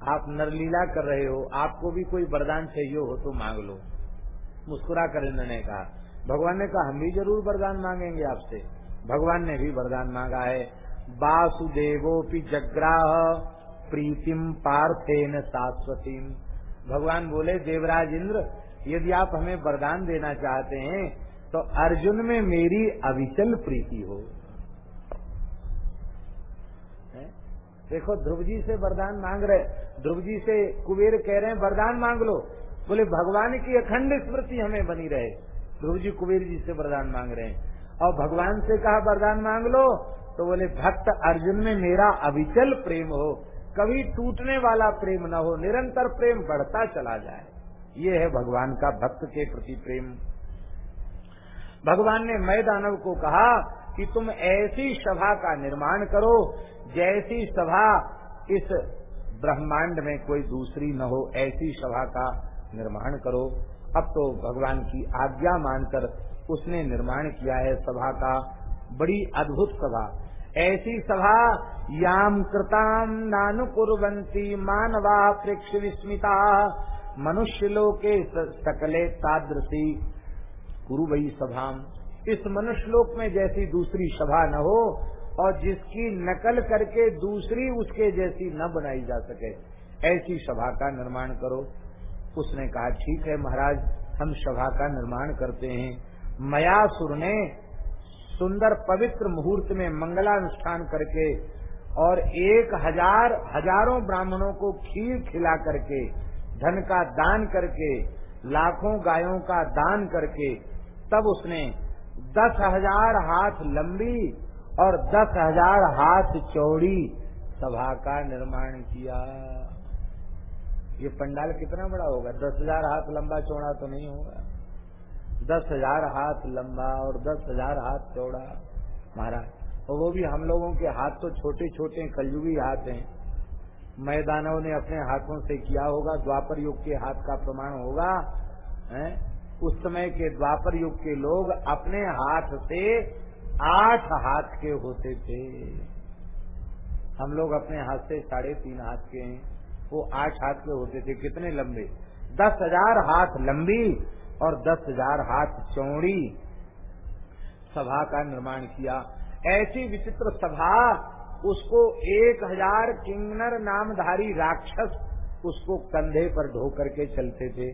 [SPEAKER 1] आप नरलीला कर रहे हो, आपको भी कोई वरदान चाहिए हो तो मांग लो। मुस्कुरा कर इन्होंने कहा। भगवान ने कहा, हम भी ज़रूर वरदान मांगेंगे आपसे। भगवान ने भी वरदान मांगा है। वासुदेवोपि जग्राह प्रीतिम पार्थेन शाश्वतीम भगवान बोले, देवराज इंद्र, यदि आप हमें वरदान देना चाहते हैं तो अर्जुन में मेरी अविचल प्रीति हो। देखो ध्रुव जी से वरदान मांग रहे ध्रुव जी से कुबेर कह रहे हैं, वरदान मांग लो। बोले, भगवान की अखंड स्मृति हमें बनी रहे। ध्रुव जी कुबेर जी से वरदान मांग रहे हैं। और भगवान से कहा, वरदान मांग लो तो बोले, भक्त अर्जुन में मेरा अविचल प्रेम हो। कभी टूटने वाला प्रेम न हो, निरंतर प्रेम बढ़ता चला जाए। ये है भगवान का भक्त के प्रति प्रेम। भगवान ने मय दानव को कहा कि तुम ऐसी सभा का निर्माण करो, जैसी सभा इस ब्रह्मांड में कोई दूसरी न हो, ऐसी सभा का निर्माण करो। अब तो भगवान की आज्ञा मानकर उसने निर्माण किया है सभा का। बड़ी अद्भुत सभा। ऐसी सभा याम कृताम नानुकुरवंती मानवा प्रेक्ष विस्मिता। मनुष्य लोके सकले तादृशी। गुरु वही सभा इस मनुष्य लोक में जैसी दूसरी सभा न हो और जिसकी नकल करके दूसरी उसके जैसी न बनाई जा सके, ऐसी सभा का निर्माण करो। उसने कहा, ठीक है महाराज, हम सभा का निर्माण करते हैं। मयासुर ने सुंदर पवित्र मुहूर्त में मंगलानुष्ठान करके और एक हज़ार, हज़ारों ब्राह्मणों को खीर खिला करके, धन का दान करके, लाखों गायों का दान करके, तब उसने दस हज़ार हाथ लंबी और दस हज़ार हाथ चौड़ी सभा का निर्माण किया। ये पंडाल कितना बड़ा होगा? दस हज़ार हाथ लंबा चौड़ा तो नहीं होगा। दस हज़ार हाथ लंबा और दस हज़ार हाथ चौड़ा। महाराज, और वो भी हम लोगों के हाथ तो छोटे छोटे कलयुगी हाथ हैं। मैदानों ने अपने हाथों से किया होगा, द्वापर युग के हाथ का प्रमाण होगा, है? उस समय के द्वापर युग के लोग अपने हाथ से आठ हाथ के होते थे। हम लोग अपने हाथ से साढ़े तीन हाथ के हैं। वो आठ हाथ के होते थे। कितने लंबे? दस हज़ार हाथ लंबी और दस हज़ार हाथ चौड़ी सभा का निर्माण किया। ऐसी विचित्र सभा, उसको एक हज़ार किंगनर नामधारी राक्षस उसको कंधे पर ढो करके चलते थे।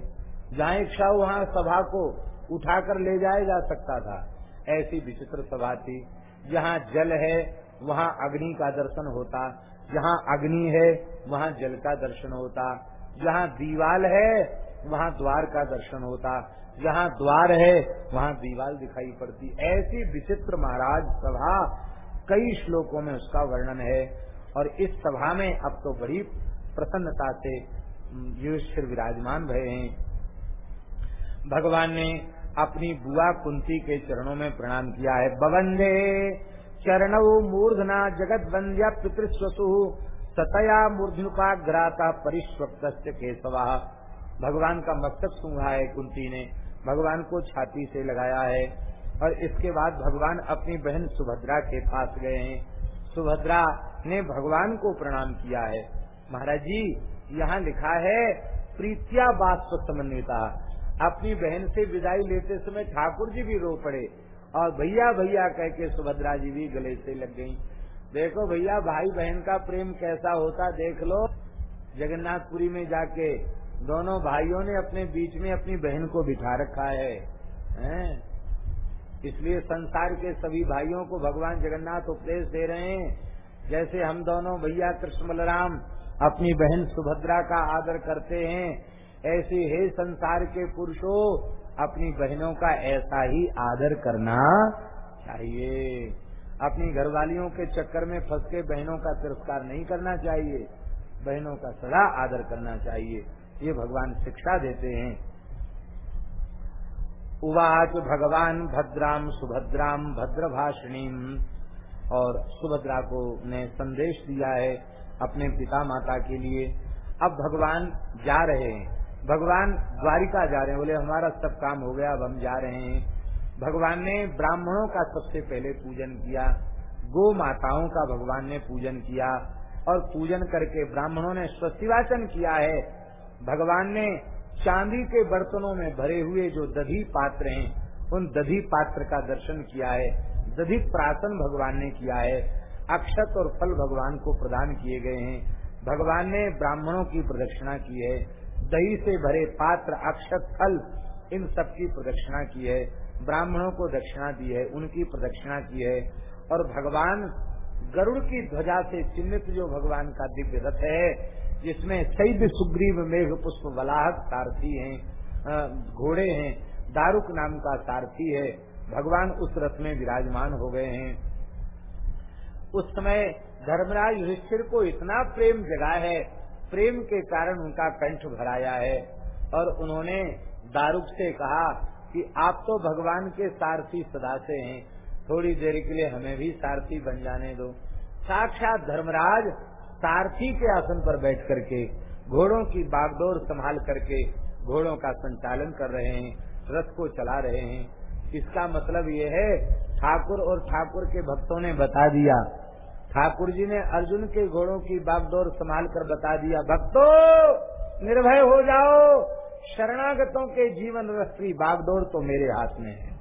[SPEAKER 1] जहाँ इच्छा वहाँ सभा को उठाकर ले जाया जा सकता था। ऐसी विचित्र सभा थी। जहाँ जल है, वहाँ अग्नि का दर्शन होता। जहाँ अग्नि है, वहाँ जल का दर्शन होता। जहाँ दीवाल है, वहाँ द्वार का दर्शन होता। जहाँ द्वार है, वहाँ दीवाल दिखाई पड़ती। ऐसी विचित्र महाराज सभा कई श्लोकों में उसका वर्णन है। और इस सभा में अब तो बड़ी प्रसन्नता से युष्ठिर विराजमान भय हैं। भगवान ने अपनी बुआ कुंती के चरणों में प्रणाम किया है। बवंदे चरण मूर्धना जगत बंध्या पितृस्वसु सतया मूर्धनुपाग्राता परिश्वक्त केशवा। भगवान का मस्तक सूंघा है कुंती ने। भगवान को छाती से लगाया है और इसके बाद भगवान अपनी बहन सुभद्रा के पास गए हैं। सुभद्रा ने भगवान को प्रणाम किया है। महाराज जी, यहाँ लिखा है, प्रीतिया बाष्प समन्विता। अपनी बहन से विदाई लेते समय ठाकुर जी भी रो पड़े और भैया भैया कह के सुभद्रा जी भी गले से लग गई। देखो भैया भाई बहन का प्रेम कैसा होता देख लो। जगन्नाथपुरी में जाके दोनों भाइयों ने अपने बीच में अपनी बहन को बिठा रखा है, हैं? इसलिए संसार के सभी भाइयों को भगवान जगन्नाथ उपदेश दे रहे हैं। जैसे हम दोनों भैया कृष्ण बलराम अपनी बहन सुभद्रा का आदर करते हैं ऐसे हे संसार के पुरुषों, अपनी बहनों का ऐसा ही आदर करना चाहिए। अपनी घरवालियों के चक्कर में फंस के बहनों का तिरस्कार नहीं करना चाहिए। बहनों का सदा आदर करना चाहिए। ये भगवान शिक्षा देते हैं। उवाच भगवान भद्राम सुभद्राम भद्र भाषणी और सुभद्रा को ने संदेश दिया है अपने पिता माता के लिए। अब भगवान जा रहे हैं। भगवान द्वारिका जा रहे हैं। बोले, हमारा सब काम हो गया, अब हम जा रहे हैं। भगवान ने ब्राह्मणों का सबसे पहले पूजन किया, गो माताओं का भगवान ने पूजन किया, और पूजन करके ब्राह्मणों ने स्वस्तिवाचन किया है। भगवान ने चांदी के बर्तनों में भरे हुए जो दधी पात्र हैं, उन दधी पात्र का दर्शन किया है। दधी प्राशन भगवान ने किया है। अक्षत और फल भगवान को प्रदान किए गए हैं। भगवान ने ब्राह्मणों की प्रदक्षिणा की है। दही से भरे पात्र अक्षत फल, इन सब की प्रदक्षिणा की है। ब्राह्मणों को दक्षिणा दी है, उनकी प्रदक्षिणा की है। और भगवान गरुड़ की ध्वजा से चिन्हित जो भगवान का दिव्य रथ है, जिसमें शैद सुग्रीव मेघ पुष्प वलाहक सारथी हैं घोड़े हैं, दारुक नाम का सारथी है। भगवान उस रथ में विराजमान हो गए हैं। उस समय धर्मराज युधिष्ठिर को इतना प्रेम जगा है प्रेम के कारण उनका कंठ भराया है। और उन्होंने दारुक से कहा कि आप तो भगवान के सारथी सदा से हैं। थोड़ी देर के लिए हमें भी सारथी बन जाने दो। साक्षात धर्मराज सारथी के आसन पर बैठ करके, घोड़ों की बागडोर संभाल करके घोड़ों का संचालन कर रहे हैं, रथ को चला रहे हैं। इसका मतलब ये है, ठाकुर और ठाकुर के भक्तों ने बता दिया ठाकुर जी ने अर्जुन के घोड़ों की बागडोर संभाल कर बता दिया, भक्तों, निर्भय हो जाओ। शरणागतों के जीवन रथ की बागडोर तो मेरे हाथ में है।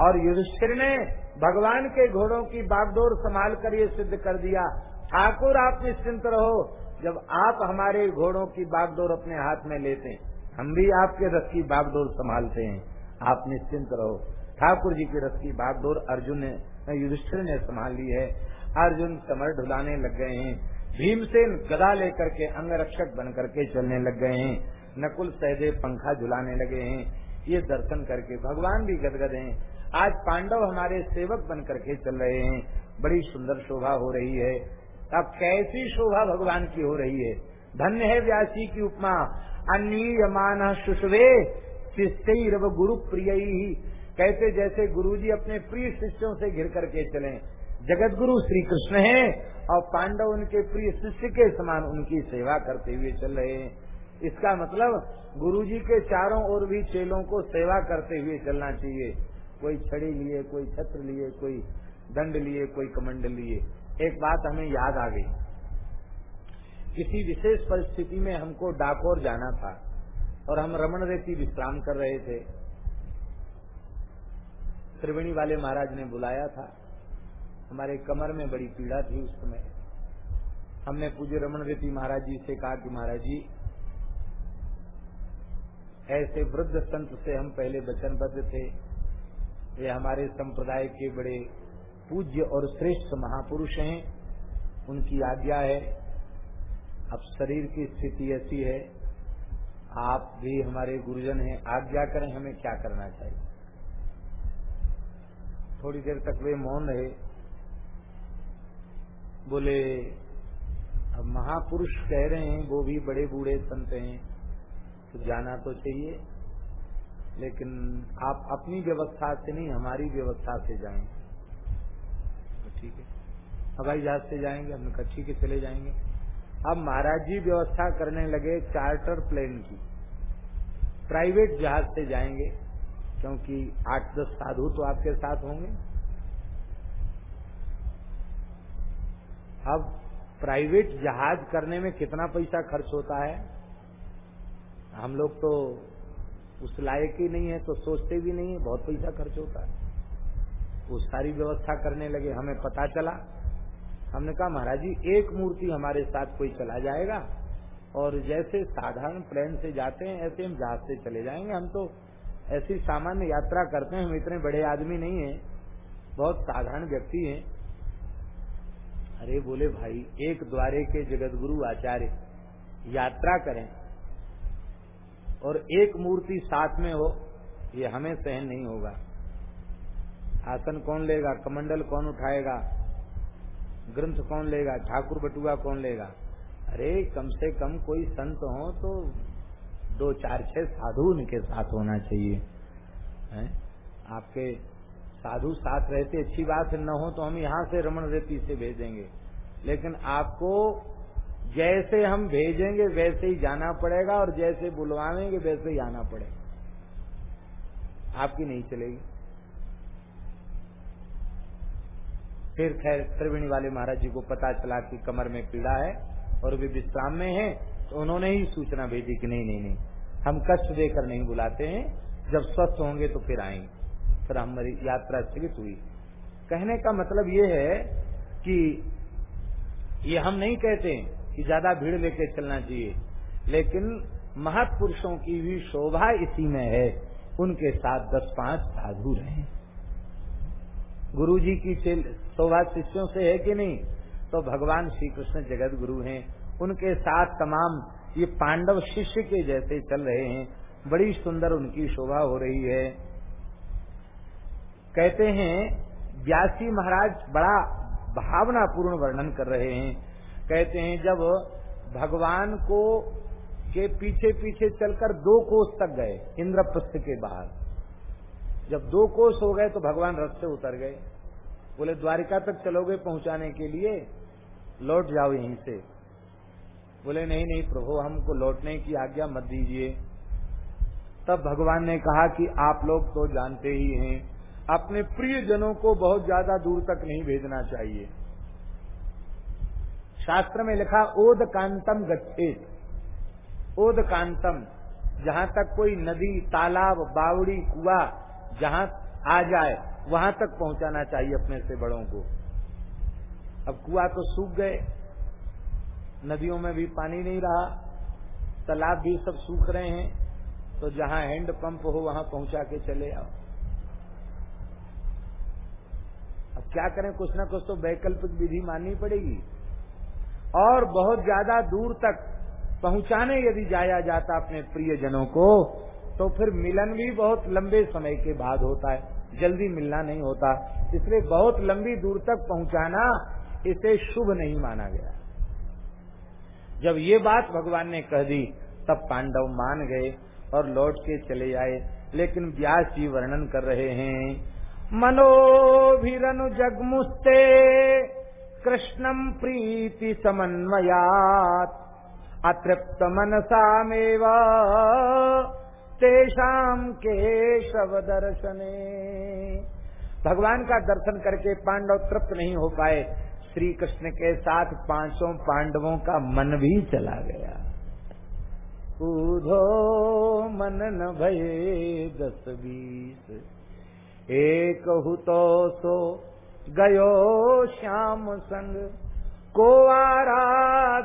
[SPEAKER 1] और युधिष्ठिर ने भगवान के घोड़ों की बागडोर संभाल कर ये सिद्ध कर दिया, ठाकुर, आप निश्चिंत रहो। जब आप हमारे घोड़ों की बागडोर अपने हाथ में लेते, हम भी आपके रथ की बागडोर संभालते हैं। आप निश्चिंत रहो। ठाकुर जी के रथ की बागडोर अर्जुन ने युधिष्ठिर ने संभाल ली है। अर्जुन कमर ढुलाने लग गए हैं। भीमसेन गदा लेकर के अंग रक्षक बन करके चलने लग गए हैं। नकुल सहदेव पंखा झुलाने लगे हैं। ये दर्शन करके भगवान भी गदगद हैं। आज पांडव हमारे सेवक बन करके चल रहे हैं। बड़ी सुंदर शोभा हो रही है। अब कैसी शोभा भगवान की हो रही है? धन्य है व्यासी की उपमा। अन्य मान सुषवे शिष्य गुरु प्रिय कहते जैसे गुरुजी अपने प्रिय शिष्यों से घिर करके चले। जगत गुरु श्री कृष्ण है और पांडव उनके प्रिय शिष्य के समान उनकी सेवा करते हुए चल रहे हैं। इसका मतलब गुरुजी के चारों ओर भी चेलों को सेवा करते हुए चलना चाहिए। कोई छड़ी लिए, कोई छत्र लिए, कोई दंड लिए, कोई कमंड लिए। एक बात हमें याद आ गई। किसी विशेष परिस्थिति में हमको डाकोर जाना था और हम रमन रेती विश्राम कर रहे थे। त्रिवेणी वाले महाराज ने बुलाया था। हमारे कमर में बड़ी पीड़ा थी उस समय। हमने पूज्य रमन रेती महाराज जी से कहा कि महाराज जी, ऐसे वृद्ध संत से हम पहले वचनबद्ध थे। ये हमारे संप्रदाय के बड़े पूज्य और श्रेष्ठ महापुरुष हैं। उनकी आज्ञा है। अब शरीर की स्थिति ऐसी है। आप भी हमारे गुरुजन हैं। आज्ञा करें, हमें क्या करना चाहिए? थोड़ी देर तक वे मौन रहे। बोले, अब महापुरुष कह रहे हैं, वो भी बड़े बूढ़े संत हैं तो जाना तो चाहिए। लेकिन आप अपनी व्यवस्था से नहीं, हमारी व्यवस्था से जाएँ। तो ठीक है। हवाई जहाज़ से जाएँगे, हमने कहा, ठीक है, चले जाएँगे। अब महाराज जी व्यवस्था करने लगे चार्टर प्लेन की। प्राइवेट जहाज़ से जाएँगे। क्योंकि आठ दस साधु तो आपके साथ होंगे। अब प्राइवेट जहाज़ करने में कितना पैसा खर्च होता है? हम लोग तो उस लायक ही नहीं है तो सोचते भी नहीं है, बहुत पैसा खर्च होता है। वो सारी व्यवस्था करने लगे, हमें पता चला। हमने कहा, महाराज जी, एक मूर्ति हमारे साथ कोई चला जाएगा? और जैसे साधारण प्लेन से जाते हैं, ऐसे हम जहाज़ से चले जाएँगे। हम तो ऐसी सामान्य यात्रा करते हैं, हम इतने बड़े आदमी नहीं है, बहुत साधारण व्यक्ति हैं। अरे बोले भाई, एक द्वारे के जगत गुरु आचार्य, यात्रा करें और एक मूर्ति साथ में हो, ये हमें सहन नहीं होगा। आसन कौन लेगा, कमंडल कौन उठाएगा, ग्रंथ कौन लेगा, ठाकुर बटुआ कौन लेगा? अरे कम से कम कोई संत हो तो दो, चार, छह साधु उनके साथ होना चाहिए। है? आपके साधु साथ रहते, अच्छी बात न हो तो हम यहाँ से रमन रेती से भेजेंगे। लेकिन आपको जैसे हम भेजेंगे, वैसे ही जाना पड़ेगा और जैसे बुलवाएँगे, वैसे ही आना पड़ेगा। आपकी नहीं चलेगी। फिर खैर, त्रिवेणी वाले महाराज जी को पता चला कि कमर में पीड़ा है और वे विश्राम में है तो उन्होंने ही सूचना भेजी कि नहीं नहीं नहीं। हम कष्ट देकर नहीं बुलाते हैं। जब स्वस्थ होंगे तो फिर आएँगे। फिर हमारी यात्रा स्थगित हुई। कहने का मतलब ये है कि ये हम नहीं कहते कि ज़्यादा भीड़ लेके चलना चाहिए, लेकिन महापुरुषों की भी शोभा इसी में है। उनके साथ दस पाँच साधु रहे। गुरु जी की शोभा शिष्यों से है कि नहीं? तो भगवान श्री कृष्ण जगत गुरु हैं। उनके साथ तमाम ये पांडव शिष्य के जैसे चल रहे हैं। बड़ी सुंदर उनकी शोभा हो रही है। कहते हैं, व्यासी महाराज बड़ा भावनापूर्ण वर्णन कर रहे हैं। कहते हैं, जब भगवान को के पीछे पीछे चलकर दो कोस तक गए, इंद्रप्रस्थ के बाहर। जब दो कोस हो गए तो भगवान रथ से उतर गए। बोले, द्वारिका तक चलोगे पहुँचाने के लिए? लौट जाओ यहीं से। बोले, नहीं नहीं, प्रभु, हमको लौटने की आज्ञा मत दीजिए। तब भगवान ने कहा कि आप लोग तो जानते ही हैं, अपने प्रिय जनों को बहुत ज़्यादा दूर तक नहीं भेजना चाहिए। शास्त्र में लिखा, ओद कांतम गच्छेत ओद कांतम, जहाँ तक कोई नदी, तालाब, बावड़ी, कुआ जहाँ आ जाए, वहाँ तक पहुंचाना चाहिए अपने से बड़ों को। अब कुआ तो सूख गए नदियों में भी पानी नहीं रहा, तालाब भी सब सूख रहे हैं तो जहाँ हैंड पंप हो वहाँ पहुँचा के चले आओ। अब क्या करें, कुछ ना कुछ तो वैकल्पिक विधि माननी पड़ेगी। और बहुत ज़्यादा दूर तक पहुँचाने यदि जाया जाता अपने प्रिय जनों को तो फिर मिलन भी बहुत लंबे समय के बाद होता है, जल्दी मिलना नहीं होता। इसलिए बहुत लंबी दूर तक पहुंचाना, इसे शुभ नहीं माना गया। जब ये बात भगवान ने कह दी, तब पांडव मान गए और लौट के चले आए। लेकिन व्यास जी वर्णन कर रहे हैं, मनोभिरनु जगमुस्ते कृष्णम प्रीति समन्वयात, अतृप्त मनसामेव तेषाम केशव दर्शने। भगवान का दर्शन करके पांडव तृप्त नहीं हो पाए। श्री कृष्ण के साथ पाँचों पांडवों का मन भी चला गया। कूधो मन न भये दस बीस। एक हुतो सो गयो श्याम संग। को आराधीस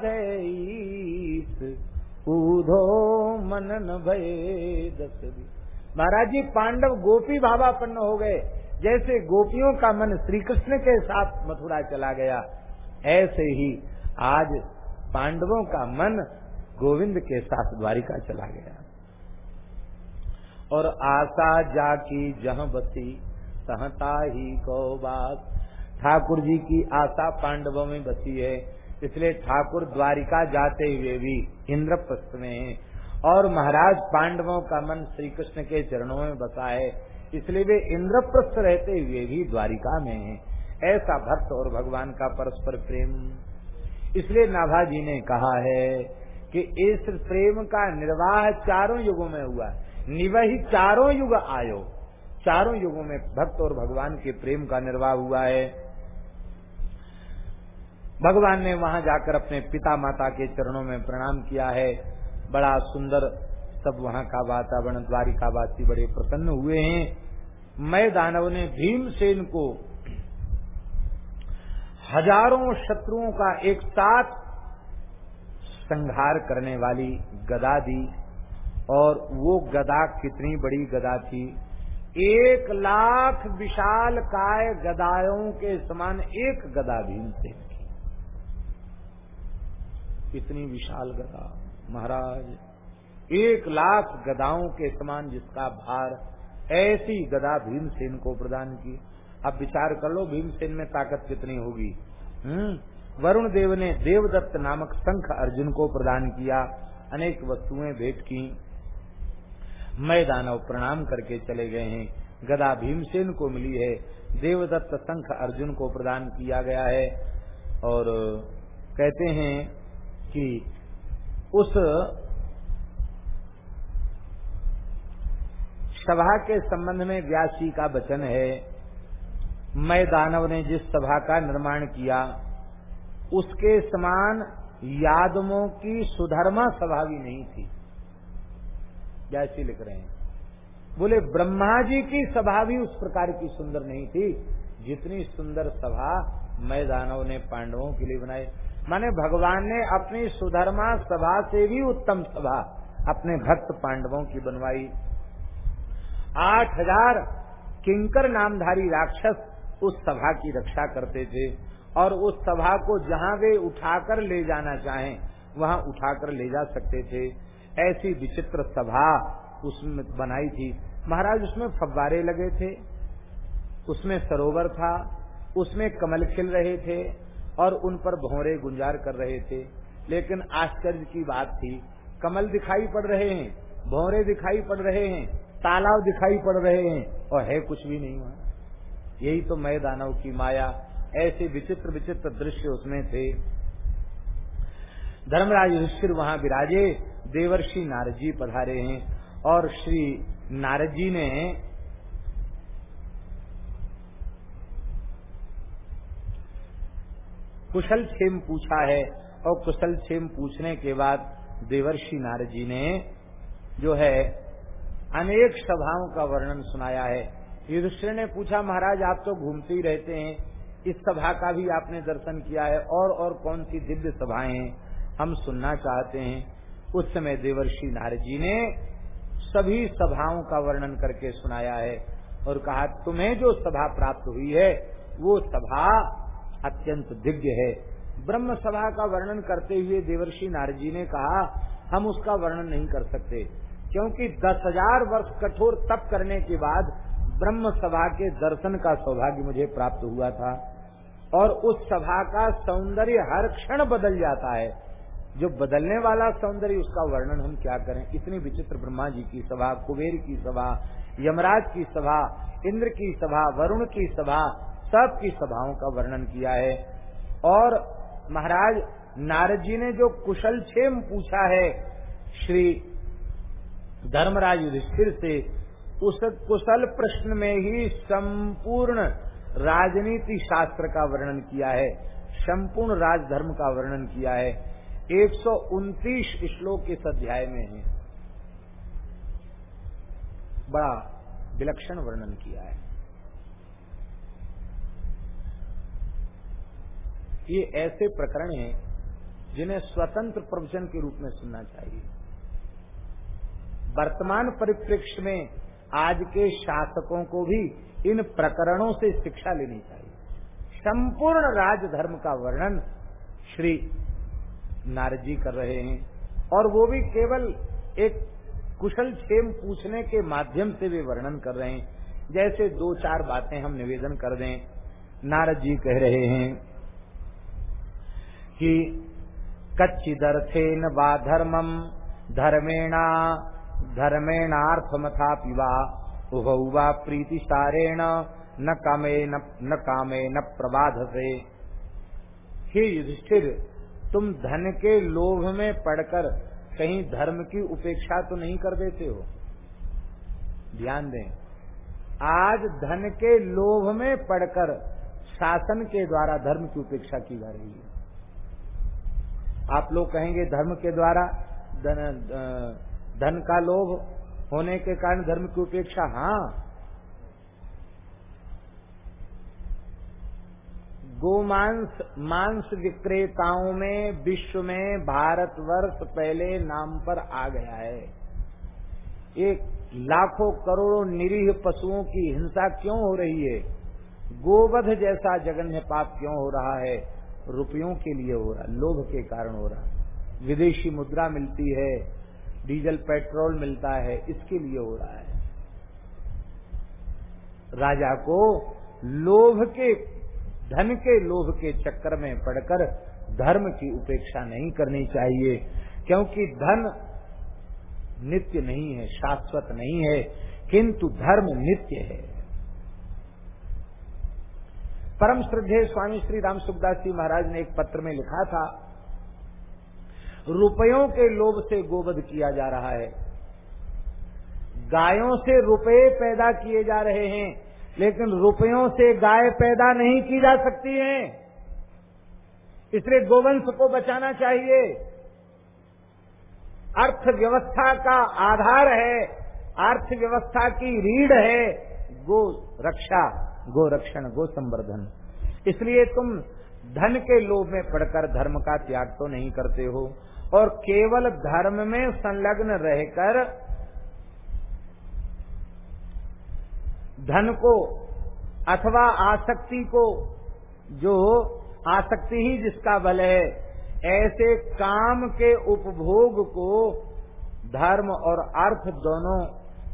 [SPEAKER 1] ऊधो मन न भय दस महाराज जी, पांडव गोपी भावापन्न हो गए। जैसे गोपियों का मन श्री कृष्ण के साथ मथुरा चला गया, ऐसे ही आज पांडवों का मन गोविंद के साथ द्वारिका चला गया। और आशा जाकी जह बसी, सहता ही बात। ठाकुर जी की आशा पांडवों में बसी है, इसलिए ठाकुर द्वारिका जाते हुए भी इंद्रप्रस्थ में है। और महाराज पांडवों का मन श्री कृष्ण के चरणों में बसा है इसलिए वे इंद्रप्रस्थ रहते हुए भी द्वारिका में है। ऐसा भक्त और भगवान का परस्पर प्रेम। इसलिए नाभा जी ने कहा है कि इस प्रेम का निर्वाह चारों युगों में हुआ निवही चारों युग आयो। चारों युगों में भक्त और भगवान के प्रेम का निर्वाह हुआ है। भगवान ने वहाँ जाकर अपने पिता माता के चरणों में प्रणाम किया है। बड़ा सुंदर सब वहाँ का वातावरण, द्वारिका वासी बड़े प्रसन्न हुए हैं। मैं दानव ने भीमसेन को हज़ारों शत्रुओं का एक साथ संहार करने वाली गदा दी, और वो गदा कितनी बड़ी गदा थी? एक लाख विशाल काय गदायों के समान एक गदा भीमसेन की। कितनी विशाल गदा, महाराज। एक लाख गदाओं के समान जिसका भार ऐसी गदा भीमसेन को प्रदान की। अब विचार कर लो, भीमसेन में ताकत कितनी होगी? हम्म? वरुण देव ने देवदत्त नामक शंख अर्जुन को प्रदान किया। अनेक वस्तुएँ भेंट की। मैं दानव प्रणाम करके चले गए हैं। गदा भीमसेन को मिली है। देवदत्त शंख अर्जुन को प्रदान किया गया है। और कहते हैं कि उस सभा के संबंध में व्यास जी का वचन है। मैं दानव ने जिस सभा का निर्माण किया, उसके समान यादवों की सुधर्मा सभा भी नहीं थी। जैसी लिख रहे हैं। बोले, ब्रह्मा जी की सभा भी उस प्रकार की सुंदर नहीं थी, जितनी सुंदर सभा मैं दानव ने पांडवों के लिए बनाई। माने भगवान ने अपनी सुधर्मा सभा से भी उत्तम सभा अपने भक्त पांडवों की बनवाई। आठ हज़ार किंकर नामधारी राक्षस उस सभा की रक्षा करते थे और उस सभा को जहाँ वे उठाकर ले जाना चाहें, वहाँ उठाकर ले जा सकते थे। ऐसी विचित्र सभा उसमें बनाई थी। महाराज उसमें फव्वारे लगे थे, उसमें सरोवर था, उसमें कमल खिल रहे थे और उन पर भौरे गुंजार कर रहे थे। लेकिन आश्चर्य की बात थी, कमल दिखाई पड़ रहे हैं, भौरे दिखाई पड़ रहे हैं तालाब दिखाई पड़ रहे हैं और है कुछ भी नहीं वहाँ। यही तो मैं दानव की माया, ऐसे विचित्र विचित्र दृश्य उसमें थे। धर्मराज युधिष्ठिर वहाँ विराजे, देवर्षि नारद जी पधारे हैं और श्री नारद जी ने कुशल क्षेम पूछा है और कुशल क्षेम पूछने के बाद देवर्षि नारद जी ने जो है अनेक सभाओं का वर्णन सुनाया है। युधिष्ठिर ने पूछा, महाराज, आप तो घूमते ही रहते हैं। इस सभा का भी आपने दर्शन किया है और और कौन सी दिव्य सभाएँ हैं? हम सुनना चाहते हैं। उस समय देवर्षि नारद जी ने सभी सभाओं का वर्णन करके सुनाया है और कहा, तुम्हें जो सभा प्राप्त हुई है, वो सभा अत्यंत दिव्य है। ब्रह्म सभा का वर्णन करते हुए देवर्षि नारद जी ने कहा, हम उसका वर्णन नहीं कर सकते। क्योंकि दस हज़ार वर्ष कठोर तप करने के बाद ब्रह्म सभा के दर्शन का सौभाग्य मुझे प्राप्त हुआ था। और उस सभा का सौंदर्य हर क्षण बदल जाता है। जो बदलने वाला सौंदर्य, उसका वर्णन हम क्या करें? इतनी विचित्र ब्रह्मा जी की सभा, कुबेर की सभा, यमराज की सभा, इंद्र की सभा, वरुण की सभा, सब की सभाओं का वर्णन किया है। और महाराज नारद जी ने जो कुशल क्षेम पूछा है, श्री धर्मराज युधिष्ठिर से उस कुशल प्रश्न में ही संपूर्ण राजनीति शास्त्र का वर्णन किया है, संपूर्ण राजधर्म का वर्णन किया है। एक सौ उनतीस श्लोक इस अध्याय में है। बड़ा विलक्षण वर्णन किया है। ये ऐसे प्रकरण हैं जिन्हें स्वतंत्र प्रवचन के रूप में सुनना चाहिए। वर्तमान परिप्रेक्ष्य में आज के शासकों को भी इन प्रकरणों से शिक्षा लेनी चाहिए। संपूर्ण राजधर्म का वर्णन श्री नारद जी कर रहे हैं और वो भी केवल एक कुशल क्षेम पूछने के माध्यम से वे वर्णन कर रहे हैं। जैसे दो चार बातें हम निवेदन कर दें। नारद जी कह रहे हैं कि कच्चिदर्थे न वा धर्मम धर्मेणा धर्मेणार्थमथा पिवा उभौ वा प्रीति सारेण न कामे न, न कामे न प्रबाध से हे युधिष्ठिर तुम धन के लोभ में पड़कर कहीं धर्म की उपेक्षा तो नहीं कर देते हो। ध्यान दें आज धन के लोभ में पड़कर शासन के द्वारा धर्म की उपेक्षा की जा रही है। आप लोग कहेंगे धर्म के द्वारा धन, का लोभ होने के कारण धर्म की उपेक्षा हाँ। गोमांस मांस विक्रेताओं में विश्व में भारतवर्ष पहले नाम पर आ गया है। एक लाखों करोड़ों निरीह पशुओं की हिंसा क्यों हो रही है? गोवध जैसा जगन्य पाप क्यों हो रहा है? रुपयों के लिए हो रहा लोभ के कारण हो रहा। विदेशी मुद्रा मिलती है डीजल पेट्रोल मिलता है, इसके लिए हो रहा है। राजा को लोभ के, धन के लोभ के चक्कर में पड़कर धर्म की उपेक्षा नहीं करनी चाहिए, क्योंकि धन नित्य नहीं है, शाश्वत नहीं है, किंतु धर्म नित्य है। परम श्रद्धे स्वामी श्री राम सुखदास जी महाराज ने एक पत्र में लिखा था रुपयों के लोभ से गोवध किया जा रहा है। गायों से रुपए पैदा किए जा रहे हैं, लेकिन रुपयों से गाय पैदा नहीं की जा सकती है। इसलिए गोवंश को बचाना चाहिए। अर्थव्यवस्था का आधार है, अर्थव्यवस्था की रीढ़ है, गो रक्षा, गो रक्षण, गो संवर्धन। इसलिए तुम धन के लोभ में पड़कर धर्म का त्याग तो नहीं करते हो और केवल धर्म में संलग्न रहकर धन को अथवा आसक्ति को, जो आसक्ति ही जिसका बल है, ऐसे काम के उपभोग को धर्म और अर्थ दोनों,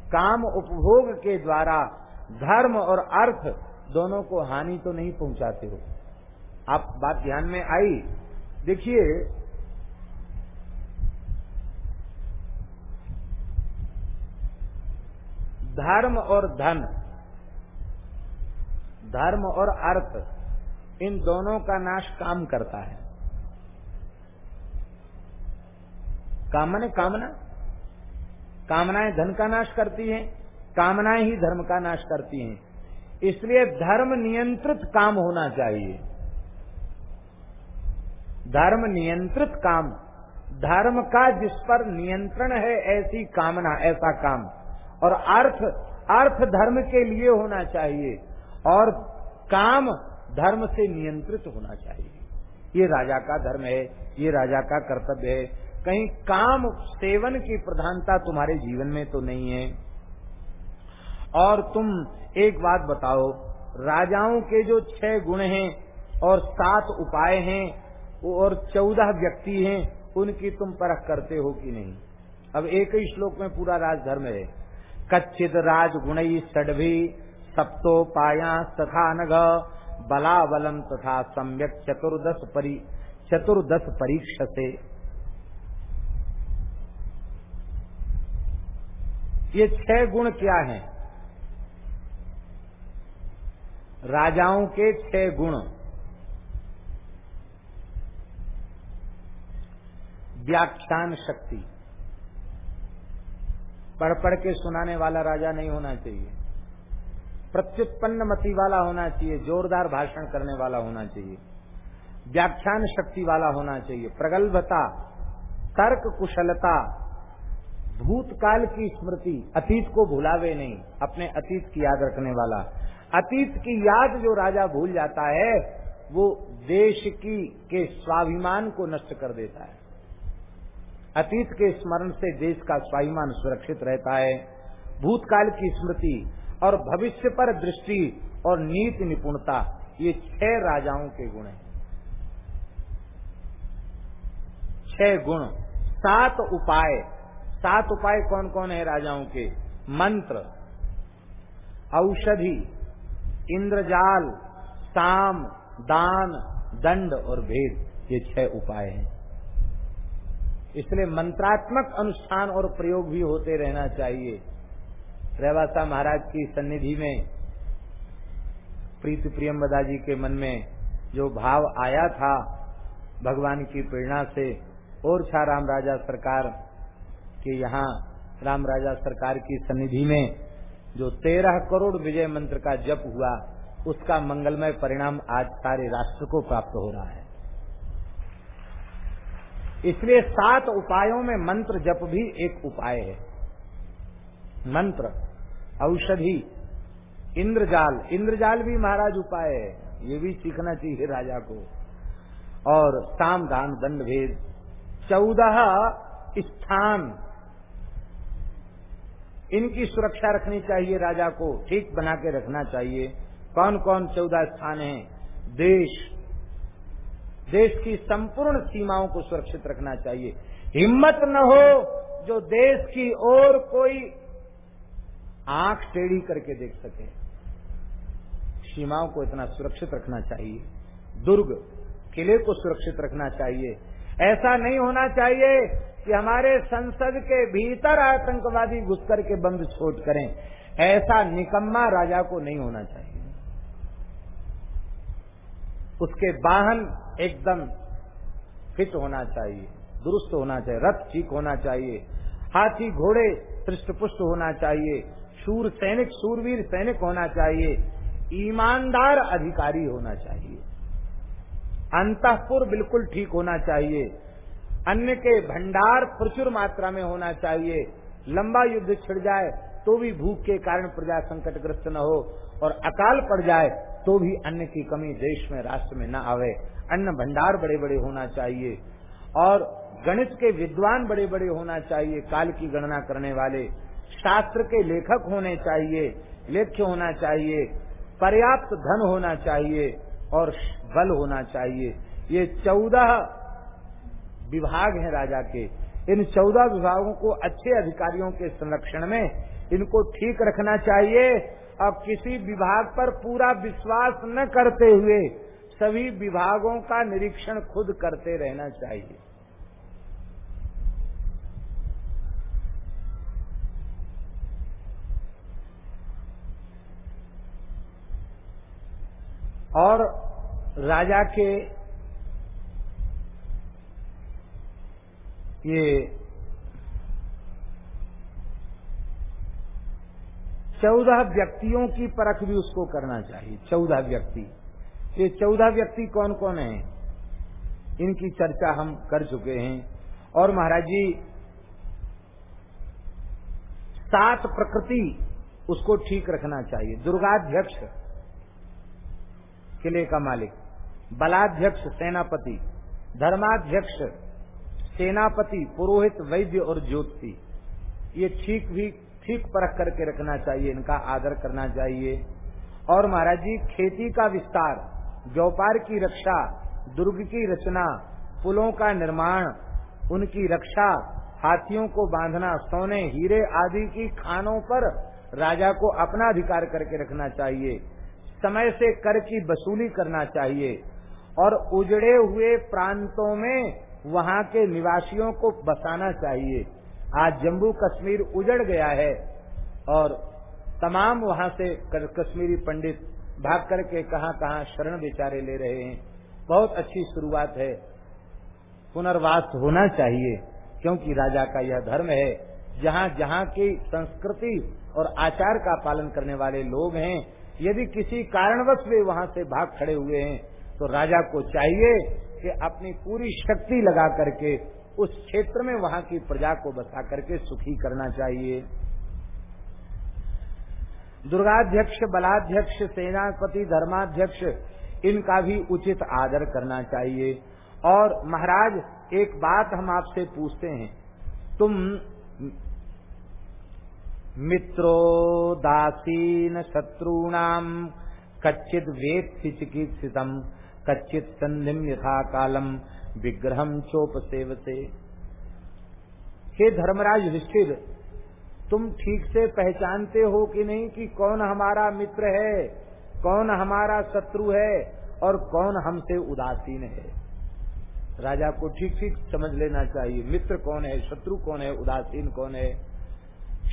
[SPEAKER 1] काम उपभोग के द्वारा धर्म और अर्थ दोनों को हानि तो नहीं पहुंचाते हो। आप बात ध्यान में आई? देखिए धर्म और धन। धर्म और अर्थ, इन दोनों का नाश काम करता है। कामना कामना। कामनाएँ धन का नाश करती हैं, कामनाएँ ही धर्म का नाश करती हैं। इसलिए धर्म नियंत्रित काम होना चाहिए। धर्म नियंत्रित काम। धर्म का जिस पर नियंत्रण है, ऐसी कामना, ऐसा काम। और अर्थ अर्थ धर्म के लिए होना चाहिए और काम धर्म से नियंत्रित होना चाहिए। ये राजा का धर्म है, ये राजा का कर्तव्य है। कहीं काम सेवन की प्रधानता तुम्हारे जीवन में तो नहीं है। और तुम एक बात बताओ, राजाओं के जो छह गुण हैं और सात उपाय हैं और चौदह व्यक्ति हैं, उनकी तुम परख करते हो कि नहीं? अब एक ही श्लोक में पूरा राजधर्म है। कच्चित राज गुण षडभी सप्तो पाया तथा नग बलाबलम तथा सम्यक चतुर्दश परी, चतुर्दश परीक्ष से ये छह गुण क्या हैं? राजाओं के छह गुण। व्याख्यान शक्ति। पढ़ पढ़ के सुनाने वाला राजा नहीं होना चाहिए। प्रत्युत्पन्न मति वाला होना चाहिए, जोरदार भाषण करने वाला होना चाहिए। व्याख्यान शक्ति वाला होना चाहिए। प्रगल्भता, तर्क कुशलता, भूतकाल की स्मृति, अतीत को भुलावे नहीं, अपने अतीत की याद रखने वाला। अतीत की याद जो राजा भूल जाता है, वो देश की, के स्वाभिमान को नष्ट कर देता है। अतीत के स्मरण से देश का स्वाभिमान सुरक्षित रहता है। भूतकाल की स्मृति और भविष्य पर दृष्टि और नीति निपुणता, ये छह राजाओं के गुण हैं। छह गुण। सात उपाय। सात उपाय कौन कौन है राजाओं के? मंत्र, औषधि, इंद्रजाल, साम, दान, दंड और भेद, ये छह उपाय हैं। इसलिए मंत्रात्मक अनुष्ठान और प्रयोग भी होते रहना चाहिए। रहवासा महाराज की सन्निधि में प्रीति प्रियम जी के मन में जो भाव आया था भगवान की प्रेरणा से, और छा राम राजा सरकार के यहाँ, राम राजा सरकार की सन्निधि में जो तेरह करोड़ विजय मंत्र का जप हुआ, उसका मंगलमय परिणाम आज सारे राष्ट्र को प्राप्त हो रहा है। इसलिए सात उपायों में मंत्र जप भी एक उपाय है। मंत्र, औषधि, इंद्रजाल। इंद्रजाल भी महाराज उपाय है। ये भी सीखना चाहिए राजा को। और साम दान दंड भेद। चौदह, स्थान। इनकी सुरक्षा रखनी चाहिए राजा को। ठीक बना के रखना चाहिए। कौन कौन चौदह स्थान हैं? देश देश की संपूर्ण सीमाओं को सुरक्षित रखना चाहिए। हिम्मत न हो जो देश की ओर कोई आँख टेढ़ी करके देख सके। सीमाओं को इतना सुरक्षित रखना चाहिए। दुर्ग किले को सुरक्षित रखना चाहिए। ऐसा नहीं होना चाहिए कि हमारे संसद के भीतर आतंकवादी घुस करके बम विस्फोट करें। ऐसा निकम्मा राजा को नहीं होना चाहिए। उसके वाहन एकदम फिट होना चाहिए, दुरुस्त होना चाहिए, रथ ठीक होना चाहिए, हाथी घोड़े पृष्ठपुष्ट होना चाहिए, शूर सैनिक सूरवीर सैनिक होना चाहिए, ईमानदार अधिकारी होना चाहिए। अंतपुर बिल्कुल ठीक होना चाहिए अन्न के भंडार प्रचुर मात्रा में होना चाहिए, लंबा युद्ध छिड़ जाए तो भी भूख के कारण प्रजा संकटग्रस्त न हो और अकाल पड़ जाए तो भी अन्न की कमी देश में, राष्ट्र में न आवे। अन्न भंडार बड़े बड़े होना चाहिए। और गणित के विद्वान बड़े बड़े होना चाहिए, काल की गणना करने वाले। शास्त्र के लेखक होने चाहिए, लेख्य होना चाहिए, पर्याप्त धन होना चाहिए और बल होना चाहिए। ये चौदह विभाग हैं राजा के। इन चौदह विभागों को अच्छे अधिकारियों के संरक्षण में इनको ठीक रखना चाहिए। और किसी विभाग पर पूरा विश्वास न करते हुए सभी विभागों का निरीक्षण खुद करते रहना चाहिए। और राजा के ये चौदह व्यक्तियों की परख भी उसको करना चाहिए, चौदह व्यक्ति। ये चौदह व्यक्ति कौन कौन है? इनकी चर्चा हम कर चुके हैं। और महाराज जी, सात प्रकृति उसको ठीक रखना चाहिए। दुर्गाध्यक्ष किले का मालिक, बलाध्यक्ष सेनापति, धर्माध्यक्ष सेनापति, पुरोहित वैद्य और ज्योति। ये ठीक भी ठीक परख करके रखना चाहिए, इनका आदर करना चाहिए। और महाराज जी, खेती का विस्तार व्यापार की रक्षा, दुर्ग की रचना, पुलों का निर्माण, उनकी रक्षा, हाथियों को बांधना, सोने, हीरे आदि की खानों पर राजा को अपना अधिकार करके रखना चाहिए। समय से कर की वसूली करना चाहिए। और उजड़े हुए प्रांतों में वहाँ के निवासियों को बसाना चाहिए। आज जम्मू कश्मीर उजड़ गया है और तमाम वहाँ से कश्मीरी पंडित भाग करके कहाँ कहाँ शरण बेचारे ले रहे हैं। बहुत अच्छी शुरुआत है। पुनर्वास होना चाहिए, क्योंकि राजा का यह धर्म है। जहाँ जहाँ की संस्कृति और आचार का पालन करने वाले लोग हैं, यदि किसी कारणवश वे वहाँ से भाग खड़े हुए हैं तो राजा को चाहिए कि अपनी पूरी शक्ति लगा करके उस क्षेत्र में वहाँ की प्रजा को बसा करके सुखी करना चाहिए। दुर्गाध्यक्ष, बलाध्यक्ष, सेनापति, धर्माध्यक्ष, इनका भी उचित आदर करना चाहिए। और महाराज, एक बात हम आपसे पूछते हैं। तुम मित्रो दासीन शत्रूणाम कच्चित वेत्ति चिकित्सितम कच्चित संधिम यथा कालम विग्रहम चोप सेवते हे धर्मराज युधिष्ठिर, तुम ठीक से पहचानते हो कि नहीं कि कौन हमारा मित्र है, कौन हमारा शत्रु है और कौन हमसे उदासीन है? राजा को ठीक ठीक समझ लेना चाहिए, मित्र कौन है, शत्रु कौन है, उदासीन कौन है?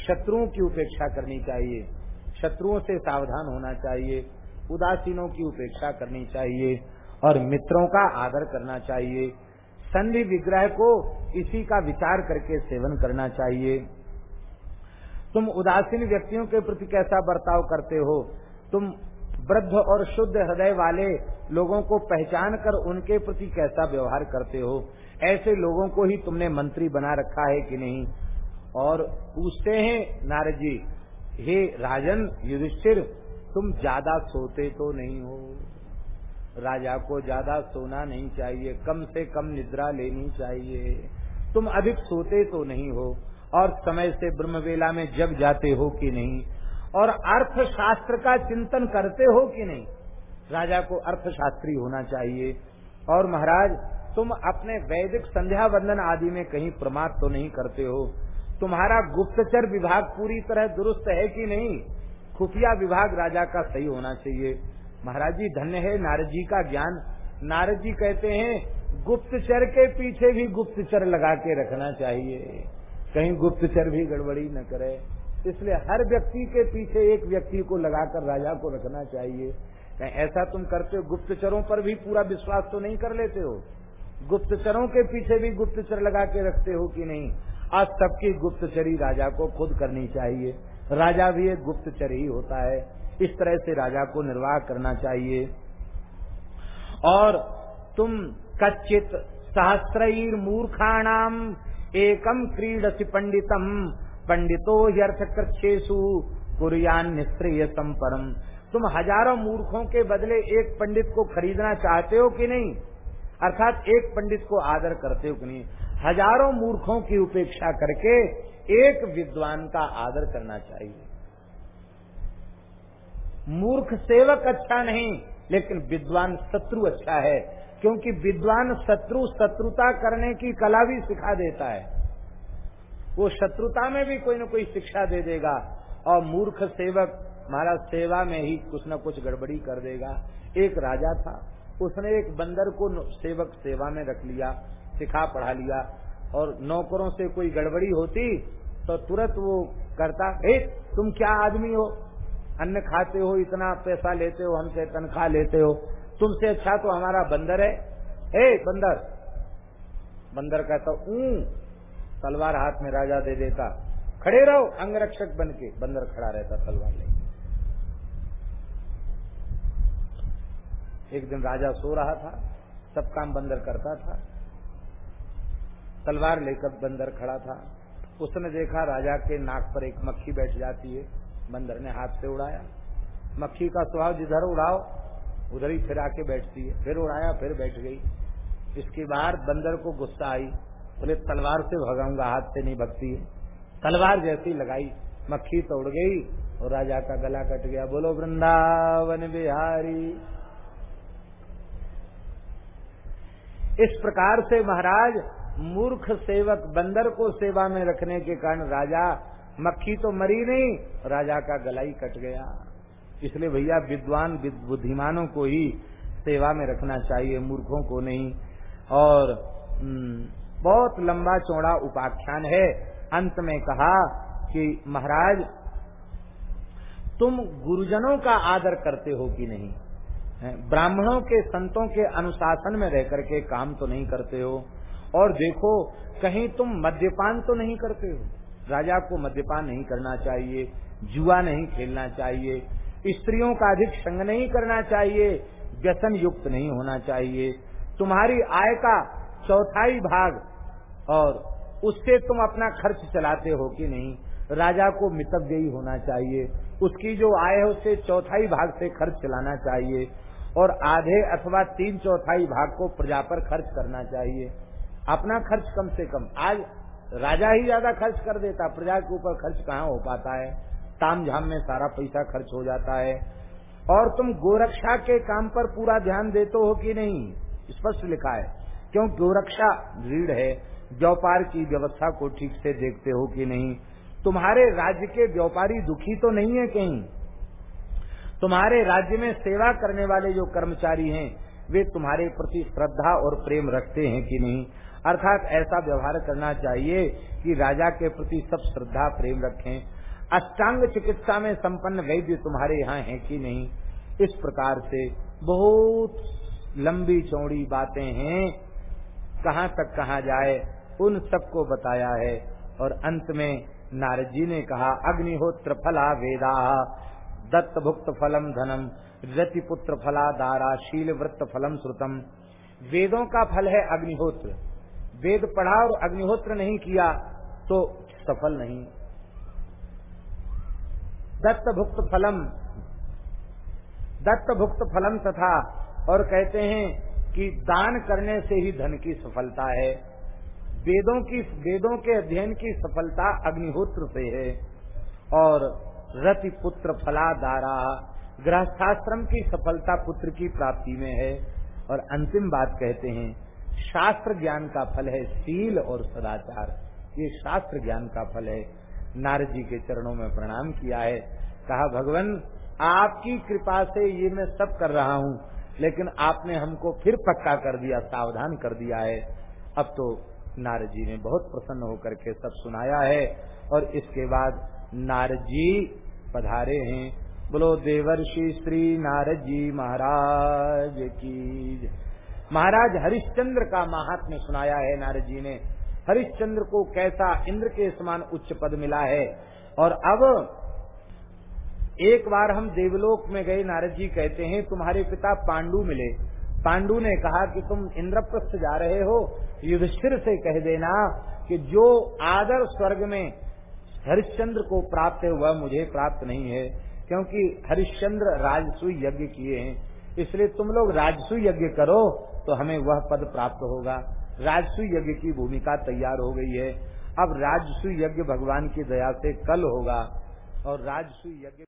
[SPEAKER 1] शत्रुओं की उपेक्षा करनी चाहिए, शत्रुओं से सावधान होना चाहिए, उदासीनों की उपेक्षा करनी चाहिए। और मित्रों का आदर करना चाहिए। संधि विग्रह को इसी का विचार करके सेवन करना चाहिए। तुम उदासीन व्यक्तियों के प्रति कैसा बर्ताव करते हो? तुम वृद्ध और शुद्ध हृदय वाले लोगों को पहचान कर उनके प्रति कैसा व्यवहार करते हो? ऐसे लोगों को ही तुमने मंत्री बना रखा है कि नहीं? और पूछते हैं, नारद जी, हे राजन, युधिष्ठिर, तुम ज़्यादा सोते तो नहीं हो। राजा को ज़्यादा सोना नहीं चाहिए, कम से कम निद्रा लेनी चाहिए। तुम अधिक सोते तो नहीं हो, और समय से ब्रह्मवेला में जग जाते हो कि नहीं? और अर्थशास्त्र का चिंतन करते हो कि नहीं? राजा को अर्थशास्त्री होना चाहिए। और महाराज, तुम अपने वैदिक संध्या वंदन आदि में कहीं प्रमाद तो नहीं करते हो? तुम्हारा गुप्तचर विभाग पूरी तरह दुरुस्त है कि नहीं? खुफिया विभाग राजा का सही होना चाहिए। महाराज जी, धन्य है, नारद जी का ज्ञान। नारद जी कहते हैं गुप्तचर के पीछे भी गुप्तचर लगा के रखना चाहिए। कहीं गुप्तचर भी गड़बड़ी न करे। इसलिए हर व्यक्ति के पीछे एक व्यक्ति को लगाकर राजा को रखना चाहिए। ऐसा तुम करते हो गुप्तचरों पर भी पूरा विश्वास तो नहीं कर लेते हो? गुप्तचरों के पीछे भी गुप्तचर लगा के रखते हो कि नहीं? आज सबकी गुप्तचरी राजा को खुद करनी चाहिए। राजा भी एक गुप्तचर ही होता है। इस तरह से राजा को निर्वाह करना चाहिए। और तुम कच्चित सहस्र मूर्खाणाम एकम क्रीडसी पंडितम पंडितो ह्यर्थकृच्छेसु कुरियान निश्रेय परम तुम हज़ारों मूर्खों के बदले एक पंडित को खरीदना चाहते हो कि नहीं? अर्थात एक पंडित को आदर करते हो कि नहीं? हज़ारों मूर्खों की उपेक्षा करके एक विद्वान का आदर करना चाहिए। मूर्ख सेवक अच्छा नहीं, लेकिन विद्वान शत्रु अच्छा है, क्योंकि विद्वान शत्रु शत्रुता करने की कला भी सिखा देता है। वो शत्रुता में भी कोई न कोई शिक्षा दे देगा, और मूर्ख सेवक महाराज सेवा में ही कुछ न कुछ गड़बड़ी कर देगा। एक राजा था, उसने एक बंदर को सेवक सेवा में रख लिया, सिखा, पढ़ा लिया, और नौकरों से कोई गड़बड़ी होती तो तुरंत वो करता हे तुम क्या आदमी हो? अन्न खाते हो, इतना पैसा लेते हो, हमसे तनख्वाह लेते हो। तुमसे अच्छा तो हमारा बंदर है। हे बंदर। बंदर कहता ऊ, तलवार हाथ में राजा दे देता। खड़े रहो, अंगरक्षक बन के बंदर खड़ा रहता तलवार लेके। एक दिन राजा सो रहा था, सब काम बंदर करता था। तलवार लेकर बंदर खड़ा था। उसने देखा राजा के नाक पर एक मक्खी बैठ जाती है। बंदर ने हाथ से उड़ाया। मक्खी का स्वभाव जिधर उड़ाओ, उधर ही फिर आके बैठती है। फिर उड़ाया, फिर बैठ गई। इसके बाद बंदर को गुस्सा आई। बोले, तलवार से भगाऊँगा, हाथ से नहीं भगती है। तलवार जैसी लगाई। मक्खी तोड़ गई और राजा का गला कट गया। बोलो, वृंदावन बिहारी। इस प्रकार से महाराज, मूर्ख सेवक बंदर को सेवा में रखने के कारण राजा मक्खी तो मरी नहीं राजा का गला ही कट गया। इसलिए भैया विद्वान बुद्धिमानों को ही सेवा में रखना चाहिए मूर्खों को नहीं। और हम्म, बहुत लंबा चौड़ा उपाख्यान है। अंत में कहा कि महाराज तुम गुरुजनों का आदर करते हो कि नहीं? ब्राह्मणों के संतों के अनुशासन में रह करके काम तो नहीं करते हो। और देखो कहीं तुम मद्यपान तो नहीं करते हो। राजा को मद्यपान नहीं करना चाहिए, जुआ नहीं खेलना चाहिए, स्त्रियों का अधिक संग नहीं करना चाहिए, व्यसन युक्त नहीं होना चाहिए। तुम्हारी आय का चौथाई भाग और उससे तुम अपना खर्च चलाते हो कि नहीं, राजा को मितव्ययी होना चाहिए। उसकी जो आय है उससे चौथाई भाग से खर्च चलाना चाहिए और आधे अथवा तीन चौथाई भाग को प्रजा पर खर्च करना चाहिए। अपना खर्च कम से कम, आज राजा ही ज़्यादा खर्च कर देता, प्रजा के ऊपर खर्च कहाँ हो पाता है? ताम झाम में सारा पैसा खर्च हो जाता है। और तुम गोरक्षा के काम पर पूरा ध्यान देते हो कि नहीं? स्पष्ट लिखा है। क्यों? गोरक्षा रीढ़ है। व्यापार की व्यवस्था को ठीक से देखते हो कि नहीं? तुम्हारे राज्य के व्यापारी दुखी तो नहीं है कहीं? तुम्हारे राज्य में सेवा करने वाले जो कर्मचारी हैं, वे तुम्हारे प्रति श्रद्धा और प्रेम रखते हैं कि नहीं? अर्थात ऐसा व्यवहार करना चाहिए कि राजा के प्रति सब श्रद्धा, प्रेम रखें। अष्टांग चिकित्सा में संपन्न वैद्य तुम्हारे यहाँ है कि नहीं? इस प्रकार से बहुत लंबी चौड़ी बातें हैं। कहाँ तक कहा जाए, उन सबको बताया है। और अंत में नारद जी ने कहा, अग्निहोत्र फला वेदा दत्त भुक्त फलम धनम रति पुत्र फला दारा शील वृत्त फलम श्रुतम। वेदों का फल है अग्निहोत्र। वेद पढ़ा और अग्निहोत्र नहीं किया तो सफल नहीं। दत्त भुक्त फलम। दत्त भुक्त फलम तथा, और कहते हैं कि दान करने से ही धन की सफलता है। वेदों की, वेदों के अध्ययन की सफलता अग्निहोत्र से है। और रति पुत्र फला दारा गृहस्थाश्रम की सफलता पुत्र की प्राप्ति में है। और अंतिम बात कहते हैं शास्त्र ज्ञान का फल है शील और सदाचार। ये शास्त्र ज्ञान का फल है। नारद जी के चरणों में प्रणाम किया है। कहा, भगवान, आपकी कृपा से ये मैं सब कर रहा हूँ, लेकिन आपने हमको फिर पक्का कर दिया, सावधान कर दिया है। अब तो नारद जी ने बहुत प्रसन्न होकर के सब सुनाया है, और इसके बाद नारद जी पधारे हैं। बोलो, देवर्षि श्री नारद जी महाराज की महाराज हरिश्चंद्र का महात्म्य सुनाया है नारद जी ने। हरिश्चंद्र को कैसा इंद्र के समान उच्च पद मिला है। और अब एक बार हम देवलोक में गए, नारद जी कहते हैं, तुम्हारे पिता पांडु मिले। पांडु ने कहा कि तुम इंद्रप्रस्थ जा रहे हो। युधिष्ठिर से कह देना कि जो आदर स्वर्ग में हरिश्चंद्र को प्राप्त है, वह मुझे प्राप्त नहीं है, क्योंकि हरिश्चंद्र राजसु यज्ञ किए हैं। इसलिए तुम लोग राजसु यज्ञ करो तो हमें वह पद प्राप्त होगा। राजसु यज्ञ की भूमिका तैयार हो गई है। अब राजसु यज्ञ भगवान की दया से कल होगा और राजसु यज्ञ